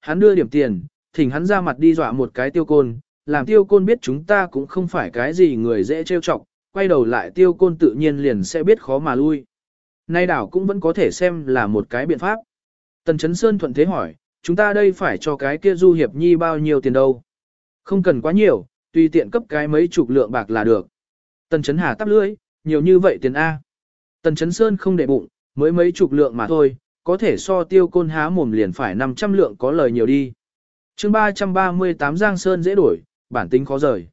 Hắn đưa điểm tiền, thỉnh hắn ra mặt đi dọa một cái tiêu côn, làm tiêu côn biết chúng ta cũng không phải cái gì người dễ trêu chọc, quay đầu lại tiêu côn tự nhiên liền sẽ biết khó mà lui. Nay đảo cũng vẫn có thể xem là một cái biện pháp. Tần Chấn Sơn thuận thế hỏi, chúng ta đây phải cho cái kia du hiệp nhi bao nhiêu tiền đâu? Không cần quá nhiều, tùy tiện cấp cái mấy chục lượng bạc là được. Tần Chấn Hà tắp lưỡi, nhiều như vậy tiền A. Tần Chấn Sơn không để bụng, mới mấy chục lượng mà thôi, có thể so tiêu côn há mồm liền phải 500 lượng có lời nhiều đi. chương 338 Giang Sơn dễ đổi, bản tính khó rời.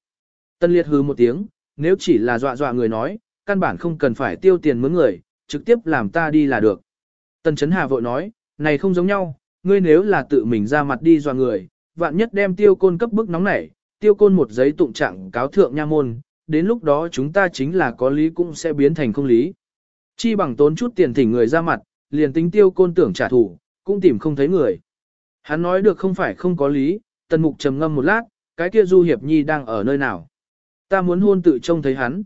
Tân Liệt hứ một tiếng, nếu chỉ là dọa dọa người nói, căn bản không cần phải tiêu tiền mướn người, trực tiếp làm ta đi là được. Tần Chấn Hà vội nói, này không giống nhau, ngươi nếu là tự mình ra mặt đi dọa người, vạn nhất đem tiêu côn cấp bức nóng nảy, tiêu côn một giấy tụng trạng cáo thượng nha môn, đến lúc đó chúng ta chính là có lý cũng sẽ biến thành không lý. Chi bằng tốn chút tiền thỉnh người ra mặt, liền tính tiêu côn tưởng trả thù, cũng tìm không thấy người. Hắn nói được không phải không có lý, tần mục trầm ngâm một lát, cái kia du hiệp nhi đang ở nơi nào. Ta muốn hôn tự trông thấy hắn.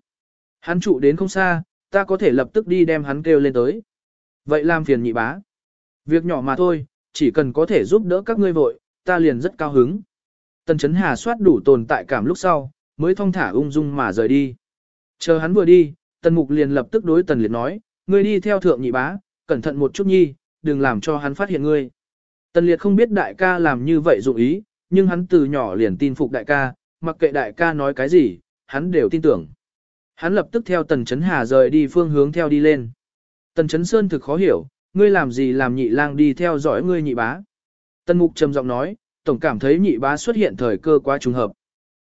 Hắn trụ đến không xa, ta có thể lập tức đi đem hắn kêu lên tới. Vậy làm phiền nhị bá. Việc nhỏ mà thôi, chỉ cần có thể giúp đỡ các ngươi vội, ta liền rất cao hứng. Tần Chấn Hà soát đủ tồn tại cảm lúc sau, mới thong thả ung dung mà rời đi. Chờ hắn vừa đi, Tần Mục liền lập tức đối Tần Liệt nói, ngươi đi theo thượng nhị bá, cẩn thận một chút nhi, đừng làm cho hắn phát hiện ngươi. Tần Liệt không biết đại ca làm như vậy dụng ý, nhưng hắn từ nhỏ liền tin phục đại ca, mặc kệ đại ca nói cái gì, hắn đều tin tưởng. Hắn lập tức theo Tần Chấn Hà rời đi phương hướng theo đi lên. Tần Chấn Sơn thực khó hiểu, ngươi làm gì làm nhị lang đi theo dõi ngươi nhị bá. Tần Mục trầm giọng nói, tổng cảm thấy nhị bá xuất hiện thời cơ quá trùng hợp.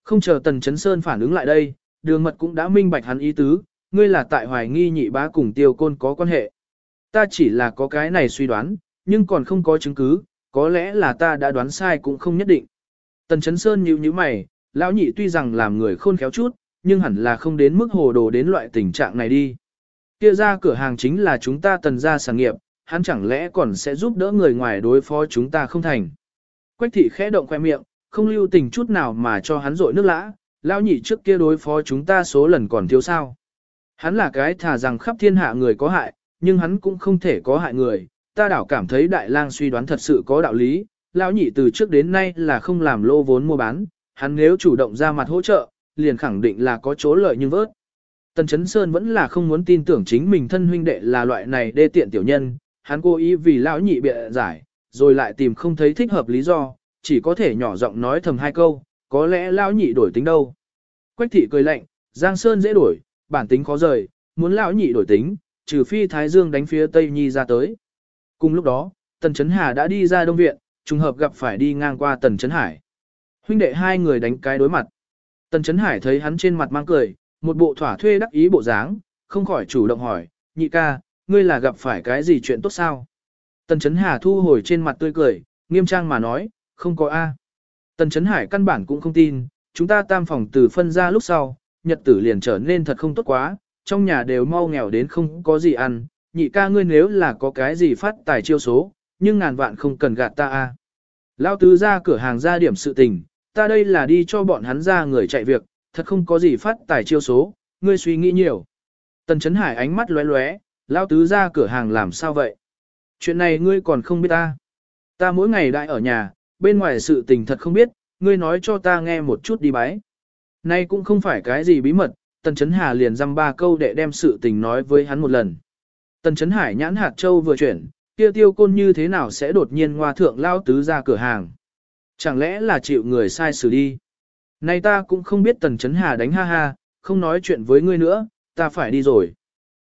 Không chờ Tần Chấn Sơn phản ứng lại đây, đường mật cũng đã minh bạch hắn ý tứ, ngươi là tại hoài nghi nhị bá cùng tiêu côn có quan hệ. Ta chỉ là có cái này suy đoán, nhưng còn không có chứng cứ, có lẽ là ta đã đoán sai cũng không nhất định. Tần Chấn Sơn nhíu nhíu mày, lão nhị tuy rằng làm người khôn khéo chút, nhưng hẳn là không đến mức hồ đồ đến loại tình trạng này đi. Kia ra cửa hàng chính là chúng ta tần gia sản nghiệp, hắn chẳng lẽ còn sẽ giúp đỡ người ngoài đối phó chúng ta không thành. Quách thị khẽ động khoe miệng, không lưu tình chút nào mà cho hắn rội nước lã, lão nhị trước kia đối phó chúng ta số lần còn thiếu sao. Hắn là cái thà rằng khắp thiên hạ người có hại, nhưng hắn cũng không thể có hại người, ta đảo cảm thấy đại lang suy đoán thật sự có đạo lý, lão nhị từ trước đến nay là không làm lô vốn mua bán, hắn nếu chủ động ra mặt hỗ trợ, liền khẳng định là có chỗ lợi nhưng vớt. Tần Chấn Sơn vẫn là không muốn tin tưởng chính mình thân huynh đệ là loại này đê tiện tiểu nhân, hắn cố ý vì lão nhị bịa giải, rồi lại tìm không thấy thích hợp lý do, chỉ có thể nhỏ giọng nói thầm hai câu, có lẽ lão nhị đổi tính đâu. Quách thị cười lạnh, Giang Sơn dễ đổi, bản tính khó rời, muốn lão nhị đổi tính, trừ phi Thái Dương đánh phía Tây Nhi ra tới. Cùng lúc đó, Tần Chấn Hà đã đi ra Đông Viện, trùng hợp gặp phải đi ngang qua Tần Chấn Hải. Huynh đệ hai người đánh cái đối mặt. Tần Chấn Hải thấy hắn trên mặt mang cười, một bộ thỏa thuê đắc ý bộ dáng, không khỏi chủ động hỏi, nhị ca, ngươi là gặp phải cái gì chuyện tốt sao? Tần Chấn Hà thu hồi trên mặt tươi cười, nghiêm trang mà nói, không có A. Tần Chấn Hải căn bản cũng không tin, chúng ta tam phòng từ phân ra lúc sau, nhật tử liền trở nên thật không tốt quá, trong nhà đều mau nghèo đến không có gì ăn, nhị ca ngươi nếu là có cái gì phát tài chiêu số, nhưng ngàn vạn không cần gạt ta à. A. Lao tứ ra cửa hàng ra điểm sự tình, ta đây là đi cho bọn hắn ra người chạy việc, thật không có gì phát tài chiêu số, ngươi suy nghĩ nhiều. Tần Chấn Hải ánh mắt lóe lóe, lao tứ ra cửa hàng làm sao vậy? Chuyện này ngươi còn không biết ta. Ta mỗi ngày đại ở nhà, bên ngoài sự tình thật không biết, ngươi nói cho ta nghe một chút đi bái. Nay cũng không phải cái gì bí mật, Tần Chấn Hà liền dăm ba câu để đem sự tình nói với hắn một lần. Tần Chấn Hải nhãn hạt châu vừa chuyển, kia tiêu côn như thế nào sẽ đột nhiên ngoa thượng lao tứ ra cửa hàng. Chẳng lẽ là chịu người sai xử đi. Này ta cũng không biết Tần Chấn Hà đánh ha ha, không nói chuyện với ngươi nữa, ta phải đi rồi.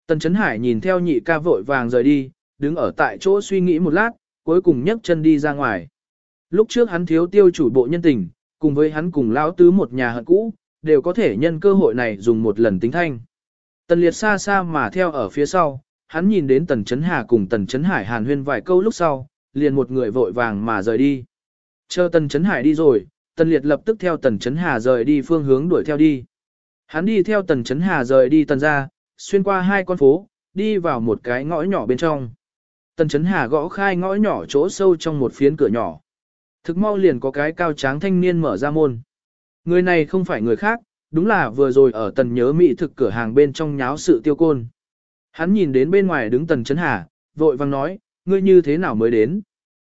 Tần Chấn Hải nhìn theo nhị ca vội vàng rời đi, đứng ở tại chỗ suy nghĩ một lát, cuối cùng nhấc chân đi ra ngoài. Lúc trước hắn thiếu tiêu chủ bộ nhân tình, cùng với hắn cùng lão tứ một nhà hận cũ, đều có thể nhân cơ hội này dùng một lần tính thanh. Tần liệt xa xa mà theo ở phía sau, hắn nhìn đến tần chấn hà cùng tần chấn hải hàn huyên vài câu lúc sau, liền một người vội vàng mà rời đi. Chờ tần chấn hải đi rồi, tần liệt lập tức theo tần chấn hà rời đi phương hướng đuổi theo đi. Hắn đi theo tần chấn hà rời đi tần ra, xuyên qua hai con phố, đi vào một cái ngõ nhỏ bên trong. Tần chấn hà gõ khai ngõ nhỏ chỗ sâu trong một phiến cửa nhỏ. Thực mau liền có cái cao tráng thanh niên mở ra môn. Người này không phải người khác, đúng là vừa rồi ở tần nhớ mỹ thực cửa hàng bên trong nháo sự tiêu côn. Hắn nhìn đến bên ngoài đứng tần chấn hà, vội vang nói, ngươi như thế nào mới đến?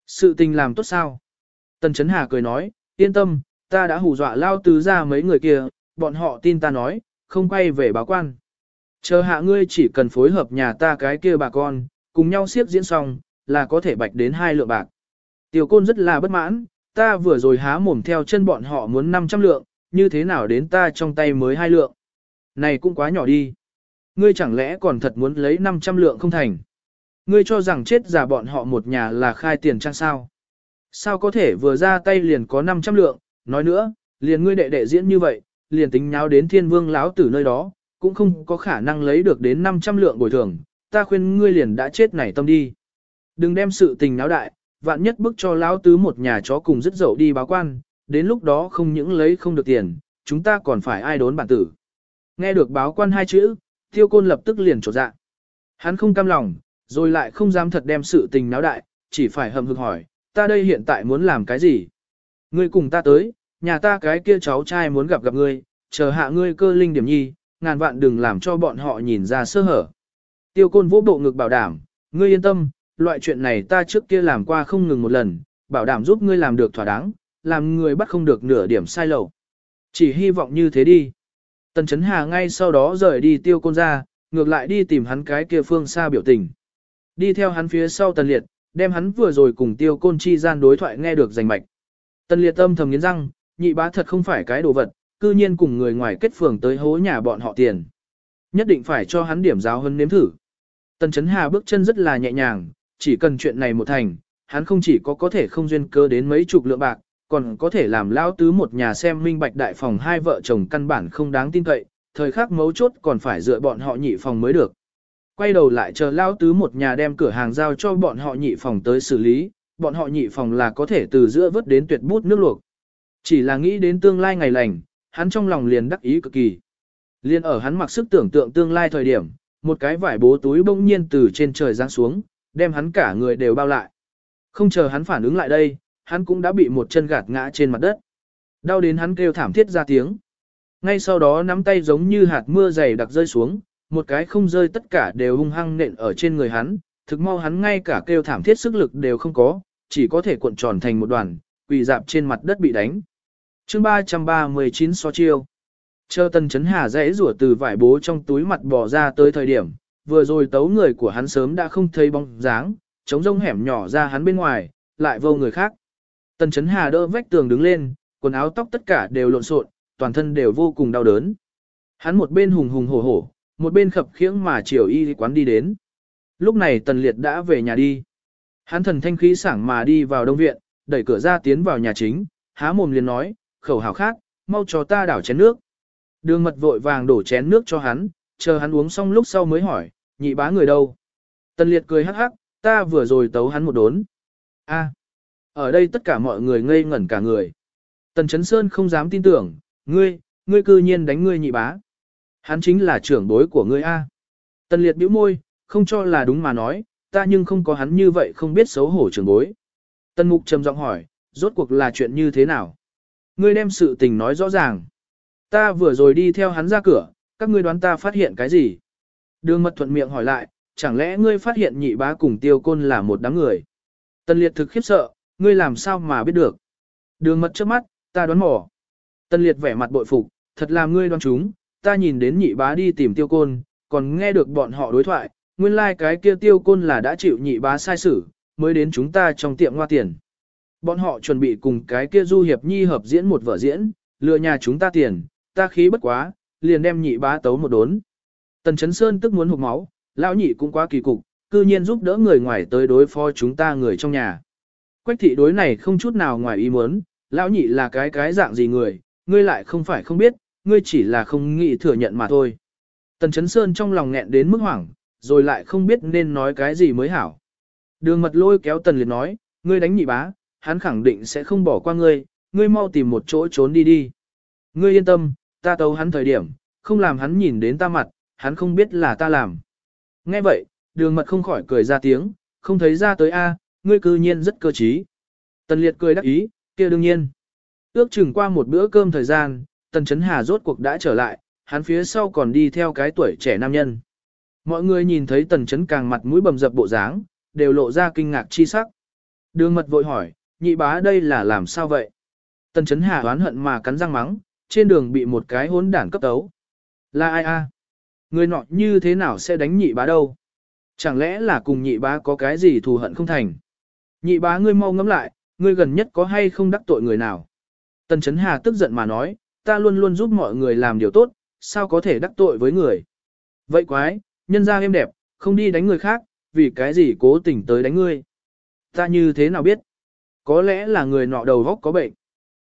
Sự tình làm tốt sao? Tần Chấn Hà cười nói, yên tâm, ta đã hù dọa lao tứ ra mấy người kia, bọn họ tin ta nói, không quay về báo quan. Chờ hạ ngươi chỉ cần phối hợp nhà ta cái kia bà con, cùng nhau siếp diễn xong, là có thể bạch đến hai lượng bạc. Tiểu côn rất là bất mãn, ta vừa rồi há mồm theo chân bọn họ muốn 500 lượng, như thế nào đến ta trong tay mới hai lượng. Này cũng quá nhỏ đi. Ngươi chẳng lẽ còn thật muốn lấy 500 lượng không thành. Ngươi cho rằng chết giả bọn họ một nhà là khai tiền trang sao. Sao có thể vừa ra tay liền có 500 lượng, nói nữa, liền ngươi đệ đệ diễn như vậy, liền tính nháo đến thiên vương lão tử nơi đó, cũng không có khả năng lấy được đến 500 lượng bồi thường, ta khuyên ngươi liền đã chết này tâm đi. Đừng đem sự tình náo đại, vạn nhất bức cho lão tứ một nhà chó cùng dứt dậu đi báo quan, đến lúc đó không những lấy không được tiền, chúng ta còn phải ai đốn bản tử. Nghe được báo quan hai chữ, tiêu côn lập tức liền trột dạ. Hắn không cam lòng, rồi lại không dám thật đem sự tình náo đại, chỉ phải hầm hực hỏi, ta đây hiện tại muốn làm cái gì? Ngươi cùng ta tới, nhà ta cái kia cháu trai muốn gặp gặp ngươi, chờ hạ ngươi cơ linh điểm nhi, ngàn vạn đừng làm cho bọn họ nhìn ra sơ hở. Tiêu côn vũ bộ ngực bảo đảm, ngươi yên tâm, loại chuyện này ta trước kia làm qua không ngừng một lần, bảo đảm giúp ngươi làm được thỏa đáng, làm người bắt không được nửa điểm sai lầu. Chỉ hy vọng như thế đi. Tần Chấn Hà ngay sau đó rời đi tiêu côn ra, ngược lại đi tìm hắn cái kia phương xa biểu tình. Đi theo hắn phía sau Tần Liệt, đem hắn vừa rồi cùng tiêu côn chi gian đối thoại nghe được rành mạch. Tần Liệt tâm thầm nghiến răng, nhị bá thật không phải cái đồ vật, cư nhiên cùng người ngoài kết phường tới hố nhà bọn họ tiền. Nhất định phải cho hắn điểm giáo hơn nếm thử. Tần Chấn Hà bước chân rất là nhẹ nhàng, chỉ cần chuyện này một thành, hắn không chỉ có có thể không duyên cơ đến mấy chục lượng bạc, còn có thể làm lão tứ một nhà xem minh bạch đại phòng hai vợ chồng căn bản không đáng tin cậy, thời khắc mấu chốt còn phải dựa bọn họ nhị phòng mới được. Quay đầu lại chờ lão tứ một nhà đem cửa hàng giao cho bọn họ nhị phòng tới xử lý, bọn họ nhị phòng là có thể từ giữa vớt đến tuyệt bút nước luộc. Chỉ là nghĩ đến tương lai ngày lành, hắn trong lòng liền đắc ý cực kỳ. Liên ở hắn mặc sức tưởng tượng tương lai thời điểm, một cái vải bố túi bỗng nhiên từ trên trời giáng xuống, đem hắn cả người đều bao lại. Không chờ hắn phản ứng lại đây, hắn cũng đã bị một chân gạt ngã trên mặt đất. Đau đến hắn kêu thảm thiết ra tiếng. Ngay sau đó nắm tay giống như hạt mưa dày đặc rơi xuống, một cái không rơi tất cả đều hung hăng nện ở trên người hắn, thực mau hắn ngay cả kêu thảm thiết sức lực đều không có, chỉ có thể cuộn tròn thành một đoàn, quỳ dạp trên mặt đất bị đánh. chương 339 so chiêu. Chờ tần chấn hà rẽ rủa từ vải bố trong túi mặt bỏ ra tới thời điểm, vừa rồi tấu người của hắn sớm đã không thấy bóng dáng, chống rông hẻm nhỏ ra hắn bên ngoài, lại vô người khác. Tần chấn hà đỡ vách tường đứng lên, quần áo tóc tất cả đều lộn xộn, toàn thân đều vô cùng đau đớn. Hắn một bên hùng hùng hổ hổ, một bên khập khiễng mà chiều y quán đi đến. Lúc này tần liệt đã về nhà đi. Hắn thần thanh khí sảng mà đi vào đông viện, đẩy cửa ra tiến vào nhà chính, há mồm liền nói, khẩu hào khác, mau cho ta đảo chén nước. Đường mật vội vàng đổ chén nước cho hắn, chờ hắn uống xong lúc sau mới hỏi, nhị bá người đâu? Tần liệt cười hắc hắc, ta vừa rồi tấu hắn một đốn. A, ở đây tất cả mọi người ngây ngẩn cả người. Tần Chấn Sơn không dám tin tưởng, ngươi, ngươi cư nhiên đánh ngươi nhị bá. Hắn chính là trưởng bối của ngươi A. Tần liệt bĩu môi, không cho là đúng mà nói, ta nhưng không có hắn như vậy không biết xấu hổ trưởng bối. Tần mục trầm giọng hỏi, rốt cuộc là chuyện như thế nào? Ngươi đem sự tình nói rõ ràng. Ta vừa rồi đi theo hắn ra cửa, các ngươi đoán ta phát hiện cái gì? Đường mật thuận miệng hỏi lại, chẳng lẽ ngươi phát hiện nhị bá cùng tiêu côn là một đám người? Tần liệt thực khiếp sợ, ngươi làm sao mà biết được? Đường mật trước mắt, ta đoán mò. Tần liệt vẻ mặt bội phục, thật là ngươi đoán chúng, ta nhìn đến nhị bá đi tìm tiêu côn, còn nghe được bọn họ đối thoại, nguyên lai like cái kia tiêu côn là đã chịu nhị bá sai xử, mới đến chúng ta trong tiệm hoa tiền. Bọn họ chuẩn bị cùng cái kia du hiệp nhi hợp diễn một vở diễn, lừa nhà chúng ta tiền, ta khí bất quá, liền đem nhị bá tấu một đốn. Tần Chấn Sơn tức muốn hụt máu, lão nhị cũng quá kỳ cục, cư nhiên giúp đỡ người ngoài tới đối phó chúng ta người trong nhà. Quách thị đối này không chút nào ngoài ý muốn, lão nhị là cái cái dạng gì người, ngươi lại không phải không biết, ngươi chỉ là không nghĩ thừa nhận mà thôi. Tần Chấn Sơn trong lòng nghẹn đến mức hoảng, rồi lại không biết nên nói cái gì mới hảo. Đường mật lôi kéo Tần Liệt nói, ngươi đánh nhị bá, hắn khẳng định sẽ không bỏ qua ngươi, ngươi mau tìm một chỗ trốn đi đi. Ngươi yên tâm, ta tấu hắn thời điểm, không làm hắn nhìn đến ta mặt, hắn không biết là ta làm. Nghe vậy, đường mật không khỏi cười ra tiếng, không thấy ra tới a, ngươi cư nhiên rất cơ trí. Tần liệt cười đắc ý, kia đương nhiên. Ước chừng qua một bữa cơm thời gian, tần chấn hà rốt cuộc đã trở lại, hắn phía sau còn đi theo cái tuổi trẻ nam nhân. Mọi người nhìn thấy tần chấn càng mặt mũi bầm dập bộ dáng, đều lộ ra kinh ngạc chi sắc. Đường mật vội hỏi, nhị bá đây là làm sao vậy? Tần chấn hà oán hận mà cắn răng mắng, trên đường bị một cái hỗn đản cấp tấu. Là ai a? Người nọ như thế nào sẽ đánh nhị bá đâu? Chẳng lẽ là cùng nhị bá có cái gì thù hận không thành? Nhị bá ngươi mau ngẫm lại, ngươi gần nhất có hay không đắc tội người nào? Tần Chấn Hà tức giận mà nói, ta luôn luôn giúp mọi người làm điều tốt, sao có thể đắc tội với người? Vậy quái, nhân ra em đẹp, không đi đánh người khác, vì cái gì cố tình tới đánh ngươi? Ta như thế nào biết? Có lẽ là người nọ đầu góc có bệnh.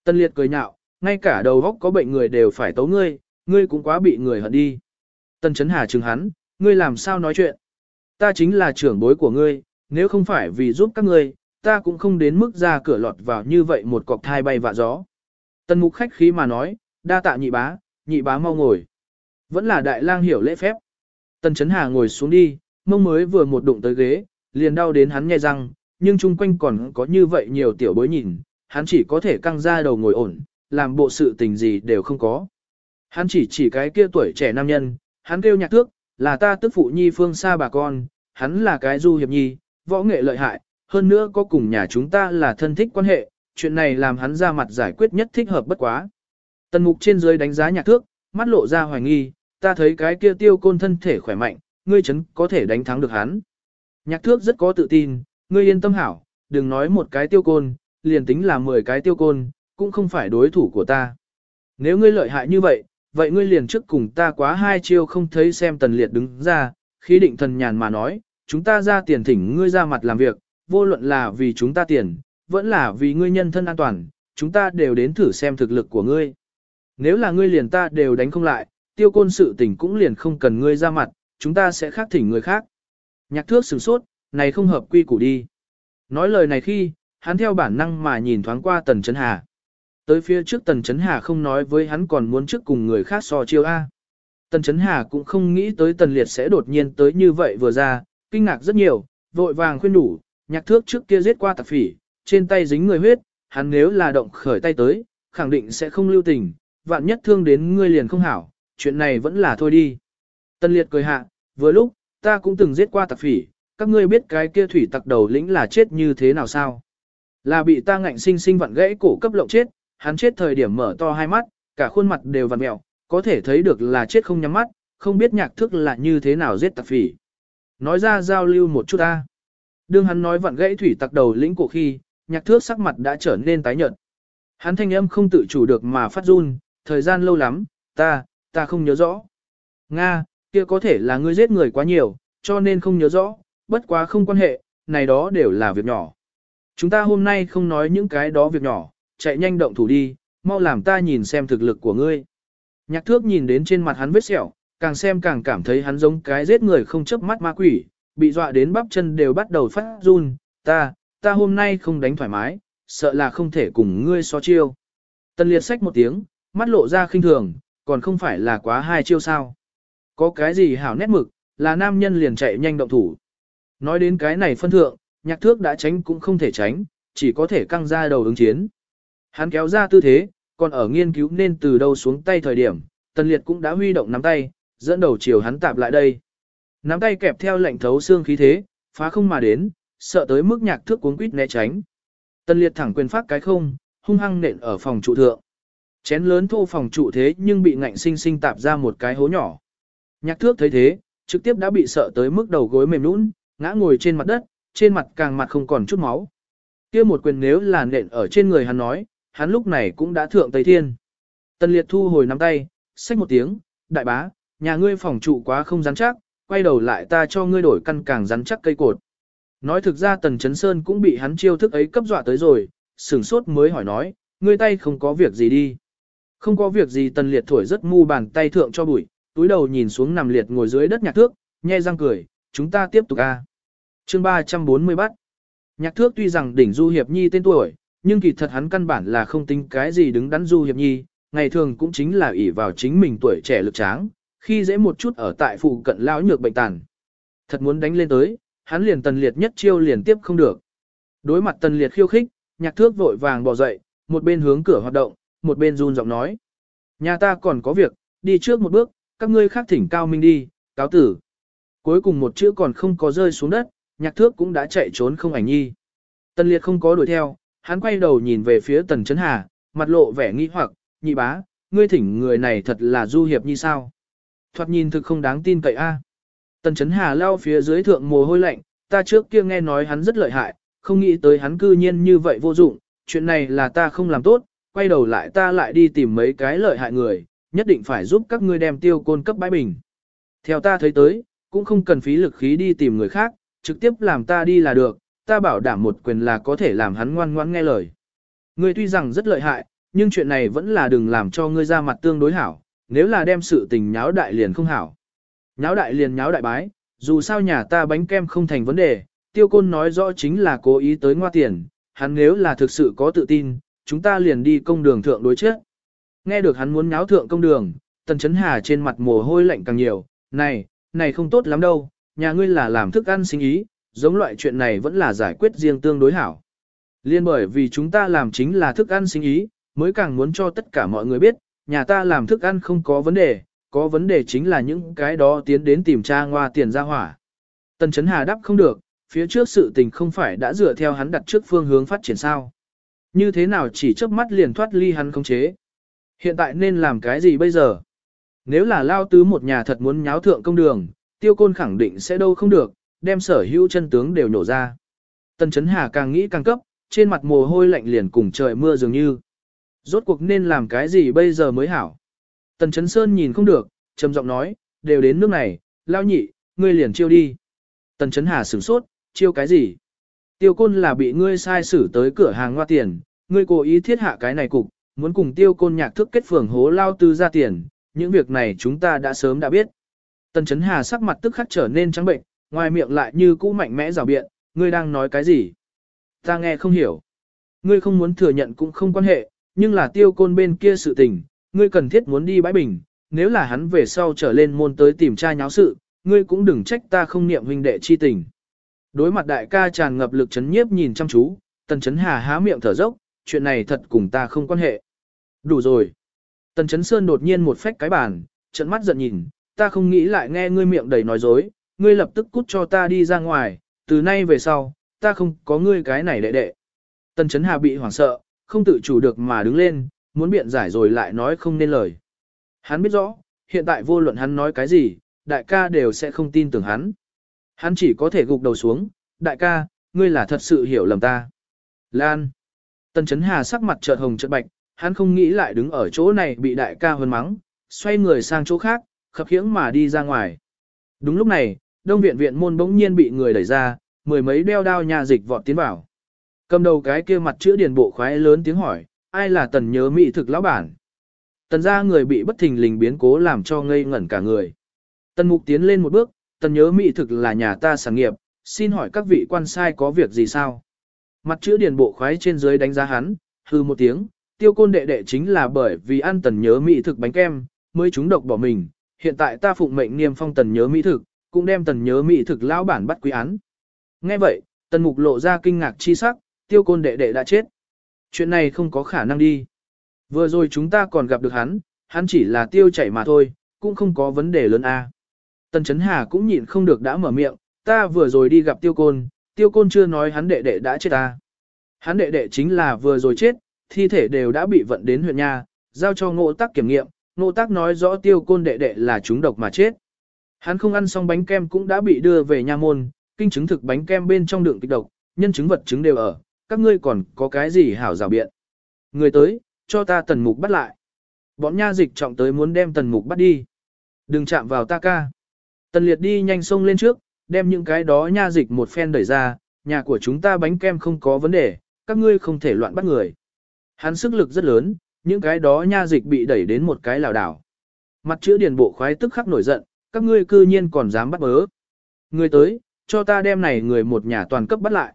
Tân Liệt cười nhạo, ngay cả đầu góc có bệnh người đều phải tấu ngươi, ngươi cũng quá bị người hận đi. Tần Chấn Hà chừng hắn, ngươi làm sao nói chuyện? Ta chính là trưởng bối của ngươi, nếu không phải vì giúp các ngươi, ta cũng không đến mức ra cửa lọt vào như vậy một cọc thai bay vạ gió. Tần mục khách khí mà nói, đa tạ nhị bá, nhị bá mau ngồi. Vẫn là đại lang hiểu lễ phép. Tần Chấn Hà ngồi xuống đi, mông mới vừa một đụng tới ghế, liền đau đến hắn nhai răng, nhưng chung quanh còn có như vậy nhiều tiểu bối nhìn, hắn chỉ có thể căng ra đầu ngồi ổn, làm bộ sự tình gì đều không có. Hắn chỉ chỉ cái kia tuổi trẻ nam nhân, hắn kêu nhạc thước, là ta tức phụ nhi phương xa bà con, hắn là cái du hiệp nhi, võ nghệ lợi hại, hơn nữa có cùng nhà chúng ta là thân thích quan hệ, chuyện này làm hắn ra mặt giải quyết nhất thích hợp bất quá. Tần mục trên dưới đánh giá nhạc thước, mắt lộ ra hoài nghi, ta thấy cái kia tiêu côn thân thể khỏe mạnh, ngươi chấn có thể đánh thắng được hắn. Nhạc thước rất có tự tin, ngươi yên tâm hảo, đừng nói một cái tiêu côn, liền tính là 10 cái tiêu côn, cũng không phải đối thủ của ta. Nếu ngươi lợi hại như vậy, vậy ngươi liền trước cùng ta quá hai chiêu không thấy xem tần liệt đứng ra, khí định thần nhàn mà nói, chúng ta ra tiền thỉnh ngươi ra mặt làm việc, vô luận là vì chúng ta tiền, vẫn là vì ngươi nhân thân an toàn, chúng ta đều đến thử xem thực lực của ngươi. Nếu là ngươi liền ta đều đánh không lại, tiêu côn sự tình cũng liền không cần ngươi ra mặt, chúng ta sẽ khác thỉnh người khác. Nhạc thước sửng sốt, này không hợp quy củ đi. Nói lời này khi, hắn theo bản năng mà nhìn thoáng qua Tần Chấn Hà. Tới phía trước Tần Chấn Hà không nói với hắn còn muốn trước cùng người khác so chiêu A. Tần Chấn Hà cũng không nghĩ tới Tần Liệt sẽ đột nhiên tới như vậy vừa ra, kinh ngạc rất nhiều, vội vàng khuyên đủ, nhạc thước trước kia giết qua tạp phỉ, trên tay dính người huyết, hắn nếu là động khởi tay tới, khẳng định sẽ không lưu tình, vạn nhất thương đến ngươi liền không hảo, chuyện này vẫn là thôi đi. tần liệt cười hạ, vừa lúc, ta cũng từng giết qua tạp phỉ, các ngươi biết cái kia thủy tặc đầu lĩnh là chết như thế nào sao? Là bị ta ngạnh sinh sinh vặn gãy cổ cấp lộng chết, hắn chết thời điểm mở to hai mắt, cả khuôn mặt đều vằn mẹo, có thể thấy được là chết không nhắm mắt, không biết nhạc thức là như thế nào giết tạp phỉ. Nói ra giao lưu một chút ta. Đương hắn nói vặn gãy thủy tặc đầu lĩnh cổ khi, nhạc thước sắc mặt đã trở nên tái nhợt. Hắn thanh âm không tự chủ được mà phát run, thời gian lâu lắm, ta, ta không nhớ rõ. Nga, kia có thể là ngươi giết người quá nhiều, cho nên không nhớ rõ, bất quá không quan hệ, này đó đều là việc nhỏ. Chúng ta hôm nay không nói những cái đó việc nhỏ, chạy nhanh động thủ đi, mau làm ta nhìn xem thực lực của ngươi. Nhạc thước nhìn đến trên mặt hắn vết sẹo, càng xem càng cảm thấy hắn giống cái giết người không chớp mắt ma quỷ, bị dọa đến bắp chân đều bắt đầu phát run, ta, ta hôm nay không đánh thoải mái, sợ là không thể cùng ngươi so chiêu. Tần liệt sách một tiếng, mắt lộ ra khinh thường, còn không phải là quá hai chiêu sao. Có cái gì hảo nét mực, là nam nhân liền chạy nhanh động thủ. Nói đến cái này phân thượng, nhạc thước đã tránh cũng không thể tránh, chỉ có thể căng ra đầu ứng chiến. Hắn kéo ra tư thế, còn ở nghiên cứu nên từ đâu xuống tay thời điểm, tần liệt cũng đã huy động nắm tay, dẫn đầu chiều hắn tạp lại đây. Nắm tay kẹp theo lệnh thấu xương khí thế, phá không mà đến, sợ tới mức nhạc thước cuống quýt né tránh. Tân liệt thẳng quyền phát cái không, hung hăng nện ở phòng trụ thượng. Chén lớn thô phòng trụ thế nhưng bị ngạnh sinh sinh tạp ra một cái hố nhỏ. Nhạc thước thấy thế, trực tiếp đã bị sợ tới mức đầu gối mềm nũng, ngã ngồi trên mặt đất, trên mặt càng mặt không còn chút máu. kia một quyền nếu là nện ở trên người hắn nói, hắn lúc này cũng đã thượng Tây Thiên. Tân liệt thu hồi nắm tay, xách một tiếng, đại bá, nhà ngươi phòng trụ quá không rắn chắc, quay đầu lại ta cho ngươi đổi căn càng rắn chắc cây cột. Nói thực ra Tần Chấn Sơn cũng bị hắn chiêu thức ấy cấp dọa tới rồi, sửng sốt mới hỏi nói, ngươi tay không có việc gì đi. Không có việc gì Tần Liệt thổi rất mu bàn tay thượng cho bụi, túi đầu nhìn xuống nằm liệt ngồi dưới đất nhạc thước, nhe răng cười, chúng ta tiếp tục a. À. Chương 340 bắt. Nhạc thước tuy rằng đỉnh Du Hiệp Nhi tên tuổi, nhưng kỳ thật hắn căn bản là không tính cái gì đứng đắn Du Hiệp Nhi, ngày thường cũng chính là ỷ vào chính mình tuổi trẻ lực tráng, khi dễ một chút ở tại phụ cận lão nhược bệnh tàn. Thật muốn đánh lên tới, hắn liền tần liệt nhất chiêu liền tiếp không được. Đối mặt tần liệt khiêu khích, nhạc thước vội vàng bỏ dậy, một bên hướng cửa hoạt động, một bên run giọng nói. Nhà ta còn có việc, đi trước một bước, các ngươi khác thỉnh cao minh đi, cáo tử. Cuối cùng một chữ còn không có rơi xuống đất, nhạc thước cũng đã chạy trốn không ảnh nhi. Tần liệt không có đuổi theo, hắn quay đầu nhìn về phía Tần Chấn Hà, mặt lộ vẻ nghi hoặc, nhị bá, ngươi thỉnh người này thật là du hiệp như sao? Thoạt nhìn thực không đáng tin cậy a. Tần Chấn Hà lao phía dưới thượng mồ hôi lạnh, ta trước kia nghe nói hắn rất lợi hại, không nghĩ tới hắn cư nhiên như vậy vô dụng, chuyện này là ta không làm tốt, quay đầu lại ta lại đi tìm mấy cái lợi hại người, nhất định phải giúp các ngươi đem tiêu côn cấp bãi bình. Theo ta thấy tới, cũng không cần phí lực khí đi tìm người khác, trực tiếp làm ta đi là được, ta bảo đảm một quyền là có thể làm hắn ngoan ngoãn nghe lời. Ngươi tuy rằng rất lợi hại, nhưng chuyện này vẫn là đừng làm cho ngươi ra mặt tương đối hảo, nếu là đem sự tình nháo đại liền không hảo. Nháo đại liền nháo đại bái, dù sao nhà ta bánh kem không thành vấn đề, tiêu côn nói rõ chính là cố ý tới ngoa tiền, hắn nếu là thực sự có tự tin, chúng ta liền đi công đường thượng đối chết. Nghe được hắn muốn nháo thượng công đường, tần chấn hà trên mặt mồ hôi lạnh càng nhiều, này, này không tốt lắm đâu, nhà ngươi là làm thức ăn sinh ý, giống loại chuyện này vẫn là giải quyết riêng tương đối hảo. Liên bởi vì chúng ta làm chính là thức ăn sinh ý, mới càng muốn cho tất cả mọi người biết, nhà ta làm thức ăn không có vấn đề, có vấn đề chính là những cái đó tiến đến tìm tra ngoa tiền ra hỏa. Tần Chấn Hà đáp không được, phía trước sự tình không phải đã dựa theo hắn đặt trước phương hướng phát triển sao. Như thế nào chỉ chớp mắt liền thoát ly hắn không chế. Hiện tại nên làm cái gì bây giờ? Nếu là lao tứ một nhà thật muốn nháo thượng công đường, tiêu côn khẳng định sẽ đâu không được, đem sở hữu chân tướng đều nổ ra. Tần Chấn Hà càng nghĩ càng cấp, trên mặt mồ hôi lạnh liền cùng trời mưa dường như. Rốt cuộc nên làm cái gì bây giờ mới hảo? Tần Chấn Sơn nhìn không được, trầm giọng nói, đều đến nước này, lao nhị, ngươi liền chiêu đi. Tần Chấn Hà sửng sốt, chiêu cái gì? Tiêu côn là bị ngươi sai xử tới cửa hàng hoa tiền, ngươi cố ý thiết hạ cái này cục, muốn cùng tiêu côn nhạc thức kết phường hố lao tư ra tiền, những việc này chúng ta đã sớm đã biết. Tần Chấn Hà sắc mặt tức khắc trở nên trắng bệnh, ngoài miệng lại như cũ mạnh mẽ rào biện, ngươi đang nói cái gì? Ta nghe không hiểu. Ngươi không muốn thừa nhận cũng không quan hệ, nhưng là tiêu côn bên kia sự tình, ngươi cần thiết muốn đi bãi bình, nếu là hắn về sau trở lên môn tới tìm tra nháo sự, ngươi cũng đừng trách ta không niệm huynh đệ chi tình. Đối mặt đại ca tràn ngập lực chấn nhiếp nhìn chăm chú, tần chấn hà há miệng thở dốc, chuyện này thật cùng ta không quan hệ. Đủ rồi. Tần chấn sơn đột nhiên một phách cái bàn, trận mắt giận nhìn, ta không nghĩ lại nghe ngươi miệng đầy nói dối, ngươi lập tức cút cho ta đi ra ngoài, từ nay về sau, ta không có ngươi cái này đệ đệ. Tần chấn hà bị hoảng sợ, không tự chủ được mà đứng lên, muốn biện giải rồi lại nói không nên lời. Hắn biết rõ, hiện tại vô luận hắn nói cái gì, đại ca đều sẽ không tin tưởng hắn. Hắn chỉ có thể gục đầu xuống, đại ca, ngươi là thật sự hiểu lầm ta. Lan. Tần Chấn Hà sắc mặt chợt hồng chợt bạch, hắn không nghĩ lại đứng ở chỗ này bị đại ca hơn mắng, xoay người sang chỗ khác, khập khiễng mà đi ra ngoài. Đúng lúc này, đông viện viện môn bỗng nhiên bị người đẩy ra, mười mấy đeo đao nhà dịch vọt tiến vào. Cầm đầu cái kia mặt chữa điền bộ khoái lớn tiếng hỏi, ai là tần nhớ mỹ thực lão bản? Tần ra người bị bất thình lình biến cố làm cho ngây ngẩn cả người. Tần mục tiến lên một bước, tần nhớ mỹ thực là nhà ta sản nghiệp, xin hỏi các vị quan sai có việc gì sao? Mặt chữ điền bộ khoái trên dưới đánh giá hắn, hư một tiếng, tiêu côn đệ đệ chính là bởi vì ăn tần nhớ mỹ thực bánh kem, mới chúng độc bỏ mình. Hiện tại ta phụng mệnh niêm phong tần nhớ mỹ thực, cũng đem tần nhớ mỹ thực lão bản bắt quý án. Nghe vậy, tần mục lộ ra kinh ngạc chi sắc, tiêu côn đệ đệ đã chết. Chuyện này không có khả năng đi. Vừa rồi chúng ta còn gặp được hắn, hắn chỉ là tiêu chảy mà thôi, cũng không có vấn đề lớn a. Tần Chấn Hà cũng nhịn không được đã mở miệng, ta vừa rồi đi gặp tiêu côn, tiêu côn chưa nói hắn đệ đệ đã chết ta. Hắn đệ đệ chính là vừa rồi chết, thi thể đều đã bị vận đến huyện nhà giao cho ngộ tác kiểm nghiệm, ngộ tác nói rõ tiêu côn đệ đệ là chúng độc mà chết. Hắn không ăn xong bánh kem cũng đã bị đưa về nha môn, kinh chứng thực bánh kem bên trong đường kịch độc, nhân chứng vật chứng đều ở, các ngươi còn có cái gì hảo rào biện. Người tới, cho ta tần mục bắt lại. Bọn nha dịch trọng tới muốn đem tần mục bắt đi. Đừng chạm vào ta ca. Tần liệt đi nhanh sông lên trước, đem những cái đó nha dịch một phen đẩy ra, nhà của chúng ta bánh kem không có vấn đề, các ngươi không thể loạn bắt người. Hắn sức lực rất lớn, những cái đó nha dịch bị đẩy đến một cái lào đảo. Mặt chữ điền bộ khoái tức khắc nổi giận, các ngươi cư nhiên còn dám bắt bớ. Người tới, cho ta đem này người một nhà toàn cấp bắt lại.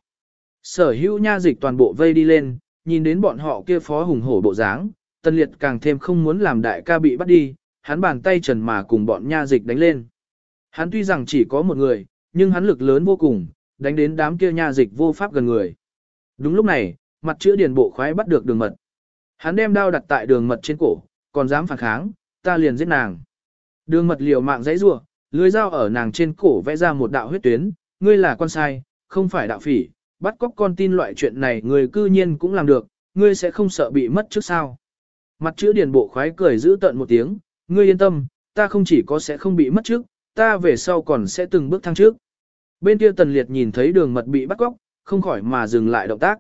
Sở hữu nha dịch toàn bộ vây đi lên, nhìn đến bọn họ kia phó hùng hổ bộ dáng, tân liệt càng thêm không muốn làm đại ca bị bắt đi, hắn bàn tay trần mà cùng bọn nha dịch đánh lên. Hắn tuy rằng chỉ có một người, nhưng hắn lực lớn vô cùng, đánh đến đám kia nha dịch vô pháp gần người. Đúng lúc này, mặt chữa điền bộ khoái bắt được đường mật. Hắn đem đao đặt tại đường mật trên cổ, còn dám phản kháng, ta liền giết nàng. Đường mật liều mạng dãy rủa, lưới dao ở nàng trên cổ vẽ ra một đạo huyết tuyến, ngươi là con sai, không phải đạo phỉ, bắt cóc con tin loại chuyện này người cư nhiên cũng làm được, ngươi sẽ không sợ bị mất trước sao. Mặt chữ điền bộ khoái cười giữ tận một tiếng, ngươi yên tâm, ta không chỉ có sẽ không bị mất trước, ta về sau còn sẽ từng bước thăng trước. Bên kia tần liệt nhìn thấy đường mật bị bắt cóc, không khỏi mà dừng lại động tác.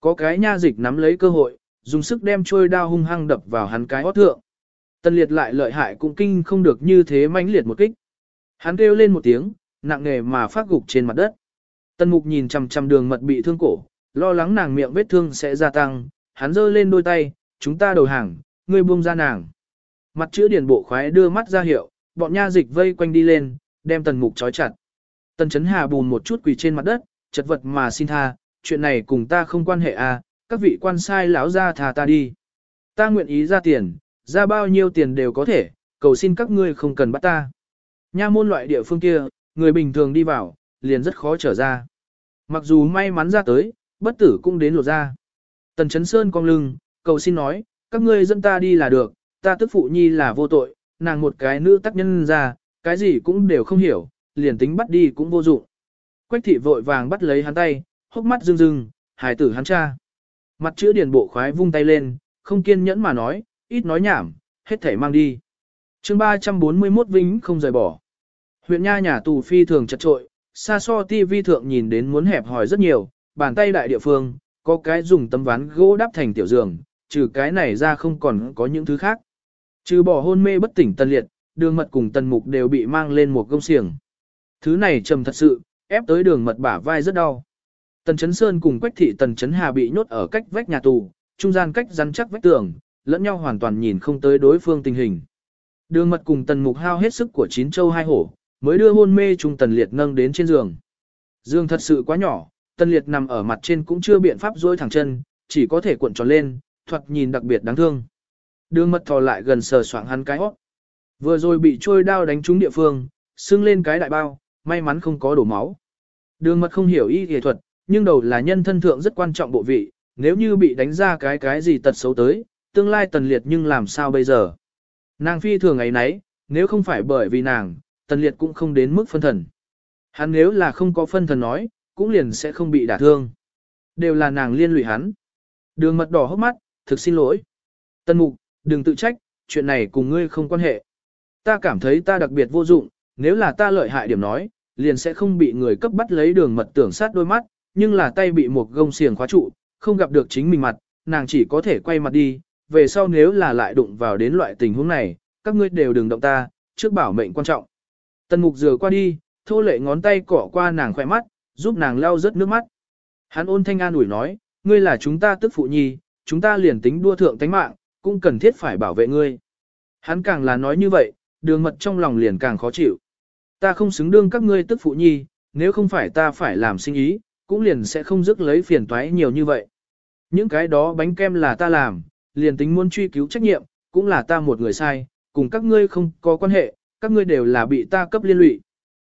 Có cái nha dịch nắm lấy cơ hội, dùng sức đem trôi đao hung hăng đập vào hắn cái hót thượng. Tần liệt lại lợi hại cũng kinh không được như thế mãnh liệt một kích. Hắn kêu lên một tiếng, nặng nề mà phát gục trên mặt đất. Tần mục nhìn chằm chằm đường mật bị thương cổ, lo lắng nàng miệng vết thương sẽ gia tăng, hắn giơ lên đôi tay, chúng ta đầu hàng, ngươi buông ra nàng. Mặt chữ điển bộ khoái đưa mắt ra hiệu, bọn nha dịch vây quanh đi lên, đem tần mục trói chặt. Tần chấn hà bùn một chút quỳ trên mặt đất, chật vật mà xin tha, chuyện này cùng ta không quan hệ à, các vị quan sai lão ra thà ta đi. Ta nguyện ý ra tiền, ra bao nhiêu tiền đều có thể, cầu xin các ngươi không cần bắt ta. Nha môn loại địa phương kia, người bình thường đi vào, liền rất khó trở ra. Mặc dù may mắn ra tới, bất tử cũng đến lột ra. Tần Chấn Sơn cong lưng, cầu xin nói, các ngươi dẫn ta đi là được, ta tức phụ nhi là vô tội, nàng một cái nữ tác nhân ra, cái gì cũng đều không hiểu, liền tính bắt đi cũng vô dụng. Quách thị vội vàng bắt lấy hắn tay, hốc mắt rưng rưng, hài tử hắn cha. Mặt chữ điền bộ khoái vung tay lên, không kiên nhẫn mà nói, ít nói nhảm, hết thể mang đi. chương 341 Vĩnh không rời bỏ. Huyện Nha nhà tù phi thường chật trội, xa so TV thượng nhìn đến muốn hẹp hỏi rất nhiều, bàn tay đại địa phương, có cái dùng tấm ván gỗ đắp thành tiểu giường, trừ cái này ra không còn có những thứ khác. Trừ bỏ hôn mê bất tỉnh tân liệt, đường mật cùng tần mục đều bị mang lên một gông xiềng. Thứ này trầm thật sự, ép tới đường mật bả vai rất đau. Tần Chấn Sơn cùng Quách thị Tần Chấn Hà bị nhốt ở cách vách nhà tù, trung gian cách rắn chắc vách tường, lẫn nhau hoàn toàn nhìn không tới đối phương tình hình. Đường mật cùng Tần Mục hao hết sức của chín châu hai hổ, mới đưa hôn mê trung Tần Liệt nâng đến trên giường. Giường thật sự quá nhỏ, Tần Liệt nằm ở mặt trên cũng chưa biện pháp duỗi thẳng chân, chỉ có thể cuộn tròn lên, thoạt nhìn đặc biệt đáng thương. Đường mật thò lại gần sờ soạng hắn cái hót. Vừa rồi bị trôi đao đánh trúng địa phương, sưng lên cái đại bao, may mắn không có đổ máu. Đường mật không hiểu y y thuật, nhưng đầu là nhân thân thượng rất quan trọng bộ vị, nếu như bị đánh ra cái cái gì tật xấu tới, tương lai tần liệt nhưng làm sao bây giờ. Nàng phi thường ấy nấy, nếu không phải bởi vì nàng, tần liệt cũng không đến mức phân thần. Hắn nếu là không có phân thần nói, cũng liền sẽ không bị đả thương. Đều là nàng liên lụy hắn. Đường mật đỏ hốc mắt, thực xin lỗi. Tần mục, đừng tự trách, chuyện này cùng ngươi không quan hệ. Ta cảm thấy ta đặc biệt vô dụng, nếu là ta lợi hại điểm nói, liền sẽ không bị người cấp bắt lấy đường mật tưởng sát đôi mắt, nhưng là tay bị một gông xiềng khóa trụ, không gặp được chính mình mặt, nàng chỉ có thể quay mặt đi, về sau nếu là lại đụng vào đến loại tình huống này, các ngươi đều đừng động ta, trước bảo mệnh quan trọng. Tần mục dừa qua đi, thô lệ ngón tay cỏ qua nàng khỏe mắt, giúp nàng lau rớt nước mắt. Hắn ôn thanh an ủi nói, ngươi là chúng ta tức phụ nhi, chúng ta liền tính đua thượng tánh mạng, cũng cần thiết phải bảo vệ ngươi. Hắn càng là nói như vậy, đường mật trong lòng liền càng khó chịu. Ta không xứng đương các ngươi tức phụ nhi, nếu không phải ta phải làm sinh ý, cũng liền sẽ không dứt lấy phiền toái nhiều như vậy. Những cái đó bánh kem là ta làm, liền tính muốn truy cứu trách nhiệm, cũng là ta một người sai, cùng các ngươi không có quan hệ, các ngươi đều là bị ta cấp liên lụy.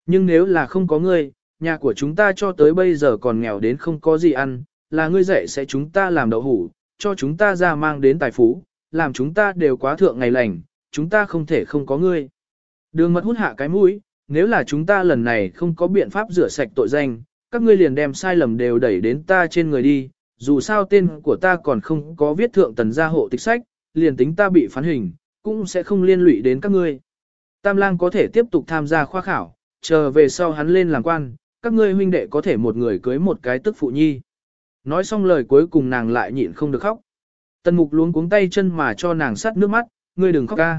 Nhưng nếu là không có ngươi, nhà của chúng ta cho tới bây giờ còn nghèo đến không có gì ăn, là ngươi dạy sẽ chúng ta làm đậu hủ, cho chúng ta ra mang đến tài phú, làm chúng ta đều quá thượng ngày lành, chúng ta không thể không có ngươi. Đường mật hút hạ cái mũi, nếu là chúng ta lần này không có biện pháp rửa sạch tội danh, các ngươi liền đem sai lầm đều đẩy đến ta trên người đi, dù sao tên của ta còn không có viết thượng tần gia hộ tịch sách, liền tính ta bị phán hình, cũng sẽ không liên lụy đến các ngươi. Tam lang có thể tiếp tục tham gia khoa khảo, chờ về sau hắn lên làm quan, các ngươi huynh đệ có thể một người cưới một cái tức phụ nhi. Nói xong lời cuối cùng nàng lại nhịn không được khóc. Tần mục luống cuống tay chân mà cho nàng sắt nước mắt, ngươi đừng khóc ca.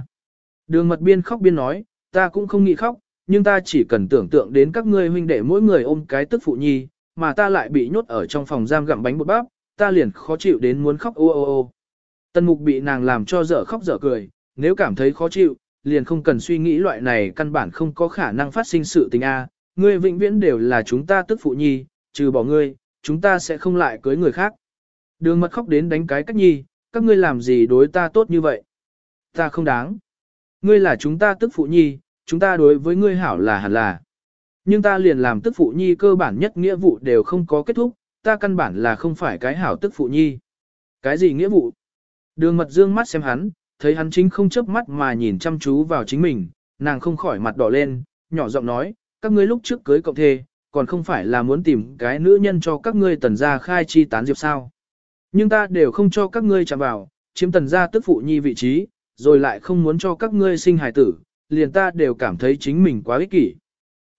Đường mật biên khóc biên nói, ta cũng không nghĩ khóc, nhưng ta chỉ cần tưởng tượng đến các ngươi huynh đệ mỗi người ôm cái tức phụ nhi, mà ta lại bị nhốt ở trong phòng giam gặm bánh bột bắp, ta liền khó chịu đến muốn khóc ô ô ô. Tần mục bị nàng làm cho dở khóc dở cười, nếu cảm thấy khó chịu, liền không cần suy nghĩ loại này căn bản không có khả năng phát sinh sự tình A, ngươi vĩnh viễn đều là chúng ta tức phụ nhi, trừ bỏ ngươi, chúng ta sẽ không lại cưới người khác. Đường mật khóc đến đánh cái cách nhi, các ngươi làm gì đối ta tốt như vậy? Ta không đáng. Ngươi là chúng ta tức phụ nhi, chúng ta đối với ngươi hảo là hẳn là. Nhưng ta liền làm tức phụ nhi cơ bản nhất nghĩa vụ đều không có kết thúc, ta căn bản là không phải cái hảo tức phụ nhi. Cái gì nghĩa vụ? Đường mật dương mắt xem hắn, thấy hắn chính không chớp mắt mà nhìn chăm chú vào chính mình, nàng không khỏi mặt đỏ lên, nhỏ giọng nói, các ngươi lúc trước cưới cộng thê, còn không phải là muốn tìm cái nữ nhân cho các ngươi tần gia khai chi tán diệp sao. Nhưng ta đều không cho các ngươi chạm vào, chiếm tần gia tức phụ nhi vị trí, rồi lại không muốn cho các ngươi sinh hài tử, liền ta đều cảm thấy chính mình quá ích kỷ.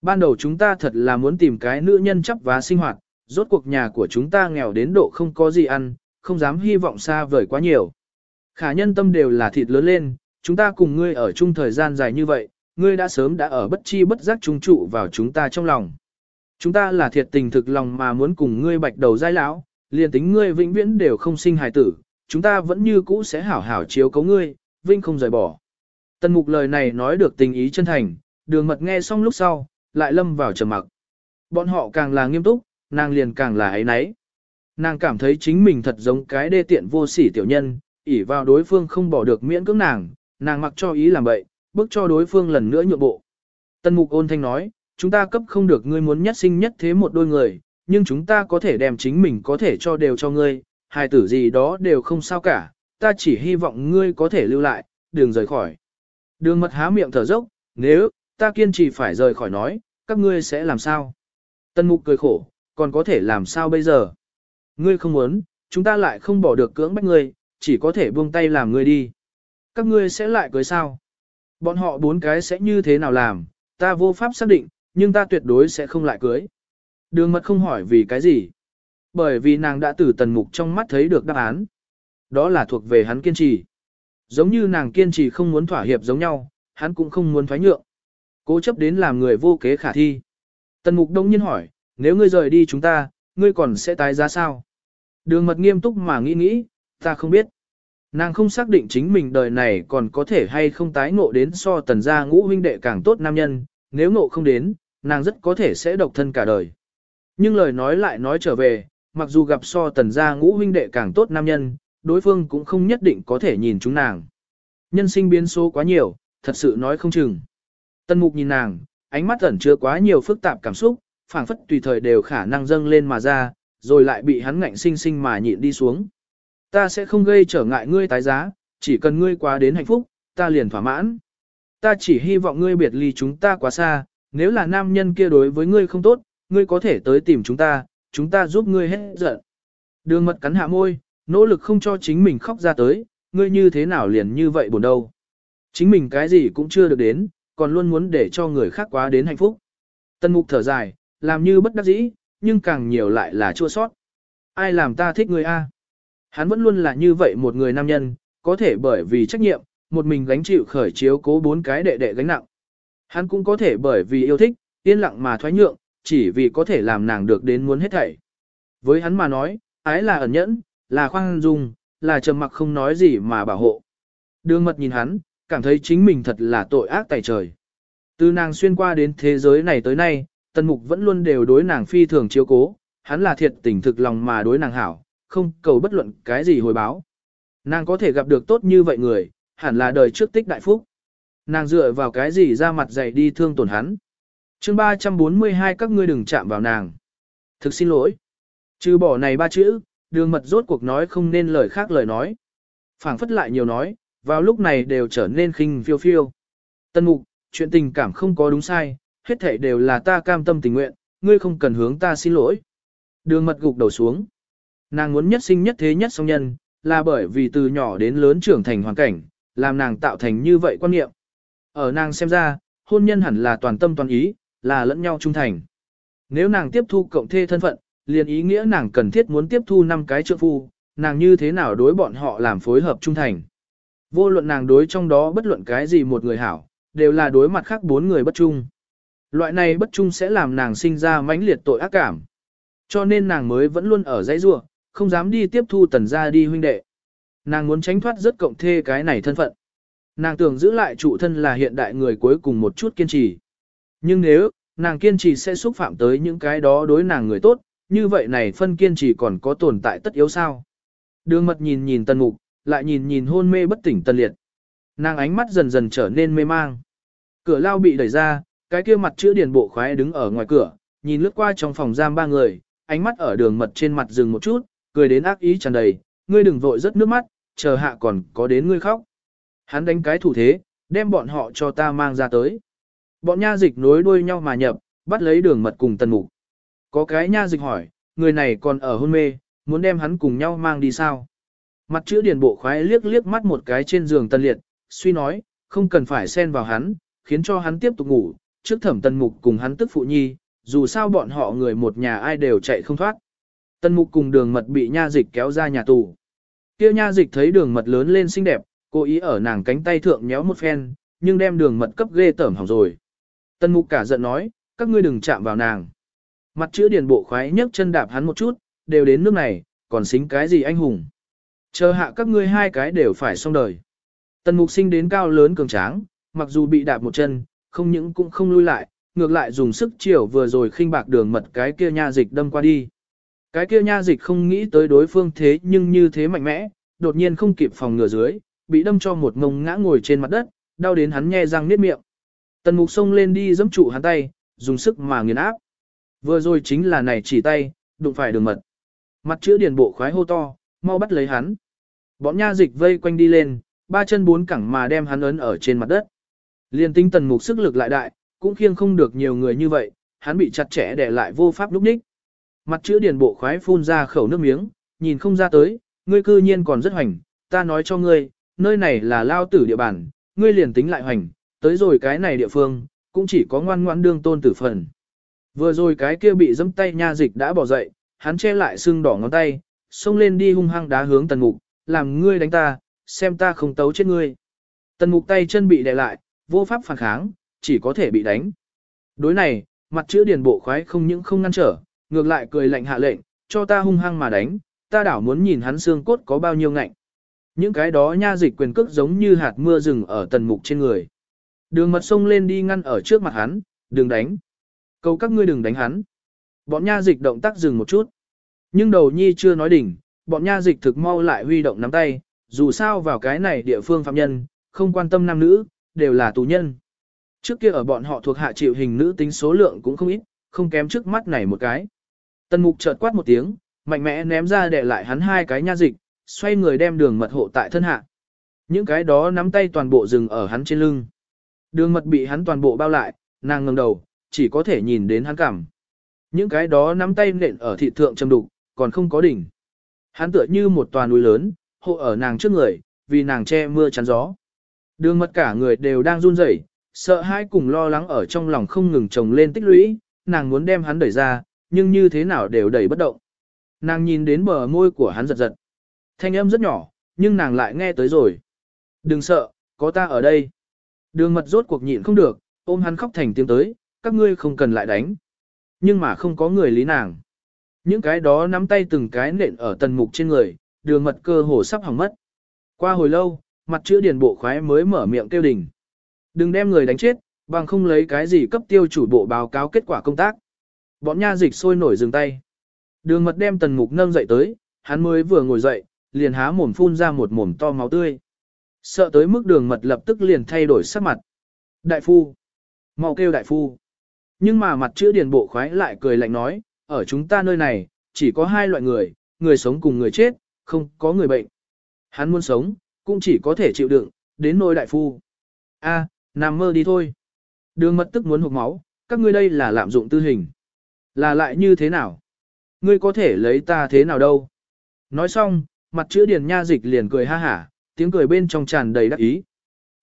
Ban đầu chúng ta thật là muốn tìm cái nữ nhân chấp vá sinh hoạt, rốt cuộc nhà của chúng ta nghèo đến độ không có gì ăn, không dám hy vọng xa vời quá nhiều. Khả nhân tâm đều là thịt lớn lên, chúng ta cùng ngươi ở chung thời gian dài như vậy, ngươi đã sớm đã ở bất chi bất giác trung trụ vào chúng ta trong lòng. Chúng ta là thiệt tình thực lòng mà muốn cùng ngươi bạch đầu giai lão, liền tính ngươi vĩnh viễn đều không sinh hài tử, chúng ta vẫn như cũ sẽ hảo hảo chiếu cấu ngươi, vinh không rời bỏ. Tần mục lời này nói được tình ý chân thành, đường mật nghe xong lúc sau, lại lâm vào trầm mặc. Bọn họ càng là nghiêm túc, nàng liền càng là ấy nấy. Nàng cảm thấy chính mình thật giống cái đê tiện vô sỉ tiểu nhân, ỉ vào đối phương không bỏ được miễn cưỡng nàng, nàng mặc cho ý làm vậy, bước cho đối phương lần nữa nhượng bộ. Tân mục ôn thanh nói, chúng ta cấp không được ngươi muốn nhất sinh nhất thế một đôi người, nhưng chúng ta có thể đem chính mình có thể cho đều cho ngươi, hài tử gì đó đều không sao cả, ta chỉ hy vọng ngươi có thể lưu lại, đừng rời khỏi. Đường mật há miệng thở dốc, nếu, ta kiên trì phải rời khỏi nói, các ngươi sẽ làm sao? Tân mục cười khổ, còn có thể làm sao bây giờ? Ngươi không muốn, chúng ta lại không bỏ được cưỡng bách ngươi, chỉ có thể buông tay làm ngươi đi. Các ngươi sẽ lại cưới sao? Bọn họ bốn cái sẽ như thế nào làm, ta vô pháp xác định, nhưng ta tuyệt đối sẽ không lại cưới. Đường mật không hỏi vì cái gì. Bởi vì nàng đã từ tần mục trong mắt thấy được đáp án. Đó là thuộc về hắn kiên trì. Giống như nàng kiên trì không muốn thỏa hiệp giống nhau, hắn cũng không muốn thoái nhượng. Cố chấp đến làm người vô kế khả thi. Tần mục đông nhiên hỏi, nếu ngươi rời đi chúng ta, ngươi còn sẽ tái giá sao? Đường mật nghiêm túc mà nghĩ nghĩ, ta không biết. Nàng không xác định chính mình đời này còn có thể hay không tái ngộ đến so tần gia ngũ huynh đệ càng tốt nam nhân, nếu ngộ không đến, nàng rất có thể sẽ độc thân cả đời. Nhưng lời nói lại nói trở về, mặc dù gặp so tần gia ngũ huynh đệ càng tốt nam nhân, đối phương cũng không nhất định có thể nhìn chúng nàng. Nhân sinh biến số quá nhiều, thật sự nói không chừng. Tân mục nhìn nàng, ánh mắt ẩn chứa quá nhiều phức tạp cảm xúc, phảng phất tùy thời đều khả năng dâng lên mà ra, rồi lại bị hắn ngạnh sinh sinh mà nhịn đi xuống. Ta sẽ không gây trở ngại ngươi tái giá, chỉ cần ngươi quá đến hạnh phúc, ta liền thỏa mãn. Ta chỉ hy vọng ngươi biệt ly chúng ta quá xa, nếu là nam nhân kia đối với ngươi không tốt, ngươi có thể tới tìm chúng ta, chúng ta giúp ngươi hết giận. Đường mật cắn hạ môi, nỗ lực không cho chính mình khóc ra tới, ngươi như thế nào liền như vậy buồn đâu. Chính mình cái gì cũng chưa được đến, còn luôn muốn để cho người khác quá đến hạnh phúc. Tân mục thở dài, làm như bất đắc dĩ, nhưng càng nhiều lại là chua sót. Ai làm ta thích người A? Hắn vẫn luôn là như vậy một người nam nhân, có thể bởi vì trách nhiệm, một mình gánh chịu khởi chiếu cố bốn cái đệ đệ gánh nặng. Hắn cũng có thể bởi vì yêu thích, yên lặng mà thoái nhượng, chỉ vì có thể làm nàng được đến muốn hết thảy. Với hắn mà nói, ái là ẩn nhẫn, là khoan dung, là trầm mặc không nói gì mà bảo hộ. Đường mật nhìn hắn, cảm thấy chính mình thật là tội ác tại trời. Từ nàng xuyên qua đến thế giới này tới nay, tần mục vẫn luôn đều đối nàng phi thường chiếu cố, hắn là thiệt tình thực lòng mà đối nàng hảo, không cầu bất luận cái gì hồi báo. Nàng có thể gặp được tốt như vậy người, hẳn là đời trước tích đại phúc. Nàng dựa vào cái gì ra mặt dày đi thương tổn hắn. chương 342 các ngươi đừng chạm vào nàng. Thực xin lỗi. Trừ bỏ này ba chữ, đường mật rốt cuộc nói không nên lời khác lời nói. phảng phất lại nhiều nói, vào lúc này đều trở nên khinh phiêu phiêu. Tân mục, chuyện tình cảm không có đúng sai, hết thảy đều là ta cam tâm tình nguyện, ngươi không cần hướng ta xin lỗi. Đường mật gục đầu xuống. Nàng muốn nhất sinh nhất thế nhất song nhân, là bởi vì từ nhỏ đến lớn trưởng thành hoàn cảnh, làm nàng tạo thành như vậy quan niệm. Ở nàng xem ra, hôn nhân hẳn là toàn tâm toàn ý, là lẫn nhau trung thành. Nếu nàng tiếp thu cộng thê thân phận, liền ý nghĩa nàng cần thiết muốn tiếp thu năm cái trượng phu, nàng như thế nào đối bọn họ làm phối hợp trung thành. Vô luận nàng đối trong đó bất luận cái gì một người hảo, đều là đối mặt khác bốn người bất trung. Loại này bất trung sẽ làm nàng sinh ra mãnh liệt tội ác cảm. Cho nên nàng mới vẫn luôn ở dãy rua, không dám đi tiếp thu tần gia đi huynh đệ. Nàng muốn tránh thoát rất cộng thê cái này thân phận. Nàng tưởng giữ lại trụ thân là hiện đại người cuối cùng một chút kiên trì. Nhưng nếu, nàng kiên trì sẽ xúc phạm tới những cái đó đối nàng người tốt, như vậy này phân kiên trì còn có tồn tại tất yếu sao. Đường mật nhìn nhìn tần mục, lại nhìn nhìn hôn mê bất tỉnh tần liệt. Nàng ánh mắt dần dần trở nên mê mang. Cửa lao bị đẩy ra, cái kia mặt chữ điền bộ khoái đứng ở ngoài cửa, nhìn lướt qua trong phòng giam ba người, ánh mắt ở đường mật trên mặt dừng một chút, cười đến ác ý tràn đầy, ngươi đừng vội rất nước mắt, chờ hạ còn có đến ngươi khóc. Hắn đánh cái thủ thế, đem bọn họ cho ta mang ra tới. Bọn nha dịch nối đuôi nhau mà nhập, bắt lấy đường mật cùng tần mục. Có cái nha dịch hỏi, người này còn ở hôn mê, muốn đem hắn cùng nhau mang đi sao? Mặt chữ điền bộ khoái liếc liếc mắt một cái trên giường tân liệt, suy nói, không cần phải xen vào hắn, khiến cho hắn tiếp tục ngủ, trước thẩm tần mục cùng hắn tức phụ nhi, dù sao bọn họ người một nhà ai đều chạy không thoát. Tần mục cùng đường mật bị nha dịch kéo ra nhà tù. Kia nha dịch thấy đường mật lớn lên xinh đẹp, cố ý ở nàng cánh tay thượng nhéo một phen, nhưng đem đường mật cấp ghê tởm hỏng rồi. Tần mục cả giận nói, các ngươi đừng chạm vào nàng. Mặt chữ điền bộ khoái nhấc chân đạp hắn một chút, đều đến nước này, còn xính cái gì anh hùng. Chờ hạ các ngươi hai cái đều phải xong đời. Tần mục sinh đến cao lớn cường tráng, mặc dù bị đạp một chân, không những cũng không lui lại, ngược lại dùng sức chiều vừa rồi khinh bạc đường mật cái kia nha dịch đâm qua đi. Cái kia nha dịch không nghĩ tới đối phương thế nhưng như thế mạnh mẽ, đột nhiên không kịp phòng ngừa dưới, bị đâm cho một ngông ngã ngồi trên mặt đất, đau đến hắn nhe răng niết miệng. Tần mục xông lên đi giẫm trụ hắn tay, dùng sức mà nghiền áp. Vừa rồi chính là này chỉ tay, đụng phải đường mật. Mặt chữ điền bộ khoái hô to, mau bắt lấy hắn. Bọn nha dịch vây quanh đi lên, ba chân bốn cẳng mà đem hắn ấn ở trên mặt đất. Liên tinh tần mục sức lực lại đại, cũng khiêng không được nhiều người như vậy, hắn bị chặt chẽ để lại vô pháp lúc ních. Mặt chữ điền bộ khoái phun ra khẩu nước miếng, nhìn không ra tới, ngươi cư nhiên còn rất hoành, ta nói cho ngươi, nơi này là lao tử địa bàn, ngươi liền tính lại hoành, tới rồi cái này địa phương, cũng chỉ có ngoan ngoãn đương tôn tử phần. Vừa rồi cái kia bị dẫm tay nha dịch đã bỏ dậy, hắn che lại xương đỏ ngón tay, xông lên đi hung hăng đá hướng tần mục, làm ngươi đánh ta, xem ta không tấu chết ngươi. Tần mục tay chân bị đè lại, vô pháp phản kháng, chỉ có thể bị đánh. Đối này, mặt chữ điền bộ khoái không những không ngăn trở, ngược lại cười lạnh hạ lệnh, cho ta hung hăng mà đánh, ta đảo muốn nhìn hắn xương cốt có bao nhiêu ngạnh. Những cái đó nha dịch quyền cước giống như hạt mưa rừng ở tần mục trên người. Đường mật sông lên đi ngăn ở trước mặt hắn, đừng đánh. Cầu các ngươi đừng đánh hắn. Bọn nha dịch động tác dừng một chút. Nhưng đầu nhi chưa nói đỉnh, bọn nha dịch thực mau lại huy động nắm tay, dù sao vào cái này địa phương phạm nhân, không quan tâm nam nữ, đều là tù nhân. Trước kia ở bọn họ thuộc hạ chịu hình nữ tính số lượng cũng không ít, không kém trước mắt này một cái. Tần mục chợt quát một tiếng, mạnh mẽ ném ra để lại hắn hai cái nha dịch, xoay người đem đường mật hộ tại thân hạ. Những cái đó nắm tay toàn bộ rừng ở hắn trên lưng. Đường mật bị hắn toàn bộ bao lại, nàng ngẩng đầu, chỉ có thể nhìn đến hắn cằm. Những cái đó nắm tay nện ở thị thượng châm đục, còn không có đỉnh. Hắn tựa như một tòa núi lớn, hộ ở nàng trước người, vì nàng che mưa chắn gió. Đường mật cả người đều đang run rẩy, sợ hãi cùng lo lắng ở trong lòng không ngừng chồng lên tích lũy, nàng muốn đem hắn đẩy ra, nhưng như thế nào đều đẩy bất động. Nàng nhìn đến bờ môi của hắn giật giật. Thanh âm rất nhỏ, nhưng nàng lại nghe tới rồi. Đừng sợ, có ta ở đây. Đường mật rốt cuộc nhịn không được, ôm hắn khóc thành tiếng tới, các ngươi không cần lại đánh. Nhưng mà không có người lý nàng. Những cái đó nắm tay từng cái nện ở tần mục trên người, đường mật cơ hồ sắp hỏng mất. Qua hồi lâu, mặt chữ điền bộ khoái mới mở miệng kêu đình, Đừng đem người đánh chết, bằng không lấy cái gì cấp tiêu chủ bộ báo cáo kết quả công tác. Bọn nha dịch sôi nổi dừng tay. Đường mật đem tần mục nâng dậy tới, hắn mới vừa ngồi dậy, liền há mồm phun ra một mồm to máu tươi. Sợ tới mức đường mật lập tức liền thay đổi sắc mặt. Đại phu. mau kêu đại phu. Nhưng mà mặt chữ điền bộ khoái lại cười lạnh nói, ở chúng ta nơi này, chỉ có hai loại người, người sống cùng người chết, không có người bệnh. Hắn muốn sống, cũng chỉ có thể chịu đựng, đến nôi đại phu. A, nằm mơ đi thôi. Đường mật tức muốn hụt máu, các ngươi đây là lạm dụng tư hình. Là lại như thế nào? Ngươi có thể lấy ta thế nào đâu? Nói xong, mặt chữ điền nha dịch liền cười ha hả, tiếng cười bên trong tràn đầy đắc ý.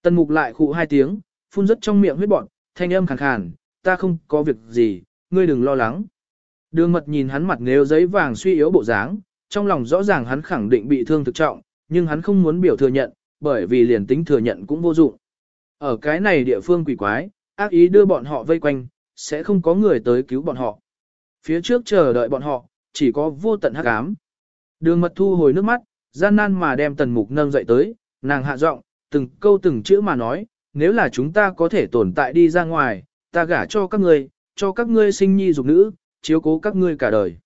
Tần mục lại khụ hai tiếng, phun rất trong miệng huyết bọn, thanh âm khàn khàn, ta không có việc gì, ngươi đừng lo lắng. Đường mật nhìn hắn mặt nếu giấy vàng suy yếu bộ dáng, trong lòng rõ ràng hắn khẳng định bị thương thực trọng, nhưng hắn không muốn biểu thừa nhận, bởi vì liền tính thừa nhận cũng vô dụng. Ở cái này địa phương quỷ quái, ác ý đưa bọn họ vây quanh, sẽ không có người tới cứu bọn họ. Phía trước chờ đợi bọn họ, chỉ có vô tận hắc ám. Đường mật thu hồi nước mắt, gian nan mà đem tần mục nâng dậy tới, nàng hạ giọng, từng câu từng chữ mà nói, nếu là chúng ta có thể tồn tại đi ra ngoài, ta gả cho các ngươi, cho các ngươi sinh nhi dục nữ, chiếu cố các ngươi cả đời.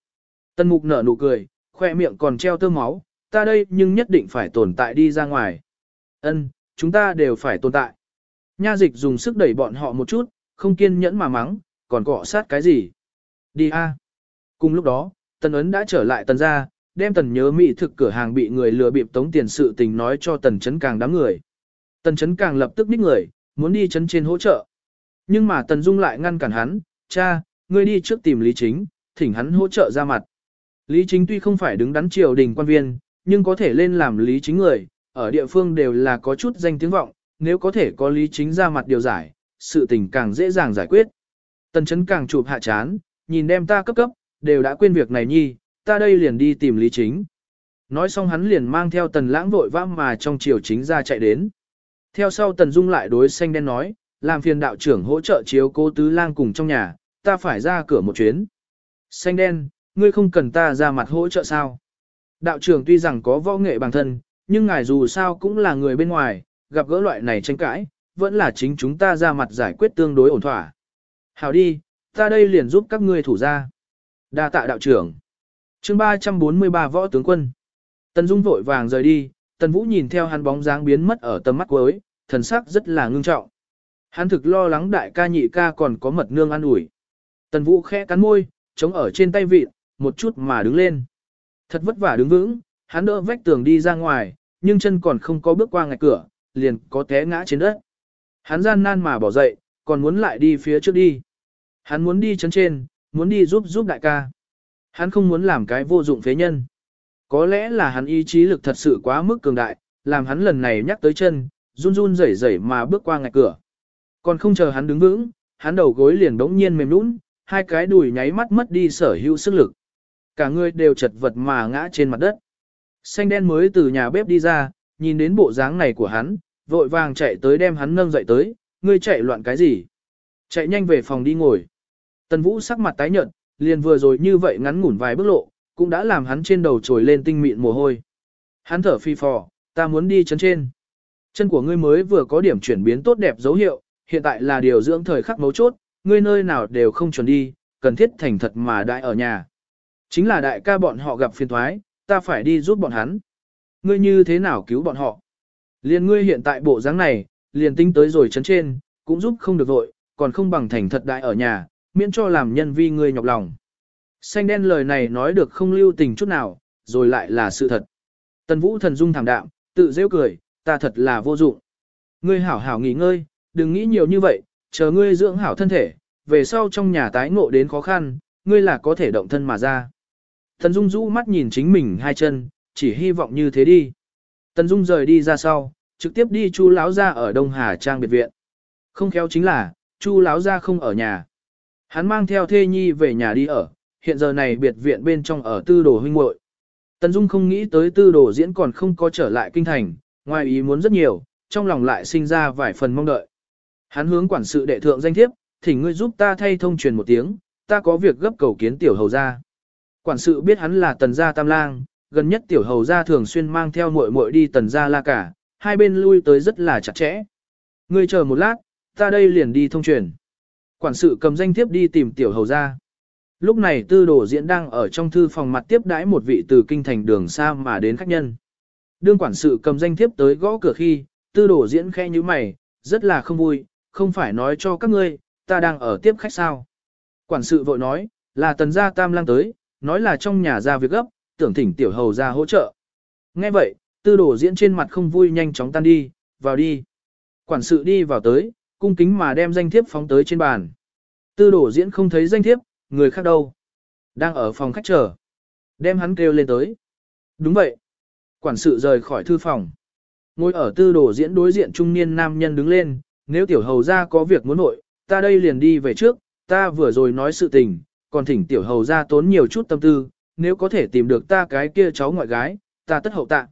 Tần mục nở nụ cười, khoe miệng còn treo tơ máu, ta đây nhưng nhất định phải tồn tại đi ra ngoài. Ân, chúng ta đều phải tồn tại. Nha dịch dùng sức đẩy bọn họ một chút, không kiên nhẫn mà mắng, còn cọ sát cái gì. Đi a. Cùng lúc đó, tần ấn đã trở lại tần gia, đem tần nhớ mỹ thực cửa hàng bị người lừa bịp tống tiền sự tình nói cho tần chấn càng đám người. Tần chấn càng lập tức ních người, muốn đi chấn trên hỗ trợ. Nhưng mà tần dung lại ngăn cản hắn, cha, ngươi đi trước tìm lý chính, thỉnh hắn hỗ trợ ra mặt. Lý chính tuy không phải đứng đắn triều đình quan viên, nhưng có thể lên làm lý chính người, ở địa phương đều là có chút danh tiếng vọng, nếu có thể có lý chính ra mặt điều giải, sự tình càng dễ dàng giải quyết. Tần chấn càng chụp hạ chán, nhìn đem ta cấp cấp, đều đã quên việc này nhi, ta đây liền đi tìm lý chính. Nói xong hắn liền mang theo tần lãng vội vã mà trong chiều chính ra chạy đến. Theo sau tần dung lại đối xanh đen nói, làm phiền đạo trưởng hỗ trợ chiếu cố tứ lang cùng trong nhà, ta phải ra cửa một chuyến. Xanh đen, ngươi không cần ta ra mặt hỗ trợ sao? Đạo trưởng tuy rằng có võ nghệ bằng thân, nhưng ngài dù sao cũng là người bên ngoài, gặp gỡ loại này tranh cãi, vẫn là chính chúng ta ra mặt giải quyết tương đối ổn thỏa. Hảo đi, ta đây liền giúp các ngươi thủ ra. Đa tạ đạo trưởng. chương 343 võ tướng quân. Tần Dung vội vàng rời đi, Tần Vũ nhìn theo hắn bóng dáng biến mất ở tầm mắt cuối, thần sắc rất là ngưng trọng. Hắn thực lo lắng đại ca nhị ca còn có mật nương ăn ủi. Tần Vũ khẽ cắn môi, chống ở trên tay vịt, một chút mà đứng lên. Thật vất vả đứng vững, hắn đỡ vách tường đi ra ngoài, nhưng chân còn không có bước qua ngạch cửa, liền có té ngã trên đất. Hắn gian nan mà bỏ dậy, còn muốn lại đi phía trước đi. Hắn muốn đi chấn trên, muốn đi giúp giúp đại ca. Hắn không muốn làm cái vô dụng phế nhân. Có lẽ là hắn ý chí lực thật sự quá mức cường đại, làm hắn lần này nhắc tới chân, run run rẩy rẩy mà bước qua ngạch cửa. Còn không chờ hắn đứng vững, hắn đầu gối liền đống nhiên mềm nũng, hai cái đùi nháy mắt mất đi sở hữu sức lực. Cả người đều chật vật mà ngã trên mặt đất. Xanh đen mới từ nhà bếp đi ra, nhìn đến bộ dáng này của hắn, vội vàng chạy tới đem hắn nâng dậy tới, ngươi chạy loạn cái gì? Chạy nhanh về phòng đi ngồi. Tần Vũ sắc mặt tái nhợt, liền vừa rồi như vậy ngắn ngủn vài bước lộ, cũng đã làm hắn trên đầu trồi lên tinh mịn mồ hôi. Hắn thở phi phò, ta muốn đi chân trên. Chân của ngươi mới vừa có điểm chuyển biến tốt đẹp dấu hiệu, hiện tại là điều dưỡng thời khắc mấu chốt, ngươi nơi nào đều không chuẩn đi, cần thiết thành thật mà đại ở nhà. Chính là đại ca bọn họ gặp phiền thoái, ta phải đi giúp bọn hắn. Ngươi như thế nào cứu bọn họ? Liền ngươi hiện tại bộ dáng này, liền tinh tới rồi chấn trên, cũng giúp không được vội, còn không bằng thành thật đại ở nhà, miễn cho làm nhân vi ngươi nhọc lòng. Xanh đen lời này nói được không lưu tình chút nào, rồi lại là sự thật. Tần vũ thần dung thảm đạm, tự rêu cười, ta thật là vô dụng. Ngươi hảo hảo nghỉ ngơi, đừng nghĩ nhiều như vậy, chờ ngươi dưỡng hảo thân thể, về sau trong nhà tái ngộ đến khó khăn, ngươi là có thể động thân mà ra. Tần Dung rũ mắt nhìn chính mình hai chân, chỉ hy vọng như thế đi. Tần Dung rời đi ra sau, trực tiếp đi Chu lão gia ở Đông Hà Trang biệt viện. Không khéo chính là, Chu lão gia không ở nhà. Hắn mang theo thê nhi về nhà đi ở, hiện giờ này biệt viện bên trong ở tư đồ huynh muội. Tần Dung không nghĩ tới tư đồ diễn còn không có trở lại kinh thành, ngoài ý muốn rất nhiều, trong lòng lại sinh ra vài phần mong đợi. Hắn hướng quản sự đệ thượng danh thiếp, thỉnh ngươi giúp ta thay thông truyền một tiếng, ta có việc gấp cầu kiến tiểu hầu gia. Quản sự biết hắn là tần gia tam lang, gần nhất tiểu hầu gia thường xuyên mang theo muội muội đi tần gia la cả, hai bên lui tới rất là chặt chẽ. Ngươi chờ một lát, ta đây liền đi thông truyền. Quản sự cầm danh thiếp đi tìm tiểu hầu gia. Lúc này tư đồ diễn đang ở trong thư phòng mặt tiếp đãi một vị từ kinh thành đường xa mà đến khách nhân. Đương quản sự cầm danh thiếp tới gõ cửa khi, tư đồ diễn khe như mày, rất là không vui, không phải nói cho các ngươi, ta đang ở tiếp khách sao. Quản sự vội nói, là tần gia tam lang tới, nói là trong nhà ra việc gấp, tưởng thỉnh tiểu hầu ra hỗ trợ. Nghe vậy, tư đồ diễn trên mặt không vui nhanh chóng tan đi, vào đi. Quản sự đi vào tới, cung kính mà đem danh thiếp phóng tới trên bàn. Tư đồ diễn không thấy danh thiếp, người khác đâu. Đang ở phòng khách chờ. Đem hắn kêu lên tới. Đúng vậy. Quản sự rời khỏi thư phòng. Ngồi ở tư đồ diễn đối diện trung niên nam nhân đứng lên, nếu tiểu hầu ra có việc muốn nội, ta đây liền đi về trước, ta vừa rồi nói sự tình, còn thỉnh tiểu hầu ra tốn nhiều chút tâm tư, nếu có thể tìm được ta cái kia cháu ngoại gái, ta tất hậu tạ.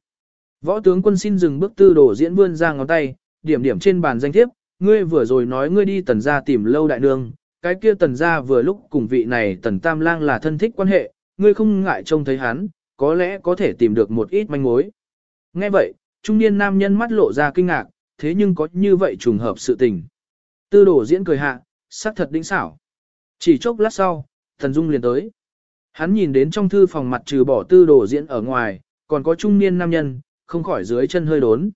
Võ tướng quân xin dừng bước tư đổ diễn vươn ra ngón tay, điểm điểm trên bàn danh thiếp, ngươi vừa rồi nói ngươi đi tần gia tìm lâu đại nương, cái kia tần gia vừa lúc cùng vị này tần tam lang là thân thích quan hệ, ngươi không ngại trông thấy hắn, có lẽ có thể tìm được một ít manh mối. Nghe vậy, trung niên nam nhân mắt lộ ra kinh ngạc, thế nhưng có như vậy trùng hợp sự tình. Tư đổ diễn cười hạ, sắc thật đỉnh xảo. Chỉ chốc lát sau, thần dung liền tới. Hắn nhìn đến trong thư phòng mặt trừ bỏ tư đồ diễn ở ngoài, còn có trung niên nam nhân, không khỏi dưới chân hơi đốn.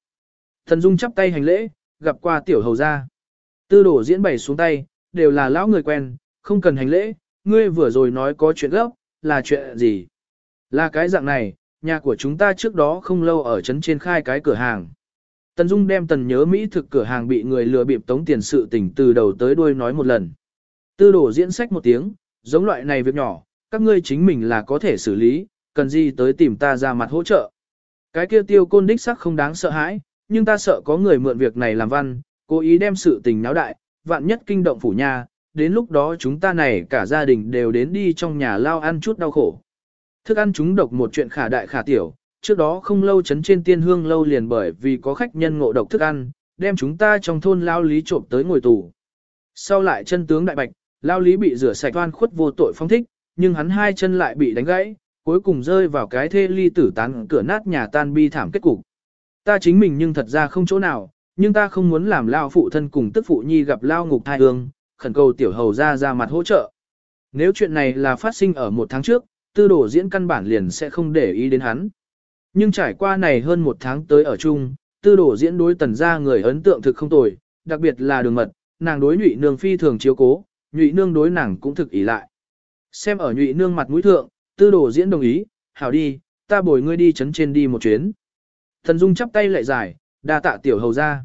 Thần dung chắp tay hành lễ, gặp qua tiểu hầu gia. Tư đồ diễn bày xuống tay, đều là lão người quen, không cần hành lễ, ngươi vừa rồi nói có chuyện gấp, là chuyện gì? Là cái dạng này, nhà của chúng ta trước đó không lâu ở trấn trên khai cái cửa hàng. Tần Dung đem tần nhớ Mỹ thực cửa hàng bị người lừa bịp tống tiền sự tình từ đầu tới đuôi nói một lần. Tư đổ diễn sách một tiếng, giống loại này việc nhỏ, các ngươi chính mình là có thể xử lý, cần gì tới tìm ta ra mặt hỗ trợ. Cái kia tiêu côn đích sắc không đáng sợ hãi, nhưng ta sợ có người mượn việc này làm văn, cố ý đem sự tình náo đại, vạn nhất kinh động phủ nhà, đến lúc đó chúng ta này cả gia đình đều đến đi trong nhà lao ăn chút đau khổ. Thức ăn chúng độc một chuyện khả đại khả tiểu, trước đó không lâu chấn trên tiên hương lâu liền bởi vì có khách nhân ngộ độc thức ăn, đem chúng ta trong thôn lao lý trộm tới ngồi tù. Sau lại chân tướng đại bạch, lao lý bị rửa sạch oan khuất vô tội phong thích, nhưng hắn hai chân lại bị đánh gãy, cuối cùng rơi vào cái thê ly tử tán cửa nát nhà tan bi thảm kết cục. Ta chính mình nhưng thật ra không chỗ nào, nhưng ta không muốn làm lao phụ thân cùng tức phụ nhi gặp lao ngục thai hương, khẩn cầu tiểu hầu ra ra mặt hỗ trợ. Nếu chuyện này là phát sinh ở một tháng trước, tư đồ diễn căn bản liền sẽ không để ý đến hắn. Nhưng trải qua này hơn một tháng tới ở chung, tư đồ diễn đối tần gia người ấn tượng thực không tồi, đặc biệt là đường mật, nàng đối nhụy nương phi thường chiếu cố, nhụy nương đối nàng cũng thực ý lại. Xem ở nhụy nương mặt mũi thượng, tư đồ diễn đồng ý, hảo đi, ta bồi ngươi đi chấn trên đi một chuyến. Thần Dung chắp tay lại dài, đa tạ tiểu hầu ra.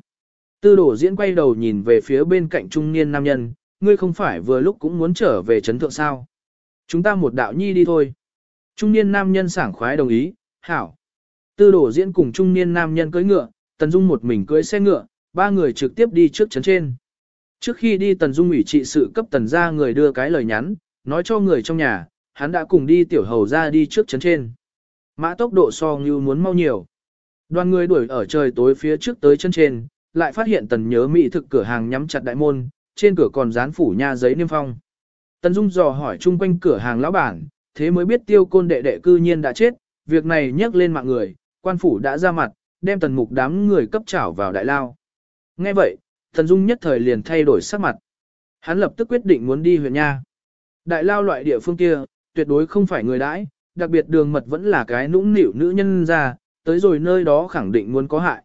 Tư đồ diễn quay đầu nhìn về phía bên cạnh trung niên nam nhân, ngươi không phải vừa lúc cũng muốn trở về chấn thượng sao. Chúng ta một đạo nhi đi thôi. Trung niên nam nhân sảng khoái đồng ý, hảo. Tư đồ diễn cùng trung niên nam nhân cưỡi ngựa, Tần Dung một mình cưỡi xe ngựa, ba người trực tiếp đi trước chấn trên. Trước khi đi Tần Dung ủy trị sự cấp Tần ra người đưa cái lời nhắn, nói cho người trong nhà, hắn đã cùng đi tiểu hầu ra đi trước chấn trên. Mã tốc độ so như muốn mau nhiều. Đoàn người đuổi ở trời tối phía trước tới chân trên, lại phát hiện Tần nhớ mỹ thực cửa hàng nhắm chặt đại môn, trên cửa còn dán phủ nha giấy niêm phong. Tần Dung dò hỏi chung quanh cửa hàng lão bản, thế mới biết tiêu côn đệ đệ cư nhiên đã chết, việc này nhắc lên mạng người, quan phủ đã ra mặt, đem tần mục đám người cấp trảo vào đại lao. Nghe vậy, thần Dung nhất thời liền thay đổi sắc mặt. Hắn lập tức quyết định muốn đi huyện nha. Đại lao loại địa phương kia, tuyệt đối không phải người đãi, đặc biệt đường mật vẫn là cái nũng nịu nữ nhân ra, tới rồi nơi đó khẳng định muốn có hại.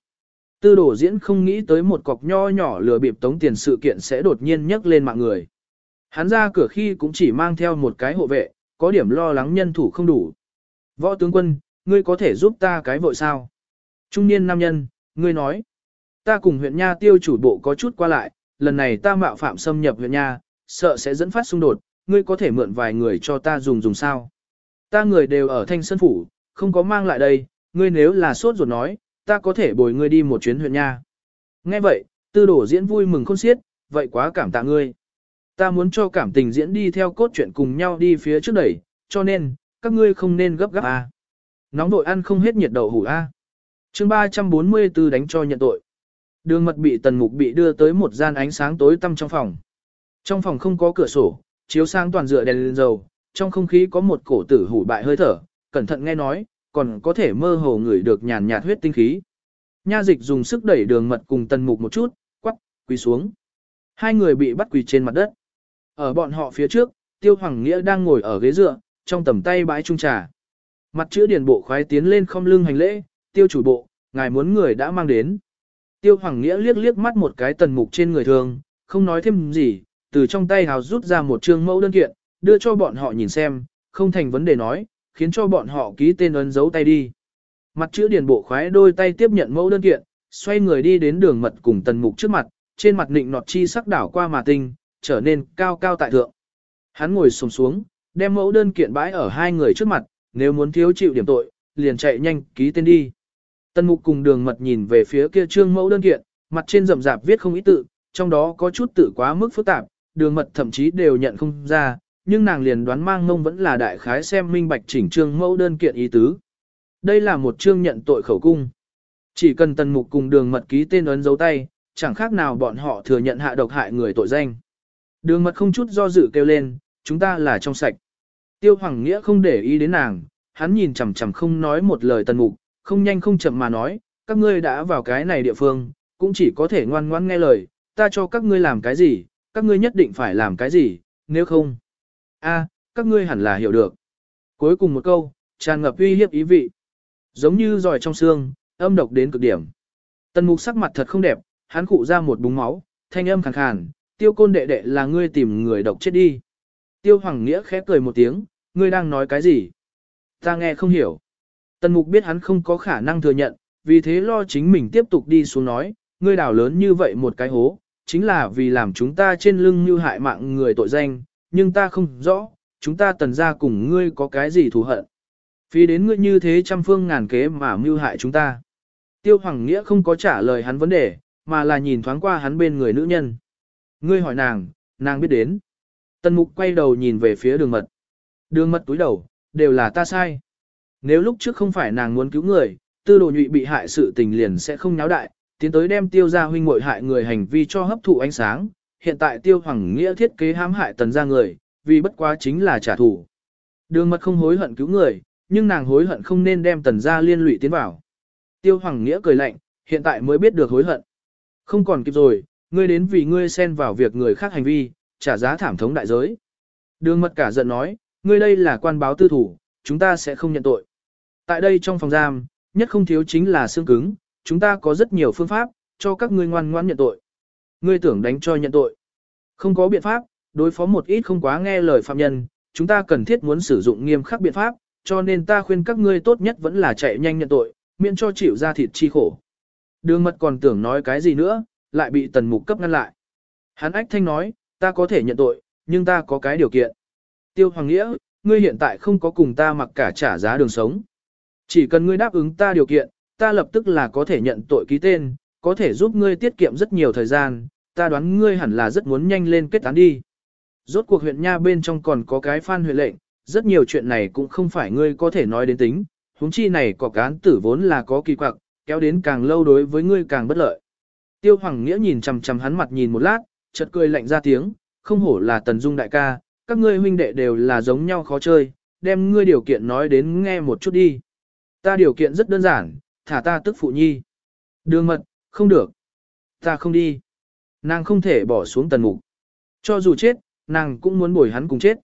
Tư đổ diễn không nghĩ tới một cọc nho nhỏ lừa bịp tống tiền sự kiện sẽ đột nhiên nhấc lên mạng người. Hắn ra cửa khi cũng chỉ mang theo một cái hộ vệ, có điểm lo lắng nhân thủ không đủ. Võ tướng quân, ngươi có thể giúp ta cái vội sao? Trung niên nam nhân, ngươi nói. Ta cùng huyện Nha tiêu chủ bộ có chút qua lại, lần này ta mạo phạm xâm nhập huyện Nha, sợ sẽ dẫn phát xung đột, ngươi có thể mượn vài người cho ta dùng dùng sao? Ta người đều ở thanh sơn phủ, không có mang lại đây, ngươi nếu là sốt ruột nói, ta có thể bồi ngươi đi một chuyến huyện Nha. Nghe vậy, tư đổ diễn vui mừng khôn xiết, vậy quá cảm tạ ngươi. Ta muốn cho cảm tình diễn đi theo cốt truyện cùng nhau đi phía trước đẩy, cho nên, các ngươi không nên gấp gáp à. Nóng đội ăn không hết nhiệt đậu hủ a. À. Chương 344 đánh cho nhận tội. Đường mật bị tần mục bị đưa tới một gian ánh sáng tối tăm trong phòng. Trong phòng không có cửa sổ, chiếu sáng toàn dựa đèn lên dầu, trong không khí có một cổ tử hủ bại hơi thở, cẩn thận nghe nói, còn có thể mơ hồ ngửi được nhàn nhạt huyết tinh khí. Nha dịch dùng sức đẩy đường mật cùng tần mục một chút, quắc, quỳ xuống. Hai người bị bắt quỳ trên mặt đất. Ở bọn họ phía trước, Tiêu Hoàng Nghĩa đang ngồi ở ghế dựa, trong tầm tay bãi trung trà. Mặt chữ điển bộ khoái tiến lên không lưng hành lễ, tiêu chủ bộ, ngài muốn người đã mang đến. Tiêu Hoàng Nghĩa liếc liếc mắt một cái tần mục trên người thường, không nói thêm gì, từ trong tay hào rút ra một trương mẫu đơn kiện, đưa cho bọn họ nhìn xem, không thành vấn đề nói, khiến cho bọn họ ký tên ấn dấu tay đi. Mặt chữ điền bộ khoái đôi tay tiếp nhận mẫu đơn kiện, xoay người đi đến đường mật cùng tần mục trước mặt, trên mặt nịnh nọt chi sắc đảo qua mà tinh, trở nên cao cao tại thượng. Hắn ngồi xuống xuống, đem mẫu đơn kiện bãi ở hai người trước mặt, nếu muốn thiếu chịu điểm tội, liền chạy nhanh ký tên đi. Tần mục cùng đường mật nhìn về phía kia trương mẫu đơn kiện, mặt trên rậm rạp viết không ý tự, trong đó có chút tự quá mức phức tạp, đường mật thậm chí đều nhận không ra, nhưng nàng liền đoán mang ngông vẫn là đại khái xem minh bạch chỉnh trương mẫu đơn kiện ý tứ. Đây là một trương nhận tội khẩu cung. Chỉ cần tần mục cùng đường mật ký tên ấn dấu tay, chẳng khác nào bọn họ thừa nhận hạ độc hại người tội danh. Đường mật không chút do dự kêu lên, chúng ta là trong sạch. Tiêu Hoàng Nghĩa không để ý đến nàng, hắn nhìn chằm chằm không nói một lời tần mục, không nhanh không chậm mà nói, các ngươi đã vào cái này địa phương, cũng chỉ có thể ngoan ngoãn nghe lời, ta cho các ngươi làm cái gì, các ngươi nhất định phải làm cái gì, nếu không. a, các ngươi hẳn là hiểu được. Cuối cùng một câu, tràn ngập uy hiếp ý vị. Giống như giỏi trong xương, âm độc đến cực điểm. Tần mục sắc mặt thật không đẹp, hắn cụ ra một búng máu, thanh âm khàn khàn, tiêu côn đệ đệ là ngươi tìm người độc chết đi. Tiêu Hoàng Nghĩa khẽ cười một tiếng, ngươi đang nói cái gì? Ta nghe không hiểu. Tần mục biết hắn không có khả năng thừa nhận, vì thế lo chính mình tiếp tục đi xuống nói, ngươi đào lớn như vậy một cái hố, chính là vì làm chúng ta trên lưng như hại mạng người tội danh, nhưng ta không rõ, chúng ta tần ra cùng ngươi có cái gì thù hận. Vì đến ngươi như thế trăm phương ngàn kế mà mưu hại chúng ta. Tiêu Hoàng Nghĩa không có trả lời hắn vấn đề, mà là nhìn thoáng qua hắn bên người nữ nhân. Ngươi hỏi nàng, nàng biết đến. Tần mục quay đầu nhìn về phía đường mật. Đường mật túi đầu, đều là ta sai. Nếu lúc trước không phải nàng muốn cứu người, tư đồ nhụy bị hại sự tình liền sẽ không náo đại, tiến tới đem tiêu gia huynh muội hại người hành vi cho hấp thụ ánh sáng. Hiện tại tiêu hoàng nghĩa thiết kế hãm hại tần gia người, vì bất quá chính là trả thù. Đường mật không hối hận cứu người, nhưng nàng hối hận không nên đem tần gia liên lụy tiến vào. Tiêu hoàng nghĩa cười lạnh, hiện tại mới biết được hối hận. Không còn kịp rồi, ngươi đến vì ngươi xen vào việc người khác hành vi, trả giá thảm thống đại giới. Đường mật cả giận nói, ngươi đây là quan báo tư thủ, chúng ta sẽ không nhận tội. Tại đây trong phòng giam, nhất không thiếu chính là xương cứng, chúng ta có rất nhiều phương pháp, cho các ngươi ngoan ngoãn nhận tội. Ngươi tưởng đánh cho nhận tội. Không có biện pháp, đối phó một ít không quá nghe lời phạm nhân, chúng ta cần thiết muốn sử dụng nghiêm khắc biện pháp, cho nên ta khuyên các ngươi tốt nhất vẫn là chạy nhanh nhận tội, miễn cho chịu ra thịt chi khổ. Đường mật còn tưởng nói cái gì nữa, lại bị tần mục cấp ngăn lại. Hắn ách thanh nói, ta có thể nhận tội, nhưng ta có cái điều kiện. Tiêu Hoàng Nghĩa, ngươi hiện tại không có cùng ta mặc cả trả giá đường sống. Chỉ cần ngươi đáp ứng ta điều kiện, ta lập tức là có thể nhận tội ký tên, có thể giúp ngươi tiết kiệm rất nhiều thời gian, ta đoán ngươi hẳn là rất muốn nhanh lên kết án đi. Rốt cuộc huyện Nha bên trong còn có cái phan huyện lệnh, rất nhiều chuyện này cũng không phải ngươi có thể nói đến tính, huống chi này có cán tử vốn là có kỳ quặc, kéo đến càng lâu đối với ngươi càng bất lợi. Tiêu Hoàng Nghĩa nhìn chằm chằm hắn mặt nhìn một lát, chợt cười lạnh ra tiếng, không hổ là Tần Dung đại ca, các ngươi huynh đệ đều là giống nhau khó chơi, đem ngươi điều kiện nói đến nghe một chút đi. Ta điều kiện rất đơn giản, thả ta tức phụ nhi. Đường mật, không được. Ta không đi. Nàng không thể bỏ xuống tần mục. Cho dù chết, nàng cũng muốn bồi hắn cùng chết.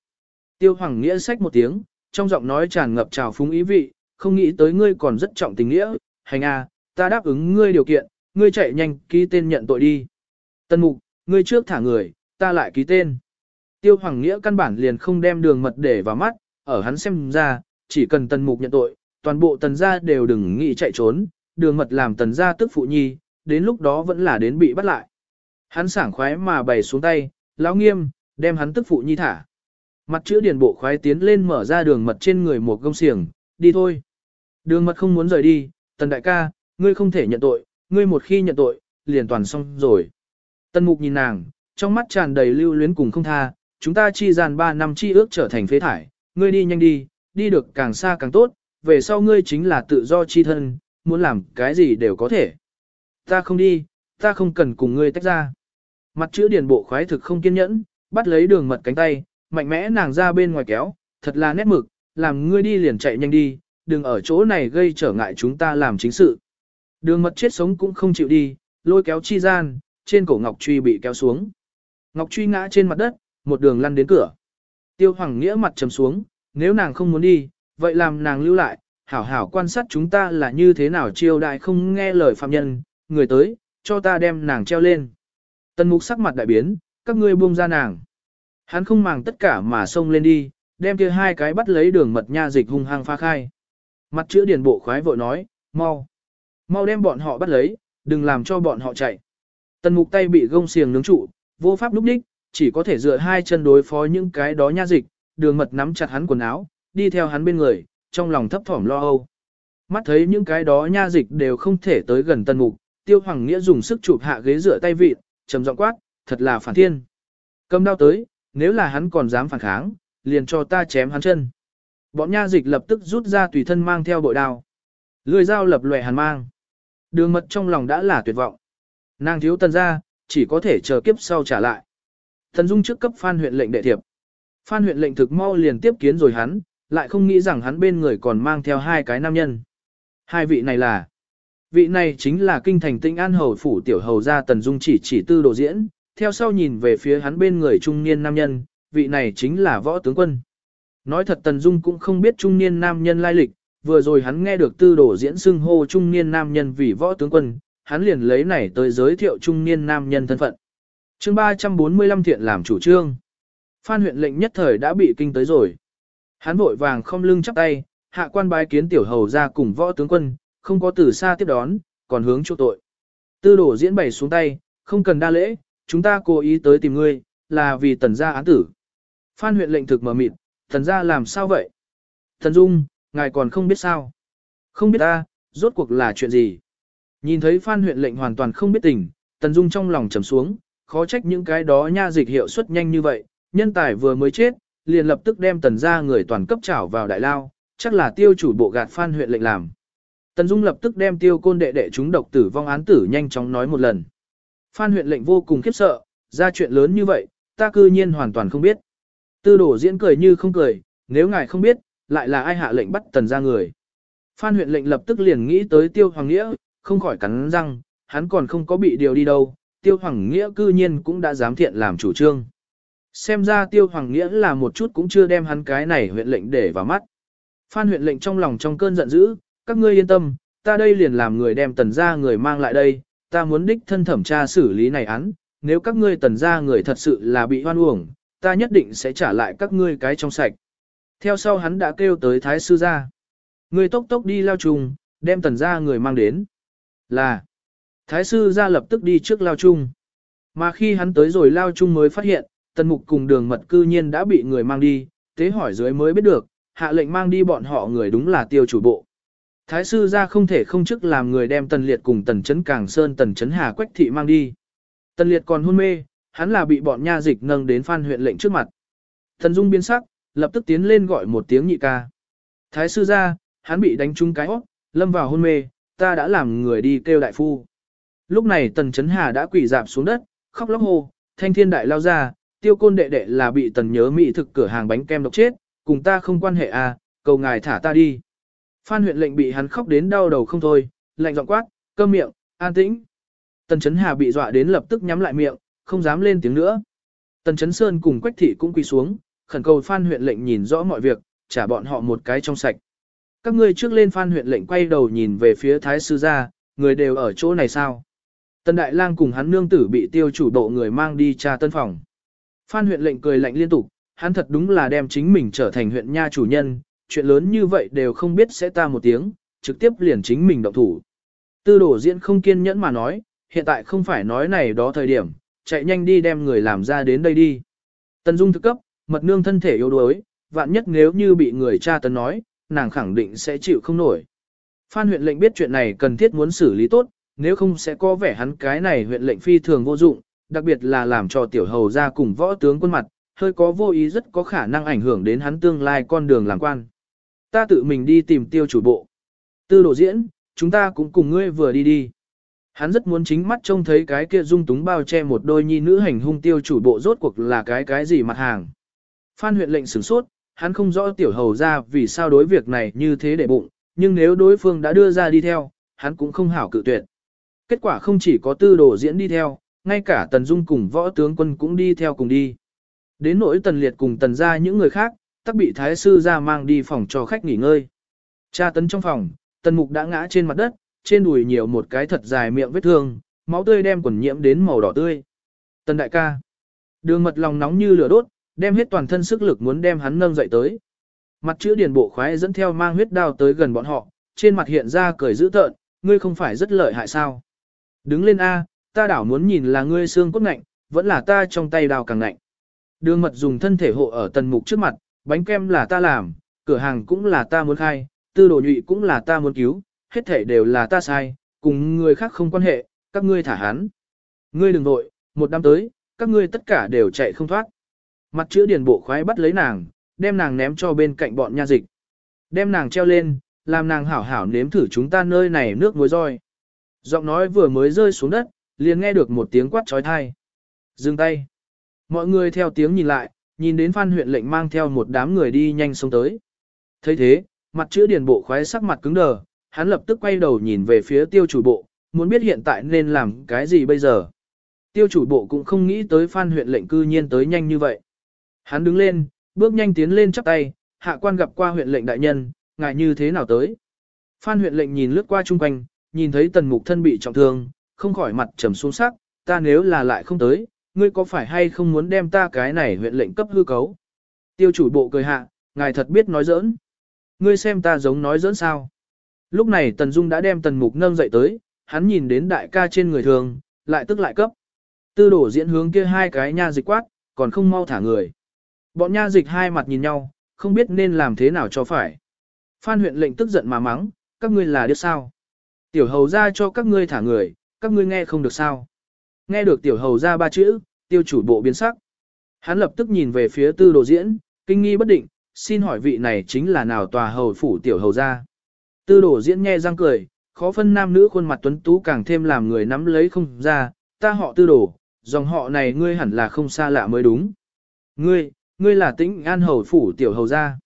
Tiêu Hoàng Nghĩa sách một tiếng, trong giọng nói tràn ngập trào phúng ý vị, không nghĩ tới ngươi còn rất trọng tình nghĩa, hành a, ta đáp ứng ngươi điều kiện, ngươi chạy nhanh ký tên nhận tội đi. Tần mục, ngươi trước thả người, ta lại ký tên. Tiêu Hoàng Nghĩa căn bản liền không đem đường mật để vào mắt, ở hắn xem ra, chỉ cần tần mục nhận tội, toàn bộ tần gia đều đừng nghĩ chạy trốn, đường mật làm tần gia tức phụ nhi, đến lúc đó vẫn là đến bị bắt lại. Hắn sảng khoái mà bày xuống tay, lão nghiêm, đem hắn tức phụ nhi thả. Mặt chữ điền bộ khoái tiến lên mở ra đường mật trên người một gông xiềng, đi thôi. Đường mật không muốn rời đi, tần đại ca, ngươi không thể nhận tội, ngươi một khi nhận tội, liền toàn xong rồi. Tần mục nhìn nàng, trong mắt tràn đầy lưu luyến cùng không tha, chúng ta chi dàn 3 năm chi ước trở thành phế thải, ngươi đi nhanh đi, đi được càng xa càng tốt, về sau ngươi chính là tự do chi thân, muốn làm cái gì đều có thể. Ta không đi, ta không cần cùng ngươi tách ra. Mặt chữ điền bộ khoái thực không kiên nhẫn, bắt lấy đường mật cánh tay, mạnh mẽ nàng ra bên ngoài kéo, thật là nét mực, làm ngươi đi liền chạy nhanh đi, đừng ở chỗ này gây trở ngại chúng ta làm chính sự. Đường mật chết sống cũng không chịu đi, lôi kéo chi gian, trên cổ Ngọc Truy bị kéo xuống. Ngọc Truy ngã trên mặt đất, một đường lăn đến cửa. Tiêu Hoàng Nghĩa mặt trầm xuống, nếu nàng không muốn đi, vậy làm nàng lưu lại, hảo hảo quan sát chúng ta là như thế nào chiêu đại không nghe lời phạm nhân, người tới, cho ta đem nàng treo lên. Tần mục sắc mặt đại biến, các ngươi buông ra nàng. Hắn không màng tất cả mà xông lên đi, đem kia hai cái bắt lấy đường mật nha dịch hung hăng pha khai. Mặt chữ điển bộ khoái vội nói, mau. Mau đem bọn họ bắt lấy, đừng làm cho bọn họ chạy. Tần mục tay bị gông xiềng nướng trụ, vô pháp lúc đích, chỉ có thể dựa hai chân đối phó những cái đó nha dịch, đường mật nắm chặt hắn quần áo, đi theo hắn bên người, trong lòng thấp thỏm lo âu. Mắt thấy những cái đó nha dịch đều không thể tới gần tân mục, tiêu hoàng nghĩa dùng sức chụp hạ ghế dựa tay vịt, trầm giọng quát, thật là phản thiên. Cầm đao tới, nếu là hắn còn dám phản kháng, liền cho ta chém hắn chân. Bọn nha dịch lập tức rút ra tùy thân mang theo bội đao. Lưỡi dao lập lòe hàn mang. Đường mật trong lòng đã là tuyệt vọng. Nàng thiếu tần ra, chỉ có thể chờ kiếp sau trả lại. Thần Dung trước cấp Phan huyện lệnh đệ thiệp. Phan huyện lệnh thực mau liền tiếp kiến rồi hắn, lại không nghĩ rằng hắn bên người còn mang theo hai cái nam nhân. Hai vị này là, vị này chính là kinh thành tinh an hầu phủ tiểu hầu gia Tần Dung chỉ chỉ tư đồ diễn, theo sau nhìn về phía hắn bên người trung niên nam nhân, vị này chính là võ tướng quân. Nói thật Tần Dung cũng không biết trung niên nam nhân lai lịch, vừa rồi hắn nghe được tư đồ diễn xưng hô trung niên nam nhân vì võ tướng quân, hắn liền lấy này tới giới thiệu trung niên nam nhân thân phận. chương 345 thiện làm chủ trương. Phan huyện lệnh nhất thời đã bị kinh tới rồi. Hắn vội vàng không lưng chắp tay, hạ quan bái kiến tiểu hầu ra cùng võ tướng quân, không có từ xa tiếp đón, còn hướng chỗ tội. Tư đổ diễn bày xuống tay, không cần đa lễ, chúng ta cố ý tới tìm ngươi, là vì tần gia án tử. Phan huyện lệnh thực mở mịt, Thần gia làm sao vậy? Thần Dung, ngài còn không biết sao? Không biết ta, rốt cuộc là chuyện gì? Nhìn thấy Phan huyện lệnh hoàn toàn không biết tình, Tần Dung trong lòng trầm xuống, khó trách những cái đó nha dịch hiệu suất nhanh như vậy, nhân tài vừa mới chết, liền lập tức đem tần ra người toàn cấp trảo vào đại lao, chắc là tiêu chủ bộ gạt Phan huyện lệnh làm. Tần Dung lập tức đem tiêu côn đệ đệ chúng độc tử vong án tử nhanh chóng nói một lần. Phan huyện lệnh vô cùng khiếp sợ, ra chuyện lớn như vậy, ta cư nhiên hoàn toàn không biết. Tư đổ diễn cười như không cười, nếu ngài không biết, lại là ai hạ lệnh bắt tần ra người. Phan huyện lệnh lập tức liền nghĩ tới tiêu hoàng nghĩa, không khỏi cắn răng, hắn còn không có bị điều đi đâu, tiêu hoàng nghĩa cư nhiên cũng đã dám thiện làm chủ trương. Xem ra tiêu hoàng nghĩa là một chút cũng chưa đem hắn cái này huyện lệnh để vào mắt. Phan huyện lệnh trong lòng trong cơn giận dữ, các ngươi yên tâm, ta đây liền làm người đem tần ra người mang lại đây, ta muốn đích thân thẩm tra xử lý này án, nếu các ngươi tần ra người thật sự là bị hoan uổng, ta nhất định sẽ trả lại các ngươi cái trong sạch. Theo sau hắn đã kêu tới thái sư ra. Người tốc tốc đi lao trùng, đem tần ra người mang đến. Là, thái sư ra lập tức đi trước lao trung. Mà khi hắn tới rồi lao trung mới phát hiện, tần mục cùng đường mật cư nhiên đã bị người mang đi, tế hỏi dưới mới biết được, hạ lệnh mang đi bọn họ người đúng là tiêu chủ bộ. Thái sư ra không thể không chức làm người đem tần liệt cùng tần chấn càng sơn tần chấn hà quách thị mang đi. Tần liệt còn hôn mê, hắn là bị bọn nha dịch nâng đến phan huyện lệnh trước mặt. Thần dung biến sắc, lập tức tiến lên gọi một tiếng nhị ca. Thái sư ra, hắn bị đánh trúng cái óc, lâm vào hôn mê, ta đã làm người đi kêu đại phu. Lúc này tần chấn hà đã quỳ dạp xuống đất, khóc lóc hô, thanh thiên đại lao ra, tiêu côn đệ đệ là bị tần nhớ mỹ thực cửa hàng bánh kem độc chết, cùng ta không quan hệ à, cầu ngài thả ta đi. Phan huyện lệnh bị hắn khóc đến đau đầu không thôi, lạnh giọng quát, câm miệng, an tĩnh. Tần Chấn Hà bị dọa đến lập tức nhắm lại miệng, không dám lên tiếng nữa. Tần Chấn Sơn cùng Quách Thị cũng quỳ xuống, khẩn cầu Phan huyện lệnh nhìn rõ mọi việc, trả bọn họ một cái trong sạch. Các ngươi trước lên Phan huyện lệnh quay đầu nhìn về phía Thái Sư gia, người đều ở chỗ này sao? Tần Đại Lang cùng hắn nương tử bị tiêu chủ độ người mang đi tra tân phòng. Phan huyện lệnh cười lạnh liên tục, hắn thật đúng là đem chính mình trở thành huyện nha chủ nhân, chuyện lớn như vậy đều không biết sẽ ta một tiếng, trực tiếp liền chính mình động thủ. Tư đổ diễn không kiên nhẫn mà nói, hiện tại không phải nói này đó thời điểm, chạy nhanh đi đem người làm ra đến đây đi. Tần Dung thực cấp, mật nương thân thể yếu đuối, vạn nhất nếu như bị người cha tấn nói, nàng khẳng định sẽ chịu không nổi. Phan huyện lệnh biết chuyện này cần thiết muốn xử lý tốt, nếu không sẽ có vẻ hắn cái này huyện lệnh phi thường vô dụng, đặc biệt là làm cho tiểu hầu ra cùng võ tướng quân mặt, hơi có vô ý rất có khả năng ảnh hưởng đến hắn tương lai con đường làm quan. Ta tự mình đi tìm tiêu chủ bộ. Tư đồ diễn, chúng ta cũng cùng ngươi vừa đi đi. Hắn rất muốn chính mắt trông thấy cái kia dung túng bao che một đôi nhi nữ hành hung tiêu chủ bộ rốt cuộc là cái cái gì mặt hàng. Phan huyện lệnh sửng sốt, hắn không rõ tiểu hầu ra vì sao đối việc này như thế để bụng, nhưng nếu đối phương đã đưa ra đi theo, hắn cũng không hảo cự tuyệt. Kết quả không chỉ có tư đồ diễn đi theo, ngay cả tần dung cùng võ tướng quân cũng đi theo cùng đi. Đến nỗi tần liệt cùng tần ra những người khác, tắc bị thái sư ra mang đi phòng cho khách nghỉ ngơi. Cha tấn trong phòng, tần mục đã ngã trên mặt đất, trên đùi nhiều một cái thật dài miệng vết thương, máu tươi đem quần nhiễm đến màu đỏ tươi. Tần đại ca, đường mật lòng nóng như lửa đốt, đem hết toàn thân sức lực muốn đem hắn nâng dậy tới. Mặt chữ điền bộ khoái dẫn theo mang huyết đao tới gần bọn họ, trên mặt hiện ra cười dữ tợn, ngươi không phải rất lợi hại sao. Đứng lên A, ta đảo muốn nhìn là ngươi xương cốt ngạnh, vẫn là ta trong tay đào càng ngạnh. Đường mật dùng thân thể hộ ở tần mục trước mặt, bánh kem là ta làm, cửa hàng cũng là ta muốn khai, tư đồ nhụy cũng là ta muốn cứu, hết thể đều là ta sai, cùng người khác không quan hệ, các ngươi thả hắn. Ngươi đừng nội, một năm tới, các ngươi tất cả đều chạy không thoát. Mặt chữ điền bộ khoái bắt lấy nàng, đem nàng ném cho bên cạnh bọn nha dịch. Đem nàng treo lên, làm nàng hảo hảo nếm thử chúng ta nơi này nước muối roi. Giọng nói vừa mới rơi xuống đất, liền nghe được một tiếng quát trói thai. Dừng tay. Mọi người theo tiếng nhìn lại, nhìn đến Phan huyện lệnh mang theo một đám người đi nhanh xuống tới. thấy thế, mặt chữ điền bộ khoái sắc mặt cứng đờ, hắn lập tức quay đầu nhìn về phía tiêu chủ bộ, muốn biết hiện tại nên làm cái gì bây giờ. Tiêu chủ bộ cũng không nghĩ tới Phan huyện lệnh cư nhiên tới nhanh như vậy. Hắn đứng lên, bước nhanh tiến lên chắp tay, hạ quan gặp qua huyện lệnh đại nhân, ngài như thế nào tới. Phan huyện lệnh nhìn lướt qua chung quanh, nhìn thấy tần mục thân bị trọng thương, không khỏi mặt trầm xuống sắc, ta nếu là lại không tới, ngươi có phải hay không muốn đem ta cái này huyện lệnh cấp hư cấu? Tiêu chủ bộ cười hạ, ngài thật biết nói giỡn. Ngươi xem ta giống nói giỡn sao? Lúc này Tần Dung đã đem Tần Mục nâng dậy tới, hắn nhìn đến đại ca trên người thường, lại tức lại cấp. Tư đổ diễn hướng kia hai cái nha dịch quát, còn không mau thả người. Bọn nha dịch hai mặt nhìn nhau, không biết nên làm thế nào cho phải. Phan huyện lệnh tức giận mà mắng, các ngươi là điếc sao. Tiểu hầu ra cho các ngươi thả người, các ngươi nghe không được sao. Nghe được tiểu hầu ra ba chữ, tiêu chủ bộ biến sắc. Hắn lập tức nhìn về phía tư đồ diễn, kinh nghi bất định, xin hỏi vị này chính là nào tòa hầu phủ tiểu hầu ra. Tư đồ diễn nghe răng cười, khó phân nam nữ khuôn mặt tuấn tú càng thêm làm người nắm lấy không ra, ta họ tư đồ, dòng họ này ngươi hẳn là không xa lạ mới đúng. Ngươi, ngươi là tĩnh an hầu phủ tiểu hầu gia.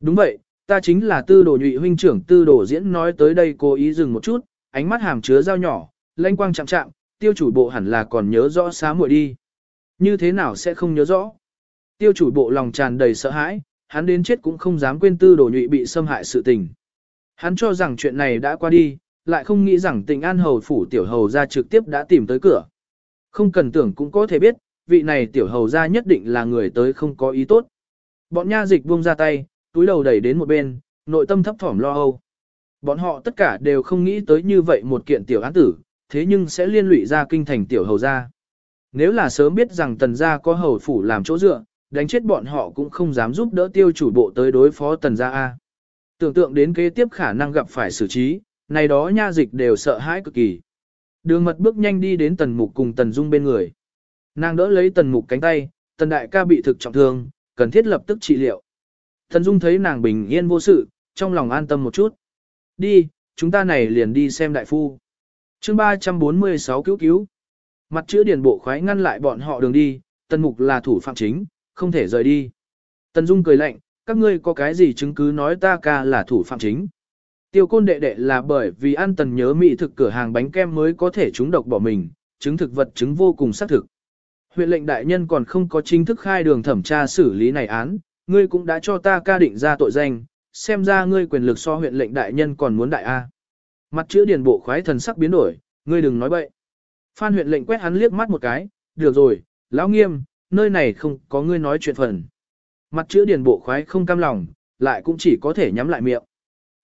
Đúng vậy, ta chính là tư đồ nhụy huynh trưởng tư đồ diễn nói tới đây cố ý dừng một chút, ánh mắt hàm chứa dao nhỏ, lanh quang chạm chạm, tiêu chủ bộ hẳn là còn nhớ rõ xá muội đi. Như thế nào sẽ không nhớ rõ? Tiêu chủ bộ lòng tràn đầy sợ hãi, hắn đến chết cũng không dám quên tư đồ nhụy bị xâm hại sự tình. Hắn cho rằng chuyện này đã qua đi, lại không nghĩ rằng tình an hầu phủ tiểu hầu ra trực tiếp đã tìm tới cửa. Không cần tưởng cũng có thể biết, vị này tiểu hầu ra nhất định là người tới không có ý tốt. Bọn nha dịch buông ra tay, túi đầu đẩy đến một bên, nội tâm thấp thỏm lo âu. Bọn họ tất cả đều không nghĩ tới như vậy một kiện tiểu án tử, thế nhưng sẽ liên lụy ra kinh thành tiểu hầu gia Nếu là sớm biết rằng tần gia có hầu phủ làm chỗ dựa, đánh chết bọn họ cũng không dám giúp đỡ tiêu chủ bộ tới đối phó tần gia A. Tưởng tượng đến kế tiếp khả năng gặp phải xử trí, này đó nha dịch đều sợ hãi cực kỳ. Đường mật bước nhanh đi đến tần mục cùng tần dung bên người. Nàng đỡ lấy tần mục cánh tay, tần đại ca bị thực trọng thương, cần thiết lập tức trị liệu. Tần dung thấy nàng bình yên vô sự, trong lòng an tâm một chút. Đi, chúng ta này liền đi xem đại phu chương 346 cứu cứu. Mặt chữ điển bộ khoái ngăn lại bọn họ đường đi, tần mục là thủ phạm chính, không thể rời đi. Tần dung cười lạnh, các ngươi có cái gì chứng cứ nói ta ca là thủ phạm chính. Tiêu côn đệ đệ là bởi vì ăn tần nhớ mỹ thực cửa hàng bánh kem mới có thể trúng độc bỏ mình, chứng thực vật chứng vô cùng xác thực. Huyện lệnh đại nhân còn không có chính thức khai đường thẩm tra xử lý này án, ngươi cũng đã cho ta ca định ra tội danh, xem ra ngươi quyền lực so huyện lệnh đại nhân còn muốn đại A. Mặt chữ điền bộ khoái thần sắc biến đổi, ngươi đừng nói bậy. Phan huyện lệnh quét hắn liếc mắt một cái, được rồi, lão nghiêm, nơi này không có ngươi nói chuyện phần. Mặt chữ điền bộ khoái không cam lòng, lại cũng chỉ có thể nhắm lại miệng.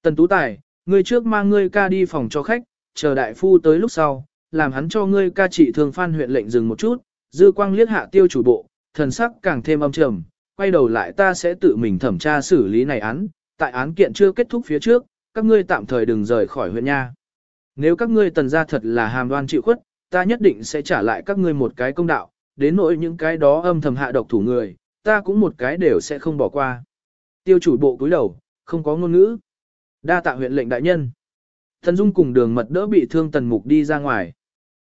Tần Tú Tài, ngươi trước mang ngươi ca đi phòng cho khách, chờ đại phu tới lúc sau, làm hắn cho ngươi ca trị thương. phan huyện lệnh dừng một chút, dư quang liếc hạ tiêu chủ bộ, thần sắc càng thêm âm trầm, quay đầu lại ta sẽ tự mình thẩm tra xử lý này án, tại án kiện chưa kết thúc phía trước, các ngươi tạm thời đừng rời khỏi huyện nha. Nếu các ngươi tần ra thật là hàm đoan chịu khuất, ta nhất định sẽ trả lại các ngươi một cái công đạo, đến nỗi những cái đó âm thầm hạ độc thủ người, ta cũng một cái đều sẽ không bỏ qua. Tiêu chủ bộ cúi đầu, không có ngôn ngữ. Đa tạ huyện lệnh đại nhân. Thần Dung cùng đường mật đỡ bị thương Tần Mục đi ra ngoài.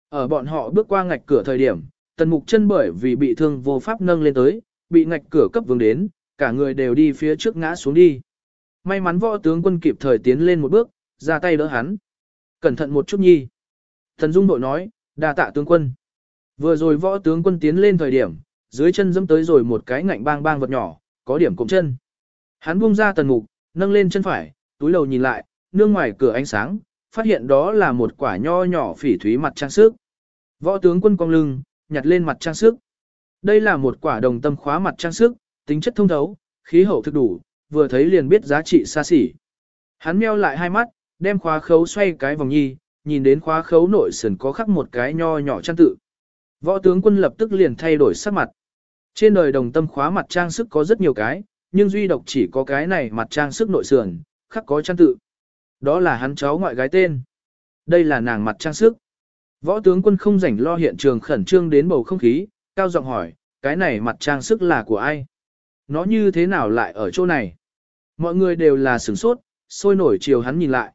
Ở bọn họ bước qua ngạch cửa thời điểm, Tần Mục chân bởi vì bị thương vô pháp nâng lên tới, bị ngạch cửa cấp vương đến, cả người đều đi phía trước ngã xuống đi. May mắn võ tướng quân kịp thời tiến lên một bước, ra tay đỡ hắn. Cẩn thận một chút nhi. Thần Dung đội nói, đa tạ tướng quân. Vừa rồi võ tướng quân tiến lên thời điểm, dưới chân dẫm tới rồi một cái ngạnh bang bang vật nhỏ, có điểm cụm chân. Hắn buông ra tần mục, nâng lên chân phải, túi đầu nhìn lại, nương ngoài cửa ánh sáng, phát hiện đó là một quả nho nhỏ phỉ thúy mặt trang sức. Võ tướng quân cong lưng, nhặt lên mặt trang sức. Đây là một quả đồng tâm khóa mặt trang sức, tính chất thông thấu, khí hậu thực đủ, vừa thấy liền biết giá trị xa xỉ. Hắn meo lại hai mắt, đem khóa khấu xoay cái vòng nhi, nhìn đến khóa khấu nội sườn có khắc một cái nho nhỏ trang tự. Võ tướng quân lập tức liền thay đổi sắc mặt. Trên đời đồng tâm khóa mặt trang sức có rất nhiều cái, nhưng duy độc chỉ có cái này mặt trang sức nội sườn, khắc có trang tự. Đó là hắn cháu ngoại gái tên. Đây là nàng mặt trang sức. Võ tướng quân không rảnh lo hiện trường khẩn trương đến bầu không khí, cao giọng hỏi, cái này mặt trang sức là của ai? Nó như thế nào lại ở chỗ này? Mọi người đều là sửng sốt, sôi nổi chiều hắn nhìn lại.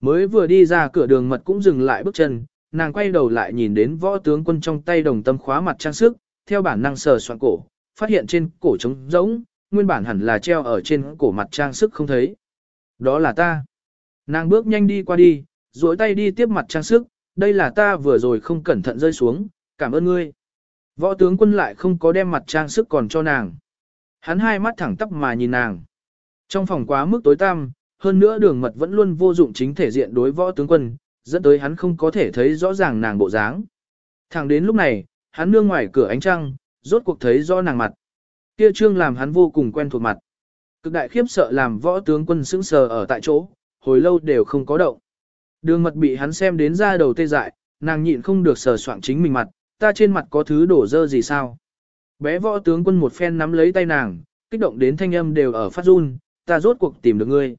Mới vừa đi ra cửa đường mật cũng dừng lại bước chân, nàng quay đầu lại nhìn đến võ tướng quân trong tay đồng tâm khóa mặt trang sức, theo bản năng sờ soạn cổ, phát hiện trên cổ trống rỗng, nguyên bản hẳn là treo ở trên cổ mặt trang sức không thấy. Đó là ta. Nàng bước nhanh đi qua đi, duỗi tay đi tiếp mặt trang sức, đây là ta vừa rồi không cẩn thận rơi xuống, cảm ơn ngươi. Võ tướng quân lại không có đem mặt trang sức còn cho nàng. Hắn hai mắt thẳng tắp mà nhìn nàng. Trong phòng quá mức tối tăm, hơn nữa đường mật vẫn luôn vô dụng chính thể diện đối võ tướng quân, dẫn tới hắn không có thể thấy rõ ràng nàng bộ dáng. Thẳng đến lúc này, hắn nương ngoài cửa ánh trăng, rốt cuộc thấy rõ nàng mặt. Kia trương làm hắn vô cùng quen thuộc mặt. Cực đại khiếp sợ làm võ tướng quân sững sờ ở tại chỗ, hồi lâu đều không có động. Đường mật bị hắn xem đến ra đầu tê dại, nàng nhịn không được sờ soạng chính mình mặt, ta trên mặt có thứ đổ dơ gì sao. Bé võ tướng quân một phen nắm lấy tay nàng, kích động đến thanh âm đều ở phát run, ta rốt cuộc tìm được ngươi.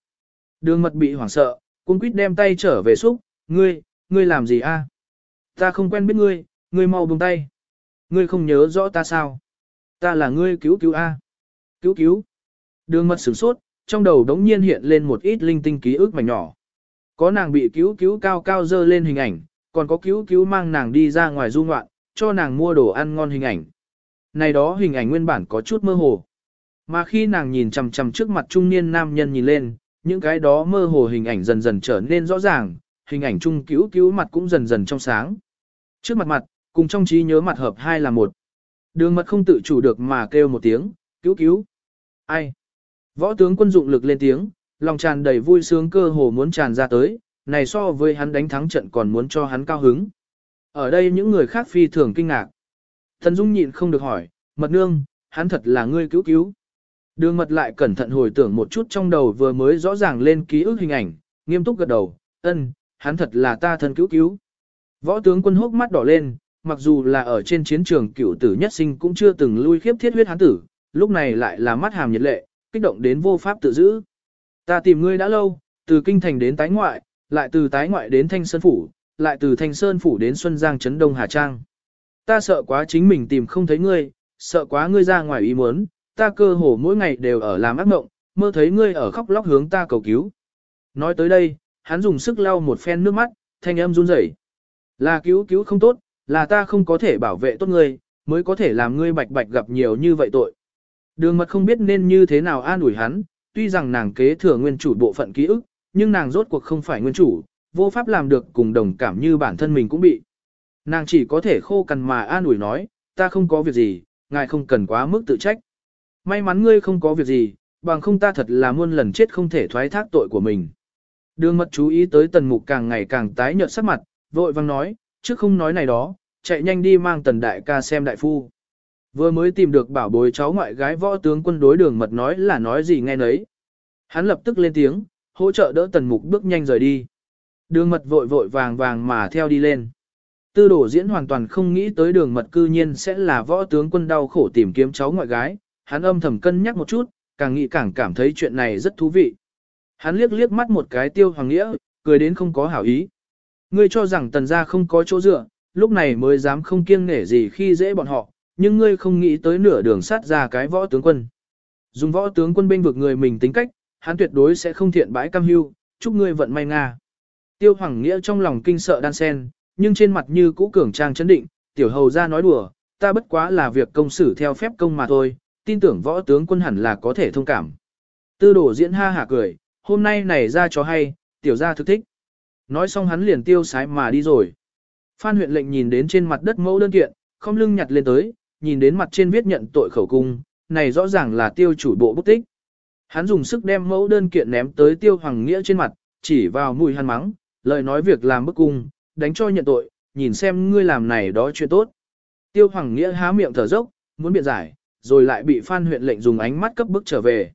Đường mật bị hoảng sợ, cung quýt đem tay trở về xúc, ngươi, ngươi làm gì a? Ta không quen biết ngươi, ngươi mau buông tay. Ngươi không nhớ rõ ta sao? Ta là ngươi cứu cứu a. Cứu cứu. Đường mật sửng sốt, trong đầu đống nhiên hiện lên một ít linh tinh ký ức mảnh nhỏ. Có nàng bị cứu cứu cao cao dơ lên hình ảnh, còn có cứu cứu mang nàng đi ra ngoài du ngoạn, cho nàng mua đồ ăn ngon hình ảnh. Này đó hình ảnh nguyên bản có chút mơ hồ. Mà khi nàng nhìn chằm chằm trước mặt trung niên nam nhân nhìn lên, những cái đó mơ hồ hình ảnh dần dần trở nên rõ ràng, hình ảnh trung cứu cứu mặt cũng dần dần trong sáng. Trước mặt mặt, cùng trong trí nhớ mặt hợp hai là một. Đường mật không tự chủ được mà kêu một tiếng, cứu cứu. Ai? Võ tướng quân dụng lực lên tiếng, lòng tràn đầy vui sướng cơ hồ muốn tràn ra tới, này so với hắn đánh thắng trận còn muốn cho hắn cao hứng. Ở đây những người khác phi thường kinh ngạc. Thần Dung nhịn không được hỏi, mật nương, hắn thật là ngươi cứu cứu. Đường mật lại cẩn thận hồi tưởng một chút trong đầu vừa mới rõ ràng lên ký ức hình ảnh, nghiêm túc gật đầu, ân, hắn thật là ta thân cứu cứu. Võ tướng quân hốc mắt đỏ lên, mặc dù là ở trên chiến trường cựu tử nhất sinh cũng chưa từng lui khiếp thiết huyết hắn tử, lúc này lại là mắt hàm nhiệt lệ, kích động đến vô pháp tự giữ. Ta tìm ngươi đã lâu, từ kinh thành đến tái ngoại, lại từ tái ngoại đến thanh sơn phủ, lại từ thanh sơn phủ đến xuân giang trấn đông hà trang. Ta sợ quá chính mình tìm không thấy ngươi, sợ quá ngươi ra ngoài ý muốn, ta cơ hồ mỗi ngày đều ở làm ác mộng, mơ thấy ngươi ở khóc lóc hướng ta cầu cứu. Nói tới đây, hắn dùng sức lau một phen nước mắt, thanh âm run rẩy. Là cứu cứu không tốt, là ta không có thể bảo vệ tốt ngươi, mới có thể làm ngươi bạch bạch gặp nhiều như vậy tội. Đường mật không biết nên như thế nào an ủi hắn, tuy rằng nàng kế thừa nguyên chủ bộ phận ký ức, nhưng nàng rốt cuộc không phải nguyên chủ, vô pháp làm được cùng đồng cảm như bản thân mình cũng bị. Nàng chỉ có thể khô cằn mà an ủi nói, ta không có việc gì, ngài không cần quá mức tự trách. May mắn ngươi không có việc gì, bằng không ta thật là muôn lần chết không thể thoái thác tội của mình. Đường mật chú ý tới tần mục càng ngày càng tái nhợt sắc mặt, vội vang nói, trước không nói này đó, chạy nhanh đi mang tần đại ca xem đại phu. Vừa mới tìm được bảo bối cháu ngoại gái võ tướng quân đối đường mật nói là nói gì nghe nấy. Hắn lập tức lên tiếng, hỗ trợ đỡ tần mục bước nhanh rời đi. Đường mật vội vội vàng vàng mà theo đi lên. Tư đổ diễn hoàn toàn không nghĩ tới đường mật cư nhiên sẽ là võ tướng quân đau khổ tìm kiếm cháu ngoại gái, hắn âm thầm cân nhắc một chút, càng nghĩ càng cảm thấy chuyện này rất thú vị. Hắn liếc liếc mắt một cái tiêu hoàng nghĩa, cười đến không có hảo ý. Ngươi cho rằng tần gia không có chỗ dựa, lúc này mới dám không kiêng nể gì khi dễ bọn họ, nhưng ngươi không nghĩ tới nửa đường sát ra cái võ tướng quân. Dùng võ tướng quân binh vực người mình tính cách, hắn tuyệt đối sẽ không thiện bãi cam hưu, chúc ngươi vận may nga. Tiêu Hoàng Nghĩa trong lòng kinh sợ đan sen, nhưng trên mặt như cũ cường trang chấn định, tiểu hầu ra nói đùa, ta bất quá là việc công xử theo phép công mà thôi, tin tưởng võ tướng quân hẳn là có thể thông cảm. Tư đổ diễn ha hả cười, hôm nay này ra cho hay, tiểu gia thực thích. Nói xong hắn liền tiêu sái mà đi rồi. Phan huyện lệnh nhìn đến trên mặt đất mẫu đơn kiện, không lưng nhặt lên tới, nhìn đến mặt trên viết nhận tội khẩu cung, này rõ ràng là tiêu chủ bộ bút tích. Hắn dùng sức đem mẫu đơn kiện ném tới tiêu hoàng nghĩa trên mặt, chỉ vào mùi hắn mắng, lời nói việc làm bức cung, đánh cho nhận tội, nhìn xem ngươi làm này đó chuyện tốt. Tiêu hoàng nghĩa há miệng thở dốc, muốn biện giải, rồi lại bị Phan huyện lệnh dùng ánh mắt cấp bức trở về.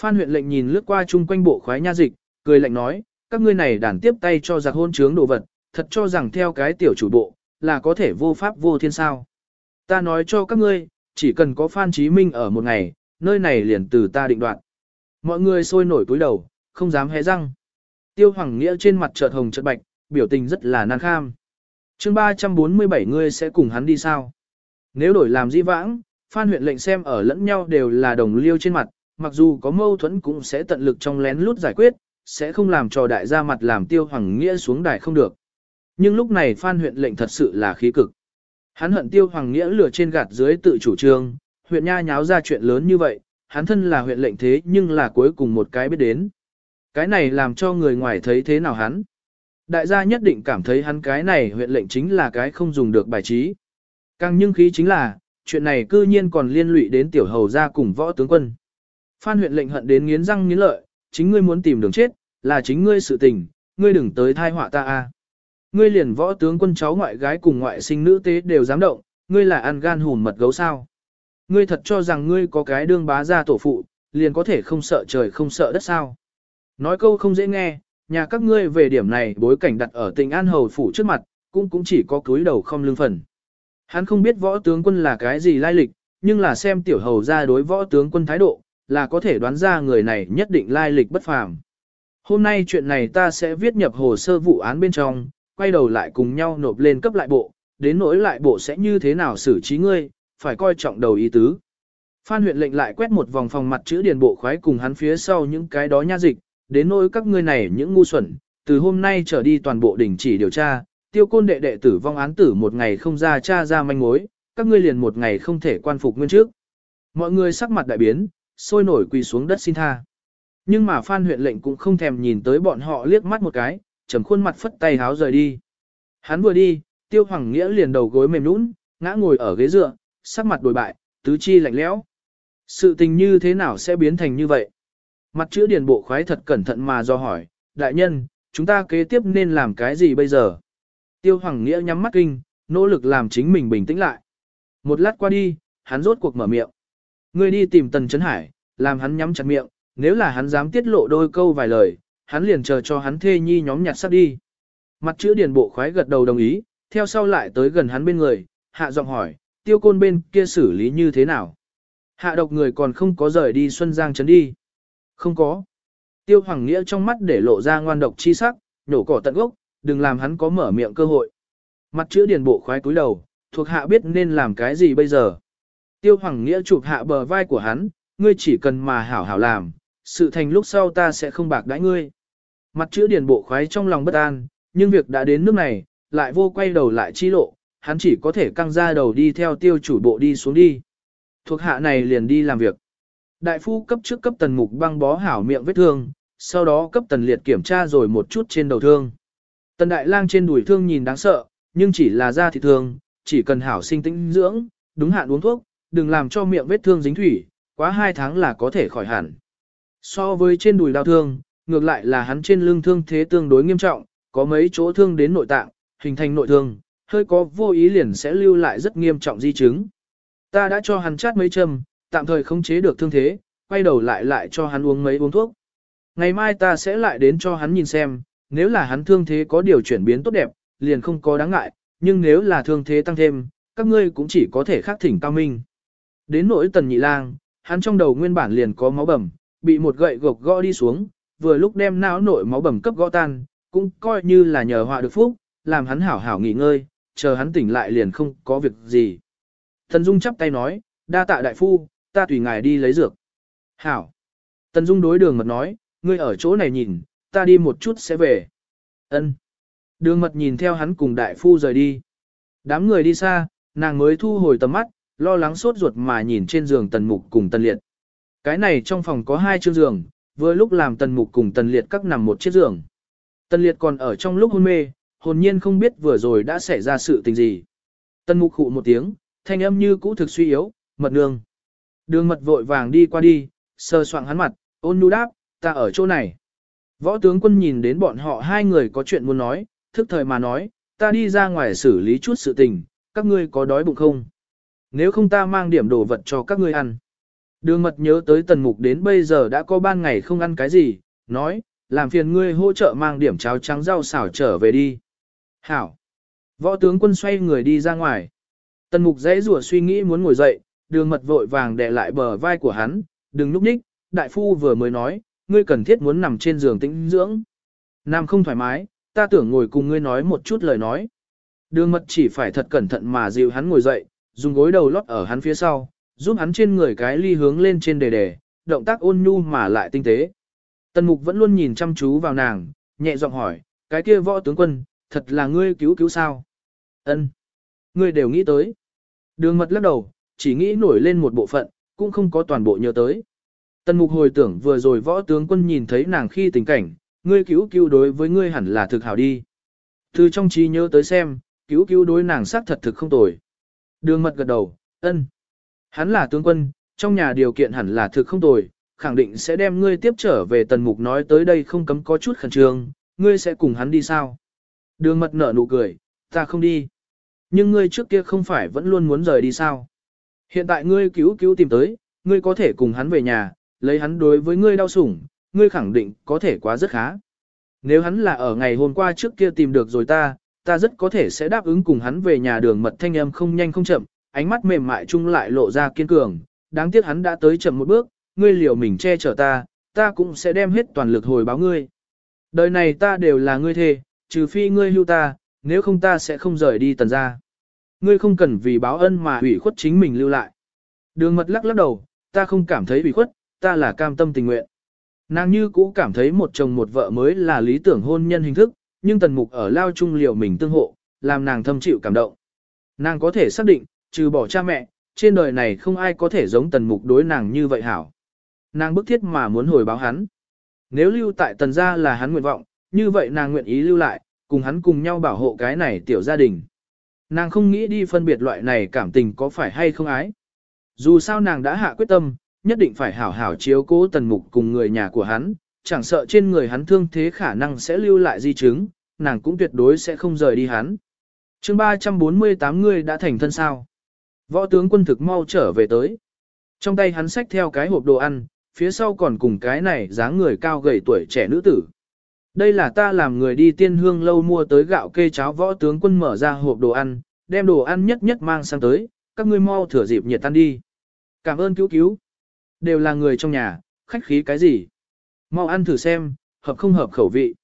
Phan huyện lệnh nhìn lướt qua chung quanh bộ khoái nha dịch, cười lạnh nói, các ngươi này đàn tiếp tay cho giặc hôn trướng đồ vật, thật cho rằng theo cái tiểu chủ bộ, là có thể vô pháp vô thiên sao. Ta nói cho các ngươi, chỉ cần có Phan Chí Minh ở một ngày, nơi này liền từ ta định đoạn. Mọi người sôi nổi cúi đầu, không dám hé răng. Tiêu Hoàng Nghĩa trên mặt chợt hồng chợt bạch, biểu tình rất là nan kham. chương 347 ngươi sẽ cùng hắn đi sao? Nếu đổi làm di vãng, Phan huyện lệnh xem ở lẫn nhau đều là đồng liêu trên mặt, mặc dù có mâu thuẫn cũng sẽ tận lực trong lén lút giải quyết, sẽ không làm cho đại gia mặt làm tiêu hoàng nghĩa xuống đài không được. Nhưng lúc này Phan huyện lệnh thật sự là khí cực. Hắn hận tiêu hoàng nghĩa lửa trên gạt dưới tự chủ trương, huyện nha nháo ra chuyện lớn như vậy, hắn thân là huyện lệnh thế nhưng là cuối cùng một cái biết đến. Cái này làm cho người ngoài thấy thế nào hắn. Đại gia nhất định cảm thấy hắn cái này huyện lệnh chính là cái không dùng được bài trí. Càng nhưng khí chính là, chuyện này cư nhiên còn liên lụy đến tiểu hầu gia cùng võ tướng quân. Phan huyện lệnh hận đến nghiến răng nghiến lợi, chính ngươi muốn tìm đường chết, là chính ngươi sự tình, ngươi đừng tới thai họa ta a. Ngươi liền võ tướng quân cháu ngoại gái cùng ngoại sinh nữ tế đều dám động, ngươi là ăn gan hùn mật gấu sao. Ngươi thật cho rằng ngươi có cái đương bá gia tổ phụ, liền có thể không sợ trời không sợ đất sao. Nói câu không dễ nghe, nhà các ngươi về điểm này bối cảnh đặt ở tình An Hầu Phủ trước mặt, cũng cũng chỉ có cúi đầu không lương phần. Hắn không biết võ tướng quân là cái gì lai lịch, nhưng là xem tiểu hầu ra đối võ tướng quân thái độ, là có thể đoán ra người này nhất định lai lịch bất phàm. Hôm nay chuyện này ta sẽ viết nhập hồ sơ vụ án bên trong, quay đầu lại cùng nhau nộp lên cấp lại bộ, đến nỗi lại bộ sẽ như thế nào xử trí ngươi, phải coi trọng đầu ý tứ. Phan huyện lệnh lại quét một vòng phòng mặt chữ điền bộ khoái cùng hắn phía sau những cái đó nha dịch, đến nỗi các ngươi này những ngu xuẩn, từ hôm nay trở đi toàn bộ đình chỉ điều tra, tiêu côn đệ đệ tử vong án tử một ngày không ra tra ra manh mối, các ngươi liền một ngày không thể quan phục nguyên trước. Mọi người sắc mặt đại biến, sôi nổi quỳ xuống đất xin tha. Nhưng mà Phan huyện lệnh cũng không thèm nhìn tới bọn họ liếc mắt một cái, trầm khuôn mặt phất tay háo rời đi. Hắn vừa đi, Tiêu Hoàng Nghĩa liền đầu gối mềm nũng, ngã ngồi ở ghế dựa, sắc mặt đổi bại, tứ chi lạnh lẽo. Sự tình như thế nào sẽ biến thành như vậy? Mặt chữ điền bộ khoái thật cẩn thận mà do hỏi, đại nhân, chúng ta kế tiếp nên làm cái gì bây giờ? Tiêu Hoàng Nghĩa nhắm mắt kinh, nỗ lực làm chính mình bình tĩnh lại. Một lát qua đi, hắn rốt cuộc mở miệng. Ngươi đi tìm Tần Trấn Hải, làm hắn nhắm chặt miệng, nếu là hắn dám tiết lộ đôi câu vài lời, hắn liền chờ cho hắn thê nhi nhóm nhặt sắp đi. Mặt chữ điền bộ khoái gật đầu đồng ý, theo sau lại tới gần hắn bên người, hạ giọng hỏi, tiêu côn bên kia xử lý như thế nào? Hạ độc người còn không có rời đi Xuân Giang trấn đi. Không có. Tiêu Hoàng Nghĩa trong mắt để lộ ra ngoan độc chi sắc, nhổ cỏ tận gốc, đừng làm hắn có mở miệng cơ hội. Mặt chữ điền bộ khoái cúi đầu, thuộc hạ biết nên làm cái gì bây giờ. Tiêu Hoàng Nghĩa chụp hạ bờ vai của hắn, ngươi chỉ cần mà hảo hảo làm, sự thành lúc sau ta sẽ không bạc đãi ngươi. Mặt chữ điền bộ khoái trong lòng bất an, nhưng việc đã đến nước này, lại vô quay đầu lại chi lộ, hắn chỉ có thể căng ra đầu đi theo tiêu chủ bộ đi xuống đi. Thuộc hạ này liền đi làm việc. Đại phu cấp trước cấp tần mục băng bó hảo miệng vết thương, sau đó cấp tần liệt kiểm tra rồi một chút trên đầu thương. Tần đại lang trên đùi thương nhìn đáng sợ, nhưng chỉ là da thịt thương, chỉ cần hảo sinh tĩnh dưỡng, đúng hạn uống thuốc, đừng làm cho miệng vết thương dính thủy, quá hai tháng là có thể khỏi hẳn. So với trên đùi đau thương, ngược lại là hắn trên lưng thương thế tương đối nghiêm trọng, có mấy chỗ thương đến nội tạng, hình thành nội thương, hơi có vô ý liền sẽ lưu lại rất nghiêm trọng di chứng. Ta đã cho hắn chát mấy châm, tạm thời không chế được thương thế, quay đầu lại lại cho hắn uống mấy uống thuốc. Ngày mai ta sẽ lại đến cho hắn nhìn xem, nếu là hắn thương thế có điều chuyển biến tốt đẹp, liền không có đáng ngại, nhưng nếu là thương thế tăng thêm, các ngươi cũng chỉ có thể khắc thỉnh cao minh. Đến nỗi tần nhị lang, hắn trong đầu nguyên bản liền có máu bầm, bị một gậy gộc gõ đi xuống, vừa lúc đem não nội máu bầm cấp gõ tan, cũng coi như là nhờ họa được phúc, làm hắn hảo hảo nghỉ ngơi, chờ hắn tỉnh lại liền không có việc gì. Tần Dung chắp tay nói, đa tạ đại phu, ta tùy ngài đi lấy dược. Hảo. Tần Dung đối đường mật nói, ngươi ở chỗ này nhìn, ta đi một chút sẽ về. Ân. Đường mật nhìn theo hắn cùng đại phu rời đi. Đám người đi xa, nàng mới thu hồi tầm mắt, lo lắng sốt ruột mà nhìn trên giường tần mục cùng tần liệt. Cái này trong phòng có hai chiếc giường, vừa lúc làm tần mục cùng tần liệt các nằm một chiếc giường. Tần liệt còn ở trong lúc hôn mê, hồn nhiên không biết vừa rồi đã xảy ra sự tình gì. Tần mục khụ một tiếng, thanh âm như cũ thực suy yếu, mật nương. Đường mật vội vàng đi qua đi, sơ soạng hắn mặt, ôn nhu đáp, ta ở chỗ này. Võ tướng quân nhìn đến bọn họ hai người có chuyện muốn nói, thức thời mà nói, ta đi ra ngoài xử lý chút sự tình, các ngươi có đói bụng không? Nếu không ta mang điểm đồ vật cho các ngươi ăn. Đường mật nhớ tới tần mục đến bây giờ đã có ban ngày không ăn cái gì, nói, làm phiền ngươi hỗ trợ mang điểm cháo trắng rau xào trở về đi. Hảo. Võ tướng quân xoay người đi ra ngoài. Tần mục dãy rủa suy nghĩ muốn ngồi dậy, đường mật vội vàng đè lại bờ vai của hắn, đừng núp ních, đại phu vừa mới nói, ngươi cần thiết muốn nằm trên giường tĩnh dưỡng. Nằm không thoải mái, ta tưởng ngồi cùng ngươi nói một chút lời nói. Đường mật chỉ phải thật cẩn thận mà dịu hắn ngồi dậy, dùng gối đầu lót ở hắn phía sau, giúp hắn trên người cái ly hướng lên trên đề đề, động tác ôn nhu mà lại tinh tế. Tần mục vẫn luôn nhìn chăm chú vào nàng, nhẹ giọng hỏi, cái kia võ tướng quân, thật là ngươi cứu cứu sao? Ân, Ngươi đều nghĩ tới. Đường mật lắc đầu, chỉ nghĩ nổi lên một bộ phận, cũng không có toàn bộ nhớ tới. Tần mục hồi tưởng vừa rồi võ tướng quân nhìn thấy nàng khi tình cảnh, ngươi cứu cứu đối với ngươi hẳn là thực hảo đi. Từ trong trí nhớ tới xem, cứu cứu đối nàng xác thật thực không tồi. Đường mật gật đầu, ân. Hắn là tướng quân, trong nhà điều kiện hẳn là thực không tồi, khẳng định sẽ đem ngươi tiếp trở về tần mục nói tới đây không cấm có chút khẩn trương, ngươi sẽ cùng hắn đi sao? Đường mật nở nụ cười, ta không đi. Nhưng ngươi trước kia không phải vẫn luôn muốn rời đi sao? Hiện tại ngươi cứu cứu tìm tới, ngươi có thể cùng hắn về nhà, lấy hắn đối với ngươi đau sủng, ngươi khẳng định có thể quá rất khá. Nếu hắn là ở ngày hôm qua trước kia tìm được rồi ta, ta rất có thể sẽ đáp ứng cùng hắn về nhà đường mật thanh âm không nhanh không chậm, ánh mắt mềm mại chung lại lộ ra kiên cường, đáng tiếc hắn đã tới chậm một bước, ngươi liều mình che chở ta, ta cũng sẽ đem hết toàn lực hồi báo ngươi. Đời này ta đều là ngươi thề, trừ phi ngươi hưu ta, nếu không ta sẽ không rời đi tần ra. Ngươi không cần vì báo ân mà ủy khuất chính mình lưu lại. Đường mật lắc lắc đầu, ta không cảm thấy ủy khuất, ta là cam tâm tình nguyện. Nàng như cũ cảm thấy một chồng một vợ mới là lý tưởng hôn nhân hình thức, nhưng tần mục ở lao chung liều mình tương hộ, làm nàng thâm chịu cảm động. Nàng có thể xác định, trừ bỏ cha mẹ, trên đời này không ai có thể giống tần mục đối nàng như vậy hảo. Nàng bức thiết mà muốn hồi báo hắn. Nếu lưu tại tần gia là hắn nguyện vọng, như vậy nàng nguyện ý lưu lại, cùng hắn cùng nhau bảo hộ cái này tiểu gia đình. Nàng không nghĩ đi phân biệt loại này cảm tình có phải hay không ái. Dù sao nàng đã hạ quyết tâm, nhất định phải hảo hảo chiếu cố tần mục cùng người nhà của hắn, chẳng sợ trên người hắn thương thế khả năng sẽ lưu lại di chứng, nàng cũng tuyệt đối sẽ không rời đi hắn. chương 348 người đã thành thân sao. Võ tướng quân thực mau trở về tới. Trong tay hắn xách theo cái hộp đồ ăn, phía sau còn cùng cái này dáng người cao gầy tuổi trẻ nữ tử. Đây là ta làm người đi tiên hương lâu mua tới gạo kê cháo võ tướng quân mở ra hộp đồ ăn, đem đồ ăn nhất nhất mang sang tới, các ngươi mau thửa dịp nhiệt tan đi. Cảm ơn cứu cứu. Đều là người trong nhà, khách khí cái gì. Mau ăn thử xem, hợp không hợp khẩu vị.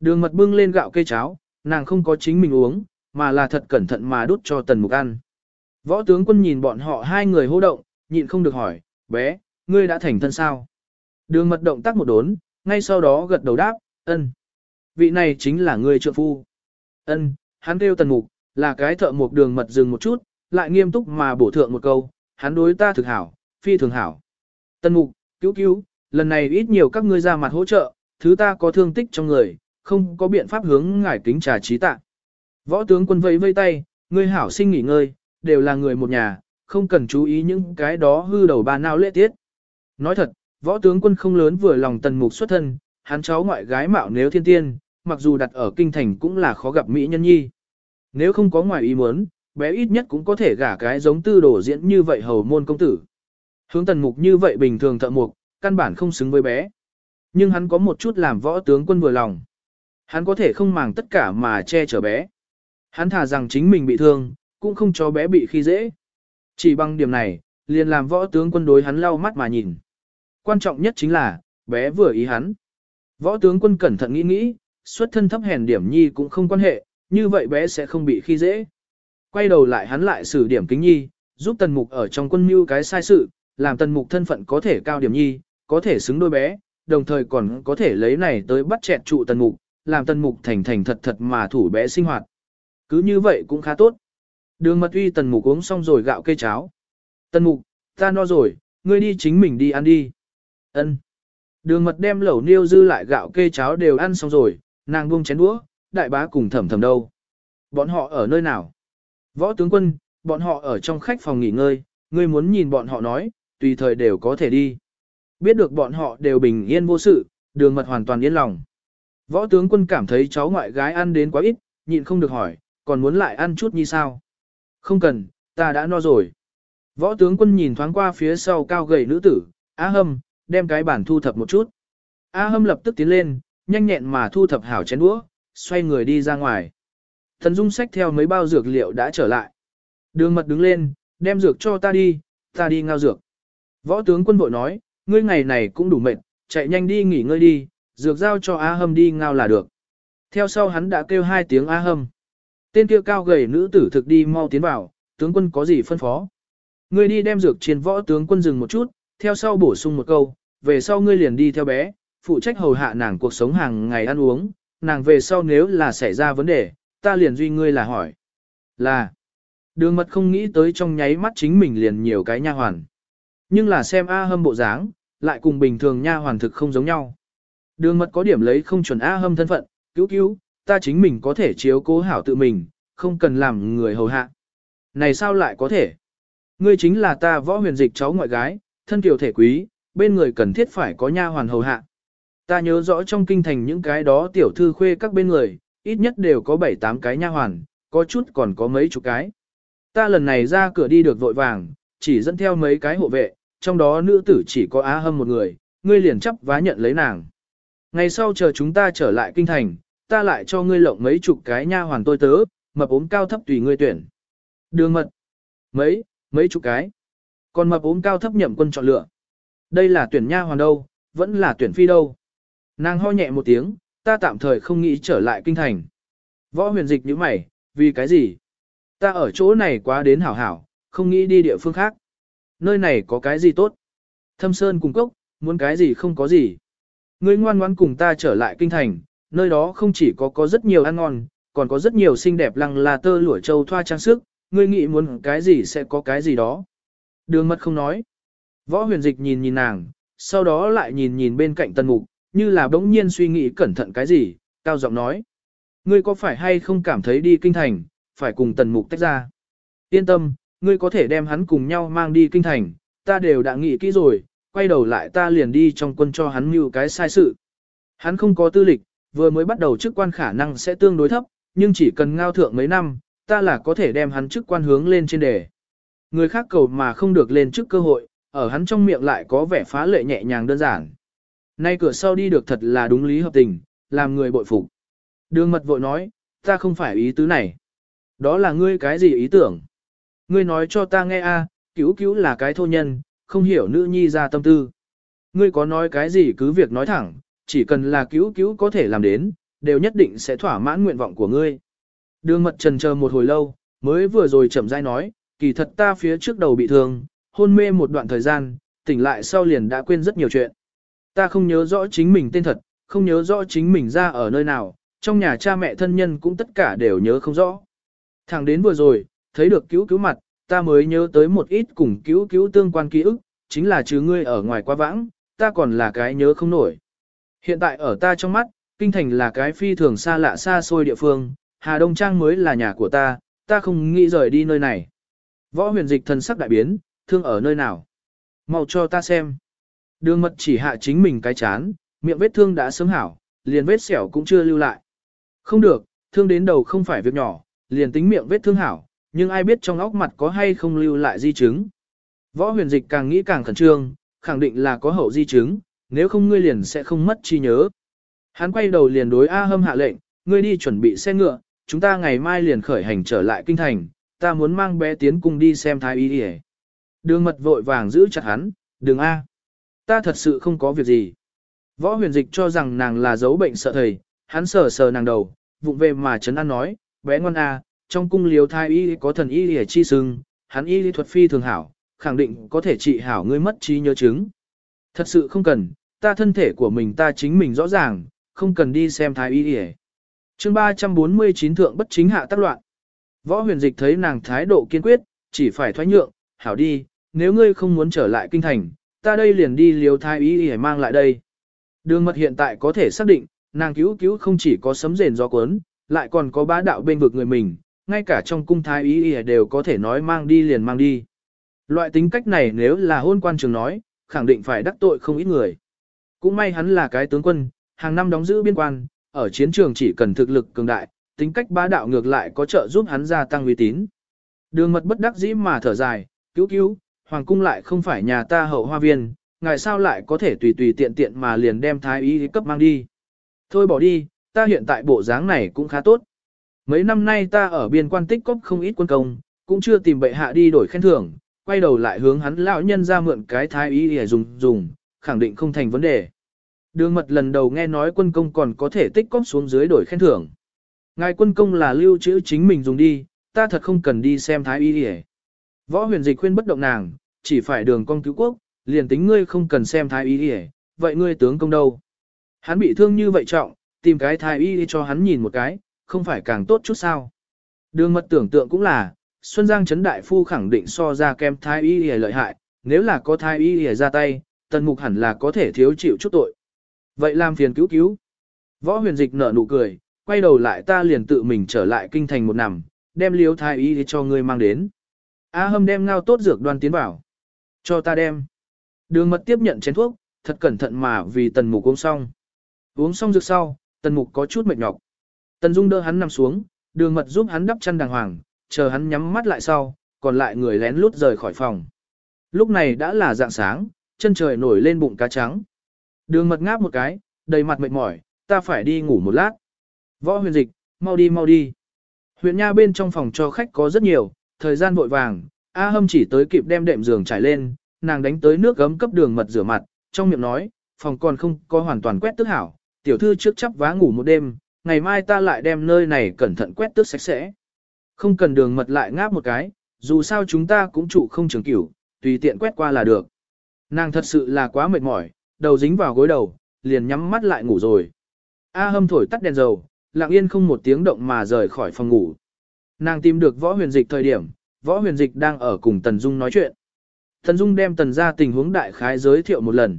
Đường mật bưng lên gạo kê cháo, nàng không có chính mình uống, mà là thật cẩn thận mà đút cho tần mục ăn. Võ tướng quân nhìn bọn họ hai người hô động, nhịn không được hỏi, bé, ngươi đã thành thân sao? Đường mật động tác một đốn, ngay sau đó gật đầu đáp, ân. Vị này chính là ngươi trượng phu. Ân, hắn kêu tần mục, là cái thợ mục đường mật dừng một chút, lại nghiêm túc mà bổ thượng một câu, hắn đối ta thực hảo, phi thường hảo. Tần mục, cứu cứu, lần này ít nhiều các ngươi ra mặt hỗ trợ, thứ ta có thương tích trong người, không có biện pháp hướng ngải kính trà trí tạ. Võ tướng quân vẫy vây tay, ngươi hảo sinh nghỉ ngơi, đều là người một nhà, không cần chú ý những cái đó hư đầu ba nào lễ tiết. Nói thật, võ tướng quân không lớn vừa lòng tần mục xuất thân, hắn cháu ngoại gái mạo nếu thiên tiên, mặc dù đặt ở kinh thành cũng là khó gặp mỹ nhân nhi. Nếu không có ngoài ý muốn, bé ít nhất cũng có thể gả cái giống tư đổ diễn như vậy hầu môn công tử. Hướng tần mục như vậy bình thường thợ mục, căn bản không xứng với bé. Nhưng hắn có một chút làm võ tướng quân vừa lòng. Hắn có thể không màng tất cả mà che chở bé. Hắn thả rằng chính mình bị thương, cũng không cho bé bị khi dễ. Chỉ bằng điểm này, liền làm võ tướng quân đối hắn lau mắt mà nhìn. Quan trọng nhất chính là, bé vừa ý hắn. Võ tướng quân cẩn thận nghĩ nghĩ, xuất thân thấp hèn điểm nhi cũng không quan hệ, như vậy bé sẽ không bị khi dễ. Quay đầu lại hắn lại xử điểm kính nhi, giúp tần mục ở trong quân mưu cái sai sự, làm tần mục thân phận có thể cao điểm nhi, có thể xứng đôi bé, đồng thời còn có thể lấy này tới bắt chẹt trụ tần mục, làm tần mục thành thành thật thật mà thủ bé sinh hoạt. Cứ như vậy cũng khá tốt. Đường mật uy tần mục uống xong rồi gạo cây cháo. Tần mục, ta no rồi, ngươi đi chính mình đi ăn đi. Ân. Đường mật đem lẩu niêu dư lại gạo kê cháo đều ăn xong rồi, nàng buông chén đũa, đại bá cùng thầm thầm đâu. Bọn họ ở nơi nào? Võ tướng quân, bọn họ ở trong khách phòng nghỉ ngơi, ngươi muốn nhìn bọn họ nói, tùy thời đều có thể đi. Biết được bọn họ đều bình yên vô sự, đường mật hoàn toàn yên lòng. Võ tướng quân cảm thấy cháu ngoại gái ăn đến quá ít, nhịn không được hỏi, còn muốn lại ăn chút như sao? Không cần, ta đã no rồi. Võ tướng quân nhìn thoáng qua phía sau cao gầy nữ tử, á hâm, đem cái bản thu thập một chút. A hâm lập tức tiến lên, nhanh nhẹn mà thu thập hảo chén đũa, xoay người đi ra ngoài. Thần Dung xách theo mấy bao dược liệu đã trở lại. Đường mật đứng lên, đem dược cho ta đi, ta đi ngao dược. Võ tướng quân vội nói, ngươi ngày này cũng đủ mệt, chạy nhanh đi nghỉ ngơi đi, dược giao cho A hâm đi ngao là được. Theo sau hắn đã kêu hai tiếng A hâm. Tên kia cao gầy nữ tử thực đi mau tiến vào, tướng quân có gì phân phó. Ngươi đi đem dược chiến võ tướng quân dừng một chút, theo sau bổ sung một câu, về sau ngươi liền đi theo bé, phụ trách hầu hạ nàng cuộc sống hàng ngày ăn uống, nàng về sau nếu là xảy ra vấn đề, ta liền duy ngươi là hỏi. Là, đường mật không nghĩ tới trong nháy mắt chính mình liền nhiều cái nha hoàn. Nhưng là xem A hâm bộ dáng, lại cùng bình thường nha hoàn thực không giống nhau. Đường mật có điểm lấy không chuẩn A hâm thân phận, cứu cứu, ta chính mình có thể chiếu cố hảo tự mình, không cần làm người hầu hạ. Này sao lại có thể? Ngươi chính là ta võ huyền dịch cháu ngoại gái, thân kiều thể quý, bên người cần thiết phải có nha hoàn hầu hạ. Ta nhớ rõ trong kinh thành những cái đó tiểu thư khuê các bên người, ít nhất đều có 7-8 cái nha hoàn, có chút còn có mấy chục cái. Ta lần này ra cửa đi được vội vàng, chỉ dẫn theo mấy cái hộ vệ, trong đó nữ tử chỉ có Á Hâm một người, ngươi liền chấp vá nhận lấy nàng. Ngày sau chờ chúng ta trở lại kinh thành, ta lại cho ngươi lộng mấy chục cái nha hoàn tôi tớ, mập ốm cao thấp tùy ngươi tuyển. Đường mật. Mấy, mấy chục cái. Còn mập ốm cao thấp nhậm quân chọn lựa. Đây là tuyển nha hoàn đâu, vẫn là tuyển phi đâu. Nàng ho nhẹ một tiếng, ta tạm thời không nghĩ trở lại kinh thành. Võ huyền dịch như mày, vì cái gì? Ta ở chỗ này quá đến hảo hảo, không nghĩ đi địa phương khác. Nơi này có cái gì tốt? Thâm sơn cùng cốc, muốn cái gì không có gì. Ngươi ngoan ngoãn cùng ta trở lại kinh thành, nơi đó không chỉ có có rất nhiều ăn ngon, còn có rất nhiều xinh đẹp lăng là tơ lụa châu thoa trang sức, ngươi nghĩ muốn cái gì sẽ có cái gì đó. Đường mật không nói. Võ huyền dịch nhìn nhìn nàng, sau đó lại nhìn nhìn bên cạnh tần mục, như là bỗng nhiên suy nghĩ cẩn thận cái gì, cao giọng nói. Ngươi có phải hay không cảm thấy đi kinh thành, phải cùng tần mục tách ra. Yên tâm, ngươi có thể đem hắn cùng nhau mang đi kinh thành, ta đều đã nghĩ kỹ rồi, quay đầu lại ta liền đi trong quân cho hắn mưu cái sai sự. Hắn không có tư lịch, vừa mới bắt đầu chức quan khả năng sẽ tương đối thấp, nhưng chỉ cần ngao thượng mấy năm, ta là có thể đem hắn chức quan hướng lên trên đề. Người khác cầu mà không được lên chức cơ hội, ở hắn trong miệng lại có vẻ phá lệ nhẹ nhàng đơn giản. Nay cửa sau đi được thật là đúng lý hợp tình, làm người bội phục. Đường mật vội nói, ta không phải ý tứ này. Đó là ngươi cái gì ý tưởng? Ngươi nói cho ta nghe a, cứu cứu là cái thô nhân, không hiểu nữ nhi ra tâm tư. Ngươi có nói cái gì cứ việc nói thẳng, chỉ cần là cứu cứu có thể làm đến, đều nhất định sẽ thỏa mãn nguyện vọng của ngươi. Đường mật trần chờ một hồi lâu, mới vừa rồi chậm rãi nói, kỳ thật ta phía trước đầu bị thương, hôn mê một đoạn thời gian, tỉnh lại sau liền đã quên rất nhiều chuyện. Ta không nhớ rõ chính mình tên thật, không nhớ rõ chính mình ra ở nơi nào, trong nhà cha mẹ thân nhân cũng tất cả đều nhớ không rõ. Thẳng đến vừa rồi, thấy được cứu cứu mặt, ta mới nhớ tới một ít cùng cứu cứu tương quan ký ức, chính là chứ ngươi ở ngoài quá vãng, ta còn là cái nhớ không nổi. Hiện tại ở ta trong mắt, kinh thành là cái phi thường xa lạ xa xôi địa phương, Hà Đông Trang mới là nhà của ta, ta không nghĩ rời đi nơi này. Võ huyền dịch thần sắc đại biến, thương ở nơi nào? Mau cho ta xem. Đường mật chỉ hạ chính mình cái chán, miệng vết thương đã sớm hảo, liền vết sẹo cũng chưa lưu lại. Không được, thương đến đầu không phải việc nhỏ, liền tính miệng vết thương hảo, nhưng ai biết trong óc mặt có hay không lưu lại di chứng. Võ huyền dịch càng nghĩ càng khẩn trương, khẳng định là có hậu di chứng, nếu không ngươi liền sẽ không mất trí nhớ. Hắn quay đầu liền đối A Hâm hạ lệnh, ngươi đi chuẩn bị xe ngựa, chúng ta ngày mai liền khởi hành trở lại kinh thành, ta muốn mang bé tiến cùng đi xem thái y đi Đường mật vội vàng giữ chặt hắn, đường A. Ta thật sự không có việc gì. Võ huyền dịch cho rằng nàng là giấu bệnh sợ thầy, hắn sờ sờ nàng đầu, vụng về mà chấn an nói, bé ngoan A, trong cung liếu thái y có thần y để chi sưng, hắn y lý thuật phi thường hảo, khẳng định có thể trị hảo ngươi mất trí nhớ chứng. Thật sự không cần, ta thân thể của mình ta chính mình rõ ràng, không cần đi xem thái y lìa. Chương 349 thượng bất chính hạ tác loạn. Võ huyền dịch thấy nàng thái độ kiên quyết, chỉ phải thoái nhượng, hảo đi, nếu ngươi không muốn trở lại kinh thành, ta đây liền đi liều thái y để mang lại đây. Đường mật hiện tại có thể xác định, nàng cứu cứu không chỉ có sấm rền do cuốn, lại còn có bá đạo bên vực người mình, ngay cả trong cung thái y đều có thể nói mang đi liền mang đi. Loại tính cách này nếu là hôn quan trường nói, khẳng định phải đắc tội không ít người. Cũng may hắn là cái tướng quân, hàng năm đóng giữ biên quan, ở chiến trường chỉ cần thực lực cường đại, tính cách bá đạo ngược lại có trợ giúp hắn gia tăng uy tín. Đường mật bất đắc dĩ mà thở dài, cứu cứu, hoàng cung lại không phải nhà ta hậu hoa viên, ngài sao lại có thể tùy tùy tiện tiện mà liền đem thái y cấp mang đi. Thôi bỏ đi, ta hiện tại bộ dáng này cũng khá tốt. Mấy năm nay ta ở biên quan tích cóp không ít quân công, cũng chưa tìm bệ hạ đi đổi khen thưởng, quay đầu lại hướng hắn lão nhân ra mượn cái thái y để dùng dùng, khẳng định không thành vấn đề. Đường mật lần đầu nghe nói quân công còn có thể tích cóp xuống dưới đổi khen thưởng. Ngài quân công là lưu trữ chính mình dùng đi, ta thật không cần đi xem thái y để Võ huyền dịch khuyên bất động nàng, chỉ phải đường con cứu quốc, liền tính ngươi không cần xem thái y để vậy ngươi tướng công đâu? Hắn bị thương như vậy trọng, tìm cái thái y cho hắn nhìn một cái, không phải càng tốt chút sao? Đường mật tưởng tượng cũng là, Xuân Giang Trấn Đại Phu khẳng định so ra kem thái y hề lợi hại, nếu là có thái y hề ra tay, tần mục hẳn là có thể thiếu chịu chút tội. Vậy làm phiền cứu cứu. Võ huyền dịch nở nụ cười, quay đầu lại ta liền tự mình trở lại kinh thành một nằm, đem liếu thái y cho ngươi mang đến. A hâm đem ngao tốt dược đoan tiến vào. Cho ta đem. Đường mật tiếp nhận chén thuốc, thật cẩn thận mà vì tần mục uống xong. Uống xong dược sau, tần mục có chút mệt nhọc. Tần dung đỡ hắn nằm xuống, đường mật giúp hắn đắp chăn đàng hoàng, chờ hắn nhắm mắt lại sau, còn lại người lén lút rời khỏi phòng. Lúc này đã là dạng sáng, chân trời nổi lên bụng cá trắng. Đường mật ngáp một cái, đầy mặt mệt mỏi, ta phải đi ngủ một lát. Võ huyền dịch, mau đi mau đi. Huyện nha bên trong phòng cho khách có rất nhiều, thời gian vội vàng, A hâm chỉ tới kịp đem đệm giường trải lên, nàng đánh tới nước gấm cấp đường mật rửa mặt, trong miệng nói, phòng còn không có hoàn toàn quét tức hảo, tiểu thư trước chắp vá ngủ một đêm, ngày mai ta lại đem nơi này cẩn thận quét tước sạch sẽ. Không cần đường mật lại ngáp một cái, dù sao chúng ta cũng trụ không trường cửu, tùy tiện quét qua là được. Nàng thật sự là quá mệt mỏi, đầu dính vào gối đầu, liền nhắm mắt lại ngủ rồi. A hâm thổi tắt đèn dầu, lặng yên không một tiếng động mà rời khỏi phòng ngủ. Nàng tìm được võ huyền dịch thời điểm, võ huyền dịch đang ở cùng Tần Dung nói chuyện. Tần Dung đem Tần ra tình huống đại khái giới thiệu một lần.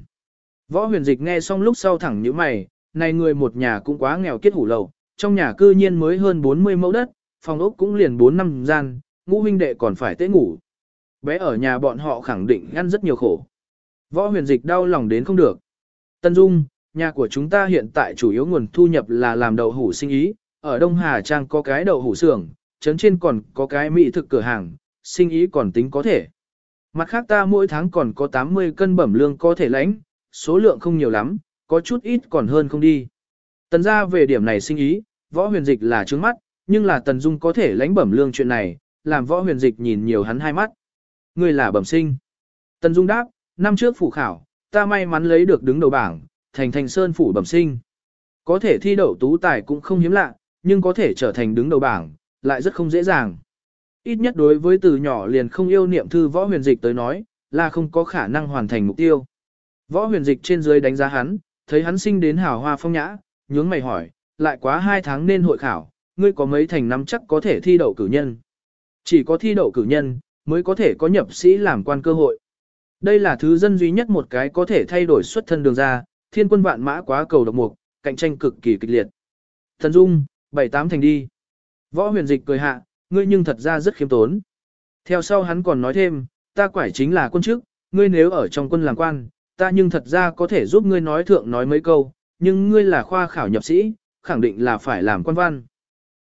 Võ huyền dịch nghe xong lúc sau thẳng như mày, này người một nhà cũng quá nghèo kiết hủ lầu, trong nhà cư nhiên mới hơn 40 mẫu đất, phòng ốc cũng liền 4 năm gian, ngũ huynh đệ còn phải tế ngủ. Bé ở nhà bọn họ khẳng định ăn rất nhiều khổ. Võ huyền dịch đau lòng đến không được. Tân Dung, nhà của chúng ta hiện tại chủ yếu nguồn thu nhập là làm đậu hủ sinh ý, ở Đông Hà Trang có cái đậu hủ xưởng, trấn trên còn có cái mỹ thực cửa hàng, sinh ý còn tính có thể. Mặt khác ta mỗi tháng còn có 80 cân bẩm lương có thể lãnh, số lượng không nhiều lắm, có chút ít còn hơn không đi. Tần ra về điểm này sinh ý, võ huyền dịch là trướng mắt, nhưng là Tần Dung có thể lãnh bẩm lương chuyện này, làm võ huyền dịch nhìn nhiều hắn hai mắt. Người là bẩm sinh. Tần Dung đáp, năm trước phủ khảo, ta may mắn lấy được đứng đầu bảng, thành thành sơn phủ bẩm sinh. Có thể thi đậu tú tài cũng không hiếm lạ, nhưng có thể trở thành đứng đầu bảng, lại rất không dễ dàng. Ít nhất đối với từ nhỏ liền không yêu niệm thư võ huyền dịch tới nói, là không có khả năng hoàn thành mục tiêu. Võ huyền dịch trên dưới đánh giá hắn, thấy hắn sinh đến hào hoa phong nhã, nhướng mày hỏi, lại quá hai tháng nên hội khảo, ngươi có mấy thành năm chắc có thể thi đậu cử nhân. Chỉ có thi đậu cử nhân, mới có thể có nhập sĩ làm quan cơ hội. Đây là thứ dân duy nhất một cái có thể thay đổi xuất thân đường ra, thiên quân vạn mã quá cầu độc mục, cạnh tranh cực kỳ kịch liệt. Thần Dung, bảy tám thành đi. Võ huyền dịch cười hạ, ngươi nhưng thật ra rất khiêm tốn. Theo sau hắn còn nói thêm, ta quải chính là quân chức, ngươi nếu ở trong quân làm quan, ta nhưng thật ra có thể giúp ngươi nói thượng nói mấy câu, nhưng ngươi là khoa khảo nhập sĩ, khẳng định là phải làm quan văn.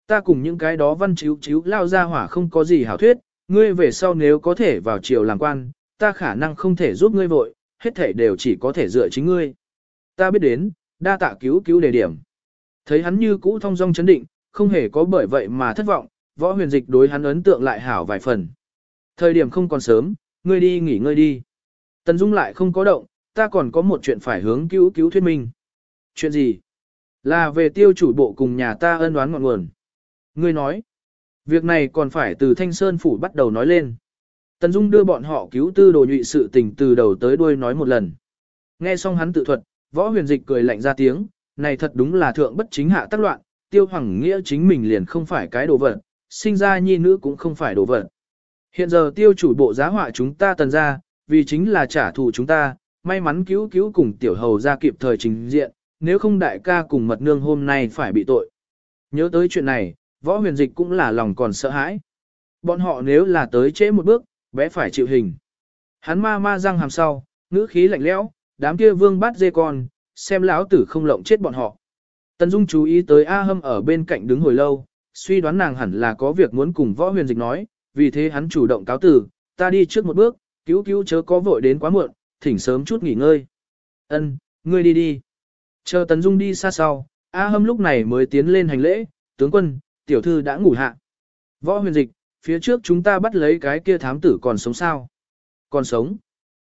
Ta cùng những cái đó văn chiếu chiếu lao ra hỏa không có gì hảo thuyết, ngươi về sau nếu có thể vào triều làm quan, ta khả năng không thể giúp ngươi vội, hết thể đều chỉ có thể dựa chính ngươi. Ta biết đến, đa tạ cứu cứu đề điểm. Thấy hắn như cũ thông dong chấn định, không hề có bởi vậy mà thất vọng, võ huyền dịch đối hắn ấn tượng lại hảo vài phần. Thời điểm không còn sớm, ngươi đi nghỉ ngơi đi. Tần Dung lại không có động, ta còn có một chuyện phải hướng cứu cứu thuyết minh. Chuyện gì? Là về tiêu chủ bộ cùng nhà ta ân đoán ngọn nguồn. Ngươi nói, việc này còn phải từ Thanh Sơn Phủ bắt đầu nói lên. Tần Dung đưa bọn họ cứu tư đồ nhụy sự tình từ đầu tới đuôi nói một lần. Nghe xong hắn tự thuật, võ huyền dịch cười lạnh ra tiếng, này thật đúng là thượng bất chính hạ tác loạn, tiêu hoàng nghĩa chính mình liền không phải cái đồ vật, sinh ra nhi nữ cũng không phải đồ vật. Hiện giờ tiêu chủ bộ giá họa chúng ta tần ra, vì chính là trả thù chúng ta, may mắn cứu cứu cùng tiểu hầu ra kịp thời trình diện, nếu không đại ca cùng mật nương hôm nay phải bị tội. Nhớ tới chuyện này, võ huyền dịch cũng là lòng còn sợ hãi. Bọn họ nếu là tới trễ một bước, bé phải chịu hình. Hắn ma ma răng hàm sau, ngữ khí lạnh lẽo, đám kia vương bắt dê con, xem lão tử không lộng chết bọn họ. Tần Dung chú ý tới A Hâm ở bên cạnh đứng hồi lâu, suy đoán nàng hẳn là có việc muốn cùng võ huyền dịch nói, vì thế hắn chủ động cáo tử, ta đi trước một bước, cứu cứu chớ có vội đến quá muộn, thỉnh sớm chút nghỉ ngơi. Ân, ngươi đi đi. Chờ tấn Dung đi xa sau, A Hâm lúc này mới tiến lên hành lễ, tướng quân, tiểu thư đã ngủ hạ. Võ huyền dịch, phía trước chúng ta bắt lấy cái kia thám tử còn sống sao? Còn sống.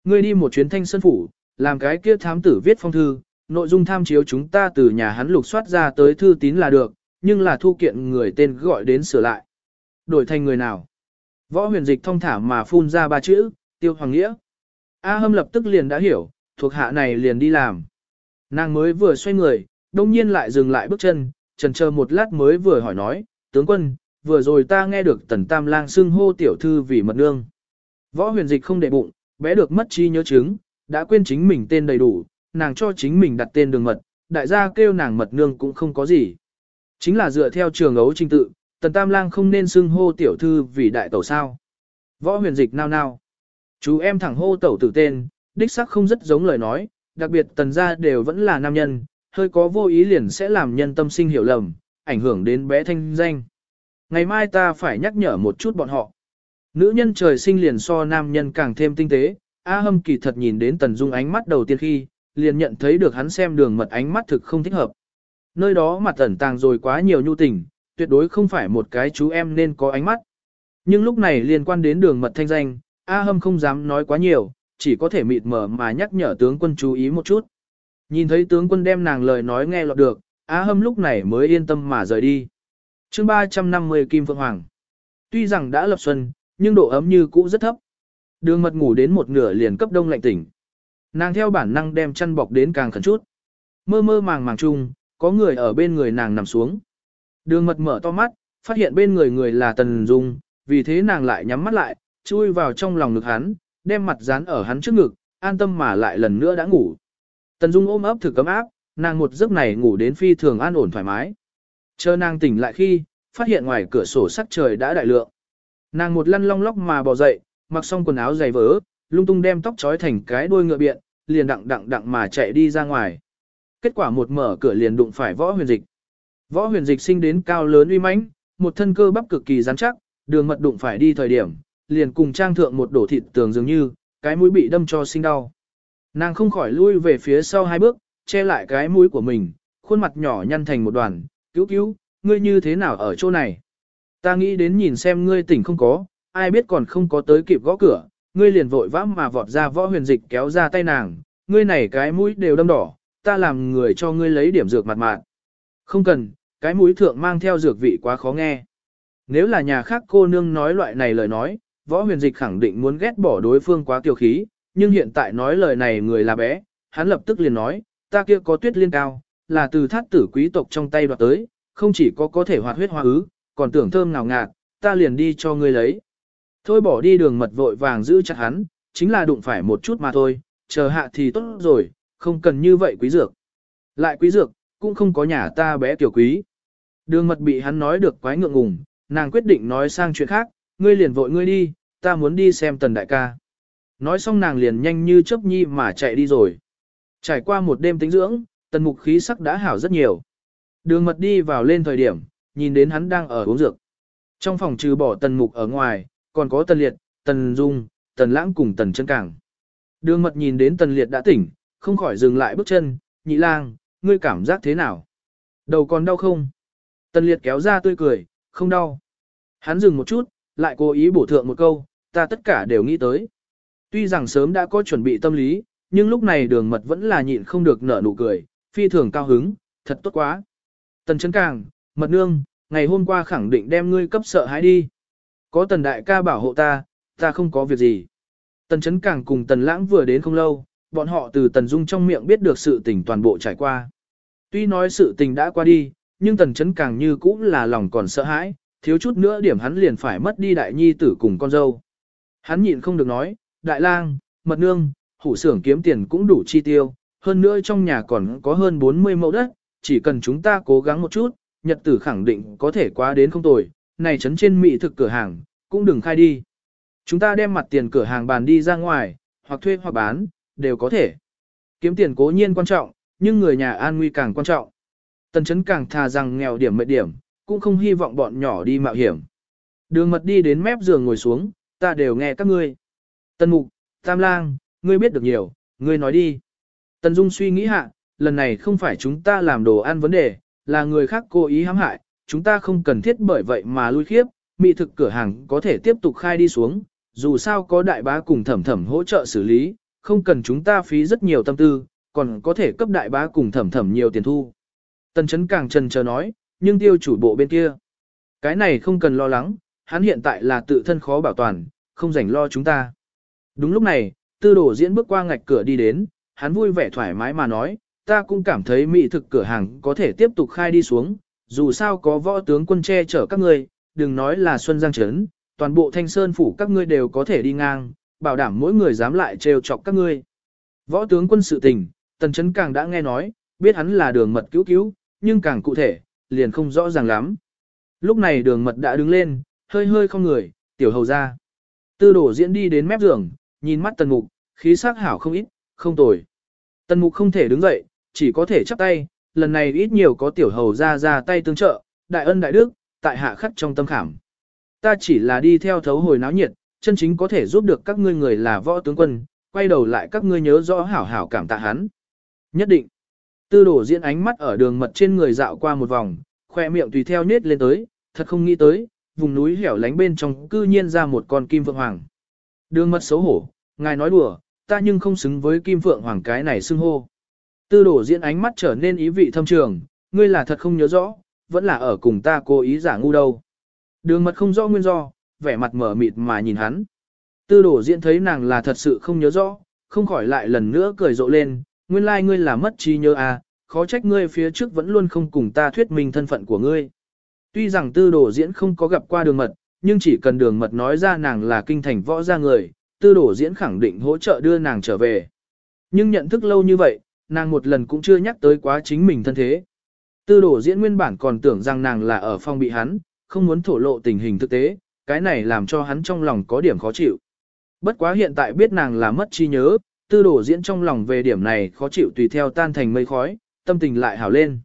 Ngươi đi một chuyến thanh sân phủ, làm cái kia thám tử viết phong thư, nội dung tham chiếu chúng ta từ nhà hắn lục soát ra tới thư tín là được, nhưng là thu kiện người tên gọi đến sửa lại. Đổi thành người nào? Võ huyền dịch thông thả mà phun ra ba chữ, tiêu hoàng nghĩa. A hâm lập tức liền đã hiểu, thuộc hạ này liền đi làm. Nàng mới vừa xoay người, đông nhiên lại dừng lại bước chân, trần chờ một lát mới vừa hỏi nói, tướng quân, vừa rồi ta nghe được tần tam lang xưng hô tiểu thư vì mật nương. Võ huyền dịch không để bụng, bé được mất chi nhớ chứng, đã quên chính mình tên đầy đủ, nàng cho chính mình đặt tên đường mật, đại gia kêu nàng mật nương cũng không có gì. Chính là dựa theo trường ấu trình tự, tần tam lang không nên xưng hô tiểu thư vì đại tẩu sao. Võ huyền dịch nao nao. Chú em thẳng hô tẩu tử tên, đích sắc không rất giống lời nói, đặc biệt tần gia đều vẫn là nam nhân, hơi có vô ý liền sẽ làm nhân tâm sinh hiểu lầm, ảnh hưởng đến bé thanh danh. Ngày mai ta phải nhắc nhở một chút bọn họ. Nữ nhân trời sinh liền so nam nhân càng thêm tinh tế, A hâm kỳ thật nhìn đến tần dung ánh mắt đầu tiên khi, liền nhận thấy được hắn xem đường mật ánh mắt thực không thích hợp. Nơi đó mặt ẩn tàng rồi quá nhiều nhu tình, tuyệt đối không phải một cái chú em nên có ánh mắt. Nhưng lúc này liên quan đến đường mật thanh danh, A hâm không dám nói quá nhiều, chỉ có thể mịt mờ mà nhắc nhở tướng quân chú ý một chút. Nhìn thấy tướng quân đem nàng lời nói nghe lọt được, Á Hâm lúc này mới yên tâm mà rời đi. chương 350 Kim Phượng Hoàng Tuy rằng đã lập xuân, nhưng độ ấm như cũ rất thấp. Đường mật ngủ đến một nửa liền cấp đông lạnh tỉnh. Nàng theo bản năng đem chăn bọc đến càng khẩn chút. Mơ mơ màng màng chung, có người ở bên người nàng nằm xuống. Đường mật mở to mắt, phát hiện bên người người là Tần Dung, vì thế nàng lại nhắm mắt lại, chui vào trong lòng ngực hắn, đem mặt dán ở hắn trước ngực, an tâm mà lại lần nữa đã ngủ. Tần Dung ôm ấp thử cấm áp, nàng một giấc này ngủ đến phi thường an ổn thoải mái. Chờ nàng tỉnh lại khi, phát hiện ngoài cửa sổ sắc trời đã đại lượng. Nàng một lăn long lóc mà bò dậy, mặc xong quần áo dày vỡ, lung tung đem tóc trói thành cái đuôi ngựa biện, liền đặng đặng đặng mà chạy đi ra ngoài. Kết quả một mở cửa liền đụng phải võ huyền dịch. Võ huyền dịch sinh đến cao lớn uy mãnh, một thân cơ bắp cực kỳ rắn chắc, đường mật đụng phải đi thời điểm, liền cùng trang thượng một đổ thịt tường dường như, cái mũi bị đâm cho sinh đau. Nàng không khỏi lui về phía sau hai bước, che lại cái mũi của mình, khuôn mặt nhỏ nhăn thành một đoàn, cứu cứu, ngươi như thế nào ở chỗ này? Ta nghĩ đến nhìn xem ngươi tỉnh không có, ai biết còn không có tới kịp gõ cửa, ngươi liền vội vã mà vọt ra võ huyền dịch kéo ra tay nàng, ngươi này cái mũi đều đâm đỏ, ta làm người cho ngươi lấy điểm dược mặt mạng. Không cần, cái mũi thượng mang theo dược vị quá khó nghe. Nếu là nhà khác cô nương nói loại này lời nói, võ huyền dịch khẳng định muốn ghét bỏ đối phương quá kiêu khí, nhưng hiện tại nói lời này người là bé, hắn lập tức liền nói, ta kia có tuyết liên cao, là từ thát tử quý tộc trong tay đoạt tới, không chỉ có có thể hoạt huyết hoa ứ, còn tưởng thơm ngào ngạt, ta liền đi cho ngươi lấy. Thôi bỏ đi đường mật vội vàng giữ chặt hắn, chính là đụng phải một chút mà thôi, chờ hạ thì tốt rồi, không cần như vậy quý dược. Lại quý dược, cũng không có nhà ta bé tiểu quý. Đường mật bị hắn nói được quái ngượng ngùng, nàng quyết định nói sang chuyện khác, ngươi liền vội ngươi đi, ta muốn đi xem tần đại ca. Nói xong nàng liền nhanh như chớp nhi mà chạy đi rồi. Trải qua một đêm tính dưỡng, tần mục khí sắc đã hảo rất nhiều. Đường mật đi vào lên thời điểm, nhìn đến hắn đang ở uống dược. Trong phòng trừ bỏ tần mục ở ngoài, còn có tần liệt, tần dung, tần lãng cùng tần chân cảng. Đường mật nhìn đến tần liệt đã tỉnh, không khỏi dừng lại bước chân, nhị lang, ngươi cảm giác thế nào? Đầu còn đau không? Tần liệt kéo ra tươi cười, không đau. Hắn dừng một chút, lại cố ý bổ thượng một câu, ta tất cả đều nghĩ tới. Tuy rằng sớm đã có chuẩn bị tâm lý, nhưng lúc này đường mật vẫn là nhịn không được nở nụ cười, phi thường cao hứng, thật tốt quá. Tần chấn càng, mật nương, ngày hôm qua khẳng định đem ngươi cấp sợ hãi đi. Có tần đại ca bảo hộ ta, ta không có việc gì. Tần chấn càng cùng tần lãng vừa đến không lâu, bọn họ từ tần dung trong miệng biết được sự tình toàn bộ trải qua. Tuy nói sự tình đã qua đi, nhưng tần chấn càng như cũng là lòng còn sợ hãi, thiếu chút nữa điểm hắn liền phải mất đi đại nhi tử cùng con dâu. Hắn nhịn không được nói, đại lang, mật nương, hủ xưởng kiếm tiền cũng đủ chi tiêu, hơn nữa trong nhà còn có hơn 40 mẫu đất, chỉ cần chúng ta cố gắng một chút, nhật tử khẳng định có thể qua đến không tồi, này chấn trên mỹ thực cửa hàng, cũng đừng khai đi. Chúng ta đem mặt tiền cửa hàng bàn đi ra ngoài, hoặc thuê hoặc bán, đều có thể. Kiếm tiền cố nhiên quan trọng, nhưng người nhà an nguy càng quan trọng. Tần chấn càng thà rằng nghèo điểm mệt điểm, cũng không hy vọng bọn nhỏ đi mạo hiểm. Đường mật đi đến mép giường ngồi xuống, ta đều nghe các ngươi. Tần mục, tam lang, ngươi biết được nhiều, ngươi nói đi. Tần Dung suy nghĩ hạ, lần này không phải chúng ta làm đồ ăn vấn đề, là người khác cố ý hãm hại, chúng ta không cần thiết bởi vậy mà lui khiếp, mỹ thực cửa hàng có thể tiếp tục khai đi xuống, dù sao có đại bá cùng thẩm thẩm hỗ trợ xử lý, không cần chúng ta phí rất nhiều tâm tư, còn có thể cấp đại bá cùng thẩm thẩm nhiều tiền thu. Tần chấn càng trần chờ nói, nhưng tiêu chủ bộ bên kia. Cái này không cần lo lắng, hắn hiện tại là tự thân khó bảo toàn, không rảnh lo chúng ta. Đúng lúc này, tư đồ diễn bước qua ngạch cửa đi đến, hắn vui vẻ thoải mái mà nói, ta cũng cảm thấy mỹ thực cửa hàng có thể tiếp tục khai đi xuống, dù sao có võ tướng quân che chở các ngươi, đừng nói là Xuân Giang Trấn, toàn bộ thanh sơn phủ các ngươi đều có thể đi ngang, bảo đảm mỗi người dám lại trêu chọc các ngươi. Võ tướng quân sự tình, tần chấn càng đã nghe nói, biết hắn là đường mật cứu cứu, nhưng càng cụ thể, liền không rõ ràng lắm. Lúc này đường mật đã đứng lên, hơi hơi không người, tiểu hầu ra. Tư đổ diễn đi đến mép giường, nhìn mắt tần mục, khí sắc hảo không ít, không tồi. Tần mục không thể đứng dậy, chỉ có thể chắp tay, lần này ít nhiều có tiểu hầu ra ra tay tương trợ, đại ân đại đức, tại hạ khắc trong tâm khảm. Ta chỉ là đi theo thấu hồi náo nhiệt, chân chính có thể giúp được các ngươi người là võ tướng quân, quay đầu lại các ngươi nhớ rõ hảo hảo cảm tạ hắn. Nhất định. Tư đổ diễn ánh mắt ở đường mật trên người dạo qua một vòng, khoe miệng tùy theo nết lên tới, thật không nghĩ tới, vùng núi hẻo lánh bên trong cư nhiên ra một con kim vượng hoàng. Đường mật xấu hổ, ngài nói đùa, ta nhưng không xứng với Kim vượng Hoàng cái này xưng hô. Tư đổ diễn ánh mắt trở nên ý vị thâm trường, ngươi là thật không nhớ rõ, vẫn là ở cùng ta cố ý giả ngu đâu. Đường mật không rõ nguyên do, vẻ mặt mở mịt mà nhìn hắn. Tư đổ diễn thấy nàng là thật sự không nhớ rõ, không khỏi lại lần nữa cười rộ lên, nguyên lai like ngươi là mất trí nhớ à, khó trách ngươi phía trước vẫn luôn không cùng ta thuyết minh thân phận của ngươi. Tuy rằng tư Đồ diễn không có gặp qua đường mật, nhưng chỉ cần đường mật nói ra nàng là kinh thành võ gia người, tư Đồ diễn khẳng định hỗ trợ đưa nàng trở về. Nhưng nhận thức lâu như vậy, nàng một lần cũng chưa nhắc tới quá chính mình thân thế. Tư Đồ diễn nguyên bản còn tưởng rằng nàng là ở phong bị hắn, không muốn thổ lộ tình hình thực tế, cái này làm cho hắn trong lòng có điểm khó chịu. Bất quá hiện tại biết nàng là mất trí nhớ, tư đổ diễn trong lòng về điểm này khó chịu tùy theo tan thành mây khói, tâm tình lại hảo lên.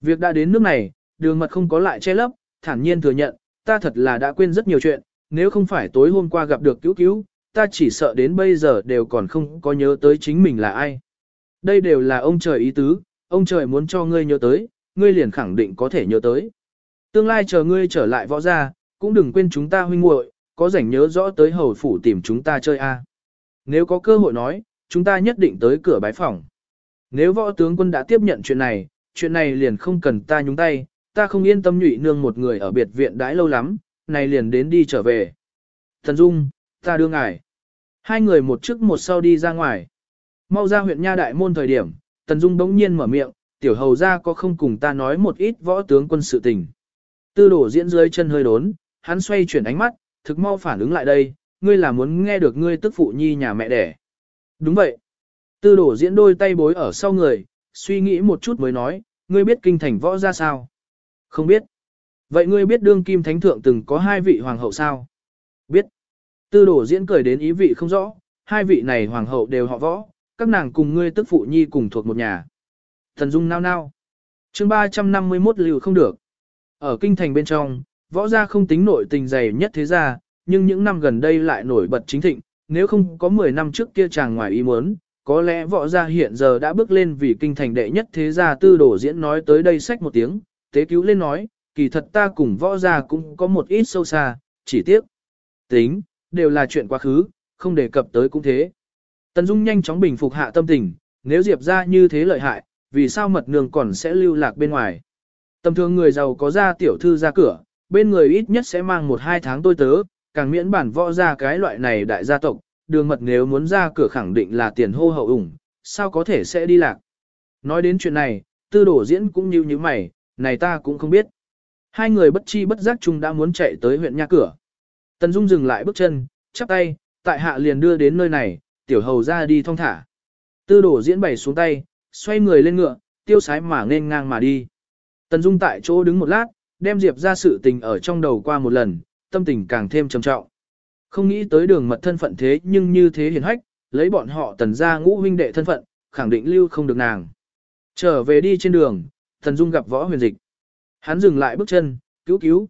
Việc đã đến nước này, đường mật không có lại che lấp, thản nhiên thừa nhận, ta thật là đã quên rất nhiều chuyện, nếu không phải tối hôm qua gặp được cứu cứu, ta chỉ sợ đến bây giờ đều còn không có nhớ tới chính mình là ai. Đây đều là ông trời ý tứ, ông trời muốn cho ngươi nhớ tới, ngươi liền khẳng định có thể nhớ tới. Tương lai chờ ngươi trở lại võ gia, cũng đừng quên chúng ta huynh muội, có rảnh nhớ rõ tới hầu phủ tìm chúng ta chơi a. Nếu có cơ hội nói, chúng ta nhất định tới cửa bái phòng. Nếu võ tướng quân đã tiếp nhận chuyện này, chuyện này liền không cần ta nhúng tay, ta không yên tâm nhụy nương một người ở biệt viện đãi lâu lắm, này liền đến đi trở về. Thần Dung, ta đưa ngài. Hai người một trước một sau đi ra ngoài. Mau ra huyện Nha Đại Môn thời điểm, Tần Dung bỗng nhiên mở miệng, tiểu hầu ra có không cùng ta nói một ít võ tướng quân sự tình. Tư đổ diễn dưới chân hơi đốn, hắn xoay chuyển ánh mắt, thực mau phản ứng lại đây, ngươi là muốn nghe được ngươi tức phụ nhi nhà mẹ đẻ. Đúng vậy. Tư đổ diễn đôi tay bối ở sau người, suy nghĩ một chút mới nói, ngươi biết kinh thành võ ra sao? Không biết. Vậy ngươi biết đương kim thánh thượng từng có hai vị hoàng hậu sao? Biết. Tư đổ diễn cười đến ý vị không rõ, hai vị này hoàng hậu đều họ võ, các nàng cùng ngươi tức phụ nhi cùng thuộc một nhà. Thần Dung nao nao. chương 351 lưu không được. Ở kinh thành bên trong, võ gia không tính nội tình dày nhất thế gia, nhưng những năm gần đây lại nổi bật chính thịnh, nếu không có 10 năm trước kia chàng ngoài ý muốn, có lẽ võ gia hiện giờ đã bước lên vì kinh thành đệ nhất thế gia tư đổ diễn nói tới đây sách một tiếng, tế cứu lên nói, kỳ thật ta cùng võ gia cũng có một ít sâu xa, chỉ tiếc. Tính, đều là chuyện quá khứ, không đề cập tới cũng thế. Tần Dung nhanh chóng bình phục hạ tâm tình, nếu Diệp ra như thế lợi hại, vì sao mật nương còn sẽ lưu lạc bên ngoài. Tầm thường người giàu có ra tiểu thư ra cửa, bên người ít nhất sẽ mang một hai tháng tôi tớ, càng miễn bản võ ra cái loại này đại gia tộc, đường mật nếu muốn ra cửa khẳng định là tiền hô hậu ủng, sao có thể sẽ đi lạc. Nói đến chuyện này, tư đổ diễn cũng như như mày, này ta cũng không biết. Hai người bất chi bất giác chung đã muốn chạy tới huyện nha cửa. Tần Dung dừng lại bước chân, chắp tay, tại hạ liền đưa đến nơi này, tiểu hầu ra đi thong thả. Tư đổ diễn bày xuống tay, xoay người lên ngựa, tiêu sái mà nên ngang mà đi. Tần Dung tại chỗ đứng một lát, đem Diệp ra sự tình ở trong đầu qua một lần, tâm tình càng thêm trầm trọng. Không nghĩ tới đường mật thân phận thế nhưng như thế hiền hách, lấy bọn họ tần ra ngũ huynh đệ thân phận, khẳng định lưu không được nàng. Trở về đi trên đường, Tần Dung gặp võ huyền dịch. Hắn dừng lại bước chân, cứu cứu.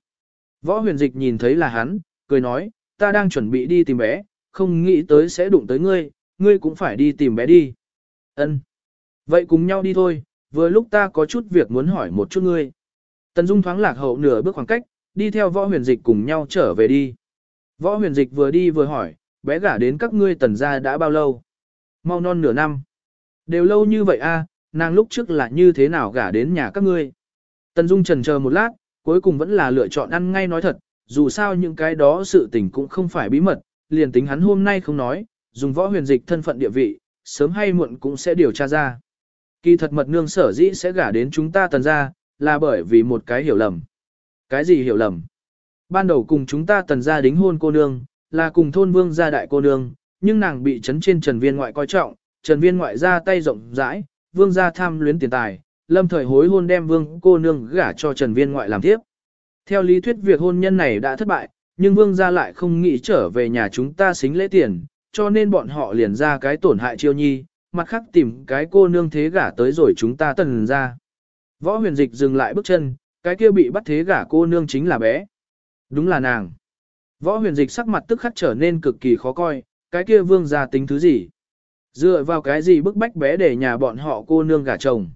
Võ huyền dịch nhìn thấy là hắn, cười nói, ta đang chuẩn bị đi tìm bé, không nghĩ tới sẽ đụng tới ngươi, ngươi cũng phải đi tìm bé đi. Ân. Vậy cùng nhau đi thôi, vừa lúc ta có chút việc muốn hỏi một chút ngươi. Tần Dung thoáng lạc hậu nửa bước khoảng cách, đi theo võ huyền dịch cùng nhau trở về đi. Võ huyền dịch vừa đi vừa hỏi, bé gả đến các ngươi tần gia đã bao lâu? Mau non nửa năm. Đều lâu như vậy a, nàng lúc trước là như thế nào gả đến nhà các ngươi? Tần Dung trần chờ một lát, cuối cùng vẫn là lựa chọn ăn ngay nói thật, dù sao những cái đó sự tình cũng không phải bí mật, liền tính hắn hôm nay không nói, dùng võ huyền dịch thân phận địa vị, sớm hay muộn cũng sẽ điều tra ra. Kỳ thật mật nương sở dĩ sẽ gả đến chúng ta tần gia là bởi vì một cái hiểu lầm. Cái gì hiểu lầm? Ban đầu cùng chúng ta tần gia đính hôn cô nương, là cùng thôn vương gia đại cô nương, nhưng nàng bị chấn trên trần viên ngoại coi trọng, trần viên ngoại ra tay rộng rãi, vương gia tham luyến tiền tài, lâm thời hối hôn đem vương cô nương gả cho trần viên ngoại làm tiếp. Theo lý thuyết việc hôn nhân này đã thất bại, nhưng vương gia lại không nghĩ trở về nhà chúng ta xính lễ tiền, cho nên bọn họ liền ra cái tổn hại chiêu nhi, mặt khác tìm cái cô nương thế gả tới rồi chúng ta tần ra. Võ huyền dịch dừng lại bước chân, cái kia bị bắt thế gả cô nương chính là bé. Đúng là nàng. Võ huyền dịch sắc mặt tức khắc trở nên cực kỳ khó coi, cái kia vương gia tính thứ gì? Dựa vào cái gì bức bách bé để nhà bọn họ cô nương gả chồng?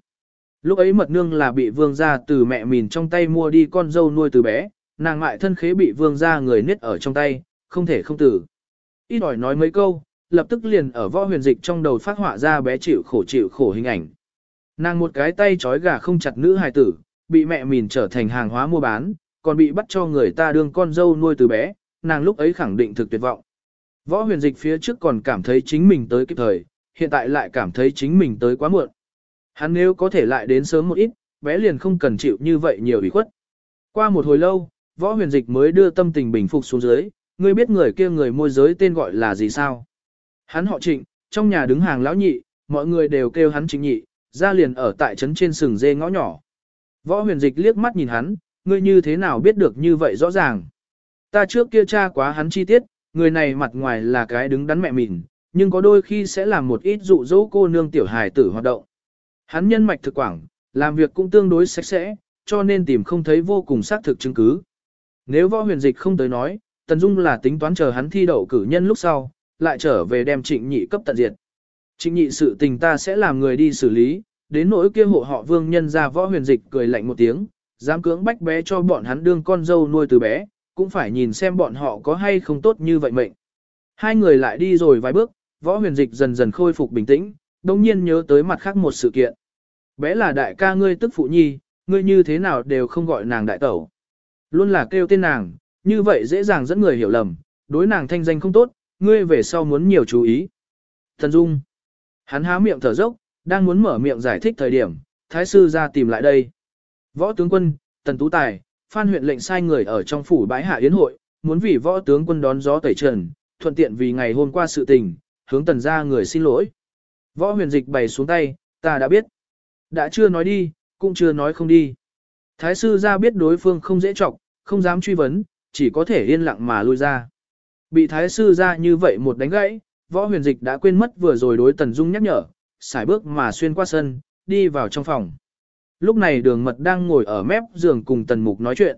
Lúc ấy mật nương là bị vương gia từ mẹ mìn trong tay mua đi con dâu nuôi từ bé, nàng mại thân khế bị vương gia người niết ở trong tay, không thể không tử. Ít ỏi nói mấy câu, lập tức liền ở võ huyền dịch trong đầu phát họa ra bé chịu khổ chịu khổ hình ảnh. Nàng một cái tay trói gà không chặt nữ hài tử, bị mẹ mìn trở thành hàng hóa mua bán, còn bị bắt cho người ta đương con dâu nuôi từ bé, nàng lúc ấy khẳng định thực tuyệt vọng. Võ huyền dịch phía trước còn cảm thấy chính mình tới kịp thời, hiện tại lại cảm thấy chính mình tới quá muộn. Hắn nếu có thể lại đến sớm một ít, bé liền không cần chịu như vậy nhiều ủy khuất. Qua một hồi lâu, võ huyền dịch mới đưa tâm tình bình phục xuống dưới, ngươi biết người kia người môi giới tên gọi là gì sao? Hắn họ trịnh, trong nhà đứng hàng lão nhị, mọi người đều kêu hắn trịnh nhị, ra liền ở tại trấn trên sừng dê ngõ nhỏ. Võ huyền dịch liếc mắt nhìn hắn, ngươi như thế nào biết được như vậy rõ ràng? Ta trước kia tra quá hắn chi tiết, người này mặt ngoài là cái đứng đắn mẹ mình, nhưng có đôi khi sẽ làm một ít dụ dỗ cô nương tiểu hài tử hoạt động. Hắn nhân mạch thực quảng, làm việc cũng tương đối sạch sẽ, cho nên tìm không thấy vô cùng xác thực chứng cứ. Nếu võ huyền dịch không tới nói, Tần Dung là tính toán chờ hắn thi đậu cử nhân lúc sau, lại trở về đem trịnh nhị cấp tận diệt. Trịnh nhị sự tình ta sẽ làm người đi xử lý, đến nỗi kia hộ họ vương nhân ra võ huyền dịch cười lạnh một tiếng, dám cưỡng bách bé cho bọn hắn đương con dâu nuôi từ bé, cũng phải nhìn xem bọn họ có hay không tốt như vậy mệnh. Hai người lại đi rồi vài bước, võ huyền dịch dần dần khôi phục bình tĩnh, đồng nhiên nhớ tới mặt khác một sự kiện. Bé là đại ca ngươi tức phụ nhi, ngươi như thế nào đều không gọi nàng đại tẩu. Luôn là kêu tên nàng, như vậy dễ dàng dẫn người hiểu lầm, đối nàng thanh danh không tốt, ngươi về sau muốn nhiều chú ý. Thần Dung. Hắn há miệng thở dốc, đang muốn mở miệng giải thích thời điểm, thái sư ra tìm lại đây. Võ tướng quân, Tần Tú Tài, Phan huyện lệnh sai người ở trong phủ bãi hạ yến hội, muốn vì võ tướng quân đón gió tẩy trần, thuận tiện vì ngày hôm qua sự tình, hướng tần ra người xin lỗi. Võ huyền dịch bày xuống tay, ta đã biết. Đã chưa nói đi, cũng chưa nói không đi. Thái sư ra biết đối phương không dễ trọng, không dám truy vấn, chỉ có thể yên lặng mà lui ra. Bị thái sư ra như vậy một đánh gãy, võ huyền dịch đã quên mất vừa rồi đối tần dung nhắc nhở, xài bước mà xuyên qua sân, đi vào trong phòng. Lúc này đường mật đang ngồi ở mép giường cùng tần mục nói chuyện.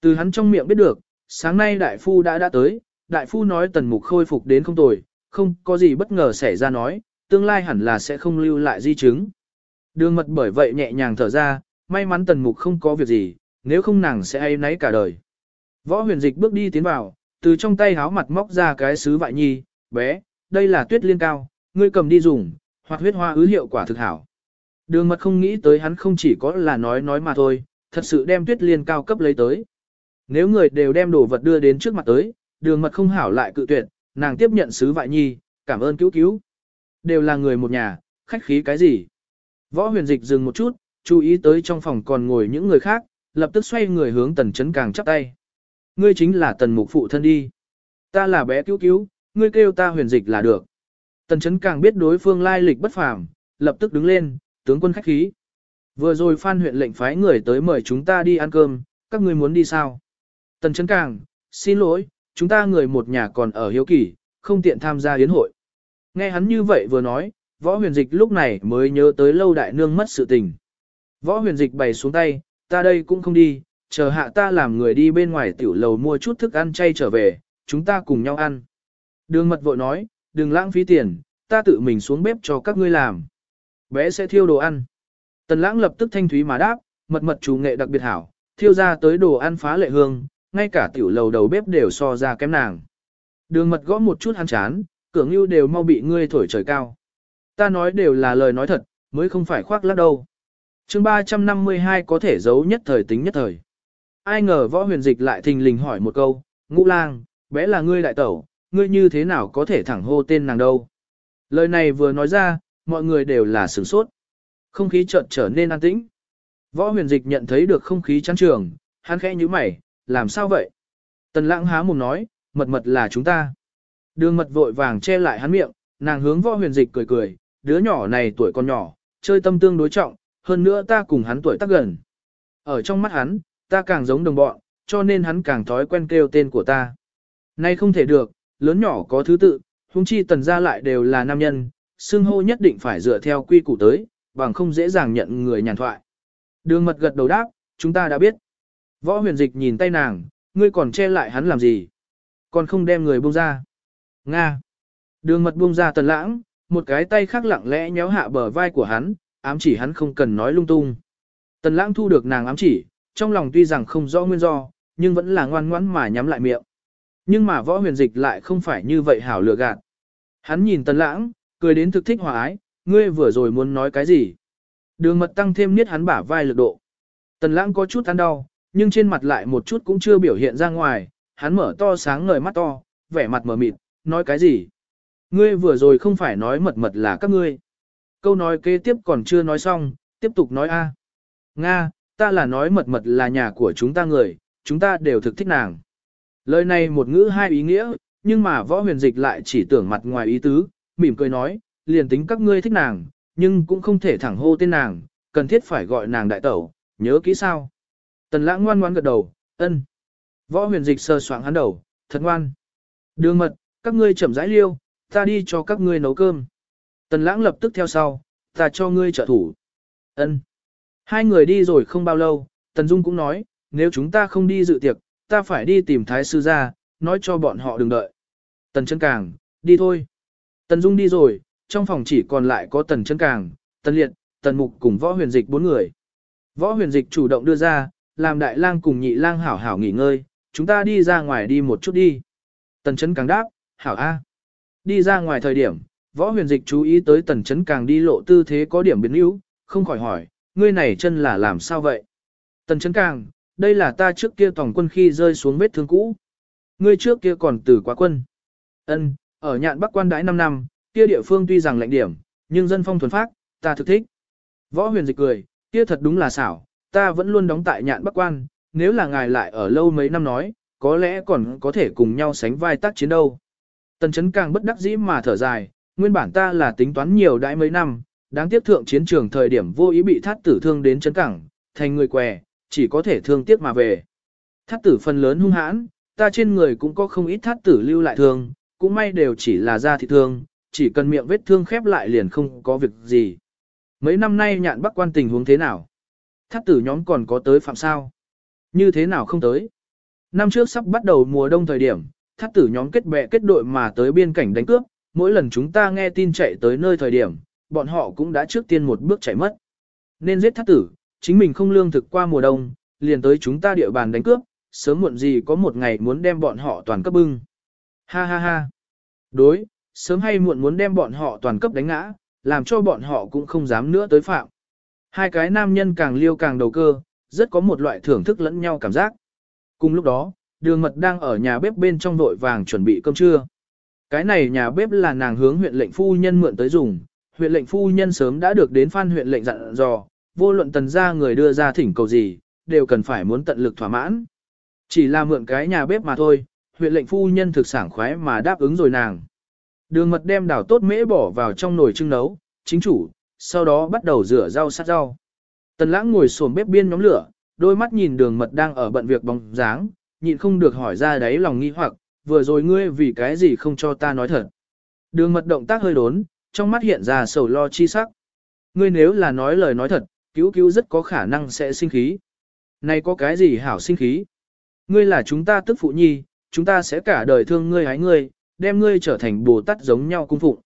Từ hắn trong miệng biết được, sáng nay đại phu đã đã tới, đại phu nói tần mục khôi phục đến không tồi, không có gì bất ngờ xảy ra nói, tương lai hẳn là sẽ không lưu lại di chứng. Đường mật bởi vậy nhẹ nhàng thở ra, may mắn tần mục không có việc gì, nếu không nàng sẽ ai nấy cả đời. Võ huyền dịch bước đi tiến vào, từ trong tay háo mặt móc ra cái sứ vại nhi, bé, đây là tuyết liên cao, ngươi cầm đi dùng, hoặc huyết hoa ứ hiệu quả thực hảo. Đường mật không nghĩ tới hắn không chỉ có là nói nói mà thôi, thật sự đem tuyết liên cao cấp lấy tới. Nếu người đều đem đồ vật đưa đến trước mặt tới, đường mật không hảo lại cự tuyệt, nàng tiếp nhận sứ vại nhi, cảm ơn cứu cứu. Đều là người một nhà, khách khí cái gì. Võ huyền dịch dừng một chút, chú ý tới trong phòng còn ngồi những người khác, lập tức xoay người hướng tần chấn càng chắp tay. Ngươi chính là tần mục phụ thân đi. Ta là bé cứu cứu, ngươi kêu ta huyền dịch là được. Tần chấn càng biết đối phương lai lịch bất phàm, lập tức đứng lên, tướng quân khách khí. Vừa rồi Phan huyện lệnh phái người tới mời chúng ta đi ăn cơm, các ngươi muốn đi sao? Tần chấn càng, xin lỗi, chúng ta người một nhà còn ở hiếu kỳ, không tiện tham gia yến hội. Nghe hắn như vậy vừa nói, võ huyền dịch lúc này mới nhớ tới lâu đại nương mất sự tình. Võ huyền dịch bày xuống tay, ta đây cũng không đi, chờ hạ ta làm người đi bên ngoài tiểu lầu mua chút thức ăn chay trở về, chúng ta cùng nhau ăn. Đường mật vội nói, đừng lãng phí tiền, ta tự mình xuống bếp cho các ngươi làm. Bé sẽ thiêu đồ ăn. Tần lãng lập tức thanh thúy mà đáp, mật mật chủ nghệ đặc biệt hảo, thiêu ra tới đồ ăn phá lệ hương, ngay cả tiểu lầu đầu bếp đều so ra kém nàng. Đường mật gõ một chút hắn chán, cường yêu đều mau bị ngươi thổi trời cao. Ta nói đều là lời nói thật, mới không phải khoác lác đâu. chương 352 có thể giấu nhất thời tính nhất thời. Ai ngờ võ huyền dịch lại thình lình hỏi một câu, ngũ lang, bé là ngươi đại tẩu, ngươi như thế nào có thể thẳng hô tên nàng đâu. Lời này vừa nói ra, mọi người đều là sửng sốt. Không khí chợt trở nên an tĩnh. Võ huyền dịch nhận thấy được không khí chán trường, hắn khẽ như mày, làm sao vậy? Tần lãng há mồm nói, mật mật là chúng ta. Đường mật vội vàng che lại hắn miệng, nàng hướng võ huyền dịch cười cười, đứa nhỏ này tuổi còn nhỏ, chơi tâm tương đối trọng, hơn nữa ta cùng hắn tuổi tác gần. Ở trong mắt hắn, ta càng giống đồng bọn, cho nên hắn càng thói quen kêu tên của ta. Nay không thể được, lớn nhỏ có thứ tự, huống chi tần gia lại đều là nam nhân, xưng hô nhất định phải dựa theo quy củ tới, bằng không dễ dàng nhận người nhàn thoại. Đường mật gật đầu đáp, chúng ta đã biết. Võ huyền dịch nhìn tay nàng, ngươi còn che lại hắn làm gì? Còn không đem người buông ra. Nga. Đường mật buông ra tần lãng, một cái tay khác lặng lẽ nhéo hạ bờ vai của hắn, ám chỉ hắn không cần nói lung tung. Tần lãng thu được nàng ám chỉ, trong lòng tuy rằng không rõ nguyên do, nhưng vẫn là ngoan ngoãn mà nhắm lại miệng. Nhưng mà võ huyền dịch lại không phải như vậy hảo lựa gạt. Hắn nhìn tần lãng, cười đến thực thích hòa ái, ngươi vừa rồi muốn nói cái gì. Đường mật tăng thêm niết hắn bả vai lực độ. Tần lãng có chút ăn đau, nhưng trên mặt lại một chút cũng chưa biểu hiện ra ngoài, hắn mở to sáng ngời mắt to, vẻ mặt mờ mịt, nói cái gì. Ngươi vừa rồi không phải nói mật mật là các ngươi. Câu nói kế tiếp còn chưa nói xong, tiếp tục nói a. Nga, ta là nói mật mật là nhà của chúng ta người, chúng ta đều thực thích nàng. Lời này một ngữ hai ý nghĩa, nhưng mà võ huyền dịch lại chỉ tưởng mặt ngoài ý tứ, mỉm cười nói, liền tính các ngươi thích nàng, nhưng cũng không thể thẳng hô tên nàng, cần thiết phải gọi nàng đại tẩu, nhớ kỹ sao. Tần lãng ngoan ngoan gật đầu, ân. Võ huyền dịch sơ soạng hắn đầu, thật ngoan. Đường mật, các ngươi chậm rãi liêu, ta đi cho các ngươi nấu cơm. Tần lãng lập tức theo sau, ta cho ngươi trợ thủ. ân. Hai người đi rồi không bao lâu, Tần Dung cũng nói, nếu chúng ta không đi dự tiệc, ta phải đi tìm thái sư ra, nói cho bọn họ đừng đợi. Tần chân càng, đi thôi. Tần Dung đi rồi, trong phòng chỉ còn lại có Tần chân càng, Tần Liệt, Tần Mục cùng Võ Huyền Dịch bốn người. Võ Huyền Dịch chủ động đưa ra, làm đại lang cùng nhị lang hảo hảo nghỉ ngơi, chúng ta đi ra ngoài đi một chút đi. Tần chân càng đáp, hảo A. Đi ra ngoài thời điểm, Võ Huyền Dịch chú ý tới Tần chân càng đi lộ tư thế có điểm biến yếu, không khỏi hỏi, ngươi này chân là làm sao vậy? Tần chân càng, đây là ta trước kia tổng quân khi rơi xuống vết thương cũ. Ngươi trước kia còn từ quá quân. Ân, ở nhạn bắc quan đãi 5 năm, kia địa phương tuy rằng lạnh điểm, nhưng dân phong thuần phác ta thực thích. Võ huyền dịch cười, kia thật đúng là xảo, ta vẫn luôn đóng tại nhạn bắc quan, nếu là ngài lại ở lâu mấy năm nói, có lẽ còn có thể cùng nhau sánh vai tác chiến đâu. Tần chấn càng bất đắc dĩ mà thở dài, nguyên bản ta là tính toán nhiều đãi mấy năm, đáng tiếc thượng chiến trường thời điểm vô ý bị thát tử thương đến chấn cảng, thành người què, chỉ có thể thương tiếc mà về. Thát tử phần lớn hung hãn, ta trên người cũng có không ít thát tử lưu lại thương, cũng may đều chỉ là da thịt thương, chỉ cần miệng vết thương khép lại liền không có việc gì. Mấy năm nay nhạn bắc quan tình huống thế nào? Thát tử nhóm còn có tới phạm sao? Như thế nào không tới? Năm trước sắp bắt đầu mùa đông thời điểm, thát tử nhóm kết bè kết đội mà tới biên cảnh đánh cướp, mỗi lần chúng ta nghe tin chạy tới nơi thời điểm, bọn họ cũng đã trước tiên một bước chạy mất. Nên giết thát tử, chính mình không lương thực qua mùa đông, liền tới chúng ta địa bàn đánh cướp, sớm muộn gì có một ngày muốn đem bọn họ toàn cấp bưng. Ha ha ha. Đối, sớm hay muộn muốn đem bọn họ toàn cấp đánh ngã, làm cho bọn họ cũng không dám nữa tới phạm. Hai cái nam nhân càng liêu càng đầu cơ, rất có một loại thưởng thức lẫn nhau cảm giác. Cùng lúc đó, đường mật đang ở nhà bếp bên trong vội vàng chuẩn bị cơm trưa. Cái này nhà bếp là nàng hướng huyện lệnh phu nhân mượn tới dùng, huyện lệnh phu nhân sớm đã được đến phan huyện lệnh dặn dò, vô luận tần gia người đưa ra thỉnh cầu gì, đều cần phải muốn tận lực thỏa mãn. Chỉ là mượn cái nhà bếp mà thôi, huyện lệnh phu nhân thực sảng khoái mà đáp ứng rồi nàng. Đường mật đem đảo tốt mễ bỏ vào trong nồi trưng nấu, chính chủ, sau đó bắt đầu rửa rau sát rau. Tần lãng ngồi xổm bếp biên nhóm lửa, đôi mắt nhìn đường mật đang ở bận việc bóng dáng, nhịn không được hỏi ra đấy lòng nghi hoặc, vừa rồi ngươi vì cái gì không cho ta nói thật. Đường mật động tác hơi đốn, trong mắt hiện ra sầu lo chi sắc. Ngươi nếu là nói lời nói thật, cứu cứu rất có khả năng sẽ sinh khí. Này có cái gì hảo sinh khí? Ngươi là chúng ta tức phụ nhi, chúng ta sẽ cả đời thương ngươi hái ngươi, đem ngươi trở thành Bồ Tát giống nhau cung phụng.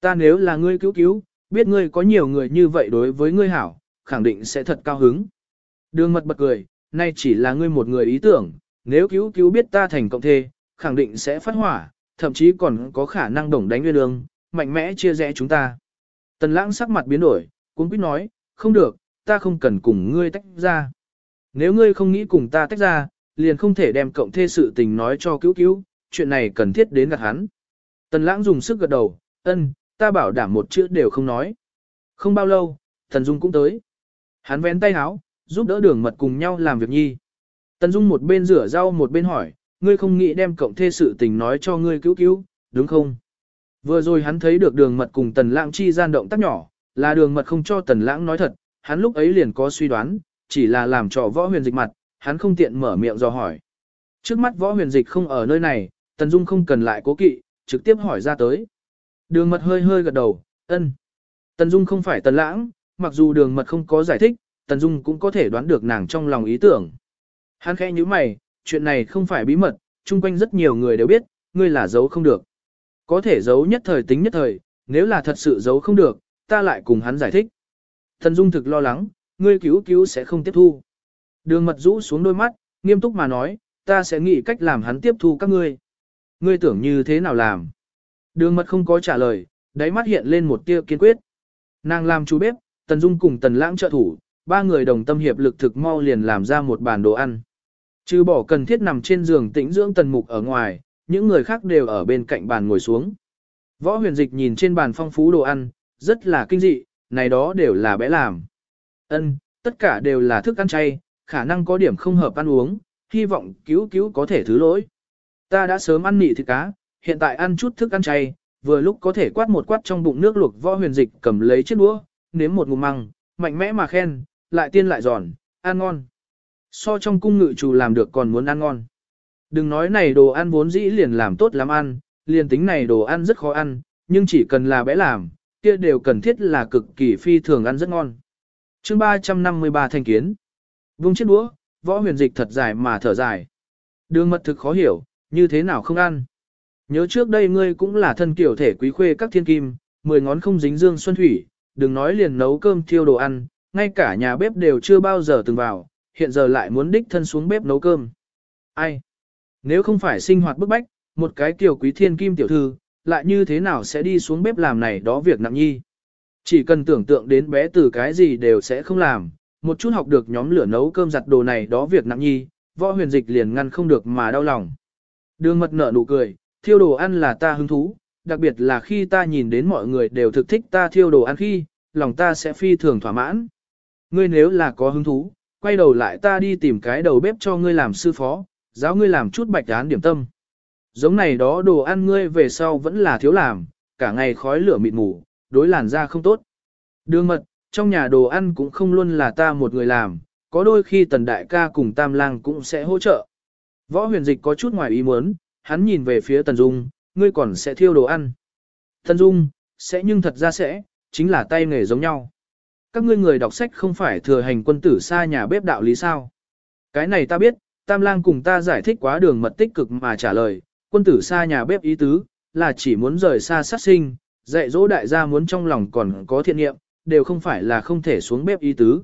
Ta nếu là ngươi cứu cứu, biết ngươi có nhiều người như vậy đối với ngươi hảo, khẳng định sẽ thật cao hứng. Đường mật bật cười, nay chỉ là ngươi một người ý tưởng, nếu cứu cứu biết ta thành cộng thê, khẳng định sẽ phát hỏa, thậm chí còn có khả năng đồng đánh nguyên đường, mạnh mẽ chia rẽ chúng ta. Tần lãng sắc mặt biến đổi, cũng quyết nói, không được, ta không cần cùng ngươi tách ra. Nếu ngươi không nghĩ cùng ta tách ra, liền không thể đem cộng thê sự tình nói cho cứu cứu, chuyện này cần thiết đến gặp hắn. Tần lãng dùng sức gật đầu, ân, ta bảo đảm một chữ đều không nói. Không bao lâu, Tần Dung cũng tới. Hắn vén tay háo, giúp đỡ đường mật cùng nhau làm việc nhi. Tần Dung một bên rửa rau một bên hỏi, ngươi không nghĩ đem cộng thê sự tình nói cho ngươi cứu cứu, đúng không? Vừa rồi hắn thấy được đường mật cùng tần lãng chi gian động tác nhỏ, là đường mật không cho tần lãng nói thật, hắn lúc ấy liền có suy đoán, chỉ là làm trò võ huyền dịch mặt, hắn không tiện mở miệng do hỏi. Trước mắt võ huyền dịch không ở nơi này, Tần Dung không cần lại cố kỵ, trực tiếp hỏi ra tới. Đường mật hơi hơi gật đầu, ân. Tần Dung không phải Tần Lãng, mặc dù đường mật không có giải thích, Tần Dung cũng có thể đoán được nàng trong lòng ý tưởng. Hắn khẽ như mày, chuyện này không phải bí mật, chung quanh rất nhiều người đều biết, ngươi là giấu không được. Có thể giấu nhất thời tính nhất thời, nếu là thật sự giấu không được, ta lại cùng hắn giải thích. Tần Dung thực lo lắng, ngươi cứu cứu sẽ không tiếp thu. Đường mật rũ xuống đôi mắt, nghiêm túc mà nói, ta sẽ nghĩ cách làm hắn tiếp thu các ngươi. Ngươi tưởng như thế nào làm? Đường mật không có trả lời, đáy mắt hiện lên một tia kiên quyết. Nàng làm chú bếp, Tần Dung cùng Tần Lãng trợ thủ, ba người đồng tâm hiệp lực thực mau liền làm ra một bàn đồ ăn. Trừ bỏ cần thiết nằm trên giường tĩnh dưỡng Tần Mục ở ngoài, những người khác đều ở bên cạnh bàn ngồi xuống. Võ huyền dịch nhìn trên bàn phong phú đồ ăn, rất là kinh dị, này đó đều là bé làm. Ân, tất cả đều là thức ăn chay, khả năng có điểm không hợp ăn uống, hy vọng cứu cứu có thể thứ lỗi. Ta đã sớm ăn nị thịt cá, hiện tại ăn chút thức ăn chay, vừa lúc có thể quát một quát trong bụng nước luộc võ huyền dịch cầm lấy chiếc đũa, nếm một ngụm măng, mạnh mẽ mà khen, lại tiên lại giòn, ăn ngon. So trong cung ngự chủ làm được còn muốn ăn ngon. Đừng nói này đồ ăn vốn dĩ liền làm tốt lắm ăn, liền tính này đồ ăn rất khó ăn, nhưng chỉ cần là bé làm, kia đều cần thiết là cực kỳ phi thường ăn rất ngon. chương 353 thanh kiến. Vung chiếc đũa, võ huyền dịch thật dài mà thở dài. Đường mật thực khó hiểu, như thế nào không ăn. Nhớ trước đây ngươi cũng là thân kiểu thể quý khuê các thiên kim, mười ngón không dính dương xuân thủy, đừng nói liền nấu cơm thiêu đồ ăn, ngay cả nhà bếp đều chưa bao giờ từng vào, hiện giờ lại muốn đích thân xuống bếp nấu cơm. Ai? Nếu không phải sinh hoạt bức bách, một cái tiểu quý thiên kim tiểu thư, lại như thế nào sẽ đi xuống bếp làm này đó việc nặng nhi. Chỉ cần tưởng tượng đến bé từ cái gì đều sẽ không làm, một chút học được nhóm lửa nấu cơm giặt đồ này đó việc nặng nhi, võ huyền dịch liền ngăn không được mà đau lòng. Đường mật nở nụ cười, thiêu đồ ăn là ta hứng thú, đặc biệt là khi ta nhìn đến mọi người đều thực thích ta thiêu đồ ăn khi, lòng ta sẽ phi thường thỏa mãn. Ngươi nếu là có hứng thú, quay đầu lại ta đi tìm cái đầu bếp cho ngươi làm sư phó, giáo ngươi làm chút bạch án điểm tâm. Giống này đó đồ ăn ngươi về sau vẫn là thiếu làm, cả ngày khói lửa mịt mù, đối làn da không tốt. Đường mật, trong nhà đồ ăn cũng không luôn là ta một người làm, có đôi khi tần đại ca cùng tam lang cũng sẽ hỗ trợ. Võ huyền dịch có chút ngoài ý muốn, hắn nhìn về phía tần dung, ngươi còn sẽ thiêu đồ ăn. Tần dung, sẽ nhưng thật ra sẽ, chính là tay nghề giống nhau. Các ngươi người đọc sách không phải thừa hành quân tử xa nhà bếp đạo lý sao. Cái này ta biết, tam lang cùng ta giải thích quá đường mật tích cực mà trả lời, quân tử xa nhà bếp ý tứ, là chỉ muốn rời xa sát sinh, dạy dỗ đại gia muốn trong lòng còn có thiện nghiệm, đều không phải là không thể xuống bếp ý tứ.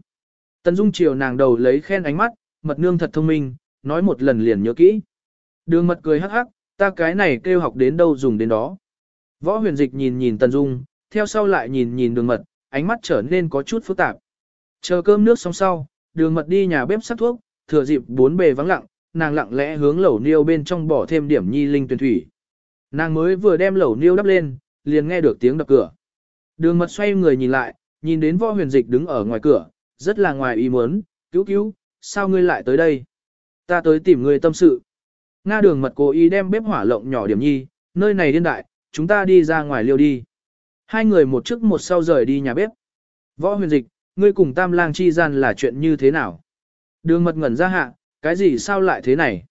Tần Dung chiều nàng đầu lấy khen ánh mắt, mật nương thật thông minh, nói một lần liền nhớ kỹ. Đường mật cười hắc hắc, ta cái này kêu học đến đâu dùng đến đó. Võ huyền dịch nhìn nhìn Tần Dung, theo sau lại nhìn nhìn đường mật, ánh mắt trở nên có chút phức tạp. Chờ cơm nước xong sau, đường mật đi nhà bếp sắc thuốc, thừa dịp bốn bề vắng lặng, nàng lặng lẽ hướng lẩu niêu bên trong bỏ thêm điểm nhi linh tuyển thủy. Nàng mới vừa đem lẩu niêu đắp lên, liền nghe được tiếng đập cửa. Đường mật xoay người nhìn lại, nhìn đến võ huyền dịch đứng ở ngoài cửa, rất là ngoài ý muốn, cứu cứu, sao ngươi lại tới đây? Ta tới tìm ngươi tâm sự. Nga đường mật cố ý đem bếp hỏa lộng nhỏ điểm nhi, nơi này điên đại, chúng ta đi ra ngoài liêu đi. Hai người một trước một sau rời đi nhà bếp. Võ huyền dịch, ngươi cùng tam lang chi gian là chuyện như thế nào? Đường mật ngẩn ra hạ, cái gì sao lại thế này?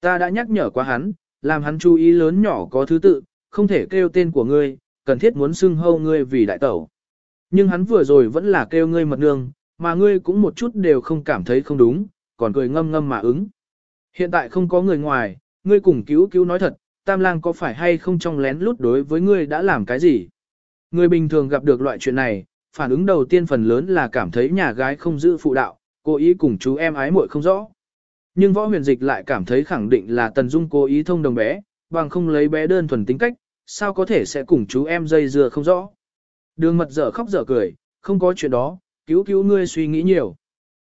Ta đã nhắc nhở qua hắn, làm hắn chú ý lớn nhỏ có thứ tự, không thể kêu tên của ngươi, cần thiết muốn xưng hâu ngươi vì đại tẩu. Nhưng hắn vừa rồi vẫn là kêu ngươi mật nương, mà ngươi cũng một chút đều không cảm thấy không đúng, còn cười ngâm ngâm mà ứng. Hiện tại không có người ngoài, ngươi cùng cứu cứu nói thật, tam lang có phải hay không trong lén lút đối với ngươi đã làm cái gì? Người bình thường gặp được loại chuyện này, phản ứng đầu tiên phần lớn là cảm thấy nhà gái không giữ phụ đạo, cố ý cùng chú em ái muội không rõ. Nhưng võ huyền dịch lại cảm thấy khẳng định là Tần Dung cố ý thông đồng bé, bằng không lấy bé đơn thuần tính cách, sao có thể sẽ cùng chú em dây dưa không rõ. Đường mật dở khóc dở cười, không có chuyện đó, cứu cứu ngươi suy nghĩ nhiều.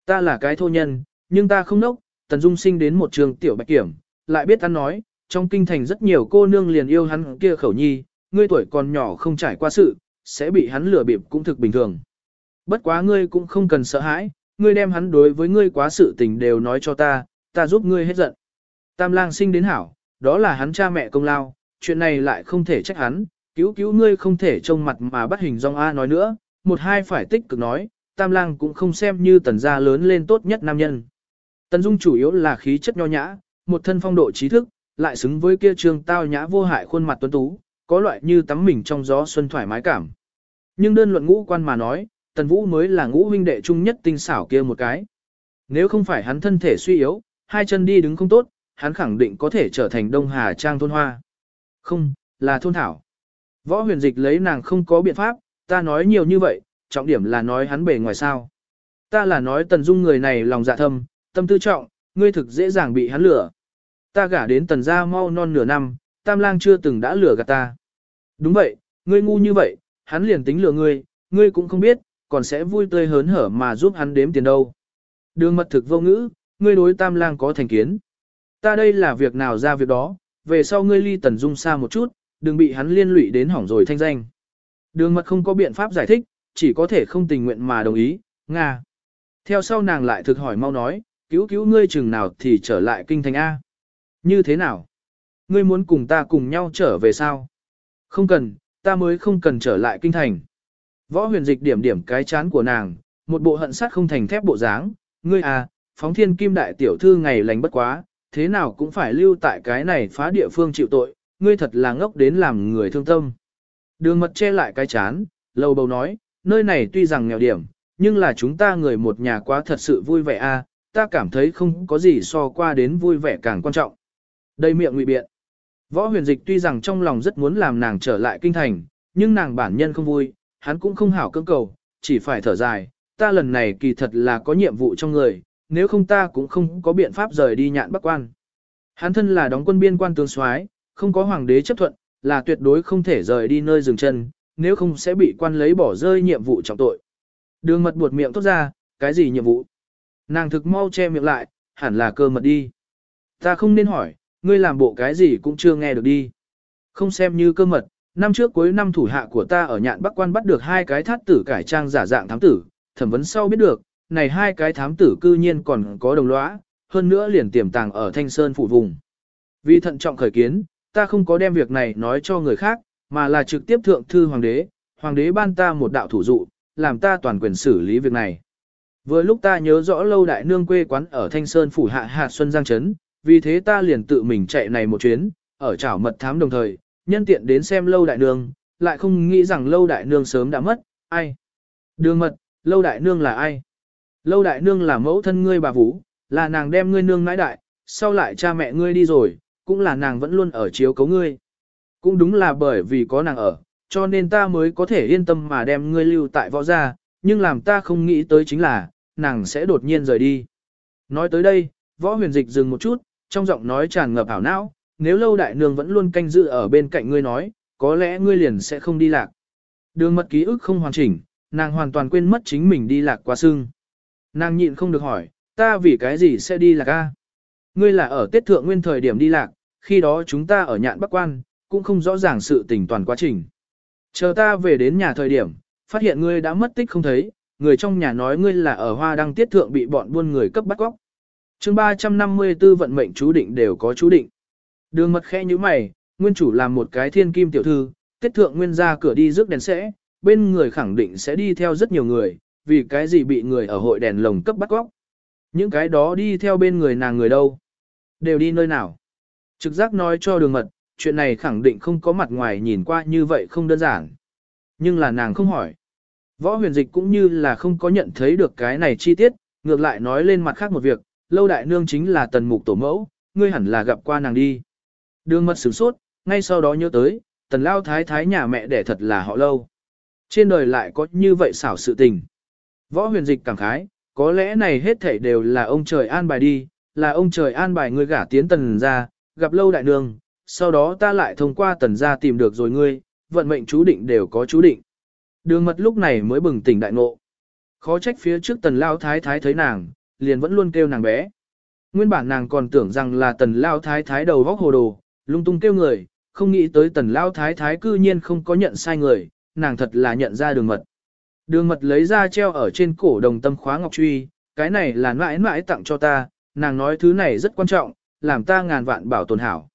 Ta là cái thô nhân, nhưng ta không nốc, Tần Dung sinh đến một trường tiểu bạch kiểm, lại biết ăn nói, trong kinh thành rất nhiều cô nương liền yêu hắn kia khẩu nhi, ngươi tuổi còn nhỏ không trải qua sự, sẽ bị hắn lừa bịp cũng thực bình thường. Bất quá ngươi cũng không cần sợ hãi, ngươi đem hắn đối với ngươi quá sự tình đều nói cho ta, ta giúp ngươi hết giận. Tam lang sinh đến hảo, đó là hắn cha mẹ công lao, chuyện này lại không thể trách hắn, cứu cứu ngươi không thể trông mặt mà bắt hình dong A nói nữa, một hai phải tích cực nói, tam lang cũng không xem như tần gia lớn lên tốt nhất nam nhân. Tần Dung chủ yếu là khí chất nho nhã, một thân phong độ trí thức, lại xứng với kia trường tao nhã vô hại khuôn mặt tuấn tú, có loại như tắm mình trong gió xuân thoải mái cảm. Nhưng đơn luận ngũ quan mà nói, Tần Vũ mới là ngũ huynh đệ trung nhất tinh xảo kia một cái. Nếu không phải hắn thân thể suy yếu, hai chân đi đứng không tốt, hắn khẳng định có thể trở thành Đông Hà Trang thôn hoa. Không, là thôn thảo. Võ huyền dịch lấy nàng không có biện pháp, ta nói nhiều như vậy, trọng điểm là nói hắn bề ngoài sao. Ta là nói Tần Dung người này lòng dạ thâm, tâm tư trọng, ngươi thực dễ dàng bị hắn lừa. Ta gả đến Tần gia mau non nửa năm, Tam Lang chưa từng đã lừa gạt ta. Đúng vậy, ngươi ngu như vậy, hắn liền tính lừa ngươi, ngươi cũng không biết, còn sẽ vui tươi hớn hở mà giúp hắn đếm tiền đâu. Đường mật thực vô ngữ, ngươi đối tam lang có thành kiến. Ta đây là việc nào ra việc đó, về sau ngươi ly tần dung xa một chút, đừng bị hắn liên lụy đến hỏng rồi thanh danh. Đường mật không có biện pháp giải thích, chỉ có thể không tình nguyện mà đồng ý, Nga. Theo sau nàng lại thực hỏi mau nói, cứu cứu ngươi chừng nào thì trở lại kinh thành A. Như thế nào? Ngươi muốn cùng ta cùng nhau trở về sao? Không cần, ta mới không cần trở lại kinh thành. Võ huyền dịch điểm điểm cái chán của nàng, một bộ hận sát không thành thép bộ dáng, ngươi à, phóng thiên kim đại tiểu thư ngày lành bất quá, thế nào cũng phải lưu tại cái này phá địa phương chịu tội, ngươi thật là ngốc đến làm người thương tâm. Đường mật che lại cái chán, lầu bầu nói, nơi này tuy rằng nghèo điểm, nhưng là chúng ta người một nhà quá thật sự vui vẻ a, à, ta cảm thấy không có gì so qua đến vui vẻ càng quan trọng. Đây miệng ngụy biện. Võ huyền dịch tuy rằng trong lòng rất muốn làm nàng trở lại kinh thành, nhưng nàng bản nhân không vui, hắn cũng không hảo cưỡng cầu, chỉ phải thở dài, ta lần này kỳ thật là có nhiệm vụ trong người, nếu không ta cũng không có biện pháp rời đi nhạn bắc quan. Hắn thân là đóng quân biên quan tướng soái, không có hoàng đế chấp thuận, là tuyệt đối không thể rời đi nơi dừng chân, nếu không sẽ bị quan lấy bỏ rơi nhiệm vụ trọng tội. Đường mật buột miệng tốt ra, cái gì nhiệm vụ? Nàng thực mau che miệng lại, hẳn là cơ mật đi. Ta không nên hỏi, ngươi làm bộ cái gì cũng chưa nghe được đi. Không xem như cơ mật, năm trước cuối năm thủ hạ của ta ở nhạn bắc quan bắt được hai cái thát tử cải trang giả dạng thám tử, thẩm vấn sau biết được, này hai cái thám tử cư nhiên còn có đồng lõa, hơn nữa liền tiềm tàng ở Thanh Sơn phụ vùng. Vì thận trọng khởi kiến, ta không có đem việc này nói cho người khác, mà là trực tiếp thượng thư hoàng đế, hoàng đế ban ta một đạo thủ dụ, làm ta toàn quyền xử lý việc này. Vừa lúc ta nhớ rõ lâu đại nương quê quán ở Thanh Sơn phủ hạ hạ Xuân Giang Trấn, vì thế ta liền tự mình chạy này một chuyến, ở trảo mật thám đồng thời, nhân tiện đến xem lâu đại nương, lại không nghĩ rằng lâu đại nương sớm đã mất, ai? Đường mật, lâu đại nương là ai? Lâu đại nương là mẫu thân ngươi bà Vũ, là nàng đem ngươi nương nãi đại, sau lại cha mẹ ngươi đi rồi, cũng là nàng vẫn luôn ở chiếu cấu ngươi. Cũng đúng là bởi vì có nàng ở, cho nên ta mới có thể yên tâm mà đem ngươi lưu tại võ gia, nhưng làm ta không nghĩ tới chính là, nàng sẽ đột nhiên rời đi. Nói tới đây, võ huyền dịch dừng một chút, trong giọng nói tràn ngập ảo não, nếu lâu đại nương vẫn luôn canh giữ ở bên cạnh ngươi nói, có lẽ ngươi liền sẽ không đi lạc. Đường mật ký ức không hoàn chỉnh, nàng hoàn toàn quên mất chính mình đi lạc qua xương. Nàng nhịn không được hỏi, ta vì cái gì sẽ đi lạc a? Ngươi là ở tiết Thượng Nguyên thời điểm đi lạc, khi đó chúng ta ở nhạn Bắc Quan, cũng không rõ ràng sự tình toàn quá trình. Chờ ta về đến nhà thời điểm, phát hiện ngươi đã mất tích không thấy, người trong nhà nói ngươi là ở hoa đăng tiết thượng bị bọn buôn người cấp bắt góc. chương 354 vận mệnh chú định đều có chú định. Đường mật khẽ như mày, nguyên chủ làm một cái thiên kim tiểu thư, tiết thượng nguyên ra cửa đi rước đèn sẽ, bên người khẳng định sẽ đi theo rất nhiều người, vì cái gì bị người ở hội đèn lồng cấp bắt góc. Những cái đó đi theo bên người nàng người đâu? Đều đi nơi nào? Trực giác nói cho đường mật, chuyện này khẳng định không có mặt ngoài nhìn qua như vậy không đơn giản. Nhưng là nàng không hỏi. Võ huyền dịch cũng như là không có nhận thấy được cái này chi tiết, ngược lại nói lên mặt khác một việc, lâu đại nương chính là tần mục tổ mẫu, ngươi hẳn là gặp qua nàng đi. Đường mật sửng sốt, ngay sau đó nhớ tới, tần lao thái thái nhà mẹ đẻ thật là họ lâu. Trên đời lại có như vậy xảo sự tình. Võ huyền dịch cảm khái, có lẽ này hết thảy đều là ông trời an bài đi, là ông trời an bài ngươi gả tiến tần ra, gặp lâu đại nương, sau đó ta lại thông qua tần ra tìm được rồi ngươi, vận mệnh chú định đều có chú định. Đường mật lúc này mới bừng tỉnh đại ngộ. Khó trách phía trước tần lao thái thái thấy nàng, liền vẫn luôn kêu nàng bé. Nguyên bản nàng còn tưởng rằng là tần lao thái thái đầu vóc hồ đồ, lung tung kêu người, không nghĩ tới tần lao thái thái cư nhiên không có nhận sai người, nàng thật là nhận ra đường mật. Đường mật lấy ra treo ở trên cổ đồng tâm khóa ngọc truy, cái này là mãi mãi tặng cho ta, nàng nói thứ này rất quan trọng, làm ta ngàn vạn bảo tồn hảo.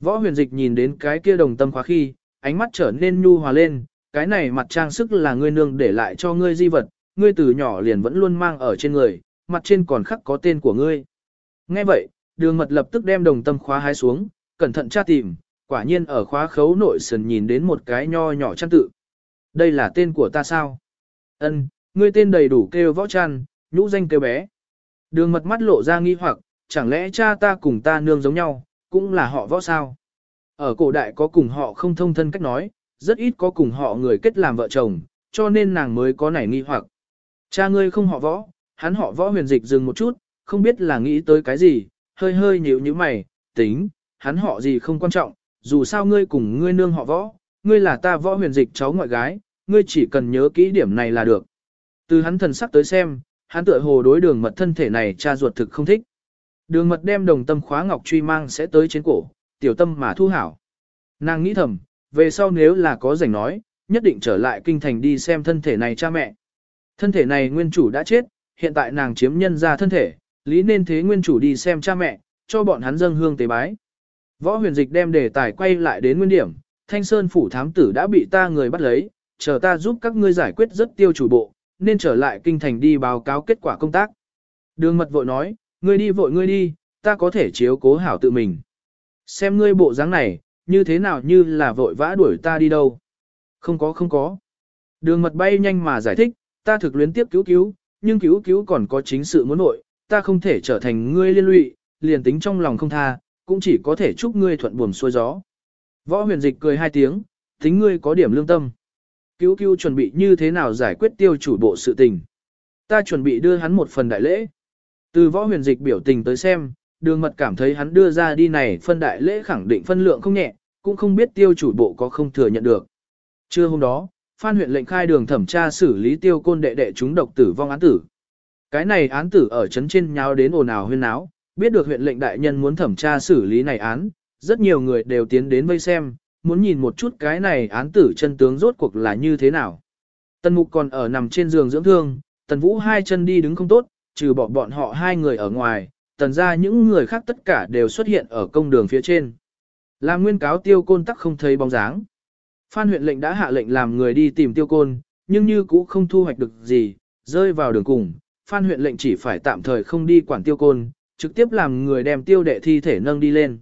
Võ huyền dịch nhìn đến cái kia đồng tâm khóa khi, ánh mắt trở nên nhu hòa lên, cái này mặt trang sức là ngươi nương để lại cho ngươi di vật, ngươi từ nhỏ liền vẫn luôn mang ở trên người, mặt trên còn khắc có tên của ngươi. Nghe vậy, đường mật lập tức đem đồng tâm khóa hái xuống, cẩn thận tra tìm, quả nhiên ở khóa khấu nội sần nhìn đến một cái nho nhỏ trang tự. Đây là tên của ta sao? Ân, ngươi tên đầy đủ kêu võ Trăn, nhũ danh kêu bé. Đường mật mắt lộ ra nghi hoặc, chẳng lẽ cha ta cùng ta nương giống nhau, cũng là họ võ sao? Ở cổ đại có cùng họ không thông thân cách nói, rất ít có cùng họ người kết làm vợ chồng, cho nên nàng mới có nảy nghi hoặc. Cha ngươi không họ võ, hắn họ võ huyền dịch dừng một chút, không biết là nghĩ tới cái gì, hơi hơi nhíu như mày, tính, hắn họ gì không quan trọng, dù sao ngươi cùng ngươi nương họ võ, ngươi là ta võ huyền dịch cháu ngoại gái, ngươi chỉ cần nhớ kỹ điểm này là được. Từ hắn thần sắc tới xem, hắn tựa hồ đối đường mật thân thể này cha ruột thực không thích. Đường mật đem đồng tâm khóa ngọc truy mang sẽ tới trên cổ, tiểu tâm mà thu hảo. Nàng nghĩ thầm, về sau nếu là có rảnh nói, nhất định trở lại kinh thành đi xem thân thể này cha mẹ. Thân thể này nguyên chủ đã chết, hiện tại nàng chiếm nhân ra thân thể, lý nên thế nguyên chủ đi xem cha mẹ, cho bọn hắn dâng hương tế bái. Võ huyền dịch đem đề tài quay lại đến nguyên điểm, thanh sơn phủ thám tử đã bị ta người bắt lấy, chờ ta giúp các ngươi giải quyết rất tiêu chủ bộ, nên trở lại kinh thành đi báo cáo kết quả công tác. Đường mật vội nói, ngươi đi vội ngươi đi, ta có thể chiếu cố hảo tự mình. Xem ngươi bộ dáng này, như thế nào như là vội vã đuổi ta đi đâu. Không có không có. Đường mật bay nhanh mà giải thích, ta thực luyến tiếp cứu cứu, nhưng cứu cứu còn có chính sự muốn nội, ta không thể trở thành ngươi liên lụy, liền tính trong lòng không tha, cũng chỉ có thể chúc ngươi thuận buồm xuôi gió. Võ huyền dịch cười hai tiếng, tính ngươi có điểm lương tâm. Cứu cứu chuẩn bị như thế nào giải quyết tiêu chủ bộ sự tình. Ta chuẩn bị đưa hắn một phần đại lễ. Từ võ huyền dịch biểu tình tới xem, đường mật cảm thấy hắn đưa ra đi này phân đại lễ khẳng định phân lượng không nhẹ, cũng không biết tiêu chủ bộ có không thừa nhận được. Trưa hôm đó, Phan huyện lệnh khai đường thẩm tra xử lý tiêu côn đệ đệ chúng độc tử vong án tử. Cái này án tử ở trấn trên nháo đến ồn ào huyên náo, biết được huyện lệnh đại nhân muốn thẩm tra xử lý này án, rất nhiều người đều tiến đến vây xem, muốn nhìn một chút cái này án tử chân tướng rốt cuộc là như thế nào. Tần mục còn ở nằm trên giường dưỡng thương, tần vũ hai chân đi đứng không tốt, trừ bỏ bọn họ hai người ở ngoài, tần ra những người khác tất cả đều xuất hiện ở công đường phía trên. Làm nguyên cáo tiêu côn tắc không thấy bóng dáng. Phan huyện lệnh đã hạ lệnh làm người đi tìm tiêu côn, nhưng như cũ không thu hoạch được gì, rơi vào đường cùng. Phan huyện lệnh chỉ phải tạm thời không đi quản tiêu côn, trực tiếp làm người đem tiêu đệ thi thể nâng đi lên.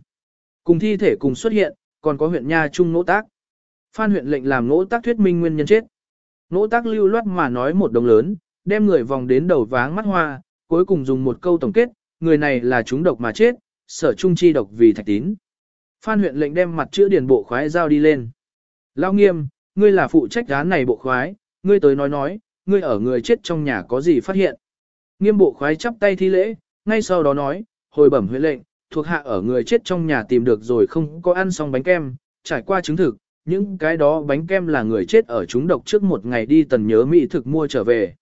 Cùng thi thể cùng xuất hiện, còn có huyện Nha Trung nỗ tác. Phan huyện lệnh làm nỗ tác thuyết minh nguyên nhân chết. Nỗ tác lưu loát mà nói một đồng lớn, đem người vòng đến đầu váng mắt hoa, cuối cùng dùng một câu tổng kết, người này là chúng độc mà chết, sở trung chi độc vì thạch tín. Phan huyện lệnh đem mặt chữa điền bộ khoái giao đi lên. Lao nghiêm, ngươi là phụ trách án này bộ khoái, ngươi tới nói nói, ngươi ở người chết trong nhà có gì phát hiện. Nghiêm bộ khoái chắp tay thi lễ, ngay sau đó nói, hồi bẩm huyện lệnh, thuộc hạ ở người chết trong nhà tìm được rồi không có ăn xong bánh kem, trải qua chứng thực, những cái đó bánh kem là người chết ở chúng độc trước một ngày đi tần nhớ mỹ thực mua trở về.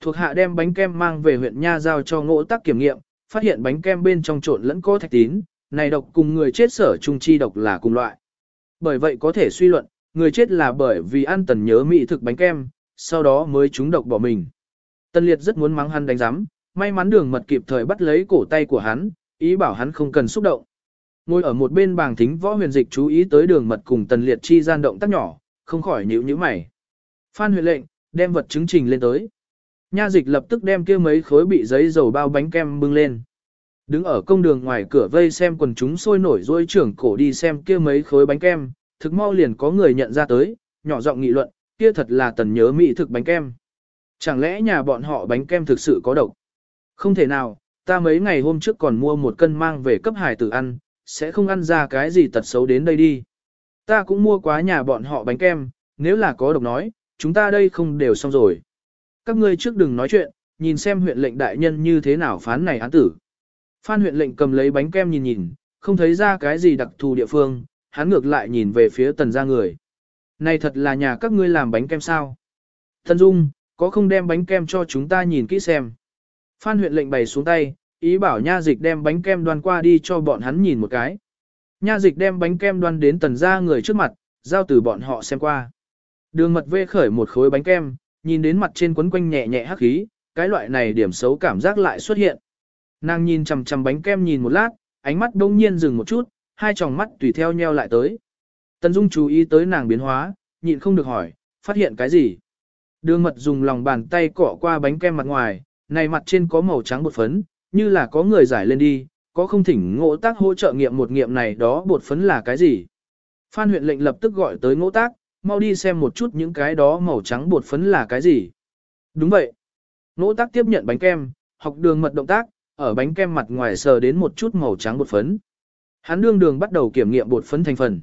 Thuộc hạ đem bánh kem mang về huyện Nha giao cho ngỗ tác kiểm nghiệm, phát hiện bánh kem bên trong trộn lẫn có thạch tín, này độc cùng người chết sở trung chi độc là cùng loại. Bởi vậy có thể suy luận, người chết là bởi vì ăn tần nhớ mỹ thực bánh kem, sau đó mới trúng độc bỏ mình. Tân liệt rất muốn mắng hắn đánh giám, may mắn đường mật kịp thời bắt lấy cổ tay của hắn, ý bảo hắn không cần xúc động. Ngồi ở một bên bàng thính võ huyền dịch chú ý tới đường mật cùng tần liệt chi gian động tác nhỏ, không khỏi nhíu nhíu mày. Phan huyền lệnh, đem vật chứng trình lên tới. Nha dịch lập tức đem kia mấy khối bị giấy dầu bao bánh kem bưng lên. Đứng ở công đường ngoài cửa vây xem quần chúng sôi nổi rôi trưởng cổ đi xem kia mấy khối bánh kem, thực mau liền có người nhận ra tới, nhỏ giọng nghị luận, kia thật là tần nhớ mỹ thực bánh kem. Chẳng lẽ nhà bọn họ bánh kem thực sự có độc? Không thể nào, ta mấy ngày hôm trước còn mua một cân mang về cấp hải tử ăn, sẽ không ăn ra cái gì tật xấu đến đây đi. Ta cũng mua quá nhà bọn họ bánh kem, nếu là có độc nói, chúng ta đây không đều xong rồi. Các ngươi trước đừng nói chuyện, nhìn xem huyện lệnh đại nhân như thế nào phán này án tử. Phan huyện lệnh cầm lấy bánh kem nhìn nhìn, không thấy ra cái gì đặc thù địa phương, hắn ngược lại nhìn về phía tần gia người. Này thật là nhà các ngươi làm bánh kem sao? Thần Dung, có không đem bánh kem cho chúng ta nhìn kỹ xem. Phan huyện lệnh bày xuống tay, ý bảo nha dịch đem bánh kem đoan qua đi cho bọn hắn nhìn một cái. Nha dịch đem bánh kem đoan đến tần gia người trước mặt, giao từ bọn họ xem qua. Đường mật vê khởi một khối bánh kem, nhìn đến mặt trên quấn quanh nhẹ nhẹ hắc khí, cái loại này điểm xấu cảm giác lại xuất hiện. Nàng nhìn chằm chằm bánh kem nhìn một lát, ánh mắt đông nhiên dừng một chút, hai tròng mắt tùy theo nheo lại tới. Tần Dung chú ý tới nàng biến hóa, nhịn không được hỏi, phát hiện cái gì? Đường mật dùng lòng bàn tay cọ qua bánh kem mặt ngoài, này mặt trên có màu trắng bột phấn, như là có người giải lên đi, có không thỉnh ngỗ tác hỗ trợ nghiệm một nghiệm này đó bột phấn là cái gì? Phan huyện lệnh lập tức gọi tới ngỗ tác, mau đi xem một chút những cái đó màu trắng bột phấn là cái gì. Đúng vậy. Ngỗ tác tiếp nhận bánh kem, học đường mật động tác, ở bánh kem mặt ngoài sờ đến một chút màu trắng bột phấn. Hắn đương đường bắt đầu kiểm nghiệm bột phấn thành phần.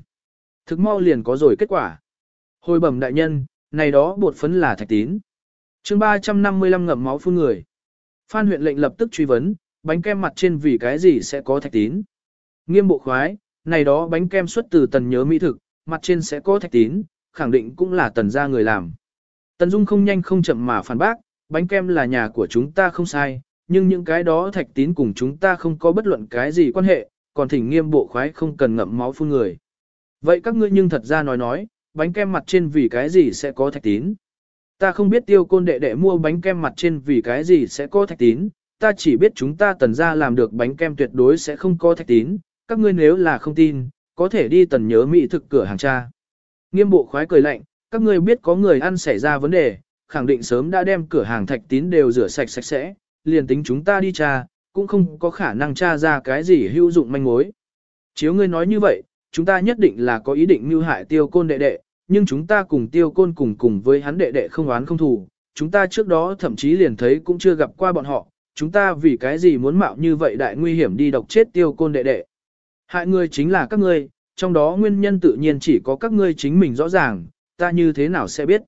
Thực mau liền có rồi kết quả. Hồi bẩm đại nhân, này đó bột phấn là thạch tín. chương 355 ngậm máu phun người. Phan huyện lệnh lập tức truy vấn, bánh kem mặt trên vì cái gì sẽ có thạch tín. Nghiêm bộ khoái, này đó bánh kem xuất từ tần nhớ mỹ thực, mặt trên sẽ có thạch tín, khẳng định cũng là tần gia người làm. Tần Dung không nhanh không chậm mà phản bác, bánh kem là nhà của chúng ta không sai, nhưng những cái đó thạch tín cùng chúng ta không có bất luận cái gì quan hệ, còn thỉnh nghiêm bộ khoái không cần ngậm máu phun người. Vậy các ngươi nhưng thật ra nói nói, bánh kem mặt trên vì cái gì sẽ có thạch tín? Ta không biết tiêu côn đệ đệ mua bánh kem mặt trên vì cái gì sẽ có thạch tín, ta chỉ biết chúng ta tần ra làm được bánh kem tuyệt đối sẽ không có thạch tín, các ngươi nếu là không tin, có thể đi tần nhớ mỹ thực cửa hàng cha. Nghiêm bộ khoái cười lạnh, các ngươi biết có người ăn xảy ra vấn đề, khẳng định sớm đã đem cửa hàng thạch tín đều rửa sạch sạch sẽ, liền tính chúng ta đi tra, cũng không có khả năng tra ra cái gì hữu dụng manh mối. Chiếu ngươi nói như vậy, chúng ta nhất định là có ý định mưu hại tiêu côn đệ đệ, nhưng chúng ta cùng tiêu côn cùng cùng với hắn đệ đệ không oán không thù, chúng ta trước đó thậm chí liền thấy cũng chưa gặp qua bọn họ, chúng ta vì cái gì muốn mạo như vậy đại nguy hiểm đi độc chết tiêu côn đệ đệ. Hại người chính là các ngươi, trong đó nguyên nhân tự nhiên chỉ có các ngươi chính mình rõ ràng, ta như thế nào sẽ biết.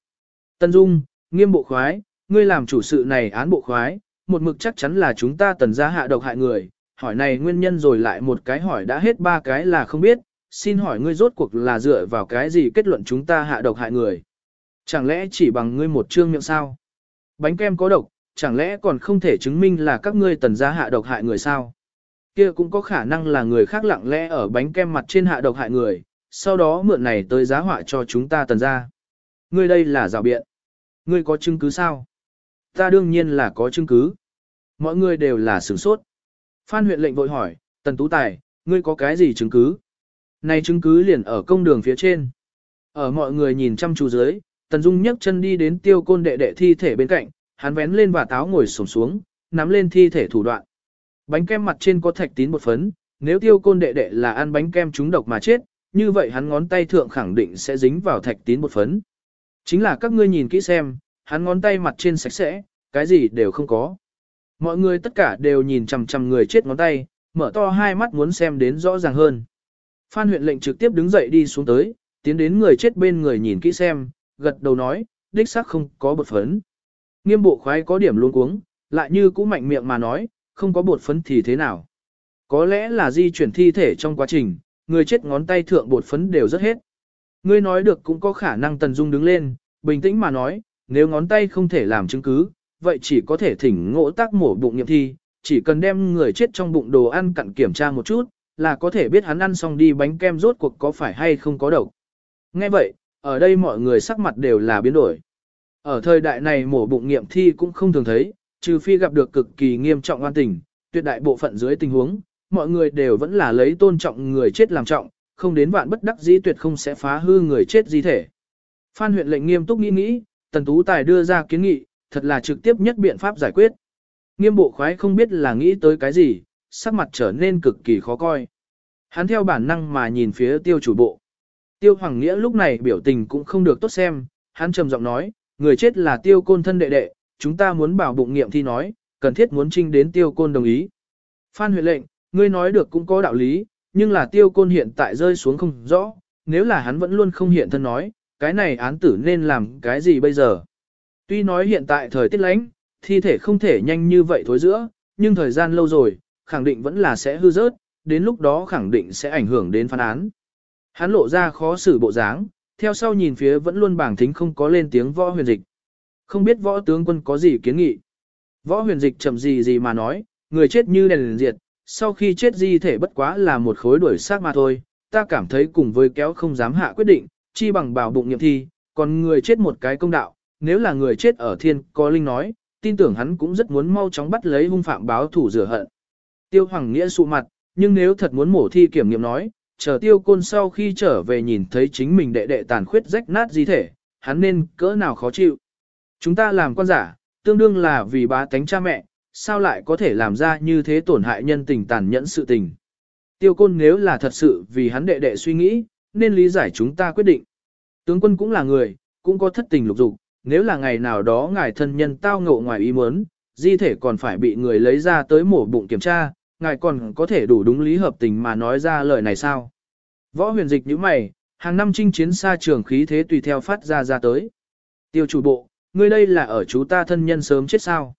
Tân Dung, nghiêm bộ khoái, ngươi làm chủ sự này án bộ khoái, một mực chắc chắn là chúng ta tần gia hạ độc hại người, hỏi này nguyên nhân rồi lại một cái hỏi đã hết ba cái là không biết, xin hỏi ngươi rốt cuộc là dựa vào cái gì kết luận chúng ta hạ độc hại người. Chẳng lẽ chỉ bằng ngươi một trương miệng sao? Bánh kem có độc, chẳng lẽ còn không thể chứng minh là các ngươi tần gia hạ độc hại người sao? Kia cũng có khả năng là người khác lặng lẽ ở bánh kem mặt trên hạ độc hại người, sau đó mượn này tới giá họa cho chúng ta tần gia. Ngươi đây là rào biện. Ngươi có chứng cứ sao? Ta đương nhiên là có chứng cứ. Mọi người đều là sửng sốt. Phan huyện lệnh vội hỏi, Tần Tú Tài, ngươi có cái gì chứng cứ? Này chứng cứ liền ở công đường phía trên. Ở mọi người nhìn chăm chú dưới, Tần Dung nhấc chân đi đến tiêu côn đệ đệ thi thể bên cạnh, hắn vén lên và táo ngồi xổm xuống, nắm lên thi thể thủ đoạn. Bánh kem mặt trên có thạch tín một phấn, nếu tiêu côn đệ đệ là ăn bánh kem trúng độc mà chết, như vậy hắn ngón tay thượng khẳng định sẽ dính vào thạch tín một phấn. Chính là các ngươi nhìn kỹ xem, hắn ngón tay mặt trên sạch sẽ, cái gì đều không có. Mọi người tất cả đều nhìn chằm chằm người chết ngón tay, mở to hai mắt muốn xem đến rõ ràng hơn. Phan huyện lệnh trực tiếp đứng dậy đi xuống tới, tiến đến người chết bên người nhìn kỹ xem, gật đầu nói, đích xác không có bột phấn. Nghiêm bộ khoái có điểm luôn cuống, lại như cũng mạnh miệng mà nói, không có bột phấn thì thế nào. Có lẽ là di chuyển thi thể trong quá trình, người chết ngón tay thượng bột phấn đều rất hết. Ngươi nói được cũng có khả năng Tần Dung đứng lên, bình tĩnh mà nói, nếu ngón tay không thể làm chứng cứ, vậy chỉ có thể thỉnh ngộ tác mổ bụng nghiệm thi, chỉ cần đem người chết trong bụng đồ ăn cặn kiểm tra một chút, là có thể biết hắn ăn xong đi bánh kem rốt cuộc có phải hay không có độc. Nghe vậy, ở đây mọi người sắc mặt đều là biến đổi. Ở thời đại này mổ bụng nghiệm thi cũng không thường thấy, trừ phi gặp được cực kỳ nghiêm trọng oan tình, tuyệt đại bộ phận dưới tình huống, mọi người đều vẫn là lấy tôn trọng người chết làm trọng, không đến vạn bất đắc dĩ tuyệt không sẽ phá hư người chết di thể. Phan huyện lệnh nghiêm túc nghĩ nghĩ, Tần Tú Tài đưa ra kiến nghị, thật là trực tiếp nhất biện pháp giải quyết. Nghiêm bộ khoái không biết là nghĩ tới cái gì, sắc mặt trở nên cực kỳ khó coi. Hắn theo bản năng mà nhìn phía tiêu chủ bộ. Tiêu Hoàng Nghĩa lúc này biểu tình cũng không được tốt xem, hắn trầm giọng nói, người chết là tiêu côn thân đệ đệ, chúng ta muốn bảo bụng nghiệm thi nói, cần thiết muốn trinh đến tiêu côn đồng ý. Phan huyện lệnh, ngươi nói được cũng có đạo lý, nhưng là tiêu côn hiện tại rơi xuống không rõ, nếu là hắn vẫn luôn không hiện thân nói, cái này án tử nên làm cái gì bây giờ? Tuy nói hiện tại thời tiết lạnh, thi thể không thể nhanh như vậy thối giữa, nhưng thời gian lâu rồi, khẳng định vẫn là sẽ hư rớt, đến lúc đó khẳng định sẽ ảnh hưởng đến phán án. Hắn lộ ra khó xử bộ dáng, theo sau nhìn phía vẫn luôn bảng thính không có lên tiếng võ huyền dịch. Không biết võ tướng quân có gì kiến nghị. Võ huyền dịch chậm gì gì mà nói, người chết như đèn liền diệt, sau khi chết di thể bất quá là một khối đuổi xác mà thôi, ta cảm thấy cùng với kéo không dám hạ quyết định, chi bằng bảo bụng nghiệm thi, còn người chết một cái công đạo, nếu là người chết ở thiên có linh nói, tin tưởng hắn cũng rất muốn mau chóng bắt lấy hung phạm báo thủ rửa hận. Tiêu Hoàng Nghĩa sụ mặt, nhưng nếu thật muốn mổ thi kiểm nghiệm nói, chờ tiêu côn sau khi trở về nhìn thấy chính mình đệ đệ tàn khuyết rách nát di thể, hắn nên cỡ nào khó chịu. Chúng ta làm con giả, tương đương là vì bá tánh cha mẹ, sao lại có thể làm ra như thế tổn hại nhân tình tàn nhẫn sự tình. Tiêu côn nếu là thật sự vì hắn đệ đệ suy nghĩ, nên lý giải chúng ta quyết định. Tướng quân cũng là người, cũng có thất tình lục dục, nếu là ngày nào đó ngài thân nhân tao ngộ ngoài ý muốn, di thể còn phải bị người lấy ra tới mổ bụng kiểm tra, ngài còn có thể đủ đúng lý hợp tình mà nói ra lời này sao? Võ huyền dịch như mày, hàng năm chinh chiến xa trường khí thế tùy theo phát ra ra tới. Tiêu chủ bộ, ngươi đây là ở chú ta thân nhân sớm chết sao?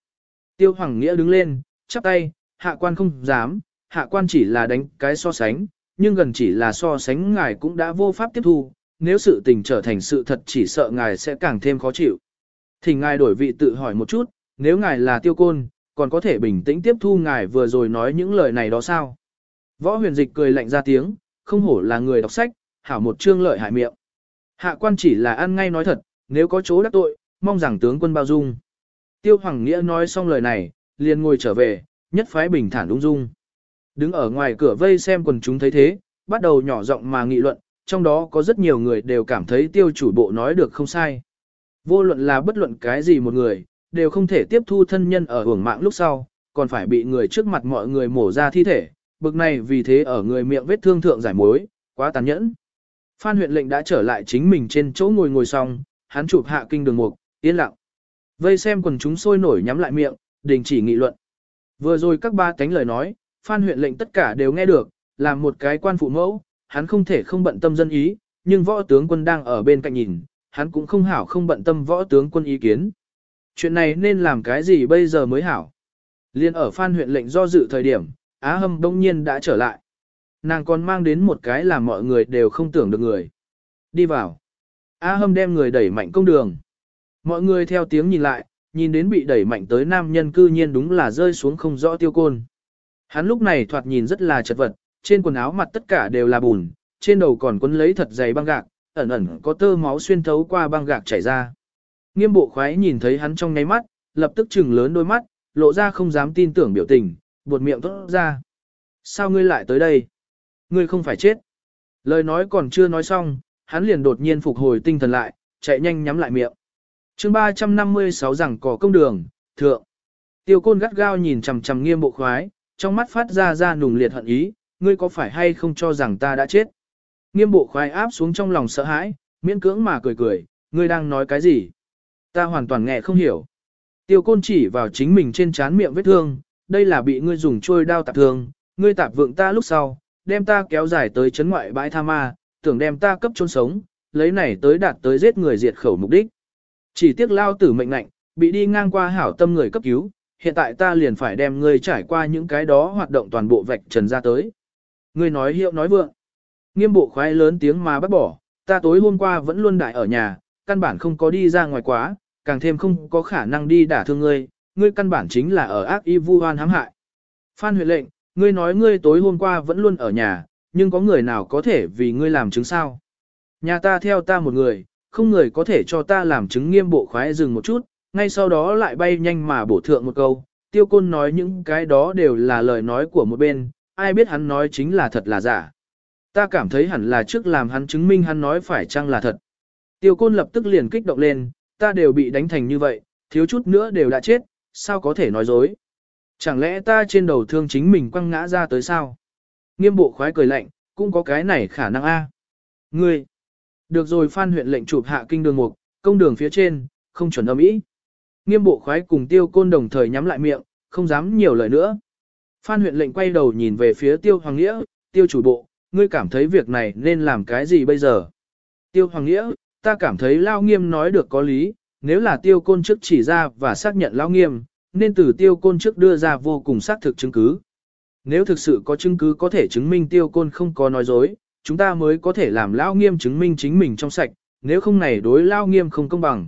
Tiêu Hoàng Nghĩa đứng lên, chắp tay, hạ quan không dám, hạ quan chỉ là đánh cái so sánh, nhưng gần chỉ là so sánh ngài cũng đã vô pháp tiếp thu, nếu sự tình trở thành sự thật chỉ sợ ngài sẽ càng thêm khó chịu. Thì ngài đổi vị tự hỏi một chút, nếu ngài là tiêu côn, còn có thể bình tĩnh tiếp thu ngài vừa rồi nói những lời này đó sao? Võ huyền dịch cười lạnh ra tiếng, không hổ là người đọc sách, hảo một chương lợi hại miệng. Hạ quan chỉ là ăn ngay nói thật, nếu có chỗ đắc tội, mong rằng tướng quân bao dung. Tiêu Hoàng Nghĩa nói xong lời này, liền ngồi trở về, nhất phái bình thản ung dung. Đứng ở ngoài cửa vây xem quần chúng thấy thế, bắt đầu nhỏ giọng mà nghị luận, trong đó có rất nhiều người đều cảm thấy tiêu chủ bộ nói được không sai. Vô luận là bất luận cái gì một người, đều không thể tiếp thu thân nhân ở hưởng mạng lúc sau, còn phải bị người trước mặt mọi người mổ ra thi thể, bực này vì thế ở người miệng vết thương thượng giải mối, quá tàn nhẫn. Phan huyện lệnh đã trở lại chính mình trên chỗ ngồi ngồi xong, hắn chụp hạ kinh đường mục, yên lặng. Vây xem quần chúng sôi nổi nhắm lại miệng, đình chỉ nghị luận. Vừa rồi các ba cánh lời nói, Phan huyện lệnh tất cả đều nghe được, làm một cái quan phụ mẫu, hắn không thể không bận tâm dân ý, nhưng võ tướng quân đang ở bên cạnh nhìn, hắn cũng không hảo không bận tâm võ tướng quân ý kiến. Chuyện này nên làm cái gì bây giờ mới hảo? Liên ở Phan huyện lệnh do dự thời điểm, Á Hâm đông nhiên đã trở lại. Nàng còn mang đến một cái làm mọi người đều không tưởng được người. Đi vào. Á Hâm đem người đẩy mạnh công đường. Mọi người theo tiếng nhìn lại, nhìn đến bị đẩy mạnh tới nam nhân cư nhiên đúng là rơi xuống không rõ tiêu côn. Hắn lúc này thoạt nhìn rất là chật vật, trên quần áo mặt tất cả đều là bùn, trên đầu còn quấn lấy thật dày băng gạc, ẩn ẩn có tơ máu xuyên thấu qua băng gạc chảy ra. Nghiêm bộ khoái nhìn thấy hắn trong nháy mắt, lập tức chừng lớn đôi mắt, lộ ra không dám tin tưởng biểu tình, buột miệng tốt ra. Sao ngươi lại tới đây? Ngươi không phải chết. Lời nói còn chưa nói xong, hắn liền đột nhiên phục hồi tinh thần lại, chạy nhanh nhắm lại miệng. chương 356 rằng cỏ công đường, thượng. Tiêu côn gắt gao nhìn chằm chằm nghiêm bộ khoái, trong mắt phát ra ra nùng liệt hận ý, ngươi có phải hay không cho rằng ta đã chết? Nghiêm bộ khoái áp xuống trong lòng sợ hãi, miễn cưỡng mà cười cười, ngươi đang nói cái gì? Ta hoàn toàn nghe không hiểu. Tiêu côn chỉ vào chính mình trên trán miệng vết thương, đây là bị ngươi dùng trôi đao tạp thương, ngươi tạp vượng ta lúc sau, đem ta kéo dài tới chấn ngoại bãi tha ma, tưởng đem ta cấp chôn sống, lấy này tới đạt tới giết người diệt khẩu mục đích. Chỉ tiếc lao tử mệnh lệnh, bị đi ngang qua hảo tâm người cấp cứu, hiện tại ta liền phải đem ngươi trải qua những cái đó hoạt động toàn bộ vạch trần ra tới. Ngươi nói hiệu nói vượng. Nghiêm bộ khoái lớn tiếng mà bắt bỏ, ta tối hôm qua vẫn luôn đại ở nhà, căn bản không có đi ra ngoài quá, càng thêm không có khả năng đi đả thương ngươi, ngươi căn bản chính là ở ác y vu hoan hãm hại. Phan huệ lệnh, ngươi nói ngươi tối hôm qua vẫn luôn ở nhà, nhưng có người nào có thể vì ngươi làm chứng sao? Nhà ta theo ta một người, không người có thể cho ta làm chứng nghiêm bộ khoái dừng một chút, ngay sau đó lại bay nhanh mà bổ thượng một câu, tiêu côn nói những cái đó đều là lời nói của một bên, ai biết hắn nói chính là thật là giả. Ta cảm thấy hẳn là trước làm hắn chứng minh hắn nói phải chăng là thật. Tiêu côn lập tức liền kích động lên, ta đều bị đánh thành như vậy, thiếu chút nữa đều đã chết, sao có thể nói dối. Chẳng lẽ ta trên đầu thương chính mình quăng ngã ra tới sao? Nghiêm bộ khoái cười lạnh, cũng có cái này khả năng a. Ngươi, được rồi phan huyện lệnh chụp hạ kinh đường mục, công đường phía trên, không chuẩn âm ý. Nghiêm bộ khoái cùng tiêu côn đồng thời nhắm lại miệng, không dám nhiều lời nữa. Phan huyện lệnh quay đầu nhìn về phía tiêu hoàng nghĩa, tiêu chủ bộ, ngươi cảm thấy việc này nên làm cái gì bây giờ? Tiêu hoàng nghĩa, ta cảm thấy lao nghiêm nói được có lý, nếu là tiêu côn trước chỉ ra và xác nhận lao nghiêm, nên từ tiêu côn trước đưa ra vô cùng xác thực chứng cứ. Nếu thực sự có chứng cứ có thể chứng minh tiêu côn không có nói dối, chúng ta mới có thể làm lao nghiêm chứng minh chính mình trong sạch, nếu không này đối lao nghiêm không công bằng.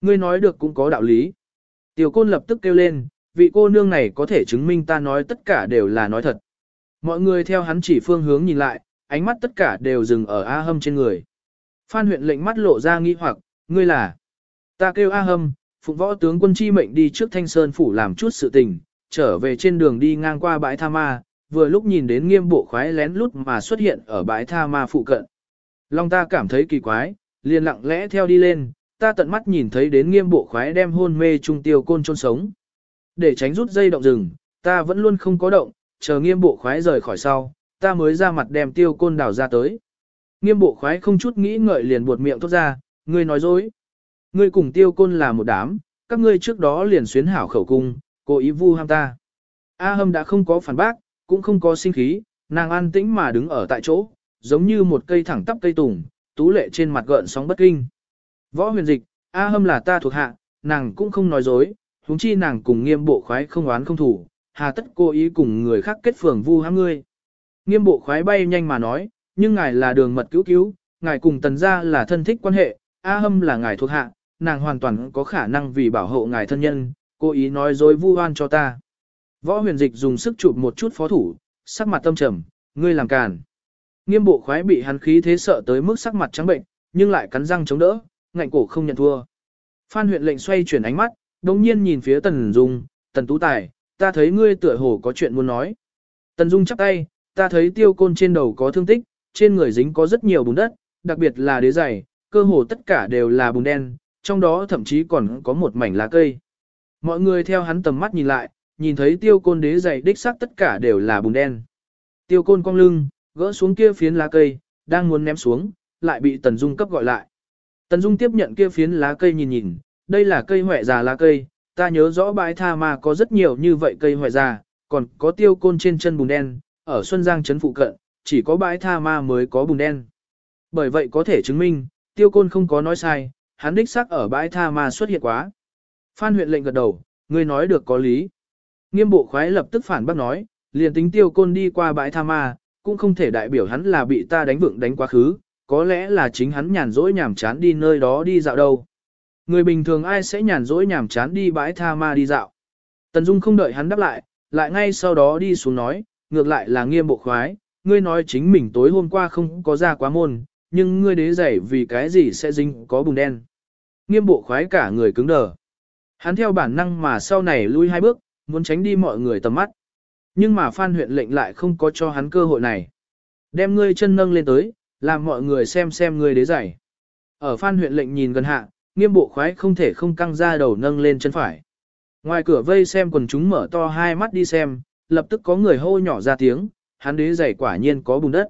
Ngươi nói được cũng có đạo lý. Tiêu côn lập tức kêu lên, vị cô nương này có thể chứng minh ta nói tất cả đều là nói thật. Mọi người theo hắn chỉ phương hướng nhìn lại, ánh mắt tất cả đều dừng ở A Hâm trên người. Phan huyện lệnh mắt lộ ra nghi hoặc, ngươi là. Ta kêu A Hâm, phụng võ tướng quân chi mệnh đi trước Thanh Sơn Phủ làm chút sự tình, trở về trên đường đi ngang qua bãi Tha Ma, vừa lúc nhìn đến nghiêm bộ khoái lén lút mà xuất hiện ở bãi Tha Ma phụ cận. Long ta cảm thấy kỳ quái, liền lặng lẽ theo đi lên, ta tận mắt nhìn thấy đến nghiêm bộ khoái đem hôn mê trung tiêu côn chôn sống. Để tránh rút dây động rừng, ta vẫn luôn không có động, chờ nghiêm bộ khoái rời khỏi sau, ta mới ra mặt đem tiêu côn đào ra tới. Nghiêm bộ khoái không chút nghĩ ngợi liền buột miệng thốt ra, ngươi nói dối. Ngươi cùng tiêu côn là một đám, các ngươi trước đó liền xuyến hảo khẩu cung, cố ý vu ham ta. A hâm đã không có phản bác, cũng không có sinh khí, nàng an tĩnh mà đứng ở tại chỗ, giống như một cây thẳng tắp cây tùng, tú lệ trên mặt gợn sóng bất kinh. Võ huyền dịch, A hâm là ta thuộc hạ, nàng cũng không nói dối, huống chi nàng cùng nghiêm bộ khoái không oán không thủ, hà tất cố ý cùng người khác kết phường vu ham ngươi. Nghiêm bộ khoái bay nhanh mà nói, nhưng ngài là đường mật cứu cứu, ngài cùng tần gia là thân thích quan hệ, A Hâm là ngài thuộc hạ, nàng hoàn toàn có khả năng vì bảo hộ ngài thân nhân, cố ý nói dối vu oan cho ta. Võ huyền dịch dùng sức chụp một chút phó thủ, sắc mặt tâm trầm, ngươi làm càn. Nghiêm bộ khoái bị hắn khí thế sợ tới mức sắc mặt trắng bệnh, nhưng lại cắn răng chống đỡ, ngạnh cổ không nhận thua. Phan huyện lệnh xoay chuyển ánh mắt, đồng nhiên nhìn phía Tần Dung, Tần Tú Tài, ta thấy ngươi tựa hồ có chuyện muốn nói. Tần Dung chắp tay, ta thấy tiêu côn trên đầu có thương tích, trên người dính có rất nhiều bùn đất, đặc biệt là đế giày, cơ hồ tất cả đều là bùn đen, trong đó thậm chí còn có một mảnh lá cây. Mọi người theo hắn tầm mắt nhìn lại, nhìn thấy tiêu côn đế giày đích xác tất cả đều là bùn đen. Tiêu côn cong lưng, gỡ xuống kia phiến lá cây, đang muốn ném xuống, lại bị Tần Dung cấp gọi lại. Tần Dung tiếp nhận kia phiến lá cây nhìn nhìn, đây là cây hỏe già lá cây, ta nhớ rõ bãi tha mà có rất nhiều như vậy cây hỏe già, còn có tiêu côn trên chân bùn đen, ở Xuân Giang trấn phụ cận, chỉ có bãi tha ma mới có bùn đen. Bởi vậy có thể chứng minh, tiêu côn không có nói sai, hắn đích xác ở bãi tha ma xuất hiện quá. Phan huyện lệnh gật đầu, ngươi nói được có lý. Nghiêm bộ khoái lập tức phản bác nói, liền tính tiêu côn đi qua bãi tha ma, cũng không thể đại biểu hắn là bị ta đánh vượng đánh quá khứ, có lẽ là chính hắn nhàn rỗi nhàm chán đi nơi đó đi dạo đâu. Người bình thường ai sẽ nhàn rỗi nhàm chán đi bãi tha ma đi dạo. Tần Dung không đợi hắn đáp lại, lại ngay sau đó đi xuống nói, ngược lại là nghiêm bộ khoái, ngươi nói chính mình tối hôm qua không có ra quá môn, nhưng ngươi đế giày vì cái gì sẽ dính có bùn đen. Nghiêm bộ khoái cả người cứng đờ. Hắn theo bản năng mà sau này lui hai bước, muốn tránh đi mọi người tầm mắt. Nhưng mà Phan huyện lệnh lại không có cho hắn cơ hội này. Đem ngươi chân nâng lên tới, làm mọi người xem xem ngươi đế giày. Ở Phan huyện lệnh nhìn gần hạ, nghiêm bộ khoái không thể không căng ra đầu nâng lên chân phải. Ngoài cửa vây xem quần chúng mở to hai mắt đi xem, lập tức có người hô nhỏ ra tiếng, hắn đế giày quả nhiên có bùn đất.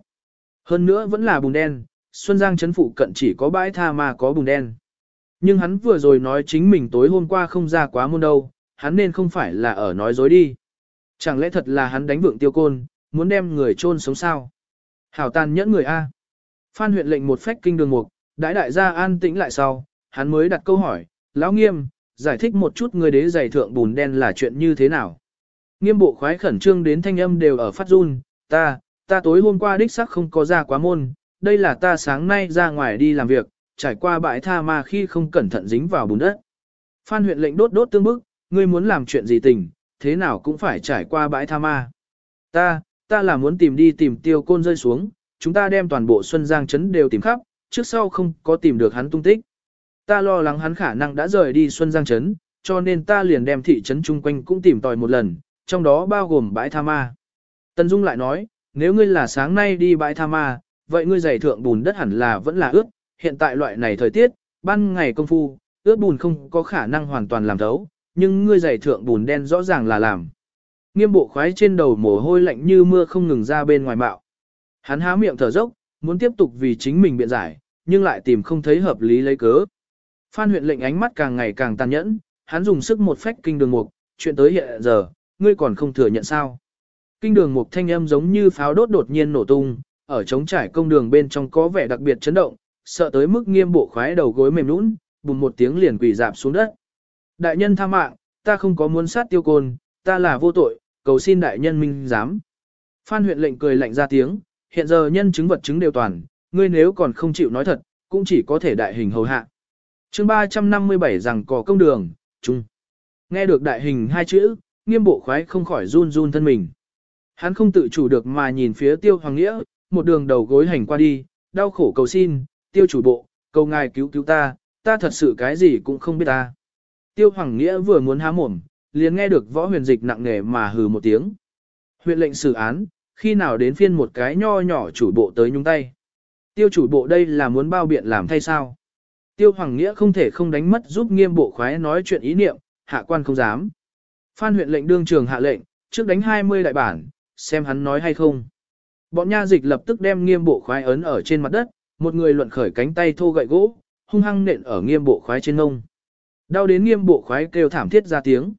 Hơn nữa vẫn là bùn đen, Xuân Giang chấn phụ cận chỉ có bãi tha mà có bùn đen. Nhưng hắn vừa rồi nói chính mình tối hôm qua không ra quá môn đâu, hắn nên không phải là ở nói dối đi. Chẳng lẽ thật là hắn đánh vượng tiêu côn, muốn đem người chôn sống sao? Hảo tàn nhẫn người A. Phan huyện lệnh một phách kinh đường mục, đại đại gia an tĩnh lại sau, hắn mới đặt câu hỏi, lão nghiêm, giải thích một chút người đế giày thượng bùn đen là chuyện như thế nào. Nghiêm bộ khoái khẩn trương đến thanh âm đều ở phát run, ta, ta tối hôm qua đích sắc không có ra quá môn, đây là ta sáng nay ra ngoài đi làm việc, trải qua bãi tha ma khi không cẩn thận dính vào bùn đất. Phan huyện lệnh đốt đốt tương bức, ngươi muốn làm chuyện gì tình, thế nào cũng phải trải qua bãi tha ma. Ta, ta là muốn tìm đi tìm tiêu côn rơi xuống, chúng ta đem toàn bộ Xuân Giang Trấn đều tìm khắp, trước sau không có tìm được hắn tung tích. Ta lo lắng hắn khả năng đã rời đi Xuân Giang Trấn, cho nên ta liền đem thị trấn chung quanh cũng tìm tòi một lần, trong đó bao gồm bãi tha ma. Tân Dung lại nói, nếu ngươi là sáng nay đi bãi tha ma, vậy ngươi giày thượng bùn đất hẳn là vẫn là ướt, hiện tại loại này thời tiết, ban ngày công phu, ướt bùn không có khả năng hoàn toàn làm thấu, nhưng ngươi giày thượng bùn đen rõ ràng là làm. Nghiêm bộ khoái trên đầu mồ hôi lạnh như mưa không ngừng ra bên ngoài mạo. Hắn há miệng thở dốc, muốn tiếp tục vì chính mình biện giải, nhưng lại tìm không thấy hợp lý lấy cớ. Phan huyện lệnh ánh mắt càng ngày càng tàn nhẫn, hắn dùng sức một phách kinh đường mục, chuyện tới hiện giờ, ngươi còn không thừa nhận sao. Kinh đường một thanh âm giống như pháo đốt đột nhiên nổ tung, ở trống trải công đường bên trong có vẻ đặc biệt chấn động, sợ tới mức nghiêm bộ khoái đầu gối mềm nũng, bùm một tiếng liền quỳ dạp xuống đất. Đại nhân tha mạng, ta không có muốn sát tiêu côn, ta là vô tội, cầu xin đại nhân minh giám. Phan huyện lệnh cười lạnh ra tiếng, hiện giờ nhân chứng vật chứng đều toàn, ngươi nếu còn không chịu nói thật, cũng chỉ có thể đại hình hầu hạ. chương 357 rằng có công đường, chung. Nghe được đại hình hai chữ, nghiêm bộ khoái không khỏi run run thân mình. Hắn không tự chủ được mà nhìn phía tiêu hoàng nghĩa, một đường đầu gối hành qua đi, đau khổ cầu xin, tiêu chủ bộ, cầu ngài cứu cứu ta, ta thật sự cái gì cũng không biết ta. Tiêu hoàng nghĩa vừa muốn há mồm, liền nghe được võ huyền dịch nặng nề mà hừ một tiếng. Huyện lệnh xử án, khi nào đến phiên một cái nho nhỏ chủ bộ tới nhúng tay. Tiêu chủ bộ đây là muốn bao biện làm thay sao. Tiêu Hoàng Nghĩa không thể không đánh mất giúp nghiêm bộ khoái nói chuyện ý niệm, hạ quan không dám. Phan huyện lệnh đương trường hạ lệnh, trước đánh 20 đại bản, xem hắn nói hay không. Bọn nha dịch lập tức đem nghiêm bộ khoái ấn ở trên mặt đất, một người luận khởi cánh tay thô gậy gỗ, hung hăng nện ở nghiêm bộ khoái trên ngông. Đau đến nghiêm bộ khoái kêu thảm thiết ra tiếng.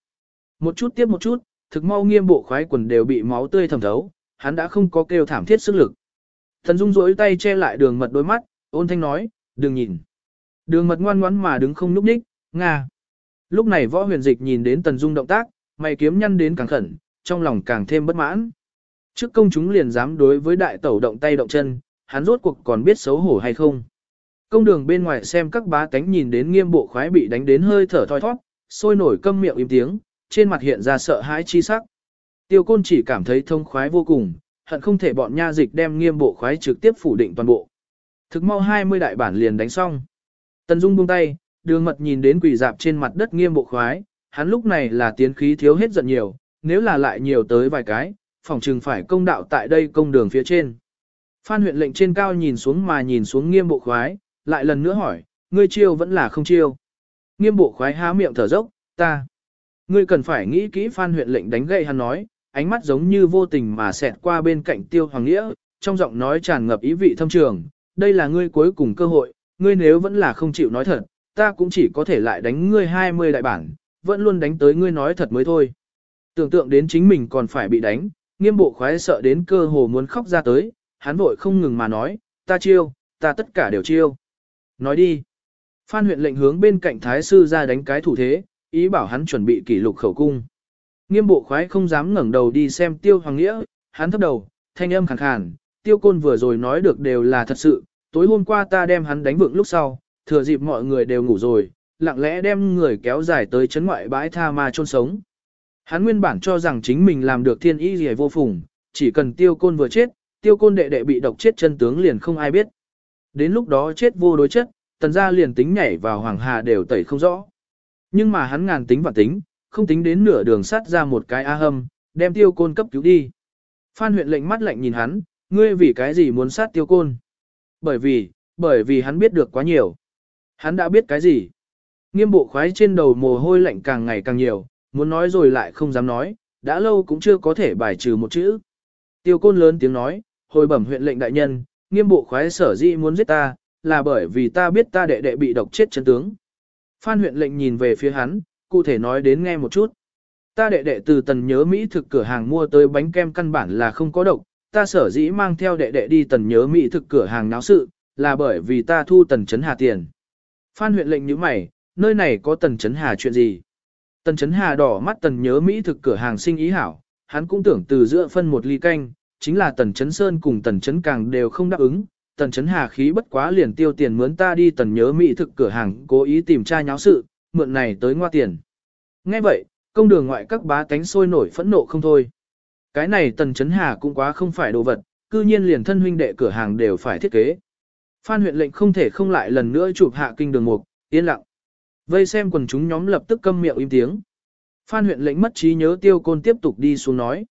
Một chút tiếp một chút, thực mau nghiêm bộ khoái quần đều bị máu tươi thẩm thấu, hắn đã không có kêu thảm thiết sức lực. Thần Dung rỗi tay che lại đường mật đôi mắt, ôn thanh nói, đừng nhìn. Đường mật ngoan ngoãn mà đứng không núp ních, nga. Lúc này võ huyền dịch nhìn đến Tần Dung động tác, mày kiếm nhăn đến càng khẩn, trong lòng càng thêm bất mãn. Trước công chúng liền dám đối với đại tẩu động tay động chân, hắn rốt cuộc còn biết xấu hổ hay không. Công đường bên ngoài xem các bá tánh nhìn đến nghiêm bộ khoái bị đánh đến hơi thở thoi thoát, sôi nổi câm miệng im tiếng, trên mặt hiện ra sợ hãi chi sắc. Tiêu côn chỉ cảm thấy thông khoái vô cùng, hận không thể bọn nha dịch đem nghiêm bộ khoái trực tiếp phủ định toàn bộ. Thực mau 20 đại bản liền đánh xong. Tần Dung buông tay, đường mật nhìn đến quỷ dạp trên mặt đất nghiêm bộ khoái, hắn lúc này là tiến khí thiếu hết giận nhiều, nếu là lại nhiều tới vài cái, phòng trừng phải công đạo tại đây công đường phía trên. Phan huyện lệnh trên cao nhìn xuống mà nhìn xuống nghiêm bộ khoái, lại lần nữa hỏi, ngươi chiêu vẫn là không chiêu. Nghiêm bộ khoái há miệng thở dốc, ta. Ngươi cần phải nghĩ kỹ phan huyện lệnh đánh gậy hắn nói, ánh mắt giống như vô tình mà xẹt qua bên cạnh tiêu hoàng nghĩa, trong giọng nói tràn ngập ý vị thâm trường, đây là ngươi cuối cùng cơ hội, ngươi nếu vẫn là không chịu nói thật, ta cũng chỉ có thể lại đánh ngươi 20 đại bản, vẫn luôn đánh tới ngươi nói thật mới thôi. Tưởng tượng đến chính mình còn phải bị đánh, nghiêm bộ khoái sợ đến cơ hồ muốn khóc ra tới, hắn vội không ngừng mà nói, ta chiêu, ta tất cả đều chiêu. Nói đi. Phan huyện lệnh hướng bên cạnh thái sư ra đánh cái thủ thế, ý bảo hắn chuẩn bị kỷ lục khẩu cung. Nghiêm bộ khoái không dám ngẩng đầu đi xem tiêu hoàng nghĩa, hắn thấp đầu, thanh âm khàn khàn, tiêu côn vừa rồi nói được đều là thật sự, tối hôm qua ta đem hắn đánh vượng lúc sau, thừa dịp mọi người đều ngủ rồi, lặng lẽ đem người kéo dài tới chấn ngoại bãi tha ma chôn sống. Hắn nguyên bản cho rằng chính mình làm được thiên y gì vô phùng, chỉ cần tiêu côn vừa chết, tiêu côn đệ đệ bị độc chết chân tướng liền không ai biết. Đến lúc đó chết vô đối chất, tần gia liền tính nhảy vào hoàng hà đều tẩy không rõ. Nhưng mà hắn ngàn tính và tính, không tính đến nửa đường sát ra một cái a hâm, đem tiêu côn cấp cứu đi. Phan huyện lệnh mắt lạnh nhìn hắn, ngươi vì cái gì muốn sát tiêu côn? Bởi vì, bởi vì hắn biết được quá nhiều. Hắn đã biết cái gì? Nghiêm bộ khoái trên đầu mồ hôi lạnh càng ngày càng nhiều, muốn nói rồi lại không dám nói, đã lâu cũng chưa có thể bài trừ một chữ. Tiêu côn lớn tiếng nói, hồi bẩm huyện lệnh đại nhân, nghiêm bộ khoái sở dĩ muốn giết ta, là bởi vì ta biết ta đệ đệ bị độc chết chân tướng. Phan huyện lệnh nhìn về phía hắn, cụ thể nói đến nghe một chút. Ta đệ đệ từ tần nhớ Mỹ thực cửa hàng mua tới bánh kem căn bản là không có độc, ta sở dĩ mang theo đệ đệ đi tần nhớ Mỹ thực cửa hàng náo sự, là bởi vì ta thu tần chấn hà tiền. Phan huyện lệnh như mày, nơi này có tần chấn hà chuyện gì? Tần chấn hà đỏ mắt tần nhớ Mỹ thực cửa hàng sinh ý hảo, hắn cũng tưởng từ giữa phân một ly canh, chính là tần chấn sơn cùng tần chấn càng đều không đáp ứng. Tần chấn hà khí bất quá liền tiêu tiền mướn ta đi tần nhớ Mỹ thực cửa hàng cố ý tìm tra nháo sự, mượn này tới ngoa tiền. Nghe vậy, công đường ngoại các bá tánh sôi nổi phẫn nộ không thôi. Cái này tần chấn hà cũng quá không phải đồ vật, cư nhiên liền thân huynh đệ cửa hàng đều phải thiết kế. Phan huyện lệnh không thể không lại lần nữa chụp hạ kinh đường mục, yên lặng. Vây xem quần chúng nhóm lập tức câm miệng im tiếng. Phan huyện lệnh mất trí nhớ tiêu côn tiếp tục đi xuống nói.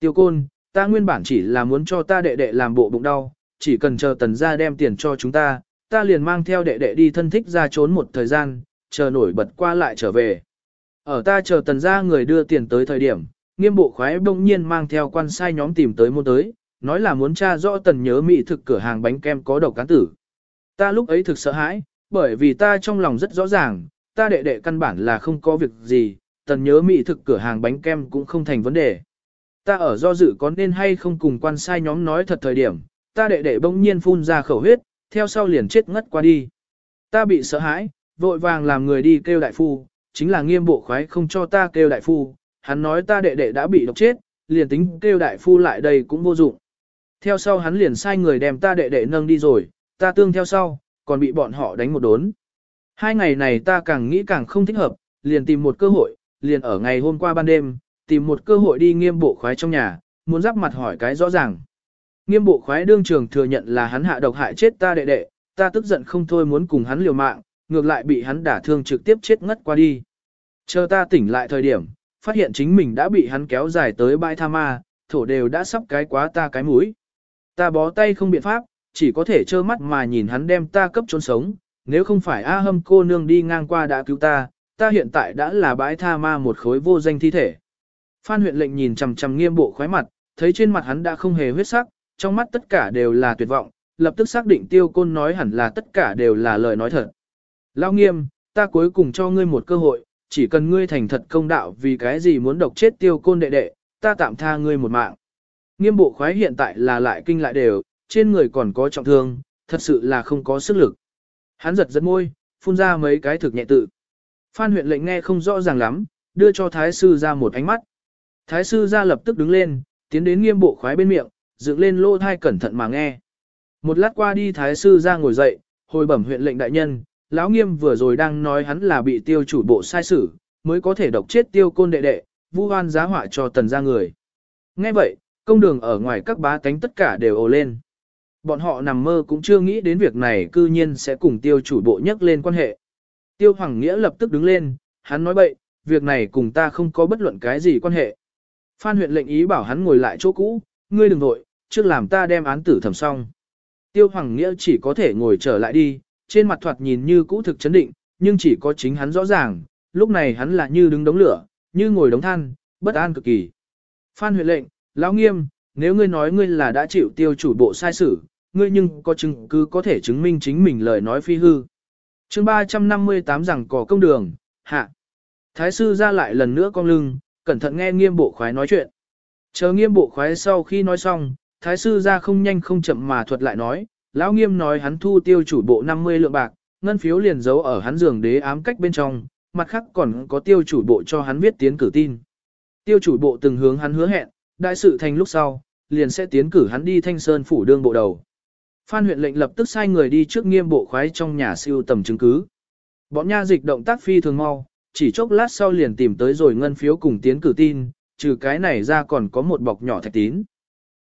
Tiêu côn, ta nguyên bản chỉ là muốn cho ta đệ đệ làm bộ bụng đau, chỉ cần chờ tần gia đem tiền cho chúng ta, ta liền mang theo đệ đệ đi thân thích ra trốn một thời gian, chờ nổi bật qua lại trở về. Ở ta chờ tần gia người đưa tiền tới thời điểm, nghiêm bộ khoái bỗng nhiên mang theo quan sai nhóm tìm tới môn tới, nói là muốn tra rõ tần nhớ mỹ thực cửa hàng bánh kem có độc cán tử. Ta lúc ấy thực sợ hãi, bởi vì ta trong lòng rất rõ ràng, ta đệ đệ căn bản là không có việc gì, tần nhớ mỹ thực cửa hàng bánh kem cũng không thành vấn đề. Ta ở do dự có nên hay không cùng quan sai nhóm nói thật thời điểm, ta đệ đệ bỗng nhiên phun ra khẩu huyết, theo sau liền chết ngất qua đi. Ta bị sợ hãi, vội vàng làm người đi kêu đại phu, chính là nghiêm bộ khoái không cho ta kêu đại phu, hắn nói ta đệ đệ đã bị độc chết, liền tính kêu đại phu lại đây cũng vô dụng. Theo sau hắn liền sai người đem ta đệ đệ nâng đi rồi, ta tương theo sau, còn bị bọn họ đánh một đốn. Hai ngày này ta càng nghĩ càng không thích hợp, liền tìm một cơ hội, liền ở ngày hôm qua ban đêm, tìm một cơ hội đi nghiêm bộ khoái trong nhà, muốn giáp mặt hỏi cái rõ ràng. Nghiêm bộ khoái đương trường thừa nhận là hắn hạ độc hại chết ta đệ đệ, ta tức giận không thôi muốn cùng hắn liều mạng, ngược lại bị hắn đả thương trực tiếp chết ngất qua đi. Chờ ta tỉnh lại thời điểm, phát hiện chính mình đã bị hắn kéo dài tới bãi tha ma, thổ đều đã sắp cái quá ta cái mũi. Ta bó tay không biện pháp, chỉ có thể trơ mắt mà nhìn hắn đem ta cấp trốn sống, nếu không phải A hâm cô nương đi ngang qua đã cứu ta, ta hiện tại đã là bãi tha ma một khối vô danh thi thể. Phan huyện lệnh nhìn chằm chằm nghiêm bộ khoái mặt, thấy trên mặt hắn đã không hề huyết sắc, trong mắt tất cả đều là tuyệt vọng, lập tức xác định tiêu côn nói hẳn là tất cả đều là lời nói thật. Lao nghiêm, ta cuối cùng cho ngươi một cơ hội, chỉ cần ngươi thành thật công đạo vì cái gì muốn độc chết tiêu côn đệ đệ, ta tạm tha ngươi một mạng. Nghiêm bộ khoái hiện tại là lại kinh lại đều, trên người còn có trọng thương, thật sự là không có sức lực. Hắn giật giật môi, phun ra mấy cái thực nhẹ tự. Phan huyện lệnh nghe không rõ ràng lắm, đưa cho thái sư ra một ánh mắt. Thái sư ra lập tức đứng lên, tiến đến nghiêm bộ khoái bên miệng, dựng lên lô thai cẩn thận mà nghe. Một lát qua đi thái sư ra ngồi dậy, hồi bẩm huyện lệnh đại nhân, lão nghiêm vừa rồi đang nói hắn là bị tiêu chủ bộ sai xử, mới có thể độc chết tiêu côn đệ đệ, vu oan giá họa cho tần ra người. Nghe vậy, công đường ở ngoài các bá tánh tất cả đều ồ lên. Bọn họ nằm mơ cũng chưa nghĩ đến việc này cư nhiên sẽ cùng tiêu chủ bộ nhắc lên quan hệ. Tiêu Hoàng Nghĩa lập tức đứng lên, hắn nói bậy, việc này cùng ta không có bất luận cái gì quan hệ. Phan huyện lệnh ý bảo hắn ngồi lại chỗ cũ, ngươi đừng vội, trước làm ta đem án tử thẩm xong. Tiêu Hoàng Nghĩa chỉ có thể ngồi trở lại đi, trên mặt thoạt nhìn như cũ thực chấn định, nhưng chỉ có chính hắn rõ ràng, lúc này hắn là như đứng đống lửa, như ngồi đống than, bất an cực kỳ. Phan huyện lệnh, lão nghiêm, nếu ngươi nói ngươi là đã chịu tiêu chủ bộ sai xử, ngươi nhưng có chứng cứ có thể chứng minh chính mình lời nói phi hư. chương 358 rằng có công đường, hạ. Thái sư ra lại lần nữa cong lưng, cẩn thận nghe nghiêm bộ khoái nói chuyện. Chờ nghiêm bộ khoái sau khi nói xong, thái sư ra không nhanh không chậm mà thuật lại nói, lão nghiêm nói hắn thu tiêu chủ bộ 50 lượng bạc, ngân phiếu liền giấu ở hắn giường đế ám cách bên trong, mặt khác còn có tiêu chủ bộ cho hắn viết tiến cử tin. Tiêu chủ bộ từng hướng hắn hứa hẹn, đại sự thành lúc sau, liền sẽ tiến cử hắn đi thanh sơn phủ đương bộ đầu. Phan huyện lệnh lập tức sai người đi trước nghiêm bộ khoái trong nhà siêu tầm chứng cứ. Bọn nha dịch động tác phi thường mau, chỉ chốc lát sau liền tìm tới rồi ngân phiếu cùng tiến cử tin, trừ cái này ra còn có một bọc nhỏ thạch tín.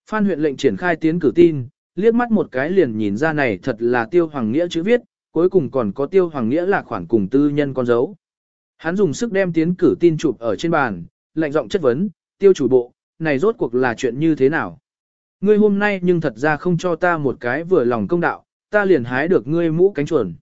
Phan huyện lệnh triển khai tiến cử tin, liếc mắt một cái liền nhìn ra này thật là tiêu hoàng nghĩa chữ viết, cuối cùng còn có tiêu hoàng nghĩa là khoản cùng tư nhân con dấu. Hắn dùng sức đem tiến cử tin chụp ở trên bàn, lạnh giọng chất vấn, tiêu chủ bộ, này rốt cuộc là chuyện như thế nào? Ngươi hôm nay nhưng thật ra không cho ta một cái vừa lòng công đạo, ta liền hái được ngươi mũ cánh chuồn.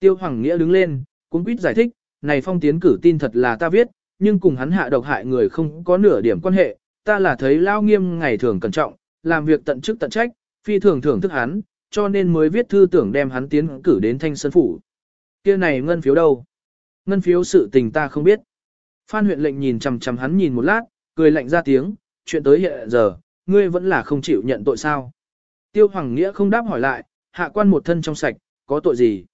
Tiêu Hoàng Nghĩa đứng lên, cũng quýt giải thích, này phong tiến cử tin thật là ta viết, nhưng cùng hắn hạ độc hại người không có nửa điểm quan hệ, ta là thấy lao nghiêm ngày thường cẩn trọng, làm việc tận chức tận trách, phi thường thưởng thức hắn, cho nên mới viết thư tưởng đem hắn tiến cử đến thanh sơn phủ. kia này ngân phiếu đâu? Ngân phiếu sự tình ta không biết. Phan huyện lệnh nhìn chằm chằm hắn nhìn một lát, cười lạnh ra tiếng, chuyện tới hiện giờ, ngươi vẫn là không chịu nhận tội sao. Tiêu Hoàng Nghĩa không đáp hỏi lại, hạ quan một thân trong sạch, có tội gì?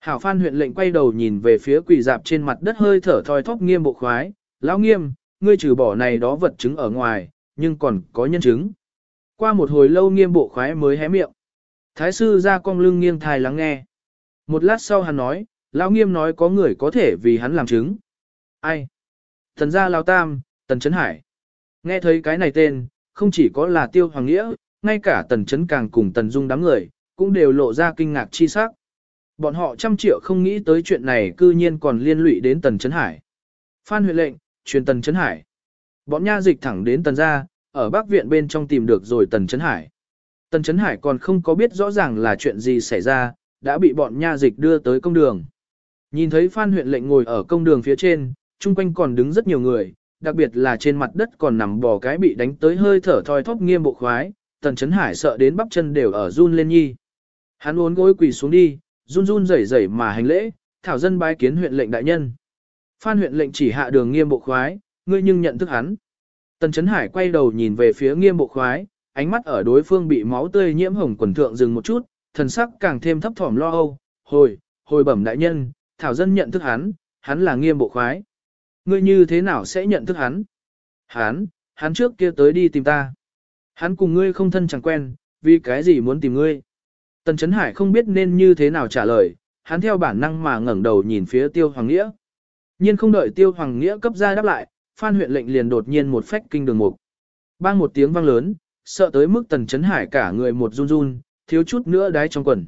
Hảo Phan huyện lệnh quay đầu nhìn về phía quỳ dạp trên mặt đất hơi thở thoi thóp nghiêm bộ khoái, lão nghiêm, ngươi trừ bỏ này đó vật chứng ở ngoài, nhưng còn có nhân chứng. Qua một hồi lâu nghiêm bộ khoái mới hé miệng. Thái sư ra cong lưng nghiêng thai lắng nghe. Một lát sau hắn nói, lão nghiêm nói có người có thể vì hắn làm chứng. Ai? Thần gia lão tam, tần chấn hải. Nghe thấy cái này tên, không chỉ có là tiêu hoàng nghĩa, ngay cả tần chấn càng cùng tần dung đám người, cũng đều lộ ra kinh ngạc chi sắc. Bọn họ trăm triệu không nghĩ tới chuyện này cư nhiên còn liên lụy đến tần chấn hải. Phan huyện lệnh, truyền tần chấn hải. Bọn nha dịch thẳng đến tần gia, ở bắc viện bên trong tìm được rồi tần chấn hải. Tần chấn hải còn không có biết rõ ràng là chuyện gì xảy ra, đã bị bọn nha dịch đưa tới công đường. Nhìn thấy Phan huyện lệnh ngồi ở công đường phía trên, chung quanh còn đứng rất nhiều người, đặc biệt là trên mặt đất còn nằm bò cái bị đánh tới hơi thở thoi thóp nghiêm bộ khoái, tần chấn hải sợ đến bắp chân đều ở run lên nhi. Hắn uốn gối quỳ xuống đi, run run rẩy rẩy mà hành lễ, thảo dân bái kiến huyện lệnh đại nhân. Phan huyện lệnh chỉ hạ đường nghiêm bộ khoái, ngươi nhưng nhận thức hắn. Tần chấn hải quay đầu nhìn về phía nghiêm bộ khoái, ánh mắt ở đối phương bị máu tươi nhiễm hồng quần thượng dừng một chút, thần sắc càng thêm thấp thỏm lo âu, hồi, hồi bẩm đại nhân, thảo dân nhận thức hắn, hắn là nghiêm bộ khoái. Ngươi như thế nào sẽ nhận thức hắn? Hắn, hắn trước kia tới đi tìm ta. Hắn cùng ngươi không thân chẳng quen, vì cái gì muốn tìm ngươi? Tần Chấn Hải không biết nên như thế nào trả lời, hắn theo bản năng mà ngẩng đầu nhìn phía Tiêu Hoàng Nghĩa. Nhưng không đợi Tiêu Hoàng Nghĩa cấp ra đáp lại, Phan huyện lệnh liền đột nhiên một phách kinh đường mục. Bang một tiếng vang lớn, sợ tới mức Tần Chấn Hải cả người một run run, thiếu chút nữa đái trong quần.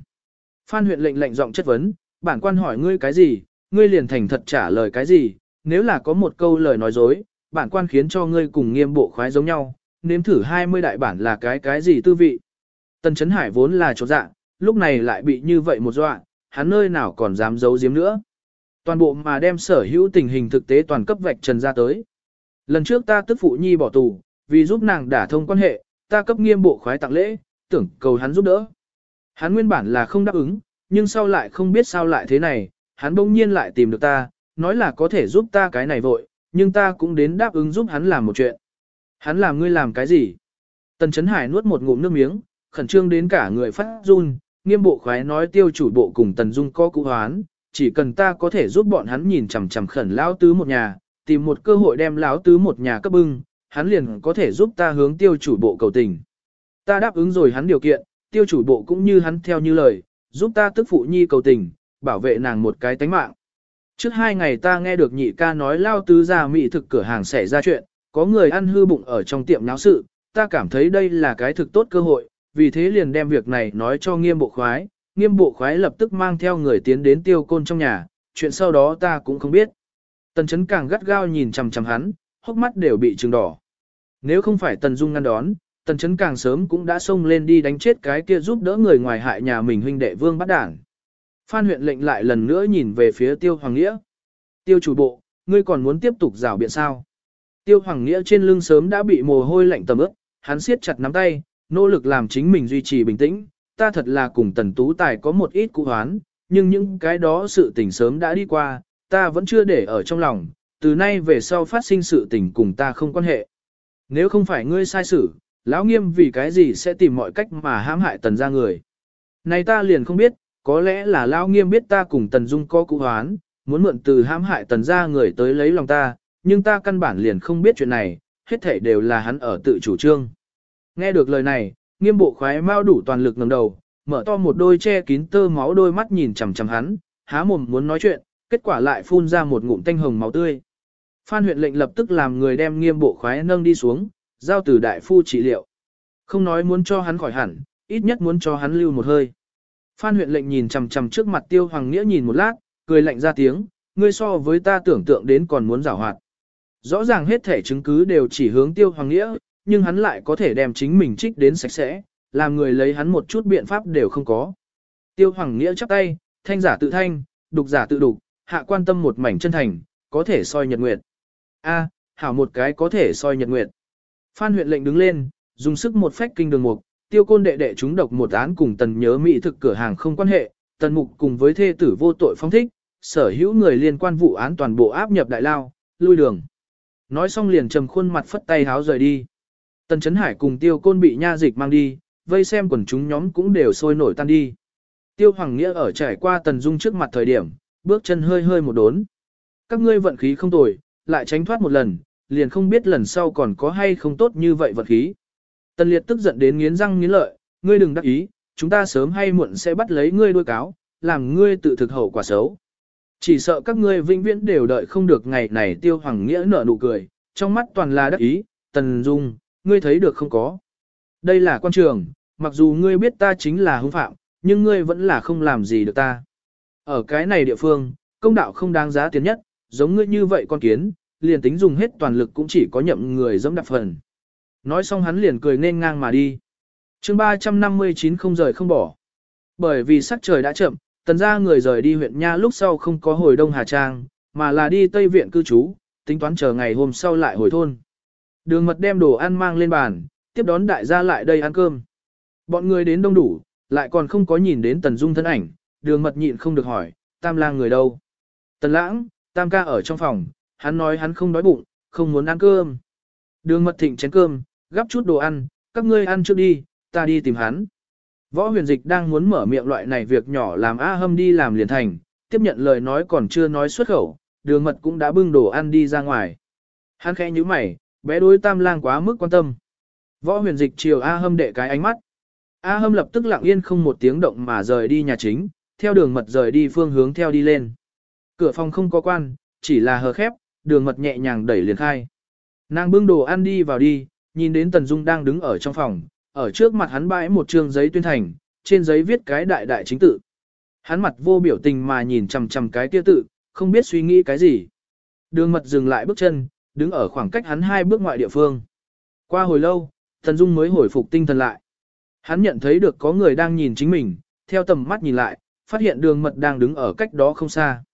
Phan huyện lệnh lệnh giọng chất vấn, bản quan hỏi ngươi cái gì, ngươi liền thành thật trả lời cái gì, nếu là có một câu lời nói dối, bản quan khiến cho ngươi cùng nghiêm bộ khoái giống nhau, nếm thử 20 đại bản là cái cái gì tư vị. Tần Chấn Hải vốn là chỗ dạ, lúc này lại bị như vậy một dọa, hắn nơi nào còn dám giấu giếm nữa. Toàn bộ mà đem sở hữu tình hình thực tế toàn cấp vạch trần ra tới. Lần trước ta tức phụ nhi bỏ tù, vì giúp nàng đả thông quan hệ, ta cấp nghiêm bộ khoái tặng lễ, tưởng cầu hắn giúp đỡ. Hắn nguyên bản là không đáp ứng, nhưng sau lại không biết sao lại thế này, hắn bỗng nhiên lại tìm được ta, nói là có thể giúp ta cái này vội, nhưng ta cũng đến đáp ứng giúp hắn làm một chuyện. Hắn làm ngươi làm cái gì? Tần Chấn Hải nuốt một ngụm nước miếng, khẩn trương đến cả người phát run, nghiêm bộ khoái nói tiêu chủ bộ cùng Tần Dung có cụ hoán, chỉ cần ta có thể giúp bọn hắn nhìn chằm chằm khẩn lão tứ một nhà, tìm một cơ hội đem lão tứ một nhà cấp bưng, hắn liền có thể giúp ta hướng tiêu chủ bộ cầu tình. Ta đáp ứng rồi hắn điều kiện, tiêu chủ bộ cũng như hắn theo như lời, giúp ta tức phụ nhi cầu tình, bảo vệ nàng một cái tánh mạng. Trước hai ngày ta nghe được nhị ca nói lao tứ ra mỹ thực cửa hàng xảy ra chuyện, có người ăn hư bụng ở trong tiệm náo sự, ta cảm thấy đây là cái thực tốt cơ hội, vì thế liền đem việc này nói cho nghiêm bộ khoái, nghiêm bộ khoái lập tức mang theo người tiến đến tiêu côn trong nhà, chuyện sau đó ta cũng không biết. Tần chấn càng gắt gao nhìn chằm chằm hắn, hốc mắt đều bị trừng đỏ. Nếu không phải tần dung ngăn đón, tần chấn càng sớm cũng đã xông lên đi đánh chết cái kia giúp đỡ người ngoài hại nhà mình huynh đệ vương bắt đảng. Phan huyện lệnh lại lần nữa nhìn về phía tiêu hoàng nghĩa. Tiêu chủ bộ, ngươi còn muốn tiếp tục rào biện sao? Tiêu hoàng nghĩa trên lưng sớm đã bị mồ hôi lạnh tầm ướt, hắn siết chặt nắm tay, nỗ lực làm chính mình duy trì bình tĩnh. Ta thật là cùng tần tú tài có một ít cụ hoán, nhưng những cái đó sự tình sớm đã đi qua, ta vẫn chưa để ở trong lòng, từ nay về sau phát sinh sự tình cùng ta không quan hệ. Nếu không phải ngươi sai xử, lão nghiêm vì cái gì sẽ tìm mọi cách mà hãm hại tần ra người. Này ta liền không biết, có lẽ là lao nghiêm biết ta cùng tần dung có cụ hoán, muốn mượn từ hãm hại tần ra người tới lấy lòng ta, nhưng ta căn bản liền không biết chuyện này, hết thể đều là hắn ở tự chủ trương. Nghe được lời này, nghiêm bộ khoái mau đủ toàn lực ngẩng đầu, mở to một đôi che kín tơ máu đôi mắt nhìn chằm chằm hắn, há mồm muốn nói chuyện, kết quả lại phun ra một ngụm tanh hồng máu tươi. Phan huyện lệnh lập tức làm người đem nghiêm bộ khoái nâng đi xuống, giao từ đại phu trị liệu. Không nói muốn cho hắn khỏi hẳn, ít nhất muốn cho hắn lưu một hơi. Phan huyện lệnh nhìn chằm chằm trước mặt tiêu hoàng nghĩa nhìn một lát, cười lạnh ra tiếng, ngươi so với ta tưởng tượng đến còn muốn giảo hoạt. Rõ ràng hết thể chứng cứ đều chỉ hướng tiêu hoàng nghĩa, nhưng hắn lại có thể đem chính mình trích đến sạch sẽ, làm người lấy hắn một chút biện pháp đều không có. Tiêu hoàng nghĩa chắp tay, thanh giả tự thanh, đục giả tự đục, hạ quan tâm một mảnh chân thành, có thể soi nhật nguyệt. A, hảo một cái có thể soi nhật nguyệt. Phan huyện lệnh đứng lên, dùng sức một phách kinh đường mục, tiêu côn đệ đệ chúng độc một án cùng tần nhớ mỹ thực cửa hàng không quan hệ, tần mục cùng với thê tử vô tội phong thích, sở hữu người liên quan vụ án toàn bộ áp nhập đại lao, lui đường. Nói xong liền trầm khuôn mặt phất tay háo rời đi. Tần Chấn Hải cùng tiêu côn bị nha dịch mang đi, vây xem quần chúng nhóm cũng đều sôi nổi tan đi. Tiêu Hoàng Nghĩa ở trải qua Tần Dung trước mặt thời điểm, bước chân hơi hơi một đốn. Các ngươi vận khí không tồi, lại tránh thoát một lần, liền không biết lần sau còn có hay không tốt như vậy vận khí. Tần Liệt tức giận đến nghiến răng nghiến lợi, ngươi đừng đắc ý, chúng ta sớm hay muộn sẽ bắt lấy ngươi đuôi cáo, làm ngươi tự thực hậu quả xấu. Chỉ sợ các ngươi vĩnh viễn đều đợi không được ngày này Tiêu Hoàng Nghĩa nở nụ cười, trong mắt toàn là đắc ý, Tần Dung, ngươi thấy được không có. Đây là quan trường, mặc dù ngươi biết ta chính là hung phạm, nhưng ngươi vẫn là không làm gì được ta. Ở cái này địa phương, công đạo không đáng giá tiền nhất, giống ngươi như vậy con kiến, liền tính dùng hết toàn lực cũng chỉ có nhậm người giống đạp phần. Nói xong hắn liền cười nên ngang mà đi. chương 359 không rời không bỏ. Bởi vì sắc trời đã chậm, tần ra người rời đi huyện Nha lúc sau không có hồi Đông Hà Trang, mà là đi Tây Viện cư trú, tính toán chờ ngày hôm sau lại hồi thôn. Đường mật đem đồ ăn mang lên bàn, tiếp đón đại gia lại đây ăn cơm. Bọn người đến đông đủ, lại còn không có nhìn đến Tần Dung thân ảnh, đường mật nhịn không được hỏi, tam lang người đâu. Tần lãng, tam ca ở trong phòng, hắn nói hắn không đói bụng, không muốn ăn cơm. Đường mật thịnh chén cơm, gắp chút đồ ăn, các ngươi ăn trước đi, ta đi tìm hắn. Võ huyền dịch đang muốn mở miệng loại này việc nhỏ làm A hâm đi làm liền thành, tiếp nhận lời nói còn chưa nói xuất khẩu, đường mật cũng đã bưng đồ ăn đi ra ngoài. Hắn khẽ như mày, bé đối tam lang quá mức quan tâm. Võ huyền dịch chiều A hâm đệ cái ánh mắt. A hâm lập tức lặng yên không một tiếng động mà rời đi nhà chính, theo đường mật rời đi phương hướng theo đi lên. Cửa phòng không có quan, chỉ là hờ khép, đường mật nhẹ nhàng đẩy liền khai. Nàng bưng đồ ăn đi vào đi, nhìn đến Tần Dung đang đứng ở trong phòng, ở trước mặt hắn bãi một trương giấy tuyên thành, trên giấy viết cái đại đại chính tự. Hắn mặt vô biểu tình mà nhìn chằm chằm cái kia tự, không biết suy nghĩ cái gì. Đường mật dừng lại bước chân, đứng ở khoảng cách hắn hai bước ngoại địa phương. Qua hồi lâu, Tần Dung mới hồi phục tinh thần lại. Hắn nhận thấy được có người đang nhìn chính mình, theo tầm mắt nhìn lại, phát hiện đường mật đang đứng ở cách đó không xa.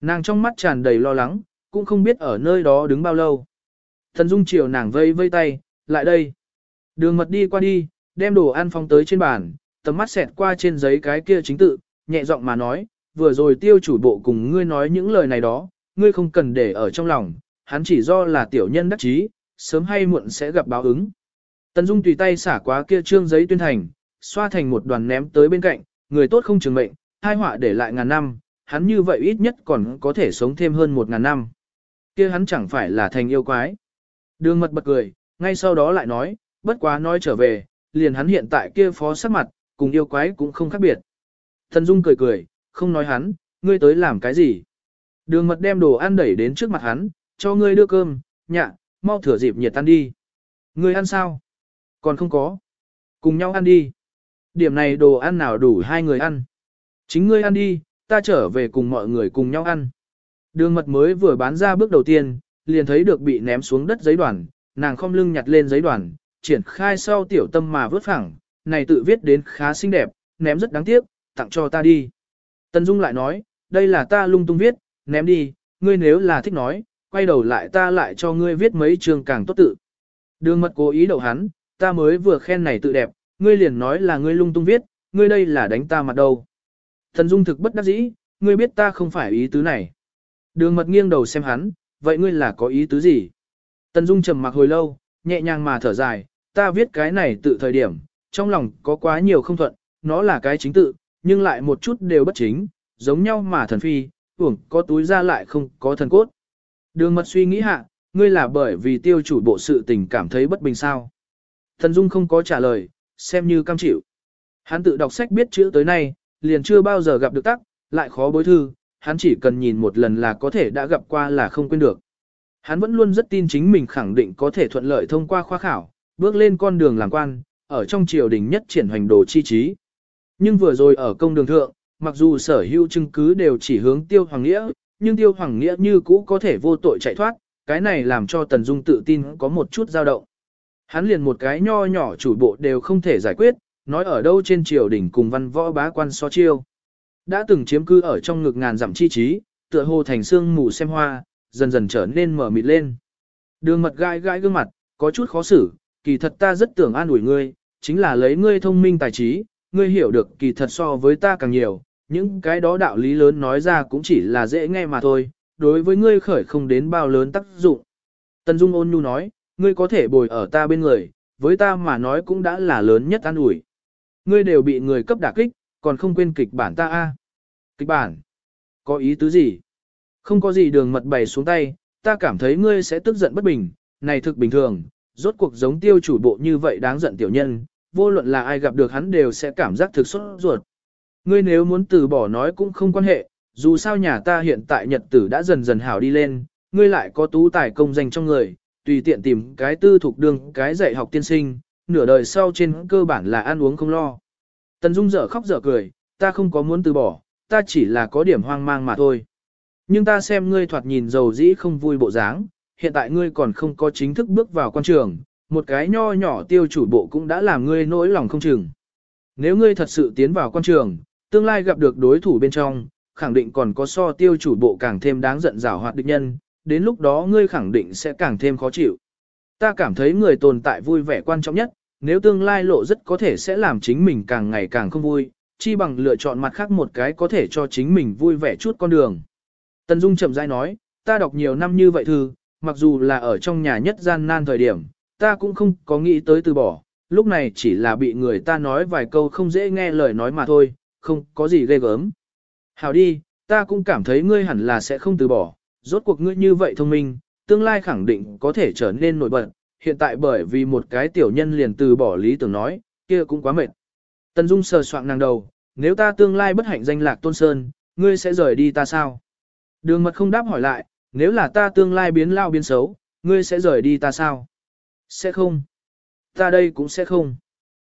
Nàng trong mắt tràn đầy lo lắng, cũng không biết ở nơi đó đứng bao lâu. Thần Dung chiều nàng vây vây tay, lại đây. Đường mật đi qua đi, đem đồ ăn phong tới trên bàn, tầm mắt xẹt qua trên giấy cái kia chính tự, nhẹ giọng mà nói, vừa rồi tiêu chủ bộ cùng ngươi nói những lời này đó, ngươi không cần để ở trong lòng, hắn chỉ do là tiểu nhân đắc chí, sớm hay muộn sẽ gặp báo ứng. Tần Dung tùy tay xả qua kia trương giấy tuyên thành, xoa thành một đoàn ném tới bên cạnh, người tốt không trường mệnh, hai họa để lại ngàn năm, hắn như vậy ít nhất còn có thể sống thêm hơn một ngàn năm. kia hắn chẳng phải là thành yêu quái. Đường mật bật cười, ngay sau đó lại nói, bất quá nói trở về, liền hắn hiện tại kia phó sắc mặt, cùng yêu quái cũng không khác biệt. Thần Dung cười cười, không nói hắn, ngươi tới làm cái gì. Đường mật đem đồ ăn đẩy đến trước mặt hắn, cho ngươi đưa cơm, nhạ, mau thửa dịp nhiệt tan đi. Ngươi ăn sao? Còn không có. Cùng nhau ăn đi. Điểm này đồ ăn nào đủ hai người ăn. Chính ngươi ăn đi, ta trở về cùng mọi người cùng nhau ăn. Đường mật mới vừa bán ra bước đầu tiên, liền thấy được bị ném xuống đất giấy đoàn, nàng không lưng nhặt lên giấy đoàn, triển khai sau tiểu tâm mà vớt phẳng, này tự viết đến khá xinh đẹp, ném rất đáng tiếc, tặng cho ta đi. Tần Dung lại nói, đây là ta lung tung viết, ném đi, ngươi nếu là thích nói, quay đầu lại ta lại cho ngươi viết mấy trường càng tốt tự. Đường mật cố ý đậu hắn, ta mới vừa khen này tự đẹp, ngươi liền nói là ngươi lung tung viết, ngươi đây là đánh ta mặt đầu. Tần Dung thực bất đắc dĩ, ngươi biết ta không phải ý tứ này. Đường mật nghiêng đầu xem hắn, vậy ngươi là có ý tứ gì? Tần Dung trầm mặc hồi lâu, nhẹ nhàng mà thở dài, ta viết cái này tự thời điểm, trong lòng có quá nhiều không thuận, nó là cái chính tự, nhưng lại một chút đều bất chính, giống nhau mà thần phi, uổng có túi ra lại không có thần cốt. Đường mật suy nghĩ hạ, ngươi là bởi vì tiêu chủ bộ sự tình cảm thấy bất bình sao. Thần Dung không có trả lời, xem như cam chịu. Hắn tự đọc sách biết chữ tới nay, liền chưa bao giờ gặp được tắc, lại khó bối thư, hắn chỉ cần nhìn một lần là có thể đã gặp qua là không quên được. Hắn vẫn luôn rất tin chính mình khẳng định có thể thuận lợi thông qua khoa khảo, bước lên con đường làm quan, ở trong triều đình nhất triển hoành đồ chi trí. Nhưng vừa rồi ở công đường thượng, mặc dù sở hữu chứng cứ đều chỉ hướng tiêu hoàng nghĩa, nhưng tiêu hoàng nghĩa như cũ có thể vô tội chạy thoát, cái này làm cho Tần Dung tự tin có một chút dao động. Hắn liền một cái nho nhỏ chủ bộ đều không thể giải quyết, nói ở đâu trên triều đình cùng văn võ bá quan so chiêu. Đã từng chiếm cư ở trong ngực ngàn dặm chi trí, tựa hồ thành xương mù xem hoa, dần dần trở nên mở mịt lên. Đường mật gai gai gương mặt, có chút khó xử, kỳ thật ta rất tưởng an ủi ngươi, chính là lấy ngươi thông minh tài trí, ngươi hiểu được kỳ thật so với ta càng nhiều, những cái đó đạo lý lớn nói ra cũng chỉ là dễ nghe mà thôi, đối với ngươi khởi không đến bao lớn tác dụng. Tần Dung ôn nhu nói, ngươi có thể bồi ở ta bên người, với ta mà nói cũng đã là lớn nhất an ủi. Ngươi đều bị người cấp đả kích, còn không quên kịch bản ta a. Kịch bản? Có ý tứ gì? Không có gì đường mật bày xuống tay, ta cảm thấy ngươi sẽ tức giận bất bình, này thực bình thường, rốt cuộc giống tiêu chủ bộ như vậy đáng giận tiểu nhân, vô luận là ai gặp được hắn đều sẽ cảm giác thực xuất ruột. Ngươi nếu muốn từ bỏ nói cũng không quan hệ, dù sao nhà ta hiện tại nhật tử đã dần dần hảo đi lên, ngươi lại có tú tài công danh trong người, tùy tiện tìm cái tư thuộc đường cái dạy học tiên sinh, nửa đời sau trên cơ bản là ăn uống không lo. Tần Dung dở khóc dở cười, ta không có muốn từ bỏ, ta chỉ là có điểm hoang mang mà thôi. Nhưng ta xem ngươi thoạt nhìn giàu dĩ không vui bộ dáng, hiện tại ngươi còn không có chính thức bước vào quan trường, một cái nho nhỏ tiêu chủ bộ cũng đã làm ngươi nỗi lòng không chừng. Nếu ngươi thật sự tiến vào quan trường, tương lai gặp được đối thủ bên trong, khẳng định còn có so tiêu chủ bộ càng thêm đáng giận rào hoạt địch nhân, đến lúc đó ngươi khẳng định sẽ càng thêm khó chịu. Ta cảm thấy người tồn tại vui vẻ quan trọng nhất, nếu tương lai lộ rất có thể sẽ làm chính mình càng ngày càng không vui, chi bằng lựa chọn mặt khác một cái có thể cho chính mình vui vẻ chút con đường. Tần Dung chậm rãi nói, ta đọc nhiều năm như vậy thư, mặc dù là ở trong nhà nhất gian nan thời điểm, ta cũng không có nghĩ tới từ bỏ, lúc này chỉ là bị người ta nói vài câu không dễ nghe lời nói mà thôi, không có gì ghê gớm. Hảo đi, ta cũng cảm thấy ngươi hẳn là sẽ không từ bỏ, rốt cuộc ngươi như vậy thông minh, tương lai khẳng định có thể trở nên nổi bật, hiện tại bởi vì một cái tiểu nhân liền từ bỏ lý tưởng nói, kia cũng quá mệt. Tần Dung sờ soạng nàng đầu, nếu ta tương lai bất hạnh danh lạc tôn sơn, ngươi sẽ rời đi ta sao? Đường mật không đáp hỏi lại, nếu là ta tương lai biến lao biến xấu, ngươi sẽ rời đi ta sao? Sẽ không. Ta đây cũng sẽ không.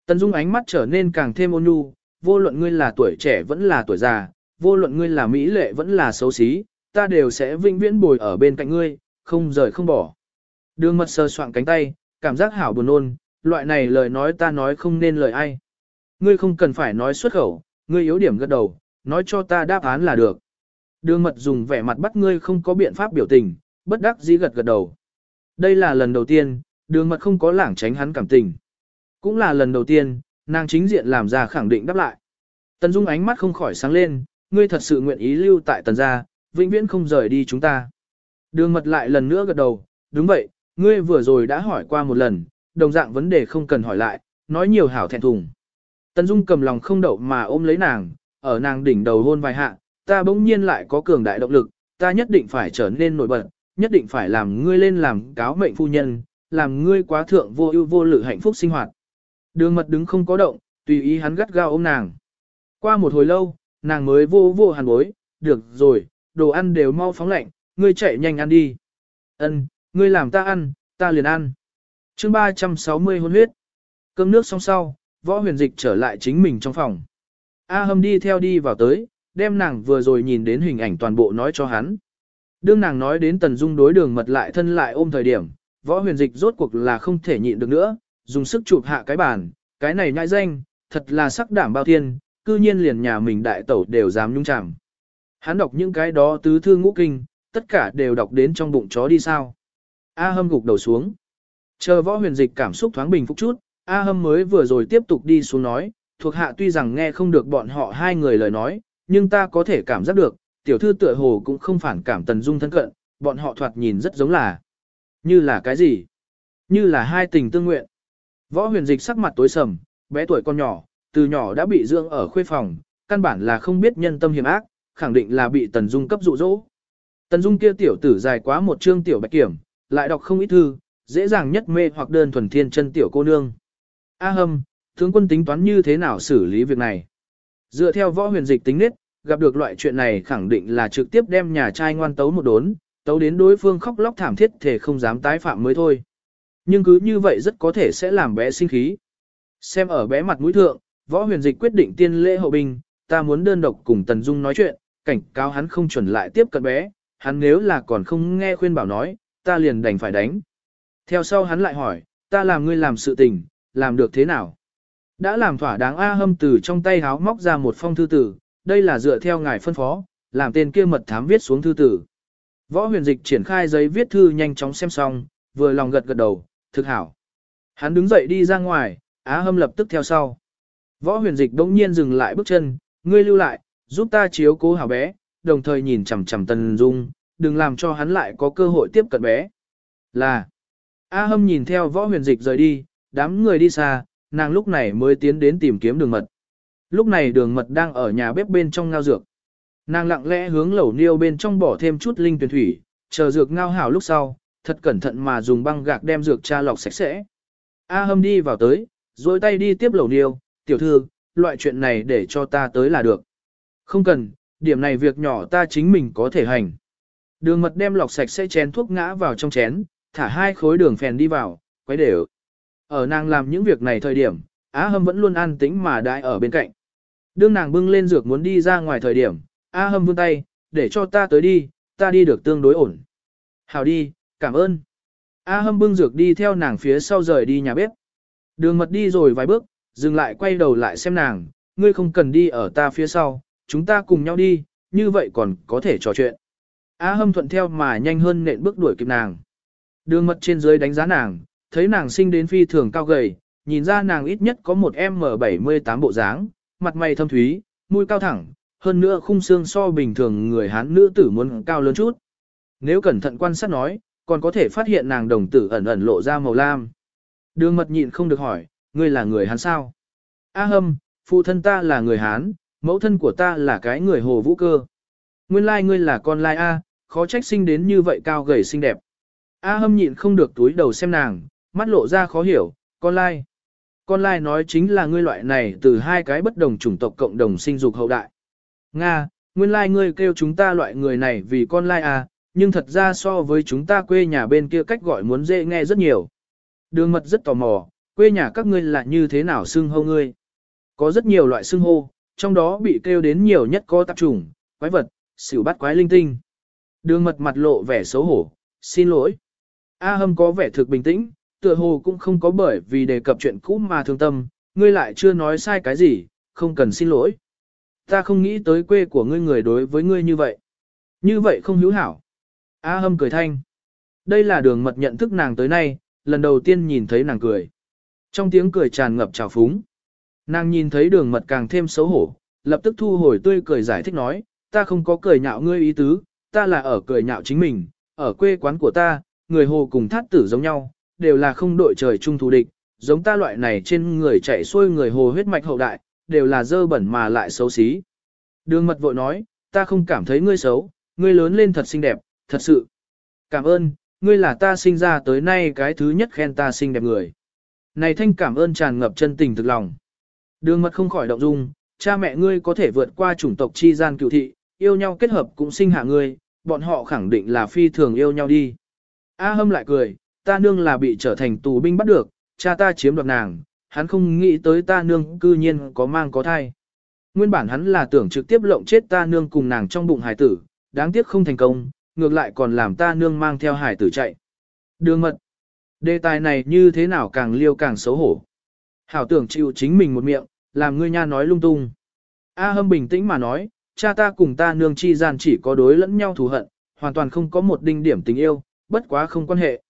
Tần Dung ánh mắt trở nên càng thêm ôn nhu, vô luận ngươi là tuổi trẻ vẫn là tuổi già, vô luận ngươi là mỹ lệ vẫn là xấu xí, ta đều sẽ vinh viễn bồi ở bên cạnh ngươi, không rời không bỏ. Đường mật sờ soạng cánh tay, cảm giác hảo buồn ôn, loại này lời nói ta nói không nên lời ai. Ngươi không cần phải nói xuất khẩu, ngươi yếu điểm gật đầu, nói cho ta đáp án là được. Đường mật dùng vẻ mặt bắt ngươi không có biện pháp biểu tình, bất đắc dĩ gật gật đầu. Đây là lần đầu tiên, đường mật không có lảng tránh hắn cảm tình. Cũng là lần đầu tiên, nàng chính diện làm ra khẳng định đáp lại. Tần Dung ánh mắt không khỏi sáng lên, ngươi thật sự nguyện ý lưu tại tần gia, vĩnh viễn không rời đi chúng ta. Đường mật lại lần nữa gật đầu, đúng vậy, ngươi vừa rồi đã hỏi qua một lần, đồng dạng vấn đề không cần hỏi lại, nói nhiều hảo thẹn thùng. Tần Dung cầm lòng không đậu mà ôm lấy nàng, ở nàng đỉnh đầu hôn vài hạ, ta bỗng nhiên lại có cường đại động lực, ta nhất định phải trở nên nổi bật, nhất định phải làm ngươi lên làm cáo mệnh phu nhân, làm ngươi quá thượng vô ưu vô lự hạnh phúc sinh hoạt. Đường mật đứng không có động, tùy ý hắn gắt gao ôm nàng. Qua một hồi lâu, nàng mới vô vô hàn bối, được rồi, đồ ăn đều mau phóng lạnh, ngươi chạy nhanh ăn đi. Ân, ngươi làm ta ăn, ta liền ăn. chương 360 hôn huyết. Cơm nước xong sau, võ huyền dịch trở lại chính mình trong phòng. A hâm đi theo đi vào tới, đem nàng vừa rồi nhìn đến hình ảnh toàn bộ nói cho hắn. Đương nàng nói đến tần dung đối đường mật lại thân lại ôm thời điểm, võ huyền dịch rốt cuộc là không thể nhịn được nữa, dùng sức chụp hạ cái bàn, cái này nhãi danh, thật là sắc đảm bao thiên, cư nhiên liền nhà mình đại tẩu đều dám nhung chẳng. Hắn đọc những cái đó tứ thư ngũ kinh, tất cả đều đọc đến trong bụng chó đi sao. A hâm gục đầu xuống. Chờ võ huyền dịch cảm xúc thoáng bình phục chút, A hâm mới vừa rồi tiếp tục đi xuống nói, thuộc hạ tuy rằng nghe không được bọn họ hai người lời nói, nhưng ta có thể cảm giác được, tiểu thư tựa hồ cũng không phản cảm tần dung thân cận, bọn họ thoạt nhìn rất giống là. Như là cái gì? Như là hai tình tương nguyện. Võ huyền dịch sắc mặt tối sầm, bé tuổi con nhỏ, từ nhỏ đã bị dưỡng ở khuê phòng, căn bản là không biết nhân tâm hiểm ác, khẳng định là bị tần dung cấp dụ dỗ. Tần dung kia tiểu tử dài quá một chương tiểu bạch kiểm, lại đọc không ít thư, dễ dàng nhất mê hoặc đơn thuần thiên chân tiểu cô nương. A hâm, tướng quân tính toán như thế nào xử lý việc này? Dựa theo võ huyền dịch tính nết, gặp được loại chuyện này khẳng định là trực tiếp đem nhà trai ngoan tấu một đốn, tấu đến đối phương khóc lóc thảm thiết thể không dám tái phạm mới thôi. Nhưng cứ như vậy rất có thể sẽ làm bé sinh khí. Xem ở bé mặt mũi thượng, võ huyền dịch quyết định tiên lễ hậu binh, ta muốn đơn độc cùng Tần Dung nói chuyện, cảnh cáo hắn không chuẩn lại tiếp cận bé, hắn nếu là còn không nghe khuyên bảo nói, ta liền đành phải đánh. Theo sau hắn lại hỏi, ta làm ngươi làm sự tình, làm được thế nào? Đã làm thỏa đáng A hâm từ trong tay háo móc ra một phong thư tử, đây là dựa theo ngài phân phó, làm tên kia mật thám viết xuống thư tử. Võ huyền dịch triển khai giấy viết thư nhanh chóng xem xong, vừa lòng gật gật đầu, thực hảo. Hắn đứng dậy đi ra ngoài, Á hâm lập tức theo sau. Võ huyền dịch đông nhiên dừng lại bước chân, ngươi lưu lại, giúp ta chiếu cố hảo bé, đồng thời nhìn chằm chằm tần dung, đừng làm cho hắn lại có cơ hội tiếp cận bé. Là, A hâm nhìn theo võ huyền dịch rời đi, đám người đi xa, nàng lúc này mới tiến đến tìm kiếm đường mật. Lúc này đường mật đang ở nhà bếp bên trong ngao dược. Nàng lặng lẽ hướng lẩu niêu bên trong bỏ thêm chút linh tuyển thủy, chờ dược ngao hảo lúc sau, thật cẩn thận mà dùng băng gạc đem dược tra lọc sạch sẽ. A hâm đi vào tới, rồi tay đi tiếp lẩu niêu, tiểu thư, loại chuyện này để cho ta tới là được. Không cần, điểm này việc nhỏ ta chính mình có thể hành. Đường mật đem lọc sạch sẽ chén thuốc ngã vào trong chén, thả hai khối đường phèn đi vào, quấy đều. Ở nàng làm những việc này thời điểm, Á Hâm vẫn luôn an tĩnh mà đãi ở bên cạnh. Đương nàng bưng lên dược muốn đi ra ngoài thời điểm, Á Hâm vươn tay, để cho ta tới đi, ta đi được tương đối ổn. Hào đi, cảm ơn. A Hâm bưng dược đi theo nàng phía sau rời đi nhà bếp. Đường mật đi rồi vài bước, dừng lại quay đầu lại xem nàng, ngươi không cần đi ở ta phía sau, chúng ta cùng nhau đi, như vậy còn có thể trò chuyện. A Hâm thuận theo mà nhanh hơn nện bước đuổi kịp nàng. Đường mật trên dưới đánh giá nàng, thấy nàng sinh đến phi thường cao gầy, nhìn ra nàng ít nhất có một M78 bộ dáng, mặt mày thâm thúy, mũi cao thẳng, hơn nữa khung xương so bình thường người Hán nữ tử muốn cao lớn chút. Nếu cẩn thận quan sát nói, còn có thể phát hiện nàng đồng tử ẩn ẩn lộ ra màu lam. Đường mật nhịn không được hỏi, ngươi là người Hán sao? A hâm, phụ thân ta là người Hán, mẫu thân của ta là cái người hồ vũ cơ. Nguyên lai like ngươi là con lai A, khó trách sinh đến như vậy cao gầy xinh đẹp. A hâm nhịn không được túi đầu xem nàng, mắt lộ ra khó hiểu, con lai. Con lai nói chính là ngươi loại này từ hai cái bất đồng chủng tộc cộng đồng sinh dục hậu đại. Nga, nguyên lai ngươi kêu chúng ta loại người này vì con lai à, nhưng thật ra so với chúng ta quê nhà bên kia cách gọi muốn dễ nghe rất nhiều. Đường mật rất tò mò, quê nhà các ngươi là như thế nào xưng hô ngươi? Có rất nhiều loại xưng hô, trong đó bị kêu đến nhiều nhất có tạp trùng, quái vật, xỉu bắt quái linh tinh. Đường mật mặt lộ vẻ xấu hổ, xin lỗi. A hâm có vẻ thực bình tĩnh, tựa hồ cũng không có bởi vì đề cập chuyện cũ mà thương tâm, ngươi lại chưa nói sai cái gì, không cần xin lỗi. Ta không nghĩ tới quê của ngươi người đối với ngươi như vậy. Như vậy không hữu hảo. A hâm cười thanh. Đây là đường mật nhận thức nàng tới nay, lần đầu tiên nhìn thấy nàng cười. Trong tiếng cười tràn ngập trào phúng. Nàng nhìn thấy đường mật càng thêm xấu hổ, lập tức thu hồi tươi cười giải thích nói, ta không có cười nhạo ngươi ý tứ, ta là ở cười nhạo chính mình, ở quê quán của ta, người hồ cùng thát tử giống nhau, đều là không đội trời chung thù địch, giống ta loại này trên người chạy xuôi người hồ huyết mạch hậu đại, đều là dơ bẩn mà lại xấu xí. Đường mật vội nói, ta không cảm thấy ngươi xấu, ngươi lớn lên thật xinh đẹp, thật sự. Cảm ơn, ngươi là ta sinh ra tới nay cái thứ nhất khen ta xinh đẹp người. Này thanh cảm ơn tràn ngập chân tình thực lòng. Đường mật không khỏi động dung, cha mẹ ngươi có thể vượt qua chủng tộc chi gian cựu thị, yêu nhau kết hợp cũng sinh hạ ngươi, bọn họ khẳng định là phi thường yêu nhau đi. A hâm lại cười, ta nương là bị trở thành tù binh bắt được, cha ta chiếm đoạt nàng, hắn không nghĩ tới ta nương cư nhiên có mang có thai. Nguyên bản hắn là tưởng trực tiếp lộng chết ta nương cùng nàng trong bụng hải tử, đáng tiếc không thành công, ngược lại còn làm ta nương mang theo hải tử chạy. Đường mật. Đề tài này như thế nào càng liêu càng xấu hổ. Hảo tưởng chịu chính mình một miệng, làm ngươi nha nói lung tung. A hâm bình tĩnh mà nói, cha ta cùng ta nương chi gian chỉ có đối lẫn nhau thù hận, hoàn toàn không có một đinh điểm tình yêu, bất quá không quan hệ.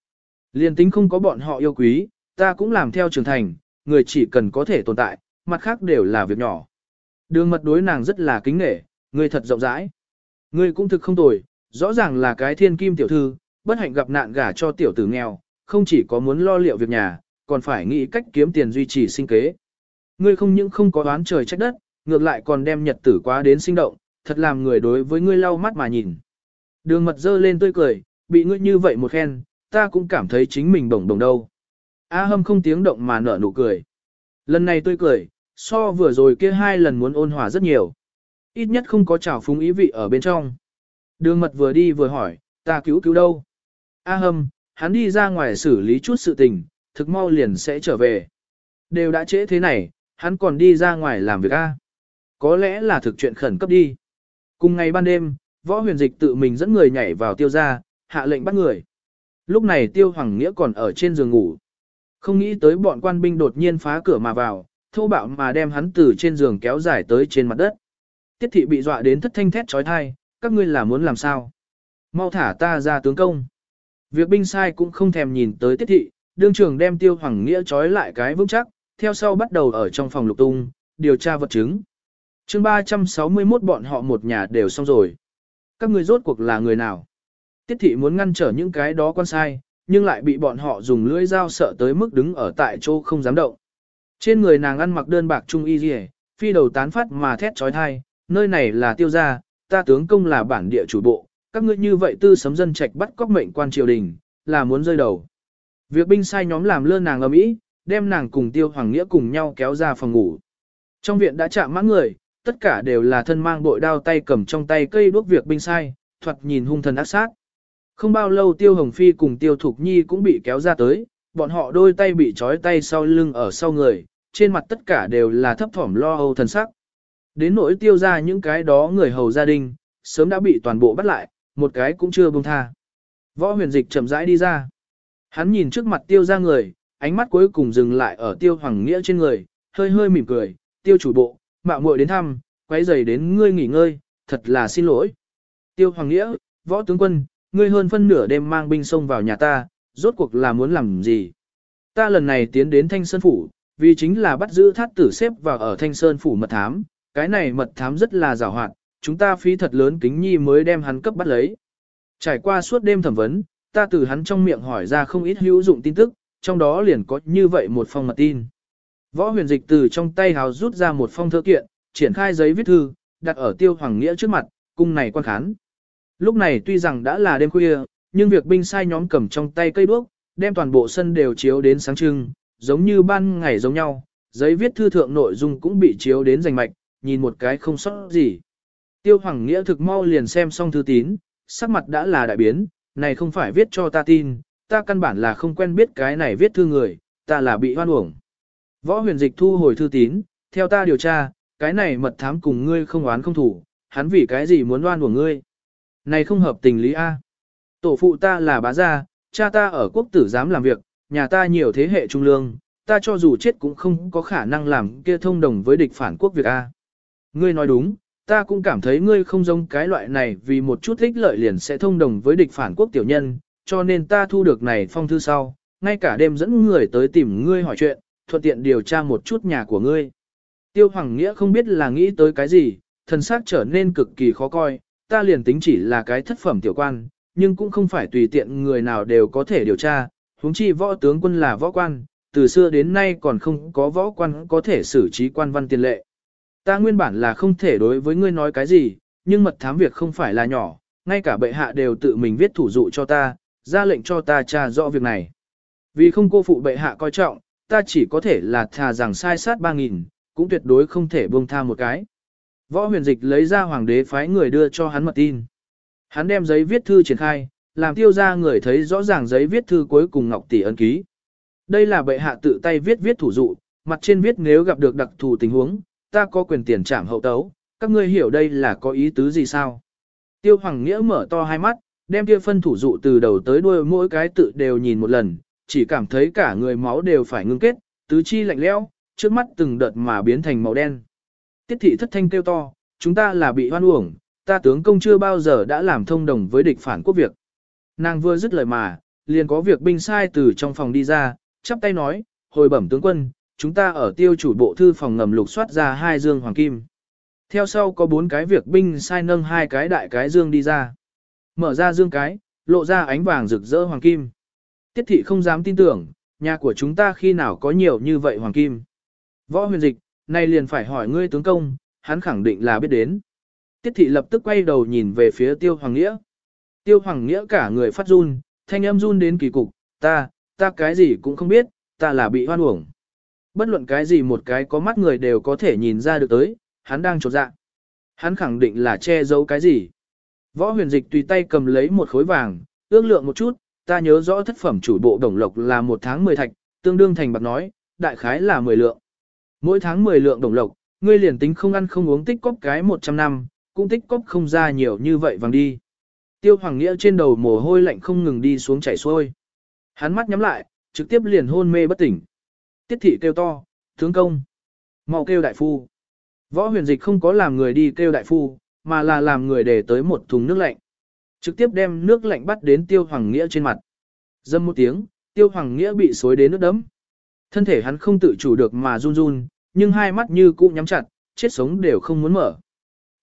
Liên tính không có bọn họ yêu quý, ta cũng làm theo trưởng thành, người chỉ cần có thể tồn tại, mặt khác đều là việc nhỏ. Đường mật đối nàng rất là kính nể, người thật rộng rãi. Người cũng thực không tồi, rõ ràng là cái thiên kim tiểu thư, bất hạnh gặp nạn gả cho tiểu tử nghèo, không chỉ có muốn lo liệu việc nhà, còn phải nghĩ cách kiếm tiền duy trì sinh kế. Ngươi không những không có đoán trời trách đất, ngược lại còn đem nhật tử quá đến sinh động, thật làm người đối với ngươi lau mắt mà nhìn. Đường mật dơ lên tươi cười, bị ngươi như vậy một khen, ta cũng cảm thấy chính mình bổng bổng đâu. A hâm không tiếng động mà nở nụ cười. Lần này tôi cười, so vừa rồi kia hai lần muốn ôn hòa rất nhiều. Ít nhất không có trào phúng ý vị ở bên trong. Đường mật vừa đi vừa hỏi, ta cứu cứu đâu? A hâm, hắn đi ra ngoài xử lý chút sự tình, thực mau liền sẽ trở về. Đều đã trễ thế này, hắn còn đi ra ngoài làm việc A. Có lẽ là thực chuyện khẩn cấp đi. Cùng ngày ban đêm, võ huyền dịch tự mình dẫn người nhảy vào tiêu gia, hạ lệnh bắt người. Lúc này tiêu hoàng nghĩa còn ở trên giường ngủ. Không nghĩ tới bọn quan binh đột nhiên phá cửa mà vào, thô bạo mà đem hắn từ trên giường kéo dài tới trên mặt đất. Tiết thị bị dọa đến thất thanh thét trói thai, các ngươi là muốn làm sao? Mau thả ta ra tướng công. Việc binh sai cũng không thèm nhìn tới tiết thị, đương trưởng đem tiêu hoàng nghĩa trói lại cái vững chắc, theo sau bắt đầu ở trong phòng lục tung, điều tra vật chứng. chương 361 bọn họ một nhà đều xong rồi. Các ngươi rốt cuộc là người nào? Tiết thị muốn ngăn trở những cái đó quan sai, nhưng lại bị bọn họ dùng lưỡi dao sợ tới mức đứng ở tại chỗ không dám động. Trên người nàng ăn mặc đơn bạc trung y rìa, phi đầu tán phát mà thét trói thai, nơi này là tiêu gia, ta tướng công là bản địa chủ bộ, các ngươi như vậy tư sấm dân trạch bắt cóc mệnh quan triều đình, là muốn rơi đầu. Việc binh sai nhóm làm lơ nàng ở mỹ, đem nàng cùng tiêu hoàng nghĩa cùng nhau kéo ra phòng ngủ. Trong viện đã chạm mãn người, tất cả đều là thân mang bội đao tay cầm trong tay cây đuốc việc binh sai, thuật nhìn hung thần ác sát. Không bao lâu tiêu hồng phi cùng tiêu thục nhi cũng bị kéo ra tới, bọn họ đôi tay bị trói tay sau lưng ở sau người, trên mặt tất cả đều là thấp thỏm lo âu thần sắc. Đến nỗi tiêu ra những cái đó người hầu gia đình, sớm đã bị toàn bộ bắt lại, một cái cũng chưa buông tha. Võ huyền dịch chậm rãi đi ra. Hắn nhìn trước mặt tiêu ra người, ánh mắt cuối cùng dừng lại ở tiêu hoàng nghĩa trên người, hơi hơi mỉm cười, tiêu chủ bộ, mạo muội đến thăm, quấy giày đến ngươi nghỉ ngơi, thật là xin lỗi. Tiêu hoàng nghĩa, võ tướng quân, ngươi hơn phân nửa đêm mang binh xông vào nhà ta, rốt cuộc là muốn làm gì? Ta lần này tiến đến Thanh Sơn Phủ, vì chính là bắt giữ thát tử xếp vào ở Thanh Sơn Phủ mật thám, cái này mật thám rất là rào hoạt, chúng ta phí thật lớn kính nhi mới đem hắn cấp bắt lấy. Trải qua suốt đêm thẩm vấn, ta từ hắn trong miệng hỏi ra không ít hữu dụng tin tức, trong đó liền có như vậy một phong mật tin. Võ huyền dịch từ trong tay hào rút ra một phong thơ kiện, triển khai giấy viết thư, đặt ở tiêu hoàng nghĩa trước mặt, cung này quan khán. Lúc này tuy rằng đã là đêm khuya, nhưng việc binh sai nhóm cầm trong tay cây đuốc, đem toàn bộ sân đều chiếu đến sáng trưng, giống như ban ngày giống nhau, giấy viết thư thượng nội dung cũng bị chiếu đến rành mạch, nhìn một cái không sót gì. Tiêu Hoàng Nghĩa thực mau liền xem xong thư tín, sắc mặt đã là đại biến, này không phải viết cho ta tin, ta căn bản là không quen biết cái này viết thư người, ta là bị hoan uổng. Võ huyền dịch thu hồi thư tín, theo ta điều tra, cái này mật thám cùng ngươi không oán không thủ, hắn vì cái gì muốn oan của ngươi. Này không hợp tình lý A. Tổ phụ ta là bá gia, cha ta ở quốc tử giám làm việc, nhà ta nhiều thế hệ trung lương, ta cho dù chết cũng không có khả năng làm kia thông đồng với địch phản quốc việc A. Ngươi nói đúng, ta cũng cảm thấy ngươi không giống cái loại này vì một chút ích lợi liền sẽ thông đồng với địch phản quốc tiểu nhân, cho nên ta thu được này phong thư sau, ngay cả đêm dẫn người tới tìm ngươi hỏi chuyện, thuận tiện điều tra một chút nhà của ngươi. Tiêu Hoàng Nghĩa không biết là nghĩ tới cái gì, thần xác trở nên cực kỳ khó coi, ta liền tính chỉ là cái thất phẩm tiểu quan, nhưng cũng không phải tùy tiện người nào đều có thể điều tra, huống chi võ tướng quân là võ quan, từ xưa đến nay còn không có võ quan có thể xử trí quan văn tiền lệ. Ta nguyên bản là không thể đối với ngươi nói cái gì, nhưng mật thám việc không phải là nhỏ, ngay cả bệ hạ đều tự mình viết thủ dụ cho ta, ra lệnh cho ta tra rõ việc này. Vì không cô phụ bệ hạ coi trọng, ta chỉ có thể là thà rằng sai sát 3.000, cũng tuyệt đối không thể buông tha một cái. Võ huyền dịch lấy ra hoàng đế phái người đưa cho hắn mật tin. Hắn đem giấy viết thư triển khai, làm tiêu ra người thấy rõ ràng giấy viết thư cuối cùng ngọc tỷ ấn ký. Đây là bệ hạ tự tay viết viết thủ dụ, mặt trên viết nếu gặp được đặc thù tình huống, ta có quyền tiền trảm hậu tấu, các ngươi hiểu đây là có ý tứ gì sao? Tiêu Hoàng Nghĩa mở to hai mắt, đem kia phân thủ dụ từ đầu tới đuôi mỗi cái tự đều nhìn một lần, chỉ cảm thấy cả người máu đều phải ngưng kết, tứ chi lạnh lẽo, trước mắt từng đợt mà biến thành màu đen. Tiết thị thất thanh kêu to, chúng ta là bị hoan uổng, ta tướng công chưa bao giờ đã làm thông đồng với địch phản quốc việc. Nàng vừa dứt lời mà, liền có việc binh sai từ trong phòng đi ra, chắp tay nói, hồi bẩm tướng quân, chúng ta ở tiêu chủ bộ thư phòng ngầm lục soát ra hai dương hoàng kim. Theo sau có bốn cái việc binh sai nâng hai cái đại cái dương đi ra. Mở ra dương cái, lộ ra ánh vàng rực rỡ hoàng kim. Tiết thị không dám tin tưởng, nhà của chúng ta khi nào có nhiều như vậy hoàng kim. Võ huyền dịch, nay liền phải hỏi ngươi tướng công, hắn khẳng định là biết đến. Tiết thị lập tức quay đầu nhìn về phía tiêu hoàng nghĩa. Tiêu hoàng nghĩa cả người phát run, thanh âm run đến kỳ cục, ta, ta cái gì cũng không biết, ta là bị hoan uổng. Bất luận cái gì một cái có mắt người đều có thể nhìn ra được tới, hắn đang trột dạ. Hắn khẳng định là che giấu cái gì. Võ huyền dịch tùy tay cầm lấy một khối vàng, ước lượng một chút, ta nhớ rõ thất phẩm chủ bộ đồng lộc là một tháng 10 thạch, tương đương thành bạc nói, đại khái là 10 lượng. Mỗi tháng 10 lượng đồng lộc, ngươi liền tính không ăn không uống tích cóp cái 100 năm, cũng tích cóp không ra nhiều như vậy vàng đi. Tiêu Hoàng Nghĩa trên đầu mồ hôi lạnh không ngừng đi xuống chảy xuôi. Hắn mắt nhắm lại, trực tiếp liền hôn mê bất tỉnh. Tiết thị kêu to, tướng công. mau kêu đại phu. Võ huyền dịch không có làm người đi kêu đại phu, mà là làm người để tới một thùng nước lạnh. Trực tiếp đem nước lạnh bắt đến tiêu hoàng nghĩa trên mặt. Dâm một tiếng, tiêu hoàng nghĩa bị xối đến nước đấm. Thân thể hắn không tự chủ được mà run run, nhưng hai mắt như cũ nhắm chặt, chết sống đều không muốn mở.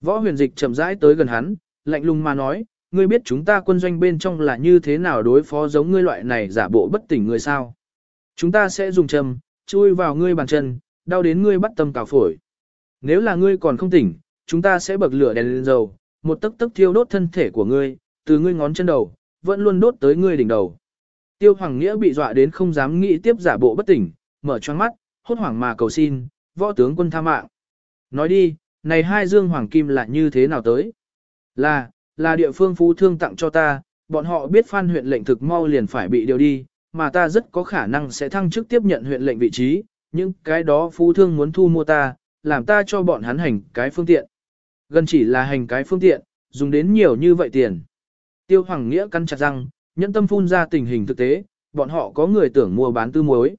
Võ huyền dịch chậm rãi tới gần hắn, lạnh lùng mà nói, ngươi biết chúng ta quân doanh bên trong là như thế nào đối phó giống ngươi loại này giả bộ bất tỉnh người sao. Chúng ta sẽ dùng châm, chui vào ngươi bàn chân, đau đến ngươi bắt tâm cào phổi. Nếu là ngươi còn không tỉnh, chúng ta sẽ bậc lửa đèn lên dầu, một tấc tấc thiêu đốt thân thể của ngươi, từ ngươi ngón chân đầu, vẫn luôn đốt tới ngươi đỉnh đầu. Tiêu Hoàng Nghĩa bị dọa đến không dám nghĩ tiếp giả bộ bất tỉnh, mở choáng mắt, hốt hoảng mà cầu xin, võ tướng quân tha mạng. Nói đi, này hai dương hoàng kim là như thế nào tới? Là, là địa phương phú thương tặng cho ta, bọn họ biết phan huyện lệnh thực mau liền phải bị điều đi, mà ta rất có khả năng sẽ thăng chức tiếp nhận huyện lệnh vị trí, những cái đó phú thương muốn thu mua ta, làm ta cho bọn hắn hành cái phương tiện. Gần chỉ là hành cái phương tiện, dùng đến nhiều như vậy tiền. Tiêu Hoàng Nghĩa căn chặt răng, nhẫn tâm phun ra tình hình thực tế, bọn họ có người tưởng mua bán tư muối.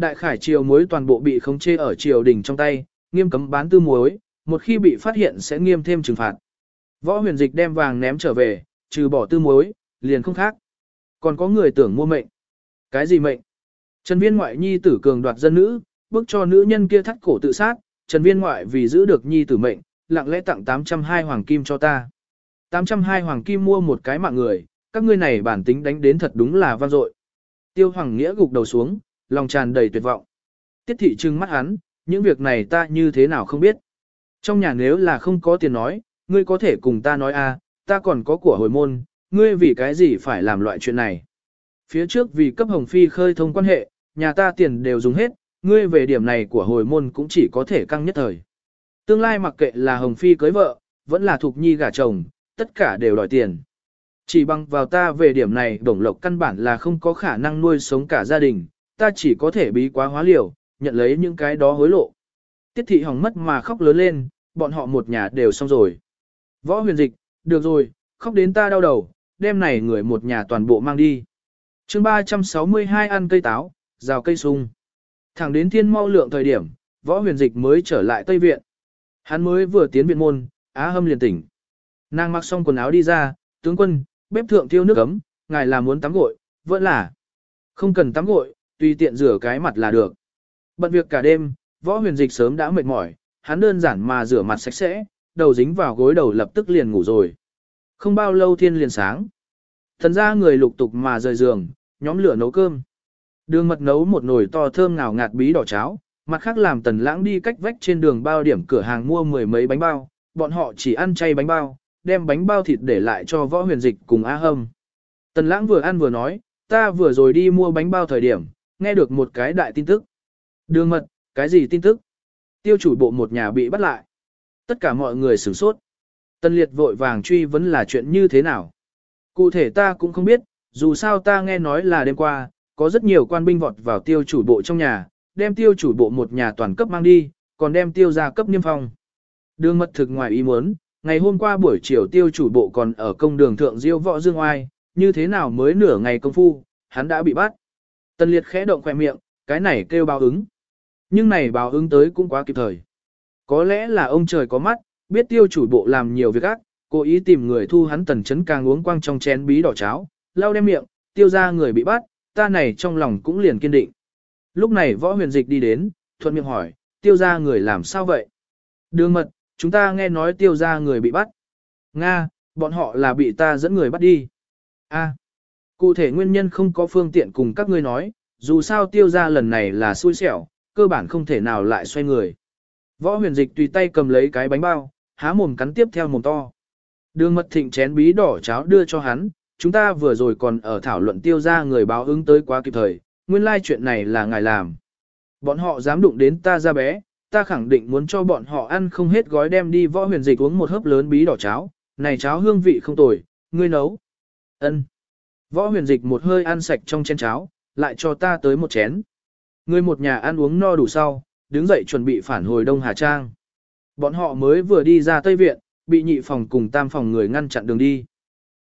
Đại khải triều muối toàn bộ bị khống chê ở triều đình trong tay, nghiêm cấm bán tư muối, một khi bị phát hiện sẽ nghiêm thêm trừng phạt. Võ huyền dịch đem vàng ném trở về, trừ bỏ tư muối, liền không khác. Còn có người tưởng mua mệnh. Cái gì mệnh? Trần viên ngoại nhi tử cường đoạt dân nữ, bức cho nữ nhân kia thắt cổ tự sát, Trần viên ngoại vì giữ được nhi tử mệnh, lặng lẽ tặng 802 hoàng kim cho ta. 802 hoàng kim mua một cái mạng người, các ngươi này bản tính đánh đến thật đúng là vang dội. Tiêu Hoàng Nghĩa gục đầu xuống, lòng tràn đầy tuyệt vọng. Tiết thị trừng mắt hắn, những việc này ta như thế nào không biết. Trong nhà nếu là không có tiền nói, ngươi có thể cùng ta nói a, à, ta còn có của hồi môn, ngươi vì cái gì phải làm loại chuyện này. Phía trước vì cấp Hồng Phi khơi thông quan hệ, nhà ta tiền đều dùng hết, ngươi về điểm này của hồi môn cũng chỉ có thể căng nhất thời. Tương lai mặc kệ là Hồng Phi cưới vợ, vẫn là Thục Nhi gả chồng, tất cả đều đòi tiền. Chỉ bằng vào ta về điểm này đồng lộc căn bản là không có khả năng nuôi sống cả gia đình, ta chỉ có thể bí quá hóa liều, nhận lấy những cái đó hối lộ. Tiết thị hỏng mất mà khóc lớn lên, bọn họ một nhà đều xong rồi. Võ huyền dịch, được rồi, khóc đến ta đau đầu, đêm này người một nhà toàn bộ mang đi. chương 362 ăn cây táo, rào cây sung. Thẳng đến thiên mau lượng thời điểm, võ huyền dịch mới trở lại Tây Viện. Hắn mới vừa tiến viện môn, á hâm liền tỉnh. Nàng mặc xong quần áo đi ra, tướng quân, bếp thượng thiêu nước ấm, ngài là muốn tắm gội, vẫn là. Không cần tắm gội, tùy tiện rửa cái mặt là được. Bận việc cả đêm, võ huyền dịch sớm đã mệt mỏi, hắn đơn giản mà rửa mặt sạch sẽ, đầu dính vào gối đầu lập tức liền ngủ rồi. Không bao lâu thiên liền sáng. Thần ra người lục tục mà rời giường, nhóm lửa nấu cơm. Đường mật nấu một nồi to thơm ngào ngạt bí đỏ cháo, mặt khác làm tần lãng đi cách vách trên đường bao điểm cửa hàng mua mười mấy bánh bao, bọn họ chỉ ăn chay bánh bao, đem bánh bao thịt để lại cho võ huyền dịch cùng A Hâm. Tần lãng vừa ăn vừa nói, ta vừa rồi đi mua bánh bao thời điểm, nghe được một cái đại tin tức. Đường mật, cái gì tin tức? tiêu chủ bộ một nhà bị bắt lại. Tất cả mọi người sửng sốt. Tân liệt vội vàng truy vấn là chuyện như thế nào. Cụ thể ta cũng không biết, dù sao ta nghe nói là đêm qua, có rất nhiều quan binh vọt vào tiêu chủ bộ trong nhà, đem tiêu chủ bộ một nhà toàn cấp mang đi, còn đem tiêu ra cấp niêm phong. Đường mật thực ngoài ý muốn, ngày hôm qua buổi chiều tiêu chủ bộ còn ở công đường thượng diêu võ dương oai, như thế nào mới nửa ngày công phu, hắn đã bị bắt. Tần liệt khẽ động khỏe miệng, cái này kêu báo ứng. Nhưng này báo ứng tới cũng quá kịp thời. Có lẽ là ông trời có mắt, biết tiêu chủ bộ làm nhiều việc ác, cố ý tìm người thu hắn tần chấn càng uống quang trong chén bí đỏ cháo, lau đem miệng, tiêu ra người bị bắt, ta này trong lòng cũng liền kiên định. Lúc này võ huyền dịch đi đến, thuận miệng hỏi, tiêu ra người làm sao vậy? Đường mật, chúng ta nghe nói tiêu ra người bị bắt. Nga, bọn họ là bị ta dẫn người bắt đi. A, cụ thể nguyên nhân không có phương tiện cùng các ngươi nói, dù sao tiêu ra lần này là xui xẻo, cơ bản không thể nào lại xoay người. Võ huyền dịch tùy tay cầm lấy cái bánh bao, há mồm cắn tiếp theo mồm to. Đường mật thịnh chén bí đỏ cháo đưa cho hắn, chúng ta vừa rồi còn ở thảo luận tiêu ra người báo ứng tới quá kịp thời, nguyên lai chuyện này là ngài làm. Bọn họ dám đụng đến ta ra bé, ta khẳng định muốn cho bọn họ ăn không hết gói đem đi võ huyền dịch uống một hớp lớn bí đỏ cháo, này cháo hương vị không tồi, ngươi nấu. ân Võ huyền dịch một hơi ăn sạch trong chén cháo, lại cho ta tới một chén. Người một nhà ăn uống no đủ sau, đứng dậy chuẩn bị phản hồi Đông Hà Trang. Bọn họ mới vừa đi ra Tây Viện, bị nhị phòng cùng tam phòng người ngăn chặn đường đi.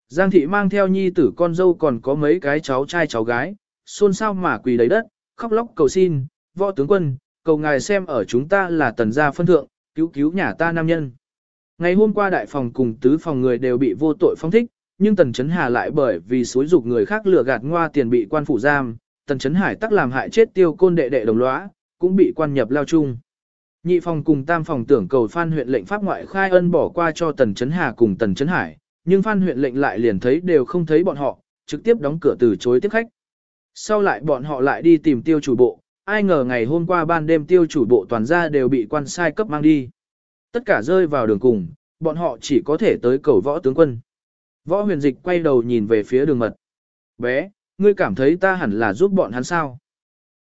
Giang thị mang theo nhi tử con dâu còn có mấy cái cháu trai cháu gái, xôn xao mà quỳ đầy đất, khóc lóc cầu xin, võ tướng quân, cầu ngài xem ở chúng ta là tần gia phân thượng, cứu cứu nhà ta nam nhân. Ngày hôm qua đại phòng cùng tứ phòng người đều bị vô tội phong thích, nhưng tần chấn hà lại bởi vì xúi dục người khác lừa gạt ngoa tiền bị quan phủ giam, tần chấn hải tắc làm hại chết tiêu côn đệ đệ đồng lõa, cũng bị quan nhập lao chung. Nhị phòng cùng tam phòng tưởng cầu Phan huyện lệnh pháp ngoại khai ân bỏ qua cho Tần Chấn Hà cùng Tần Chấn Hải, nhưng Phan huyện lệnh lại liền thấy đều không thấy bọn họ, trực tiếp đóng cửa từ chối tiếp khách. Sau lại bọn họ lại đi tìm tiêu chủ bộ, ai ngờ ngày hôm qua ban đêm tiêu chủ bộ toàn gia đều bị quan sai cấp mang đi. Tất cả rơi vào đường cùng, bọn họ chỉ có thể tới cầu võ tướng quân. Võ huyền dịch quay đầu nhìn về phía đường mật. Bé, ngươi cảm thấy ta hẳn là giúp bọn hắn sao?